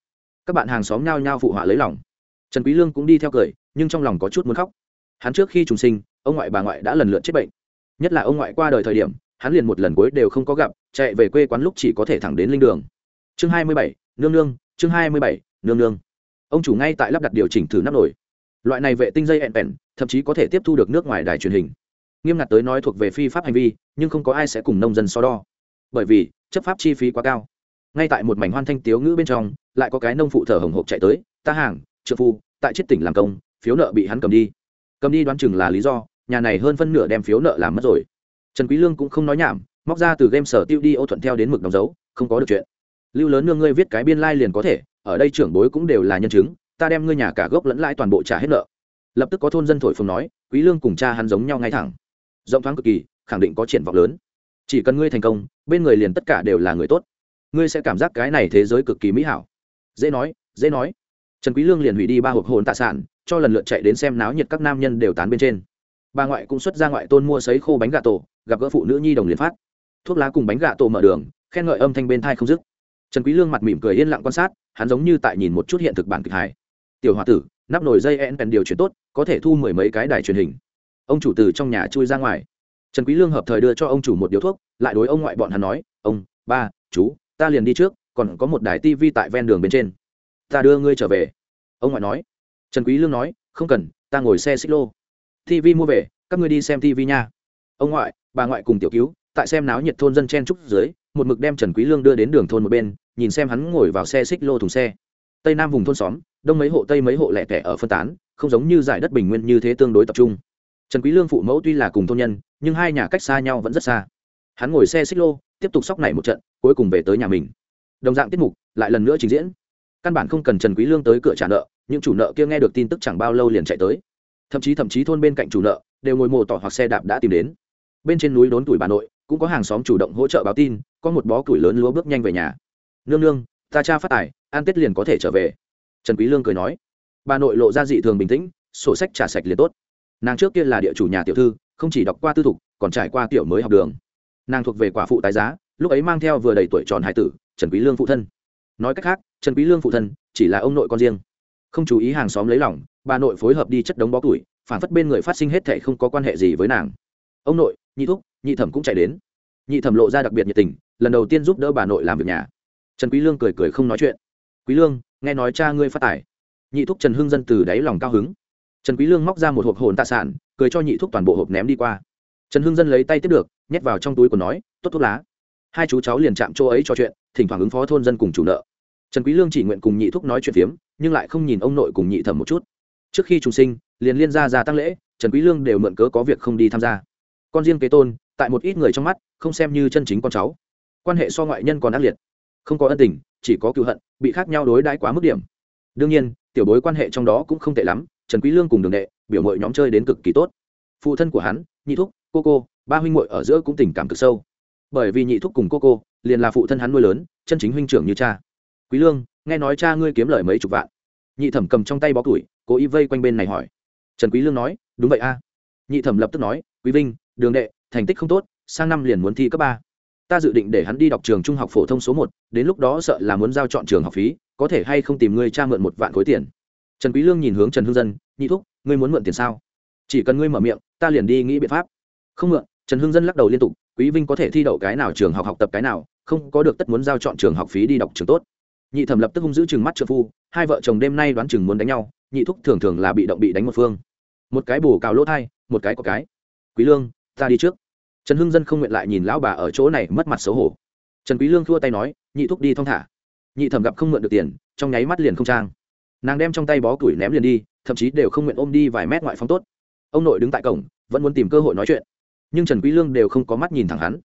Các bạn hàng xóm nhao nhao phụ họa lấy lòng. Trần quý lương cũng đi theo cười, nhưng trong lòng có chút muốn khóc. Hắn trước khi trùng sinh, ông ngoại bà ngoại đã lần lượt chết bệnh. Nhất là ông ngoại qua đời thời điểm, hắn liền một lần cuối đều không có gặp, chạy về quê quán lúc chỉ có thể thẳng đến linh đường. Chương hai mươi bảy, nương nương, chương hai mươi bảy, nương nương. Ông chủ ngay tại lắp đặt điều chỉnh thử nắp nổi loại này vệ tinh dây ẹn pèn, thậm chí có thể tiếp thu được nước ngoài đài truyền hình. Nghiêm ngặt tới nói thuộc về phi pháp hành vi, nhưng không có ai sẽ cùng nông dân so đo. Bởi vì, chấp pháp chi phí quá cao. Ngay tại một mảnh hoan thanh tiếu ngữ bên trong, lại có cái nông phụ thở hồng hộc chạy tới, ta hàng trợ phu, tại chết tỉnh làm công, phiếu nợ bị hắn cầm đi. Cầm đi đoán chừng là lý do, nhà này hơn phân nửa đem phiếu nợ làm mất rồi. Trần quý lương cũng không nói nhảm, móc ra từ game sở tiêu đi ô thuận theo đến mực đóng dấu, không có được chuyện. Lưu lớn nương ngươi viết cái biên lai like liền có thể, ở đây trưởng bối cũng đều là nhân chứng ta đem ngươi nhà cả gốc lẫn lãi toàn bộ trả hết nợ. Lập tức có thôn dân thổi phồng nói, quý lương cùng cha hắn giống nhau ngay thẳng. Rộng thoáng cực kỳ, khẳng định có triển vọng lớn. Chỉ cần ngươi thành công, bên người liền tất cả đều là người tốt. Ngươi sẽ cảm giác cái này thế giới cực kỳ mỹ hảo. Dễ nói dễ nói. Trần quý lương liền hủy đi ba hộp hồn tạ sản, cho lần lượt chạy đến xem náo nhiệt các nam nhân đều tán bên trên. Bà ngoại cũng xuất ra ngoại tôn mua sấy khô bánh gà tổ, gặp gỡ phụ nữ nhi đồng liền phát. Thuốc lá cùng bánh gà tổ mở đường, khen ngợi âm thanh bên thai không dứt. Trần quý lương mặt mỉm cười yên lặng quan sát, hắn giống như tại nhìn một chút hiện thực bản kịch hài tiểu hòa tử, nắp nồi dây en điều chuyển tốt, có thể thu mười mấy cái đài truyền hình. Ông chủ từ trong nhà chui ra ngoài. Trần quý lương hợp thời đưa cho ông chủ một điếu thuốc, lại đối ông ngoại bọn hắn nói, ông, ba, chú, ta liền đi trước, còn có một đài tivi tại ven đường bên trên. Ta đưa ngươi trở về. Ông ngoại nói. Trần quý lương nói, không cần, ta ngồi xe xích lô. tivi mua về, các ngươi đi xem tivi nha. Ông ngoại, bà ngoại cùng tiểu cứu, tại xem náo nhiệt thôn dân chen trúc dưới, một mực đem trần quý lương đưa đến đường thôn một bên, nhìn xem hắn ngồi vào xe xích lô thùng xe. Tây nam vùng thôn xóm đông mấy hộ tây mấy hộ lẻ tẻ ở phân tán, không giống như giải đất bình nguyên như thế tương đối tập trung. Trần quý lương phụ mẫu tuy là cùng thôn nhân, nhưng hai nhà cách xa nhau vẫn rất xa. Hắn ngồi xe xích lô, tiếp tục sóc này một trận, cuối cùng về tới nhà mình. Đồng dạng tiết mục, lại lần nữa trình diễn. Căn bản không cần trần quý lương tới cửa trả nợ, những chủ nợ kia nghe được tin tức chẳng bao lâu liền chạy tới. Thậm chí thậm chí thôn bên cạnh chủ nợ đều ngồi mồ tỏ hoặc xe đạp đã tìm đến. Bên trên núi đốn tuổi bà nội, cũng có hàng xóm chủ động hỗ trợ báo tin, có một bó củi lớn lúa bước nhanh về nhà. Nương nương, ta cha phát tài an tết liền có thể trở về trần quý lương cười nói, bà nội lộ ra dị thường bình tĩnh, sổ sách trả sạch liền tốt. Nàng trước kia là địa chủ nhà tiểu thư, không chỉ đọc qua tư thục, còn trải qua tiểu mới học đường. Nàng thuộc về quả phụ tái giá, lúc ấy mang theo vừa đầy tuổi tròn hải tử, trần quý lương phụ thân. Nói cách khác, trần quý lương phụ thân chỉ là ông nội con riêng. Không chú ý hàng xóm lấy lòng, bà nội phối hợp đi chất đống bó tuổi phản phất bên người phát sinh hết thảy không có quan hệ gì với nàng. Ông nội, nhị thúc, nhị thẩm cũng chạy đến. Nhị thẩm lộ ra đặc biệt nhiệt tình, lần đầu tiên giúp đỡ bà nội làm việc nhà. Trần quý lương cười cười không nói chuyện. Quý lương nghe nói cha ngươi phát tài. Nhị thúc trần hưng dân từ đáy lòng cao hứng. Trần quý lương móc ra một hộp hồn tạ sản cười cho nhị thúc toàn bộ hộp ném đi qua. Trần hưng dân lấy tay tiếp được, nhét vào trong túi của nói, tốt thuốc lá. Hai chú cháu liền chạm chỗ ấy trò chuyện, thỉnh thoảng ứng phó thôn dân cùng chủ nợ. Trần quý lương chỉ nguyện cùng nhị thúc nói chuyện phiếm, nhưng lại không nhìn ông nội cùng nhị thẩm một chút. Trước khi trùng sinh, liền liên gia gia tăng lễ, trần quý lương đều mượn cớ có việc không đi tham gia. Con riêng kế tôn, tại một ít người trong mắt, không xem như chân chính con cháu. Quan hệ so ngoại nhân còn ác liệt không có ân tình, chỉ có cựu hận, bị khác nhau đối đãi quá mức điểm. Đương nhiên, tiểu bối quan hệ trong đó cũng không tệ lắm, trần quý lương cùng đường đệ, biểu mội nhóm chơi đến cực kỳ tốt. Phụ thân của hắn, nhị thúc, cô cô, ba huynh muội ở giữa cũng tình cảm cực sâu. Bởi vì nhị thúc cùng cô cô, liền là phụ thân hắn nuôi lớn, chân chính huynh trưởng như cha. Quý lương, nghe nói cha ngươi kiếm lời mấy chục vạn. Nhị thẩm cầm trong tay bó củi, cố ý vây quanh bên này hỏi. Trần quý lương nói, đúng vậy a. Nhị thẩm lập tức nói, quý vinh, đường đệ, thành tích không tốt, sang năm liền muốn thi cấp ba ta dự định để hắn đi đọc trường trung học phổ thông số một, đến lúc đó sợ là muốn giao chọn trường học phí, có thể hay không tìm ngươi cha mượn một vạn khối tiền. Trần quý lương nhìn hướng trần hương dân, nhị thúc, ngươi muốn mượn tiền sao? Chỉ cần ngươi mở miệng, ta liền đi nghĩ biện pháp. Không mượn, trần hương dân lắc đầu liên tục, quý vinh có thể thi đậu cái nào trường học học tập cái nào, không có được tất muốn giao chọn trường học phí đi đọc trường tốt. Nhị thẩm lập tức hung giữ chừng mắt trợ phu, hai vợ chồng đêm nay đoán chừng muốn đánh nhau, nhị thúc thường thường là bị động bị đánh một phương. Một cái bổ cào lỗ thai, một cái có cái. Quý lương, ta đi trước trần hưng dân không nguyện lại nhìn lão bà ở chỗ này mất mặt xấu hổ. Trần quý lương thua tay nói, nhị thúc đi thong thả. Nhị thẩm gặp không mượn được tiền, trong nháy mắt liền không trang. Nàng đem trong tay bó củi ném liền đi, thậm chí đều không nguyện ôm đi vài mét ngoại phong tốt. Ông nội đứng tại cổng, vẫn muốn tìm cơ hội nói chuyện. Nhưng trần quý lương đều không có mắt nhìn thẳng hắn.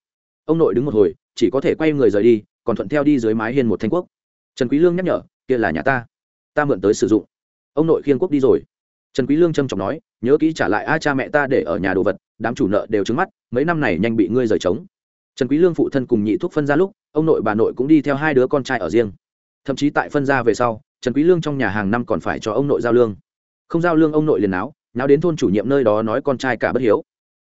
Ông nội đứng một hồi, chỉ có thể quay người rời đi, còn thuận theo đi dưới mái hiên một thanh quốc. Trần quý lương nhắc nhở, kia là nhà ta ta mượn tới sử dụng. Ông nội khiêng quốc đi rồi. Trần quý lương trầm trọng nói, nhớ kỹ trả lại, a, cha mẹ ta để ở nhà đồ vật đám chủ nợ đều trứng mắt, mấy năm này nhanh bị ngươi rời trống. Trần quý lương phụ thân cùng nhị thúc phân ra lúc, ông nội bà nội cũng đi theo hai đứa con trai ở riêng. Thậm chí tại phân ra về sau, trần quý lương trong nhà hàng năm còn phải cho ông nội giao lương. Không giao lương ông nội liền náo náo đến thôn chủ nhiệm nơi đó nói con trai cả bất hiếu.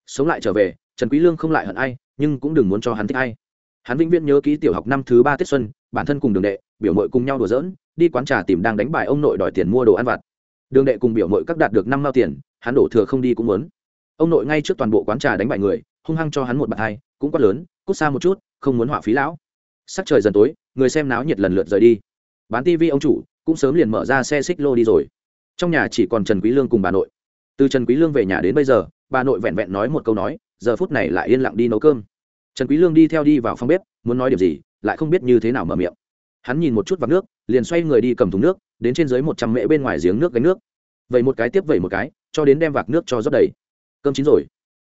Sống lại trở về, trần quý lương không lại hận ai, nhưng cũng đừng muốn cho hắn thích ai. Hắn vĩnh viễn nhớ ký tiểu học năm thứ ba tết xuân, bản thân cùng đường đệ, biểu mội cùng nhau đùa giỡn, đi quán trà tìm đang đánh bài ông nội đòi tiền mua đồ ăn vặt. Đường đệ cùng biểu mội các đạt được năm mao tiền, hắn đổ thừa không đi cũng muốn ông nội ngay trước toàn bộ quán trà đánh bại người, hung hăng cho hắn một bàn hai, cũng quát lớn, cút xa một chút, không muốn họa phí lão. Sắc trời dần tối, người xem náo nhiệt lần lượt rời đi. Bán tivi ông chủ cũng sớm liền mở ra xe xích lô đi rồi. Trong nhà chỉ còn trần quý lương cùng bà nội. Từ trần quý lương về nhà đến bây giờ, bà nội vẹn vẹn nói một câu nói, giờ phút này lại yên lặng đi nấu cơm. Trần quý lương đi theo đi vào phòng bếp, muốn nói điều gì, lại không biết như thế nào mở miệng. Hắn nhìn một chút vào nước, liền xoay người đi cầm thùng nước, đến trên dưới một trăm mễ bên ngoài giếng nước gánh nước. Vậy một cái tiếp vậy một cái, cho đến đem vạc nước cho rót đầy cơm chín rồi.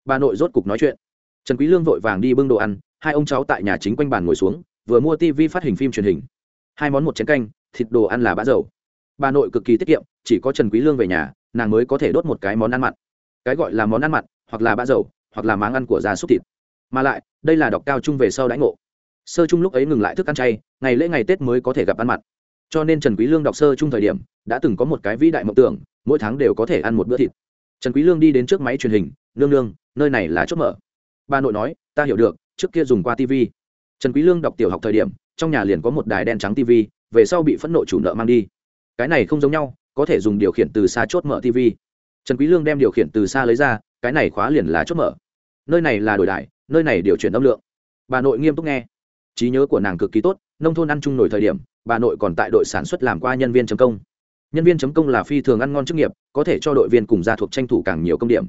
Bà nội rốt cục nói chuyện. Trần quý lương vội vàng đi bưng đồ ăn, hai ông cháu tại nhà chính quanh bàn ngồi xuống, vừa mua tivi phát hình phim truyền hình. Hai món một chén canh, thịt đồ ăn là bã dầu. Bà nội cực kỳ tiết kiệm, chỉ có trần quý lương về nhà, nàng mới có thể đốt một cái món ăn mặn. Cái gọi là món ăn mặn, hoặc là bã dầu, hoặc là máng ăn của gia súc thịt. Mà lại, đây là đọc cao trung về sau đãi ngộ. Sơ trung lúc ấy ngừng lại thức ăn chay, ngày lễ ngày tết mới có thể gặp ăn mặn. Cho nên trần quý lương đọc sơ trung thời điểm, đã từng có một cái vĩ đại mộng tưởng, mỗi tháng đều có thể ăn một bữa thịt trần quý lương đi đến trước máy truyền hình, nương nương, nơi này là chốt mở. Bà nội nói, ta hiểu được, trước kia dùng qua tv trần quý lương đọc tiểu học thời điểm, trong nhà liền có một đài đen trắng tv về sau bị phẫn nộ chủ nợ mang đi. Cái này không giống nhau, có thể dùng điều khiển từ xa chốt mở tv trần quý lương đem điều khiển từ xa lấy ra, cái này khóa liền là chốt mở. Nơi này là đổi đài, nơi này điều chuyển âm lượng. Bà nội nghiêm túc nghe. Trí nhớ của nàng cực kỳ tốt, nông thôn ăn chung nổi thời điểm, bà nội còn tại đội sản xuất làm qua nhân viên chấm công nhân viên chấm công là phi thường ăn ngon chức nghiệp, có thể cho đội viên cùng gia thuộc tranh thủ càng nhiều công điểm.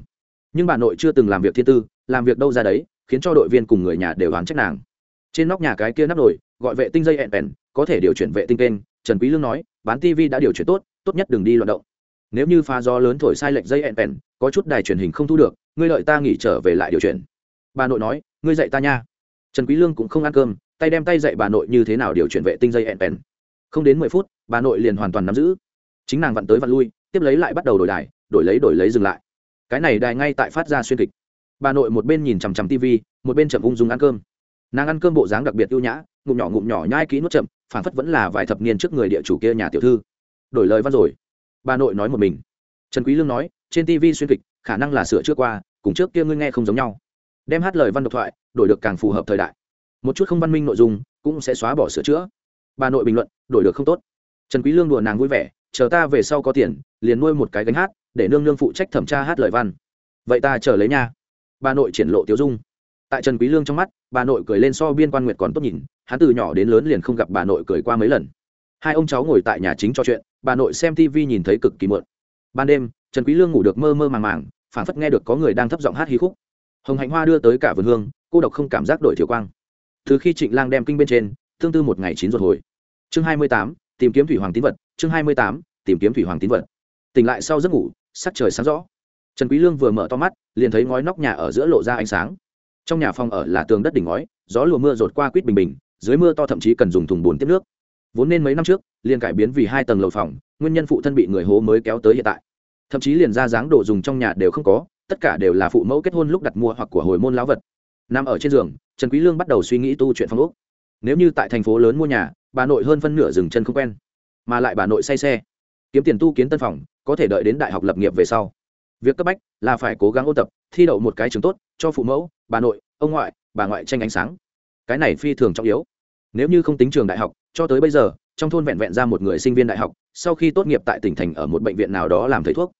Nhưng bà nội chưa từng làm việc thiên tư, làm việc đâu ra đấy, khiến cho đội viên cùng người nhà đều oán trách nàng. Trên nóc nhà cái kia nắp nổi gọi vệ tinh dây hẹn bèn có thể điều chuyển vệ tinh kênh, trần quý lương nói, bán tv đã điều chuyển tốt tốt nhất đừng đi loạn động. Nếu như pha gió lớn thổi sai lệch dây hẹn bèn có chút đài truyền hình không thu được, ngươi lợi ta nghỉ trở về lại điều chuyển. Bà nội nói, ngươi dạy ta nha. Trần quý lương cũng không ăn cơm, tay đem tay dạy bà nội như thế nào điều chuyển vệ tinh dây hẹn bèn không đến mười phút, bà nội liền hoàn toàn nắm giữ chính nàng vặn tới vặn lui, tiếp lấy lại bắt đầu đổi đài, đổi lấy đổi lấy dừng lại. Cái này đài ngay tại phát ra xuyên kịch. Bà nội một bên nhìn chằm chằm tv một bên chậm ung dung ăn cơm. Nàng ăn cơm bộ dáng đặc biệt ưu nhã, ngụm nhỏ ngụm nhỏ nhai kỹ nuốt chậm phản phất vẫn là vài thập niên trước người địa chủ kia nhà tiểu thư. Đổi lời văn rồi. Bà nội nói một mình. Trần quý lương nói, trên tv xuyên kịch, khả năng là sửa trước qua, cùng trước kia ngươi nghe không giống nhau. Đem hát lời văn độc thoại, đổi được càng phù hợp thời đại. Một chút không văn minh nội dung, cũng sẽ xóa bỏ sửa chữa. Bà nội bình luận, đổi được không tốt. Trần quý lương đùa nàng vui vẻ chờ ta về sau có tiền, liền nuôi một cái gánh hát, để nương nương phụ trách thẩm tra hát lời văn. Vậy ta chờ lấy nha. Bà nội triển lộ tiêu dung. Tại trần quý lương trong mắt, bà nội cười lên so biên quan nguyệt còn tốt nhìn, hắn từ nhỏ đến lớn liền không gặp bà nội cười qua mấy lần. Hai ông cháu ngồi tại nhà chính trò chuyện, bà nội xem tv nhìn thấy cực kỳ muộn. Ban đêm, trần quý lương ngủ được mơ mơ màng màng, phảng phất nghe được có người đang thấp giọng hát hí khúc. Hồng hạnh hoa đưa tới cả vườn hương, cô độc không cảm giác đổi thiểu quang. Từ khi trịnh lang đem kinh bên trên, tương tư một ngày chín ruột hồi. Chương hai mươi tám tìm kiếm thủy hoàng tín vật, chương hai mươi tám, tìm kiếm thủy hoàng tín vật. Tỉnh lại sau giấc ngủ, sắc trời sáng rõ. Trần quý lương vừa mở to mắt, liền thấy ngói nóc nhà ở giữa lộ ra ánh sáng. Trong nhà phòng ở là tường đất đỉnh ngói, gió lùa mưa rột qua quýt bình bình, dưới mưa to thậm chí cần dùng thùng bồn tiếp nước. Vốn nên mấy năm trước, liền cải biến vì hai tầng lầu phòng, nguyên nhân phụ thân bị người hố mới kéo tới hiện tại. Thậm chí liền ra dáng đồ dùng trong nhà đều không có, tất cả đều là phụ mẫu kết hôn lúc đặt mua hoặc của hồi môn lão vật. Nằm ở trên giường, trần quý lương bắt đầu suy nghĩ tu chuyện phong ốc. Nếu như tại thành phố lớn mua nhà bà nội hơn phân nửa dừng chân không quen, mà lại bà nội say xe. Kiếm tiền tu kiến tân phòng, có thể đợi đến đại học lập nghiệp về sau. Việc cấp bách là phải cố gắng ôn tập, thi đậu một cái trường tốt, cho phụ mẫu, bà nội, ông ngoại, bà ngoại tranh ánh sáng. Cái này phi thường trọng yếu. Nếu như không tính trường đại học, cho tới bây giờ, trong thôn vẹn vẹn ra một người sinh viên đại học, sau khi tốt nghiệp tại tỉnh thành ở một bệnh viện nào đó làm thầy thuốc.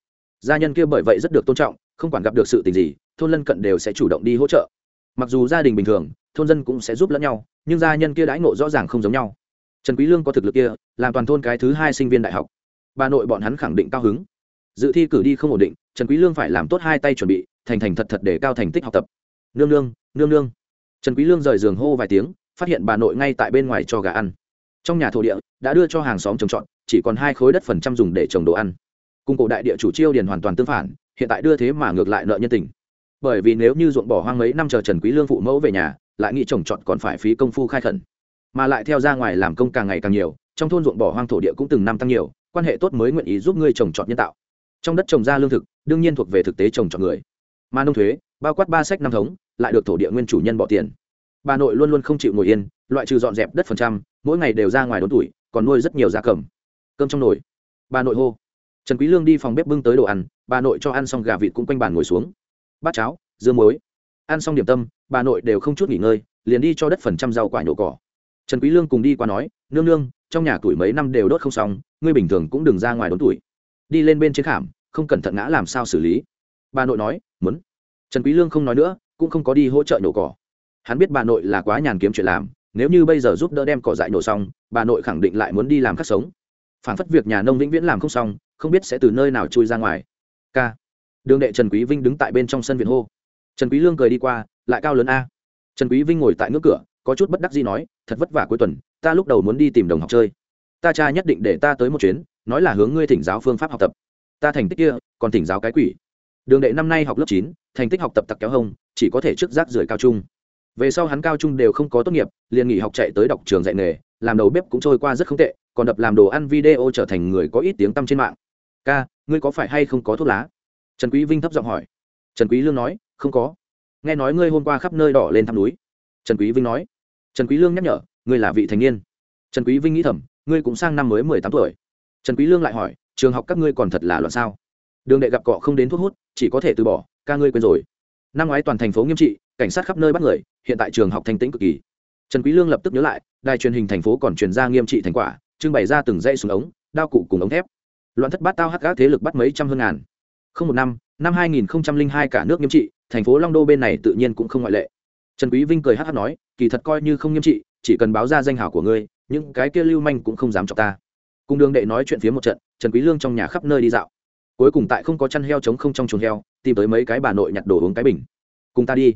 Gia nhân kia bởi vậy rất được tôn trọng, không quản gặp được sự tình gì, thôn lân cận đều sẽ chủ động đi hỗ trợ. Mặc dù gia đình bình thường, thôn dân cũng sẽ giúp lẫn nhau, nhưng gia nhân kia đãi ngộ rõ ràng không giống nhau trần quý lương có thực lực kia, làm toàn thôn cái thứ hai sinh viên đại học. Bà nội bọn hắn khẳng định cao hứng. Dự thi cử đi không ổn định, trần quý lương phải làm tốt hai tay chuẩn bị, thành thành thật thật để cao thành tích học tập. Nương nương nương nương. Trần quý lương rời giường hô vài tiếng, phát hiện bà nội ngay tại bên ngoài cho gà ăn. Trong nhà thổ địa, đã đưa cho hàng xóm trồng trọt, chỉ còn hai khối đất phần trăm dùng để trồng đồ ăn. Cùng cổ đại địa chủ chiêu điền hoàn toàn tương phản, hiện tại đưa thế mà ngược lại nợ nhân tình. Bởi vì nếu như ruộng bỏ hoang mấy năm chờ trần quý lương phụ mẫu về nhà, lại nghĩ trồng trọt còn phải phí công phu khai khẩn mà lại theo ra ngoài làm công càng ngày càng nhiều, trong thôn ruộng bỏ hoang thổ địa cũng từng năm tăng nhiều, quan hệ tốt mới nguyện ý giúp ngươi trồng trọt nhân tạo. Trong đất trồng ra lương thực, đương nhiên thuộc về thực tế trồng trọt người. Mà nông thuế, bao quát ba sách năm thống, lại được thổ địa nguyên chủ nhân bỏ tiền. Bà nội luôn luôn không chịu ngồi yên, loại trừ dọn dẹp đất phần trăm, mỗi ngày đều ra ngoài đốn tuổi, còn nuôi rất nhiều gia cầm. Cơm trong nồi. Bà nội hô. Trần quý lương đi phòng bếp bưng tới đồ ăn, bà nội cho ăn xong gà vịt cũng quanh bàn ngồi xuống. Bát cháo, dưa muối. Ăn xong điểm tâm, bà nội đều không chút nghỉ ngơi, liền đi cho đất phần trăm rau quả nhổ cỏ trần quý lương cùng đi qua nói, nương nương, trong nhà tuổi mấy năm đều đốt không xong, ngươi bình thường cũng đừng ra ngoài đốn tuổi. Đi lên bên trên khảm, không cẩn thận ngã làm sao xử lý. Bà nội nói, muốn. Trần quý lương không nói nữa, cũng không có đi hỗ trợ nhổ cỏ. Hắn biết bà nội là quá nhàn kiếm chuyện làm, nếu như bây giờ giúp đỡ đem cỏ dại nổ xong, bà nội khẳng định lại muốn đi làm khắc sống. Phản phất việc nhà nông vĩnh viễn làm không xong, không biết sẽ từ nơi nào chui ra ngoài. K. Đường đệ trần quý vinh đứng tại bên trong sân viện hô. Trần quý lương cười đi qua, lại cao lớn a. Trần quý vinh ngồi tại ngưỡng cửa có chút bất đắc dĩ nói, thật vất vả cuối tuần, ta lúc đầu muốn đi tìm đồng học chơi. Ta cha nhất định để ta tới một chuyến, nói là hướng ngươi thỉnh giáo phương pháp học tập. Ta thành tích kia, còn thỉnh giáo cái quỷ. Đường đệ năm nay học lớp chín, thành tích học tập tặc kéo hông, chỉ có thể trước rác rưởi cao trung. Về sau hắn cao trung đều không có tốt nghiệp, liền nghỉ học chạy tới đọc trường dạy nghề, làm đầu bếp cũng trôi qua rất không tệ, còn đập làm đồ ăn video trở thành người có ít tiếng tăm trên mạng. Ca, ngươi có phải hay không có thuốc lá? Trần quý vinh thấp giọng hỏi. Trần quý lương nói, không có. Nghe nói ngươi hôm qua khắp nơi đỏ lên thăm núi. Trần quý vinh nói trần quý lương nhắc nhở, ngươi là vị thành niên. Trần quý vinh nghĩ thầm, ngươi cũng sang năm mới mười tám tuổi. Trần quý lương lại hỏi, trường học các ngươi còn thật là loạn sao? Đường đệ gặp cọ không đến thuốc hút, chỉ có thể từ bỏ, ca ngươi quên rồi. Năm ngoái toàn thành phố nghiêm trị, cảnh sát khắp nơi bắt người, hiện tại trường học thanh tĩnh cực kỳ. Trần quý lương lập tức nhớ lại, đài truyền hình thành phố còn truyền ra nghiêm trị thành quả, trưng bày ra từng dây súng ống, đao cụ cùng ống thép. Loạn thất bát tao hắc gác thế lực bắt mấy trăm hơn ngàn. Không một năm năm 2002 cả nước nghiêm trị, thành phố long đô bên này tự nhiên cũng không ngoại lệ trần quý vinh cười hắt hắt nói, kỳ thật coi như không nghiêm trị, chỉ cần báo ra danh hảo của ngươi, những cái kia lưu manh cũng không dám chọc ta. Cùng đường đệ nói chuyện phía một trận, trần quý lương trong nhà khắp nơi đi dạo. Cuối cùng tại không có chăn heo chống không trong chuồng heo, tìm tới mấy cái bà nội nhặt đồ uống cái bình. Cùng ta đi.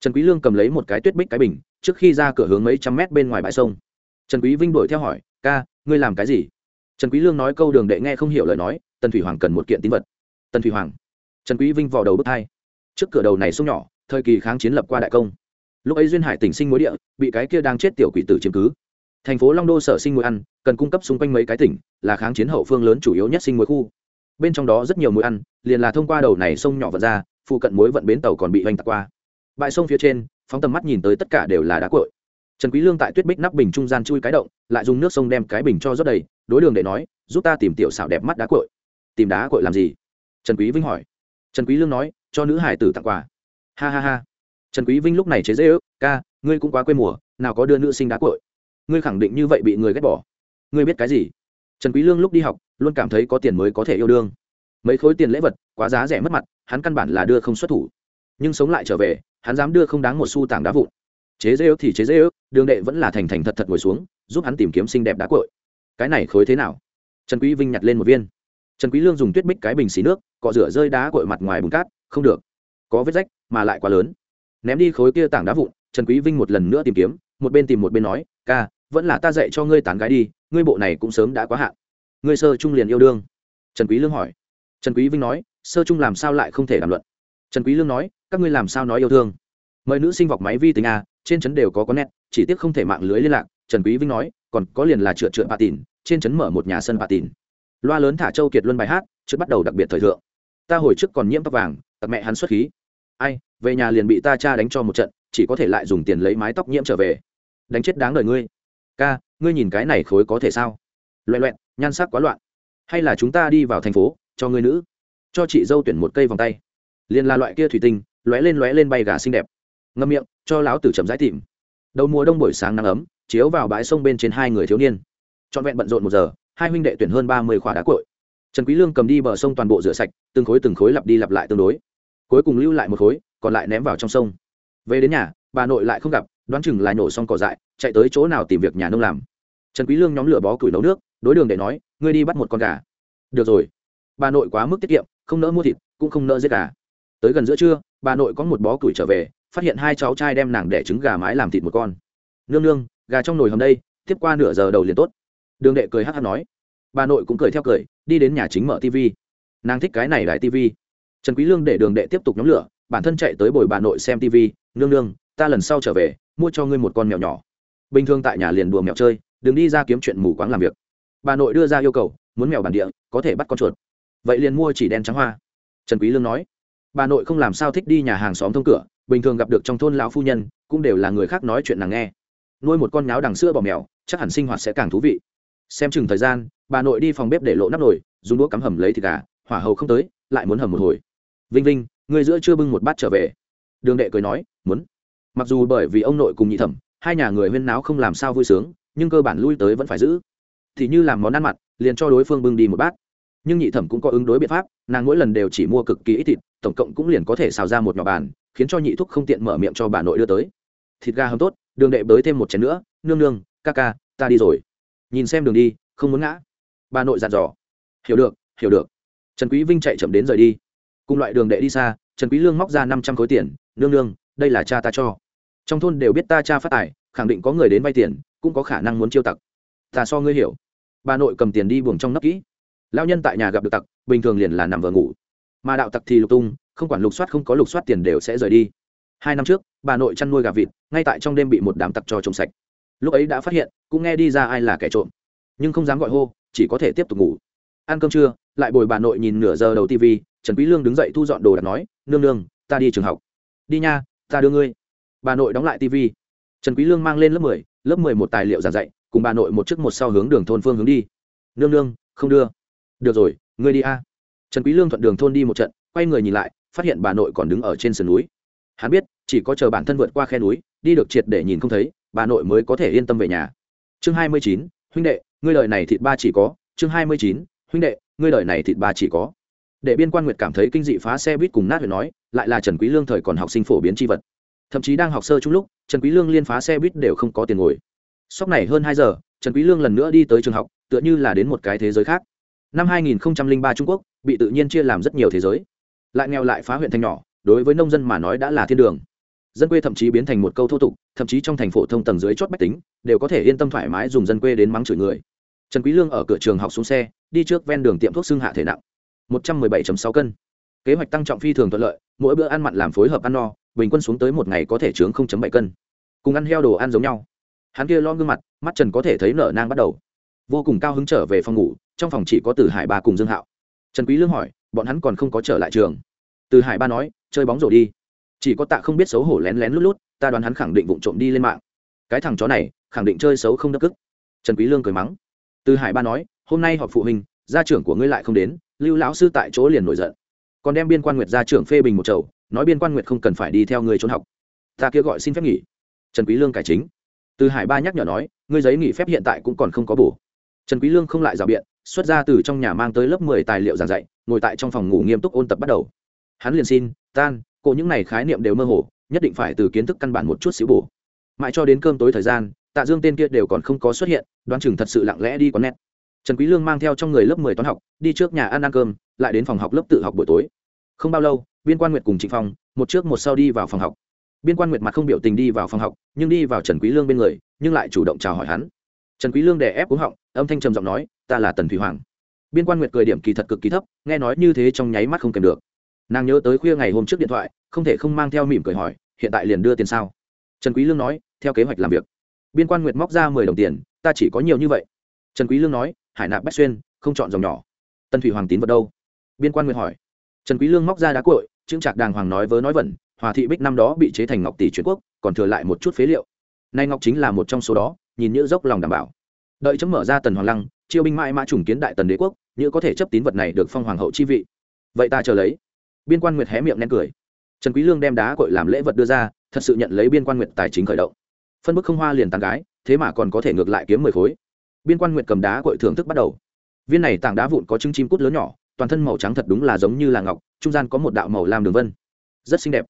Trần quý lương cầm lấy một cái tuyết bích cái bình, trước khi ra cửa hướng mấy trăm mét bên ngoài bãi sông. Trần quý vinh đuổi theo hỏi, ca, ngươi làm cái gì? Trần quý lương nói câu đường đệ nghe không hiểu lời nói, tần thủy hoàng cần một kiện tín vật. Tần thủy hoàng? Trần quý vinh vò đầu bứt hai trước cửa đầu này sông nhỏ, thời kỳ kháng chiến lập qua đại công lúc ấy duyên hải tỉnh sinh mối địa, bị cái kia đang chết tiểu quỷ tử chiếm cứ. Thành phố long đô sở sinh mối ăn, cần cung cấp xung quanh mấy cái tỉnh, là kháng chiến hậu phương lớn chủ yếu nhất sinh mối khu. Bên trong đó rất nhiều mối ăn, liền là thông qua đầu này sông nhỏ vận ra, phụ cận mối vận bến tàu còn bị oanh tạc qua. Bãi sông phía trên, phóng tầm mắt nhìn tới tất cả đều là đá cội trần quý lương tại tuyết bích nắp bình trung gian chui cái động, lại dùng nước sông đem cái bình cho rót đầy, đối đường để nói, giúp ta tìm tiểu xảo đẹp mắt đá cội tìm đá cội làm gì? Trần quý vinh hỏi. Trần quý lương nói, cho nữ hải tử tặng quà. Ha ha ha trần quý vinh lúc này chế dễ ước ca, ngươi cũng quá quê mùa, nào có đưa nữ sinh đá cội. Ngươi khẳng định như vậy bị người ghét bỏ. Ngươi biết cái gì? Trần quý lương lúc đi học, luôn cảm thấy có tiền mới có thể yêu đương. Mấy khối tiền lễ vật, quá giá rẻ mất mặt, hắn căn bản là đưa không xuất thủ. Nhưng sống lại trở về, hắn dám đưa không đáng một xu tảng đá vụn. Chế dễ ước thì chế dễ ước đường đệ vẫn là thành thành thật thật ngồi xuống, giúp hắn tìm kiếm xinh đẹp đá cội. Cái này khối thế nào? Trần quý vinh nhặt lên một viên. Trần quý lương dùng tuyết bích cái bình xì nước, cọ rửa rơi đá cội mặt ngoài bùn cát, không được. Có vết rách, mà lại quá lớn ném đi khối kia tảng đá vụn, trần quý vinh một lần nữa tìm kiếm, một bên tìm một bên nói, ca, vẫn là ta dạy cho ngươi tán gái đi, ngươi bộ này cũng sớm đã quá hạn. Ngươi sơ trung liền yêu đương. Trần quý lương hỏi. Trần quý vinh nói, sơ trung làm sao lại không thể đàm luận? Trần quý lương nói, các ngươi làm sao nói yêu thương? Mời nữ sinh vọc máy vi tính a, trên trấn đều có có nét, chỉ tiếc không thể mạng lưới liên lạc. Trần quý vinh nói, còn có liền là trượt trượt bà tìn trên trấn mở một nhà sân bà tìn loa lớn thả châu kiệt luân bài hát, trước bắt đầu đặc biệt thời thượng. Ta hồi trước còn nhiễm tóc vàng tập mẹ hắn xuất khí ai, về nhà liền bị ta cha đánh cho một trận, chỉ có thể lại dùng tiền lấy mái tóc nhiễm trở về. Đánh chết đáng đời ngươi. Ca, ngươi nhìn cái này khối có thể sao? Loẹ loẹn nhan sắc quá loạn. Hay là chúng ta đi vào thành phố, cho ngươi nữ, cho chị dâu tuyển một cây vòng tay. Liền là loại kia thủy tinh, lóe lên lóe lên bay gà xinh đẹp. Ngâm miệng, cho láo tử chậm rãi tìm. Đầu mùa đông buổi sáng nắng ấm, chiếu vào bãi sông bên trên hai người thiếu niên. Trọn vẹn bận rộn một giờ, hai huynh đệ tuyển hơn ba mươi khỏa đá cội trần quý lương cầm đi bờ sông toàn bộ rửa sạch, từng khối từng khối lặp đi lặp lại tương đối cuối cùng lưu lại một khối, còn lại ném vào trong sông. Về đến nhà, bà nội lại không gặp, đoán chừng là nổ xong cỏ dại, chạy tới chỗ nào tìm việc nhà nông làm. Trần quý lương nhóm lửa bó củi nấu nước, đối đường để nói, ngươi đi bắt một con gà. Được rồi. Bà nội quá mức tiết kiệm, không nỡ mua thịt, cũng không nỡ giết gà. Tới gần giữa trưa, bà nội có một bó củi trở về, phát hiện hai cháu trai đem nàng đẻ trứng gà mái làm thịt một con. Nương nương, gà trong nồi hầm đây, tiếp qua nửa giờ đầu liền tốt. Đường đệ cười hắt hắt nói. Bà nội cũng cười theo cười, đi đến nhà chính mở tv nàng thích cái này lại tv trần quý lương để đường đệ tiếp tục nhóm lửa, bản thân chạy tới bồi bà nội xem tv nương nương, ta lần sau trở về, mua cho ngươi một con mèo nhỏ. Bình thường tại nhà liền đùa mèo chơi, đừng đi ra kiếm chuyện mù quáng làm việc. Bà nội đưa ra yêu cầu, muốn mèo bản địa, có thể bắt con chuột. Vậy liền mua chỉ đen trắng hoa. Trần quý lương nói, bà nội không làm sao thích đi nhà hàng xóm thông cửa, bình thường gặp được trong thôn lão phu nhân, cũng đều là người khác nói chuyện nàng nghe. Nuôi một con nháo đằng sữa bò mèo, chắc hẳn sinh hoạt sẽ càng thú vị. Xem chừng thời gian, bà nội đi phòng bếp để lộ nắp nồi, dùng đũa cắm hầm lấy thịt gà, hỏa hầu không tới, lại muốn hầm một hồi vinh vinh người giữa chưa bưng một bát trở về. Đường đệ cười nói, muốn. Mặc dù bởi vì ông nội cùng nhị thẩm, hai nhà người huyên náo không làm sao vui sướng, nhưng cơ bản lui tới vẫn phải giữ. Thì như làm món ăn mặn, liền cho đối phương bưng đi một bát. Nhưng nhị thẩm cũng có ứng đối biện pháp, nàng mỗi lần đều chỉ mua cực kỳ ít thịt, tổng cộng cũng liền có thể xào ra một nhỏ bàn, khiến cho nhị thúc không tiện mở miệng cho bà nội đưa tới. Thịt gà hầm tốt, đường đệ bới thêm một chén nữa, nương nương, ca ca, ta đi rồi. Nhìn xem đường đi, không muốn ngã. Bà nội dặn dò. Hiểu được hiểu được. Trần quý vinh chạy chậm đến rời đi cùng loại đường đệ đi xa, trần quý lương móc ra năm trăm khối tiền, nương nương, đây là cha ta cho. Trong thôn đều biết ta cha phát tài, khẳng định có người đến vay tiền, cũng có khả năng muốn chiêu tặc. Ta so ngươi hiểu. Bà nội cầm tiền đi buồng trong nấp kỹ. Lao nhân tại nhà gặp được tặc, bình thường liền là nằm vừa ngủ. Mà đạo tặc thì lục tung, không quản lục soát không có lục soát tiền đều sẽ rời đi. Hai năm trước, bà nội chăn nuôi gà vịt, ngay tại trong đêm bị một đám tặc cho trộm sạch. Lúc ấy đã phát hiện, cũng nghe đi ra ai là kẻ trộm. Nhưng không dám gọi hô, chỉ có thể tiếp tục ngủ. Ăn cơm trưa, lại bồi bà nội nhìn nửa giờ đầu tv trần quý lương đứng dậy thu dọn đồ đạc nói nương nương ta đi trường học. Đi nha ta đưa ngươi. Bà nội đóng lại tv trần quý lương mang lên lớp 10, lớp 11 tài liệu giảng dạy cùng bà nội một trước một sau hướng đường thôn phương hướng đi. Nương nương không đưa. Được rồi ngươi đi a. Trần quý lương thuận đường thôn đi một trận quay người nhìn lại phát hiện bà nội còn đứng ở trên sườn núi. Hắn biết chỉ có chờ bản thân vượt qua khe núi đi được triệt để nhìn không thấy bà nội mới có thể yên tâm về nhà. Chương 29, huynh đệ ngươi đời này thịt ba chỉ có. Chương 29, huynh đệ ngươi đời này thịt ba chỉ có để biên quan nguyệt cảm thấy kinh dị phá xe buýt cùng nát huyện nói, lại là trần quý lương thời còn học sinh phổ biến chi vật. Thậm chí đang học sơ chung lúc, trần quý lương liên phá xe buýt đều không có tiền ngồi. Sóc này hơn hai giờ, trần quý lương lần nữa đi tới trường học, tựa như là đến một cái thế giới khác. Năm 2003 trung quốc, bị tự nhiên chia làm rất nhiều thế giới. Lại nghèo lại phá huyện thành nhỏ, đối với nông dân mà nói đã là thiên đường. Dân quê thậm chí biến thành một câu thô tục, thậm chí trong thành phổ thông tầng dưới chót bách tính, đều có thể yên tâm thoải mái dùng dân quê đến mắng chửi người. Trần quý lương ở cửa trường học xuống xe, đi trước ven đường tiệm thuốc xương hạ thể nặng. 117.6 cân. Kế hoạch tăng trọng phi thường thuận lợi, mỗi bữa ăn mặn làm phối hợp ăn no, bình quân xuống tới một ngày có thể chướng 0.7 cân. Cùng ăn heo đồ ăn giống nhau. Hắn kia lo gương mặt, mắt trần có thể thấy nở nang bắt đầu. Vô cùng cao hứng trở về phòng ngủ, trong phòng chỉ có từ hải ba cùng dương hạo. Trần quý lương hỏi, bọn hắn còn không có trở lại trường? Từ hải ba nói, chơi bóng rổ đi. Chỉ có tạ không biết xấu hổ lén lén lút lút, ta đoán hắn khẳng định vụng trộm đi lên mạng. Cái thằng chó này, khẳng định chơi xấu không đắc cức. Trần quý lương cười mắng. Từ hải ba nói, hôm nay họp phụ huynh, gia trưởng của ngươi lại không đến lưu lão sư tại chỗ liền nổi giận. Còn đem biên quan nguyệt ra trưởng phê bình một chầu, nói biên quan nguyệt không cần phải đi theo người trốn học. Ta kia gọi xin phép nghỉ. Trần quý lương cải chính. Từ hải ba nhắc nhở nói, ngươi giấy nghỉ phép hiện tại cũng còn không có bổ. Trần quý lương không lại rào biện, xuất ra từ trong nhà mang tới lớp 10 tài liệu giảng dạy, ngồi tại trong phòng ngủ nghiêm túc ôn tập bắt đầu. Hắn liền xin, tan, cổ những này khái niệm đều mơ hồ, nhất định phải từ kiến thức căn bản một chút xíu bổ. Mãi cho đến cơm tối thời gian, tạ dương tên kia đều còn không có xuất hiện, đoán chừng thật sự lặng lẽ đi có nét trần quý lương mang theo trong người lớp 10 toán học, đi trước nhà ăn ăn cơm, lại đến phòng học lớp tự học buổi tối. Không bao lâu biên quan nguyệt cùng trịnh phong, một trước một sau đi vào phòng học. Biên quan nguyệt mặt không biểu tình đi vào phòng học, nhưng đi vào trần quý lương bên người, nhưng lại chủ động chào hỏi hắn. Trần quý lương đè ép cúng họng, âm thanh trầm giọng nói, ta là tần thủy hoàng. Biên quan nguyệt cười điểm kỳ thật cực kỳ thấp, nghe nói như thế trong nháy mắt không kèm được. Nàng nhớ tới khuya ngày hôm trước điện thoại, không thể không mang theo mỉm cười hỏi, hiện tại liền đưa tiền sao? Trần quý lương nói, theo kế hoạch làm việc. Biên quan nguyệt móc ra mười đồng tiền, ta chỉ có nhiều như vậy. Trần quý lương nói hải nạp bách xuyên, không chọn dòng nhỏ. Tân thủy hoàng tín vật đâu? Biên quan nguyệt hỏi. Trần quý lương móc ra đá cội trương trạc đàng hoàng nói với nói vẩn, hòa thị bích năm đó bị chế thành ngọc tỷ truyền quốc, còn thừa lại một chút phế liệu. Nay ngọc chính là một trong số đó, nhìn như dốc lòng đảm bảo. Đợi chấm mở ra tần hoàng lăng, chiêu binh mãi mã trùng kiến đại tần đế quốc như có thể chấp tín vật này được phong hoàng hậu chi vị. Vậy ta chờ lấy. Biên quan nguyệt hé miệng nén cười. Trần quý lương đem đá cội làm lễ vật đưa ra, thật sự nhận lấy biên quan nguyệt tài chính khởi động. Phân bức không hoa liền tán gái, thế mà còn có thể ngược lại kiếm mười khối biên quan nguyệt cầm đá cội thưởng thức bắt đầu. Viên này tảng đá vụn có trứng chim cút lớn nhỏ, toàn thân màu trắng thật đúng là giống như là ngọc, trung gian có một đạo màu lam đường vân. Rất xinh đẹp.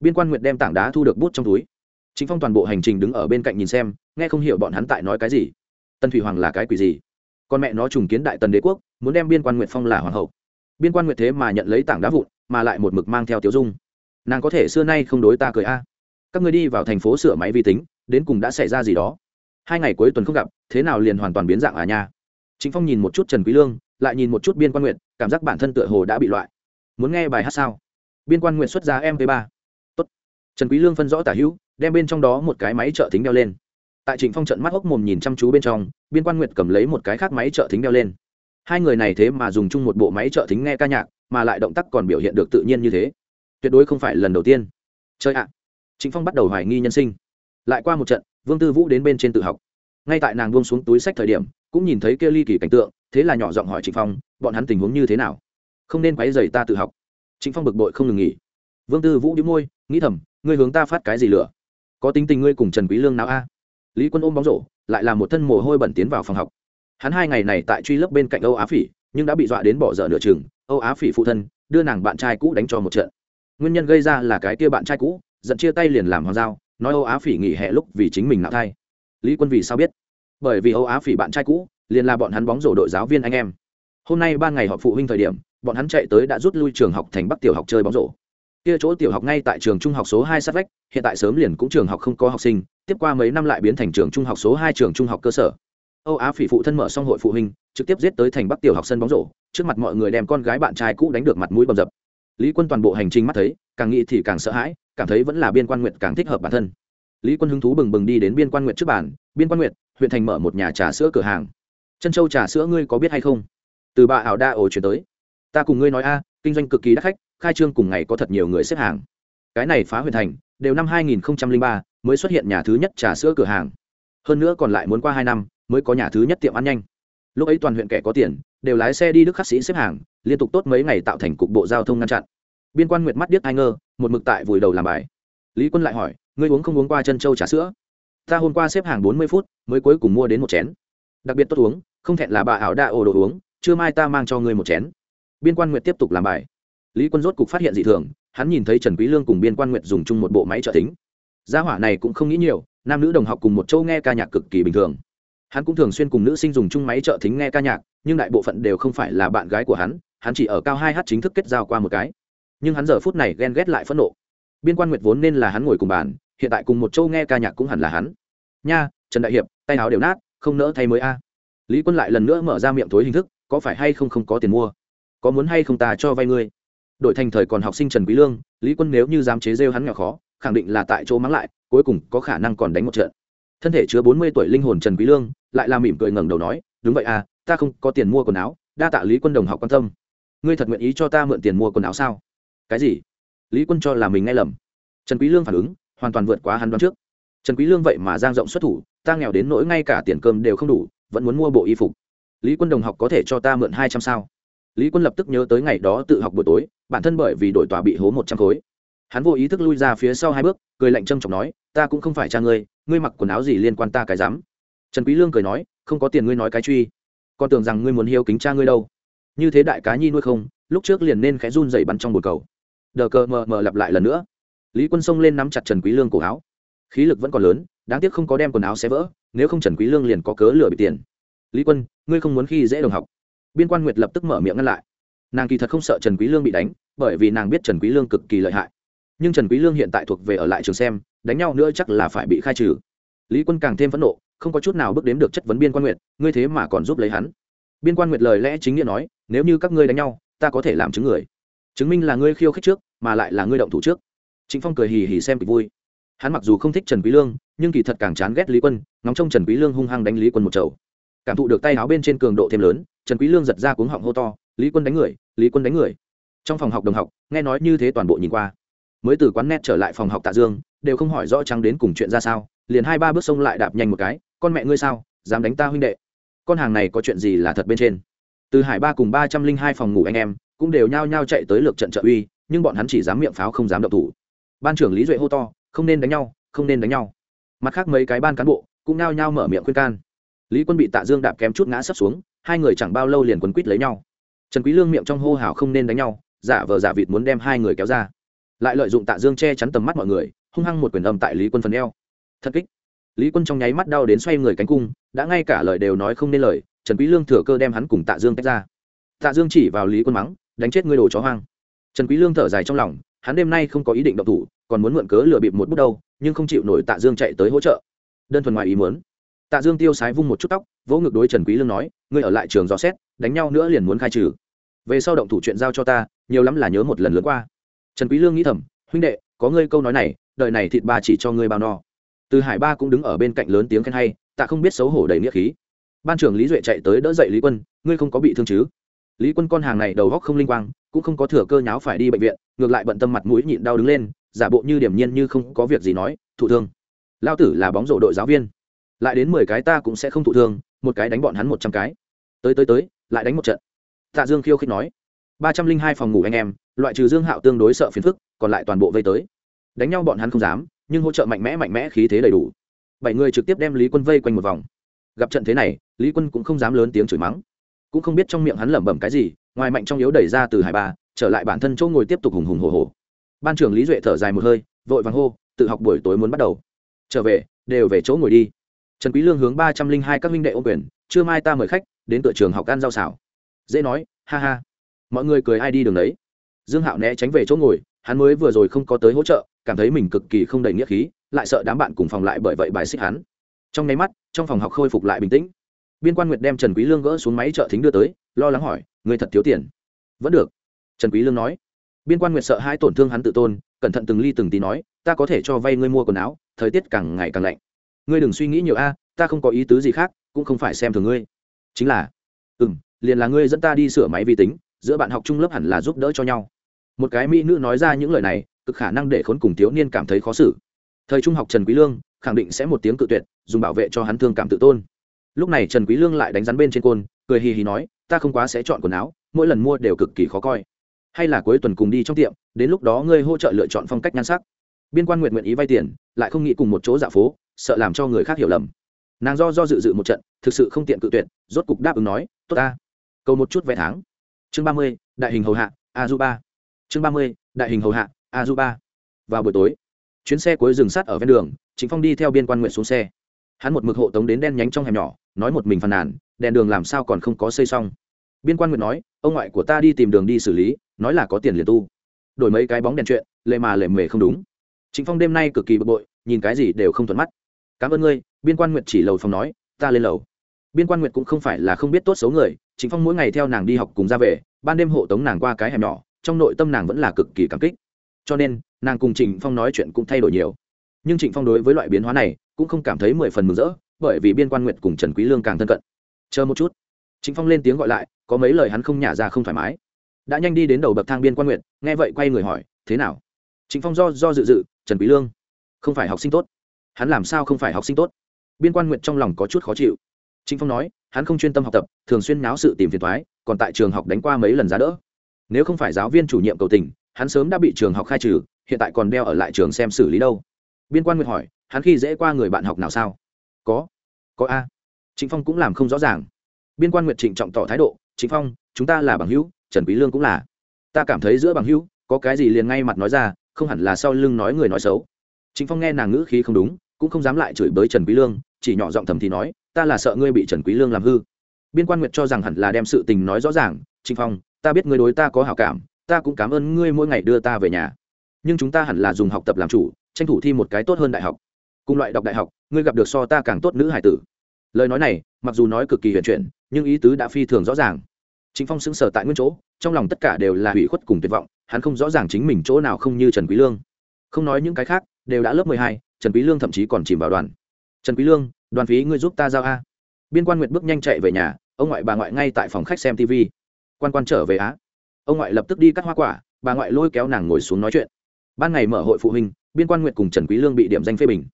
Biên quan nguyệt đem tảng đá thu được bút trong túi. Chính phong toàn bộ hành trình đứng ở bên cạnh nhìn xem, nghe không hiểu bọn hắn tại nói cái gì. Tân thủy hoàng là cái quỷ gì? Con mẹ nó trùng kiến đại tần đế quốc, muốn đem biên quan nguyệt phong là hoàng hậu. Biên quan nguyệt thế mà nhận lấy tảng đá vụn, mà lại một mực mang theo tiểu dung. Nàng có thể xưa nay không đối ta cười a. Các người đi vào thành phố sửa máy vi tính, đến cùng đã xảy ra gì đó? Hai ngày cuối tuần không gặp, thế nào liền hoàn toàn biến dạng à nha? Chính phong nhìn một chút trần quý lương, lại nhìn một chút biên quan nguyện cảm giác bản thân tựa hồ đã bị loại. Muốn nghe bài hát sao? Biên quan nguyện xuất ra mp 3 tốt. Trần quý lương phân rõ tả hữu, đem bên trong đó một cái máy trợ thính đeo lên. Tại trịnh phong trận mắt hốc mồm nhìn chăm chú bên trong, biên quan nguyệt cầm lấy một cái khác máy trợ thính đeo lên. Hai người này thế mà dùng chung một bộ máy trợ thính nghe ca nhạc, mà lại động tác còn biểu hiện được tự nhiên như thế. Tuyệt đối không phải lần đầu tiên. Chơi ạ. À. trịnh phong bắt đầu hoài nghi nhân sinh. Lại qua một trận vương tư vũ đến bên trên tự học. Ngay tại nàng buông xuống túi sách thời điểm, cũng nhìn thấy kia ly kỳ cảnh tượng, thế là nhỏ giọng hỏi trịnh phong, bọn hắn tình huống như thế nào? Không nên quấy dày ta tự học. Trịnh phong bực bội không ngừng nghỉ. Vương tư vũ đĩu môi, nghĩ thầm, ngươi hướng ta phát cái gì lửa? Có tính tình ngươi cùng trần quý lương nào a? Lý quân ôm bóng rổ, lại là một thân mồ hôi bẩn tiến vào phòng học. Hắn hai ngày này tại truy lớp bên cạnh âu á phỉ, nhưng đã bị dọa đến bỏ dở nửa chừng. Âu á phỉ phụ thân, đưa nàng bạn trai cũ đánh cho một trận. Nguyên nhân gây ra là cái kia bạn trai cũ, giận chia tay liền làm hoàng giao nói âu á phỉ nghỉ hè lúc vì chính mình nạo thai. Lý quân vì sao biết? Bởi vì âu á phỉ bạn trai cũ, liền là bọn hắn bóng rổ đội giáo viên anh em. Hôm nay ban ngày họp phụ huynh thời điểm, bọn hắn chạy tới đã rút lui trường học thành bắc tiểu học chơi bóng rổ. Kia chỗ tiểu học ngay tại trường trung học số hai sát vách, hiện tại sớm liền cũng trường học không có học sinh, tiếp qua mấy năm lại biến thành trường trung học số hai trường trung học cơ sở. Âu á phỉ phụ thân mở xong hội phụ huynh, trực tiếp giết tới thành bắc tiểu học sân bóng rổ, trước mặt mọi người đem con gái bạn trai cũ đánh được mặt mũi bầm dập lý quân toàn bộ hành trình mắt thấy, càng nghĩ thì càng sợ hãi, cảm thấy vẫn là biên quan nguyện càng thích hợp bản thân. Lý quân hứng thú bừng bừng đi đến biên quan nguyện trước bàn. Biên quan nguyện huyện thành mở một nhà trà sữa cửa hàng. Chân châu trà sữa ngươi có biết hay không? Từ bà ảo đa ổ chuyển tới. Ta cùng ngươi nói a, kinh doanh cực kỳ đắt khách, khai trương cùng ngày có thật nhiều người xếp hàng. Cái này phá huyện thành, đều năm 2003 mới xuất hiện nhà thứ nhất trà sữa cửa hàng. Hơn nữa còn lại muốn qua hai năm, mới có nhà thứ nhất tiệm ăn nhanh. Lúc ấy toàn huyện kẻ có tiền, đều lái xe đi đức khắc sĩ xếp hàng, liên tục tốt mấy ngày tạo thành cục bộ giao thông ngăn chặn biên quan nguyệt mắt điếc ai ngơ một mực tại vùi đầu làm bài. Lý quân lại hỏi, ngươi uống không uống qua chân châu trà sữa? Ta hôm qua xếp hàng bốn mươi phút, mới cuối cùng mua đến một chén. Đặc biệt tốt uống, không thẹn là bà ảo đa ồ đồ uống, Trưa mai ta mang cho ngươi một chén. Biên quan nguyệt tiếp tục làm bài. Lý quân rốt cục phát hiện dị thường, hắn nhìn thấy trần quý lương cùng biên quan nguyệt dùng chung một bộ máy trợ tính gia hỏa này cũng không nghĩ nhiều, nam nữ đồng học cùng một châu nghe ca nhạc cực kỳ bình thường. Hắn cũng thường xuyên cùng nữ sinh dùng chung máy trợ thính nghe ca nhạc, nhưng đại bộ phận đều không phải là bạn gái của hắn hắn chỉ ở cao hai h chính thức kết giao qua một cái nhưng hắn giờ phút này ghen ghét lại phẫn nộ. Biên quan nguyệt vốn nên là hắn ngồi cùng bàn, hiện tại cùng một châu nghe ca nhạc cũng hẳn là hắn. Nha, trần đại hiệp, tay áo đều nát, không nỡ thay mới a. Lý quân lại lần nữa mở ra miệng thối hình thức, có phải hay không không có tiền mua? Có muốn hay không ta cho vay ngươi? Đội thành thời còn học sinh trần quý lương, lý quân nếu như dám chế rêu hắn nghèo khó, khẳng định là tại chỗ mắng lại, cuối cùng có khả năng còn đánh một trận. Thân thể chứa bốn mươi tuổi linh hồn trần quý lương, lại là mỉm cười ngẩng đầu nói, đúng vậy à ta không có tiền mua quần áo, đa tạ lý quân đồng học quan tâm. Ngươi thật nguyện ý cho ta mượn tiền mua quần áo sao? Cái gì? Lý quân cho là mình nghe lầm. Trần quý lương phản ứng, hoàn toàn vượt quá hắn đoán trước. Trần quý lương vậy mà giang rộng xuất thủ, ta nghèo đến nỗi ngay cả tiền cơm đều không đủ, vẫn muốn mua bộ y phục. Lý quân đồng học có thể cho ta mượn hai trăm sao? Lý quân lập tức nhớ tới ngày đó tự học buổi tối, bản thân bởi vì đội tòa bị hố một trăm khối. Hắn vô ý thức lui ra phía sau hai bước, cười lạnh trâm trọng nói, ta cũng không phải cha ngươi ngươi mặc quần áo gì liên quan ta cái dám trần quý lương cười nói, không có tiền ngươi nói cái truy. Con tưởng rằng ngươi muốn hiếu kính cha ngươi đâu. Như thế đại cá nhi nuôi không, lúc trước liền nên khẽ run dậy bắn trong bồn cầu đờ cờ mờ mờ lặp lại lần nữa. Lý quân xông lên nắm chặt trần quý lương cổ áo. Khí lực vẫn còn lớn, đáng tiếc không có đem quần áo xé vỡ, nếu không trần quý lương liền có cớ lừa bị tiền. Lý quân, ngươi không muốn khi dễ đồng học. Biên quan nguyệt lập tức mở miệng ngăn lại. Nàng kỳ thật không sợ trần quý lương bị đánh, bởi vì nàng biết trần quý lương cực kỳ lợi hại. Nhưng trần quý lương hiện tại thuộc về ở lại trường xem, đánh nhau nữa chắc là phải bị khai trừ. Lý quân càng thêm phẫn nộ, không có chút nào bước đến được chất vấn biên quan nguyệt, ngươi thế mà còn giúp lấy hắn. Biên quan nguyệt lời lẽ chính nghĩa nói, nếu như các ngươi đánh nhau, ta có thể làm chứng người chứng minh là ngươi khiêu khích trước, mà lại là ngươi động thủ trước. Chính phong cười hì hì xem kịch vui. Hắn mặc dù không thích trần quý lương, nhưng kỳ thật càng chán ghét lý quân, ngóng trông trần quý lương hung hăng đánh lý quân một chầu. Cảm thụ được tay áo bên trên cường độ thêm lớn, trần quý lương giật ra cuống họng hô to, lý quân đánh người, lý quân đánh người. Trong phòng học đồng học, nghe nói như thế toàn bộ nhìn qua. Mới từ quán net trở lại phòng học tạ dương, đều không hỏi rõ trắng đến cùng chuyện ra sao, liền hai ba bước xông lại đạp nhanh một cái, con mẹ ngươi sao, dám đánh ta huynh đệ? Con hàng này có chuyện gì là thật bên trên? Từ hải ba cùng ba trăm linh hai phòng ngủ anh em cũng đều nhao nhao chạy tới lượt trận trợ uy, nhưng bọn hắn chỉ dám miệng pháo không dám động thủ. Ban trưởng lý duệ hô to, không nên đánh nhau, không nên đánh nhau. Mặt khác mấy cái ban cán bộ cũng nhao nhao mở miệng khuyên can. Lý quân bị tạ dương đạp kém chút ngã sấp xuống, hai người chẳng bao lâu liền quấn quít lấy nhau. Trần quý lương miệng trong hô hào không nên đánh nhau, giả vờ giả vịt muốn đem hai người kéo ra. Lại lợi dụng tạ dương che chắn tầm mắt mọi người, hung hăng một quyền âm tại lý quân phần eo. Thật kích. Lý quân trong nháy mắt đau đến xoay người cánh cung, đã ngay cả lời đều nói không nên lời, trần quý lương thừa cơ đem hắn cùng tạ dương tách ra. Tạ dương chỉ vào lý quân mắng đánh chết ngươi đồ chó hoang. Trần quý lương thở dài trong lòng, hắn đêm nay không có ý định động thủ, còn muốn mượn cớ lừa bịp một bút đâu, nhưng không chịu nổi tạ dương chạy tới hỗ trợ. Đơn thuần ngoài ý muốn, tạ dương tiêu sái vung một chút tóc, vỗ ngực đối trần quý lương nói, ngươi ở lại trường dò xét, đánh nhau nữa liền muốn khai trừ. Về sau động thủ chuyện giao cho ta, nhiều lắm là nhớ một lần lướt qua. Trần quý lương nghĩ thầm, huynh đệ, có ngươi câu nói này, đời này thịt ba chỉ cho ngươi bao no. Từ hải ba cũng đứng ở bên cạnh lớn tiếng khen hay, tạ không biết xấu hổ đầy nghĩa khí. Ban trưởng lý duệ chạy tới đỡ dậy lý quân, ngươi không có bị thương chứ? Lý quân con hàng này đầu góc không linh quang, cũng không có thừa cơ nháo phải đi bệnh viện, ngược lại bận tâm mặt mũi nhịn đau đứng lên, giả bộ như điểm nhiên như không có việc gì nói, thụ thương. Lao tử là bóng rổ đội giáo viên. Lại đến mười cái ta cũng sẽ không thụ thương, một cái đánh bọn hắn một trăm cái. Tới tới tới, lại đánh một trận. Tạ dương khiêu khích nói, ba trăm linh hai phòng ngủ anh em, loại trừ dương hạo tương đối sợ phiền phức, còn lại toàn bộ vây tới. Đánh nhau bọn hắn không dám, nhưng hỗ trợ mạnh mẽ mạnh mẽ khí thế đầy đủ. Bảy người trực tiếp đem lý quân vây quanh một vòng. Gặp trận thế này, lý quân cũng không dám lớn tiếng chửi mắng cũng không biết trong miệng hắn lẩm bẩm cái gì, ngoài mạnh trong yếu đẩy ra từ hải ba trở lại bản thân chỗ ngồi tiếp tục hùng hùng hồ hồ ban trưởng lý duệ thở dài một hơi, vội vàng hô, tự học buổi tối muốn bắt đầu. Trở về, đều về chỗ ngồi đi. Trần quý lương hướng ba trăm linh hai các minh đệ ô quyền, trưa mai ta mời khách, đến tựa trường học ăn rau xào. Dễ nói, ha ha. Mọi người cười ai đi đường đấy. Dương hạo né tránh về chỗ ngồi, hắn mới vừa rồi không có tới hỗ trợ, cảm thấy mình cực kỳ không đầy nghĩa khí, lại sợ đám bạn cùng phòng lại bởi vậy bài xích hắn. Trong nháy mắt, trong phòng học khôi phục lại bình tĩnh biên quan nguyệt đem trần quý lương gỡ xuống máy trợ thính đưa tới lo lắng hỏi người thật thiếu tiền? Vẫn được. Trần quý lương nói. Biên quan nguyệt sợ hai tổn thương hắn tự tôn cẩn thận từng ly từng tí nói ta có thể cho vay ngươi mua quần áo thời tiết càng ngày càng lạnh. Ngươi đừng suy nghĩ nhiều a ta không có ý tứ gì khác cũng không phải xem thường ngươi. Chính là. Ừm, liền là ngươi dẫn ta đi sửa máy vi tính giữa bạn học trung lớp hẳn là giúp đỡ cho nhau. Một cái mỹ nữ nói ra những lời này cực khả năng để khốn cùng thiếu niên cảm thấy khó xử. Thời trung học trần quý lương khẳng định sẽ một tiếng cự tuyệt dùng bảo vệ cho hắn thương cảm tự tôn lúc này trần quý lương lại đánh rắn bên trên côn, cười hì hì nói, ta không quá sẽ chọn quần áo, mỗi lần mua đều cực kỳ khó coi. Hay là cuối tuần cùng đi trong tiệm, đến lúc đó ngươi hỗ trợ lựa chọn phong cách nhan sắc. Biên quan nguyện nguyện ý vay tiền, lại không nghĩ cùng một chỗ dạ phố, sợ làm cho người khác hiểu lầm. Nàng do do dự dự một trận, thực sự không tiện cự tuyệt, rốt cục đáp ứng nói, tốt ta, cầu một chút vé tháng. Chương ba mươi, đại hình hầu hạ a du ba chương ba mươi, đại hình hầu hạ a du ba vào buổi tối, chuyến xe cuối dừng sát ở ven đường chính phong đi theo biên quan nguyện xuống xe. Hắn một mực hộ tống đến đen nhánh trong hẻm nhỏ nói một mình phàn nàn, đèn đường làm sao còn không có xây xong. Biên quan nguyện nói, ông ngoại của ta đi tìm đường đi xử lý, nói là có tiền liền tu. Đổi mấy cái bóng đèn chuyện, lệ mà lệ mề không đúng. Chính phong đêm nay cực kỳ bực bội, nhìn cái gì đều không thuận mắt. Cảm ơn ngươi, biên quan nguyệt chỉ lầu phòng nói, ta lên lầu. Biên quan nguyệt cũng không phải là không biết tốt xấu người chính phong mỗi ngày theo nàng đi học cùng ra về, ban đêm hộ tống nàng qua cái hẻm nhỏ, trong nội tâm nàng vẫn là cực kỳ cảm kích. Cho nên, nàng cùng trịnh phong nói chuyện cũng thay đổi nhiều. Nhưng trịnh phong đối với loại biến hóa này, cũng không cảm thấy mười phần mừng rỡ bởi vì biên quan nguyệt cùng trần quý lương càng thân cận. Chờ một chút. Trịnh phong lên tiếng gọi lại, có mấy lời hắn không nhả ra không thoải mái. Đã nhanh đi đến đầu bậc thang biên quan nguyệt, nghe vậy quay người hỏi, thế nào? Trịnh phong do do dự dự, trần quý lương, không phải học sinh tốt. Hắn làm sao không phải học sinh tốt? Biên quan nguyện trong lòng có chút khó chịu. Trịnh phong nói, hắn không chuyên tâm học tập, thường xuyên náo sự tìm phiền toái, còn tại trường học đánh qua mấy lần giá đỡ. Nếu không phải giáo viên chủ nhiệm cầu tình, hắn sớm đã bị trường học khai trừ, hiện tại còn đeo ở lại trường xem xử lý đâu. Biên quan nguyện hỏi, hắn khi dễ qua người bạn học nào sao? Có có a trịnh phong cũng làm không rõ ràng biên quan Nguyệt trịnh trọng tỏ thái độ trịnh phong chúng ta là bằng hữu trần quý lương cũng là ta cảm thấy giữa bằng hữu có cái gì liền ngay mặt nói ra không hẳn là sau lưng nói người nói xấu Trịnh Phong nghe nàng ngữ khí không đúng, cũng không dám lại chửi bới Trần Quý Lương, chỉ nhỏ giọng thầm thì nói, ta là sợ ngươi bị Trần Quý Lương làm hư. Biên Quan Nguyệt cho rằng hẳn là đem sự tình nói rõ ràng, Trịnh Phong, ta biết ngươi đối ta có hảo cảm, ta cũng cảm ơn ngươi mỗi ngày đưa ta về nhà. Nhưng chúng ta hẳn là dùng học tập làm chủ, tranh thủ thi một cái tốt hơn đại học. Cùng loại đọc đại học, ngươi gặp được so ta càng tốt nữ hải tử. Lời nói này, mặc dù nói cực kỳ huyền chuyển, nhưng ý tứ đã phi thường rõ ràng. Trịnh Phong sững sờ tại nguyên chỗ, trong lòng tất cả đều là hủy khuất cùng tuyệt vọng, hắn không rõ ràng chính mình chỗ nào không như Trần Quý Lương. Không nói những cái khác, đều đã lớp mười hai trần quý lương thậm chí còn chìm vào đoàn. Trần quý lương đoàn phí ngươi giúp ta giao a. Biên quan nguyệt bước nhanh chạy về nhà ông ngoại bà ngoại ngay tại phòng khách xem tv quan quan trở về á. Ông ngoại lập tức đi cắt hoa quả bà ngoại lôi kéo nàng ngồi xuống nói chuyện. Ban ngày mở hội phụ huynh biên quan nguyệt cùng trần quý lương bị điểm danh phê bình.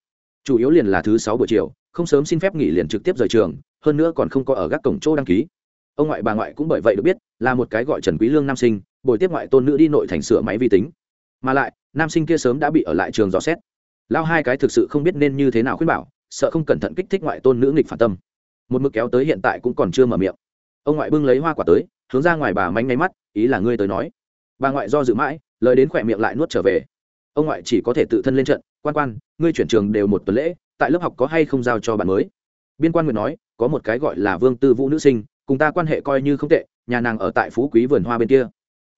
Chủ yếu liền là thứ sáu buổi chiều không sớm xin phép nghỉ liền trực tiếp rời trường, hơn nữa còn không có ở gác cổng chỗ đăng ký. Ông ngoại bà ngoại cũng bởi vậy được biết, là một cái gọi trần quý lương nam sinh buổi tiếp ngoại tôn nữ đi nội thành sửa máy vi tính. Mà lại, nam sinh kia sớm đã bị ở lại trường dò xét. Lao hai cái thực sự không biết nên như thế nào khuyên bảo, sợ không cẩn thận kích thích ngoại tôn nữ nghịch phản tâm. Một mực kéo tới hiện tại cũng còn chưa mở miệng. Ông ngoại bưng lấy hoa quả tới, hướng ra ngoài bà mánh ngay mắt, ý là ngươi tới nói. Bà ngoại do dự mãi, lời đến khỏe miệng lại nuốt trở về. Ông ngoại chỉ có thể tự thân lên trận, quan quan, ngươi chuyển trường đều một tuần lễ tại lớp học có hay không giao cho bạn mới? Biên quan nguyện nói, có một cái gọi là vương tư vũ nữ sinh, cùng ta quan hệ coi như không tệ, nhà nàng ở tại phú quý vườn hoa bên kia.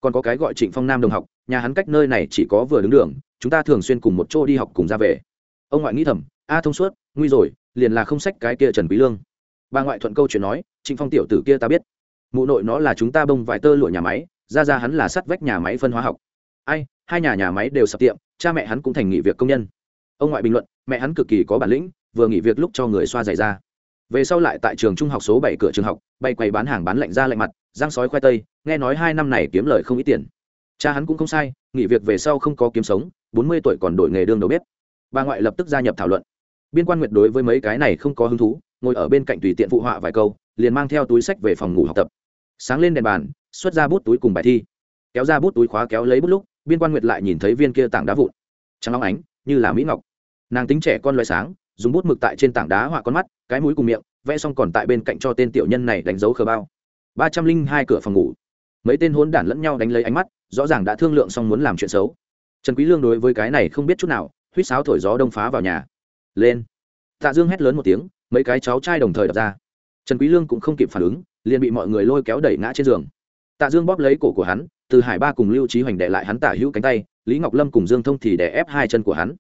Còn có cái gọi trịnh phong nam đồng học, nhà hắn cách nơi này chỉ có vừa đứng đường, chúng ta thường xuyên cùng một chỗ đi học cùng ra về. Ông ngoại nghĩ thầm, a thông suốt, nguy rồi, liền là không sách cái kia trần quý lương. Bà ngoại thuận câu chuyện nói, trịnh phong tiểu tử kia ta biết. Mụ nội nó là chúng ta bông vải tơ lụa nhà máy, ra ra hắn là sắt vách nhà máy phân hóa học. Ai, hai nhà nhà máy đều sập tiệm, cha mẹ hắn cũng thành nghị việc công nhân. Ông ngoại bình luận mẹ hắn cực kỳ có bản lĩnh, vừa nghỉ việc lúc cho người xoa giày ra. Về sau lại tại trường trung học số bảy cửa trường học, bay quầy bán hàng bán lạnh ra lạnh mặt giang sói khoai tây, nghe nói hai năm này kiếm lời không ít tiền. Cha hắn cũng không sai, nghỉ việc về sau không có kiếm sống, bốn mươi tuổi còn đổi nghề đương đầu bếp. Bà ngoại lập tức gia nhập thảo luận. Biên quan nguyệt đối với mấy cái này không có hứng thú, ngồi ở bên cạnh tùy tiện phụ họa vài câu, liền mang theo túi sách về phòng ngủ học tập. Sáng lên đèn bàn, xuất ra bút túi cùng bài thi. Kéo ra bút túi khóa kéo lấy bút lúc, biên quan nguyệt lại nhìn thấy viên kia tảng đá vụn. Trắng long ánh, như là mỹ ngọc nàng tính trẻ con loại sáng, dùng bút mực tại trên tảng đá họa con mắt, cái mũi cùng miệng, vẽ xong còn tại bên cạnh cho tên tiểu nhân này đánh dấu khờ bao. Ba trăm linh hai cửa phòng ngủ. Mấy tên hốn đản lẫn nhau đánh lấy ánh mắt, rõ ràng đã thương lượng xong muốn làm chuyện xấu. Trần quý lương đối với cái này không biết chút nào, huýt sáo thổi gió đông phá vào nhà. Lên. Tạ dương hét lớn một tiếng, mấy cái cháu trai đồng thời đập ra. Trần quý lương cũng không kịp phản ứng, liền bị mọi người lôi kéo đẩy ngã trên giường. Tạ dương bóp lấy cổ của hắn, từ hải ba cùng lưu trí hoành đè lại hắn tả hữu cánh tay, lý ngọc lâm cùng dương thông thì đè ép hai chân của hắn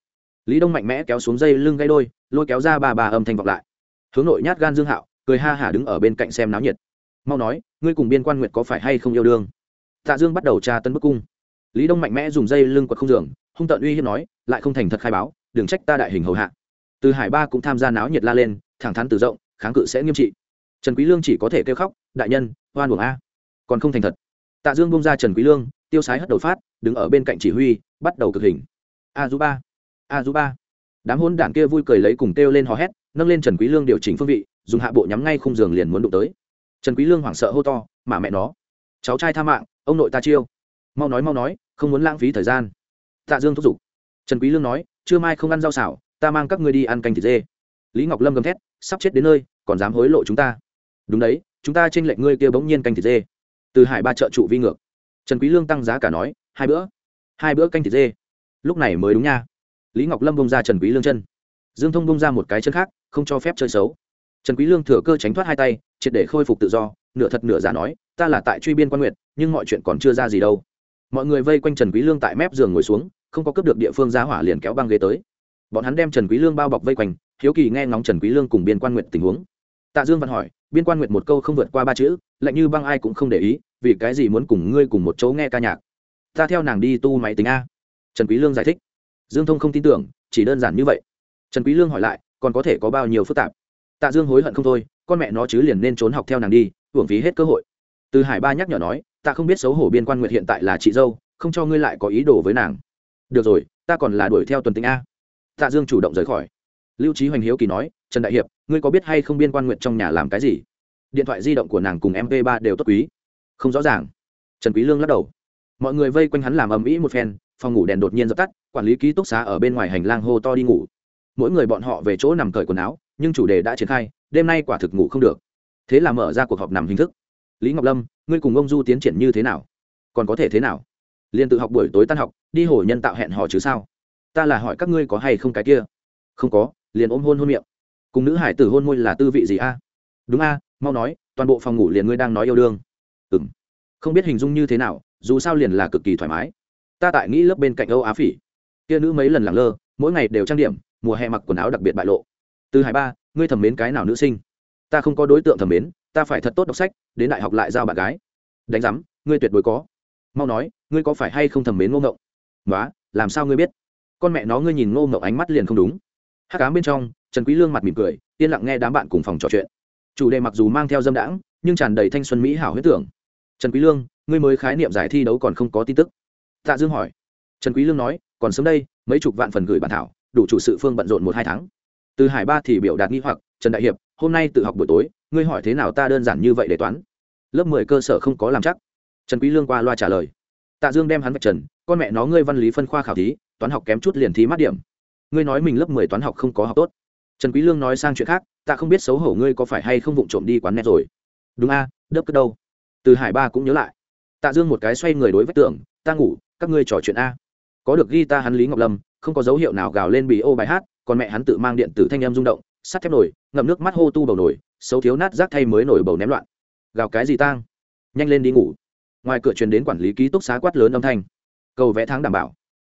lý đông mạnh mẽ kéo xuống dây lưng gây đôi, lôi kéo ra ba bà âm thanh vọng lại. Hướng nội nhát gan dương hạo, cười ha hả đứng ở bên cạnh xem náo nhiệt. Mau nói, ngươi cùng biên quan nguyệt có phải hay không yêu đương? Tạ dương bắt đầu tra tân bức cung. Lý đông mạnh mẽ dùng dây lưng quật không giường hung tợn uy hiếp nói, lại không thành thật khai báo, đừng trách ta đại hình hầu hạ. Từ hải ba cũng tham gia náo nhiệt la lên, thẳng thắn từ rộng, kháng cự sẽ nghiêm trị. Trần quý lương chỉ có thể kêu khóc, đại nhân hoan uổng a. Còn không thành thật. Tạ dương bung ra trần quý lương, tiêu sái hất đầu phát, đứng ở bên cạnh chỉ huy, bắt đầu cực hình. A du ba a du ba đám hôn đản kia vui cười lấy cùng kêu lên hò hét, nâng lên trần quý lương điều chỉnh phương vị, dùng hạ bộ nhắm ngay khung giường liền muốn đụng tới. Trần quý lương hoảng sợ hô to mà mẹ nó, cháu trai tha mạng, ông nội ta chiêu. Mau nói mau nói, không muốn lãng phí thời gian. Tạ dương thúc giục. Trần quý lương nói, trưa mai không ăn rau xào, ta mang các ngươi đi ăn canh thịt dê. Lý ngọc lâm gầm thét, sắp chết đến nơi, còn dám hối lộ chúng ta. Đúng đấy, chúng ta trên lệnh ngươi kia bỗng nhiên canh thịt dê. Từ hải ba chợ trụ vi ngược. Trần quý lương tăng giá cả nói, hai bữa hai bữa canh thịt dê. Lúc này mới đúng nha lý ngọc lâm bông ra trần quý lương chân. Dương thông bông ra một cái chân khác, không cho phép chơi xấu. Trần quý lương thừa cơ tránh thoát hai tay, triệt để khôi phục tự do, nửa thật nửa giả nói, ta là tại truy biên quan nguyện, nhưng mọi chuyện còn chưa ra gì đâu. Mọi người vây quanh trần quý lương tại mép giường ngồi xuống, không có cướp được địa phương ra hỏa liền kéo băng ghế tới. Bọn hắn đem trần quý lương bao bọc vây quanh, hiếu kỳ nghe ngóng trần quý lương cùng biên quan nguyện tình huống. Tạ dương văn hỏi, biên quan nguyện một câu không vượt qua ba chữ, lạnh như băng ai cũng không để ý, vì cái gì muốn cùng ngươi cùng một chỗ nghe ca nhạc? Ta theo nàng đi tu máy tính a. Trần quý lương giải thích dương thông không tin tưởng, chỉ đơn giản như vậy. Trần quý lương hỏi lại, còn có thể có bao nhiêu phức tạp? Tạ dương hối hận không thôi, con mẹ nó chứ liền nên trốn học theo nàng đi, hưởng phí hết cơ hội. Từ hải ba nhắc nhở nói, ta không biết xấu hổ biên quan nguyệt hiện tại là chị dâu, không cho ngươi lại có ý đồ với nàng. Được rồi, ta còn là đuổi theo tuần tính a. Tạ dương chủ động rời khỏi. Lưu trí hoành hiếu kỳ nói, trần đại hiệp, ngươi có biết hay không biên quan nguyện trong nhà làm cái gì? Điện thoại di động của nàng cùng mp 3 đều tốt quý. Không rõ ràng. Trần quý lương lắc đầu. Mọi người vây quanh hắn làm ầm ĩ một phen phòng ngủ đèn đột nhiên dập tắt, quản lý ký túc xá ở bên ngoài hành lang hô to đi ngủ. Mỗi người bọn họ về chỗ nằm cởi quần áo, nhưng chủ đề đã triển khai, đêm nay quả thực ngủ không được. Thế là mở ra cuộc họp nằm hình thức. Lý ngọc lâm, ngươi cùng ông du tiến triển như thế nào? Còn có thể thế nào? Liền tự học buổi tối tan học, đi hồ nhân tạo hẹn hò chứ sao? Ta là hỏi các ngươi có hay không cái kia. Không có, liền ôm hôn hôn miệng. Cùng nữ hải tử hôn môi là tư vị gì a? Đúng a, mau nói, toàn bộ phòng ngủ liền ngươi đang nói yêu đương. Ừm. Không biết hình dung như thế nào, dù sao liền là cực kỳ thoải mái ta tại nghĩ lớp bên cạnh âu á phỉ. Kia nữ mấy lần lẳng lơ, mỗi ngày đều trang điểm, mùa hè mặc quần áo đặc biệt bại lộ. Từ hải ba, ngươi thẩm mến cái nào nữ sinh? Ta không có đối tượng thẩm mến, ta phải thật tốt đọc sách, đến đại học lại giao bạn gái. Đánh giám, ngươi tuyệt đối có. Mau nói, ngươi có phải hay không thẩm mến ngô ngộng? Nói làm sao ngươi biết? Con mẹ nó ngươi nhìn ngô ngộng ánh mắt liền không đúng. Hát cám bên trong, trần quý lương mặt mỉm cười, yên lặng nghe đám bạn cùng phòng trò chuyện. Chủ đề mặc dù mang theo dâm đãng, nhưng tràn đầy thanh xuân mỹ hảo huyết tưởng. Trần quý lương, ngươi mới khái niệm giải thi đấu còn không có tin tức tạ dương hỏi. Trần quý lương nói còn sớm đây mấy chục vạn phần gửi bản thảo đủ chủ sự phương bận rộn một hai tháng. Từ hải ba thì biểu đạt nghi hoặc trần đại hiệp hôm nay tự học buổi tối ngươi hỏi thế nào ta đơn giản như vậy để toán. Lớp mười cơ sở không có làm chắc. Trần quý lương qua loa trả lời. Tạ dương đem hắn vạch trần con mẹ nó ngươi văn lý phân khoa khảo thí toán học kém chút liền thí mát điểm. Ngươi nói mình lớp mười toán học không có học tốt. Trần quý lương nói sang chuyện khác ta không biết xấu hổ ngươi có phải hay không vụng trộm đi quán net rồi. Đúng a à, đớp cất đâu. Từ hải ba cũng nhớ lại. Tạ dương một cái xoay người đối với tượng ta ngủ các ngươi trò chuyện a. Có được ghi ta hắn lý ngọc lâm, không có dấu hiệu nào gào lên bị ô bài hát, còn mẹ hắn tự mang điện tử thanh em rung động, sắt thép nổi, ngậm nước mắt hô tu bầu nổi, xấu thiếu nát rác thay mới nổi bầu ném loạn. Gào cái gì tang? Nhanh lên đi ngủ. Ngoài cửa truyền đến quản lý ký túc xá quát lớn âm thanh. Cầu vẽ tháng đảm bảo.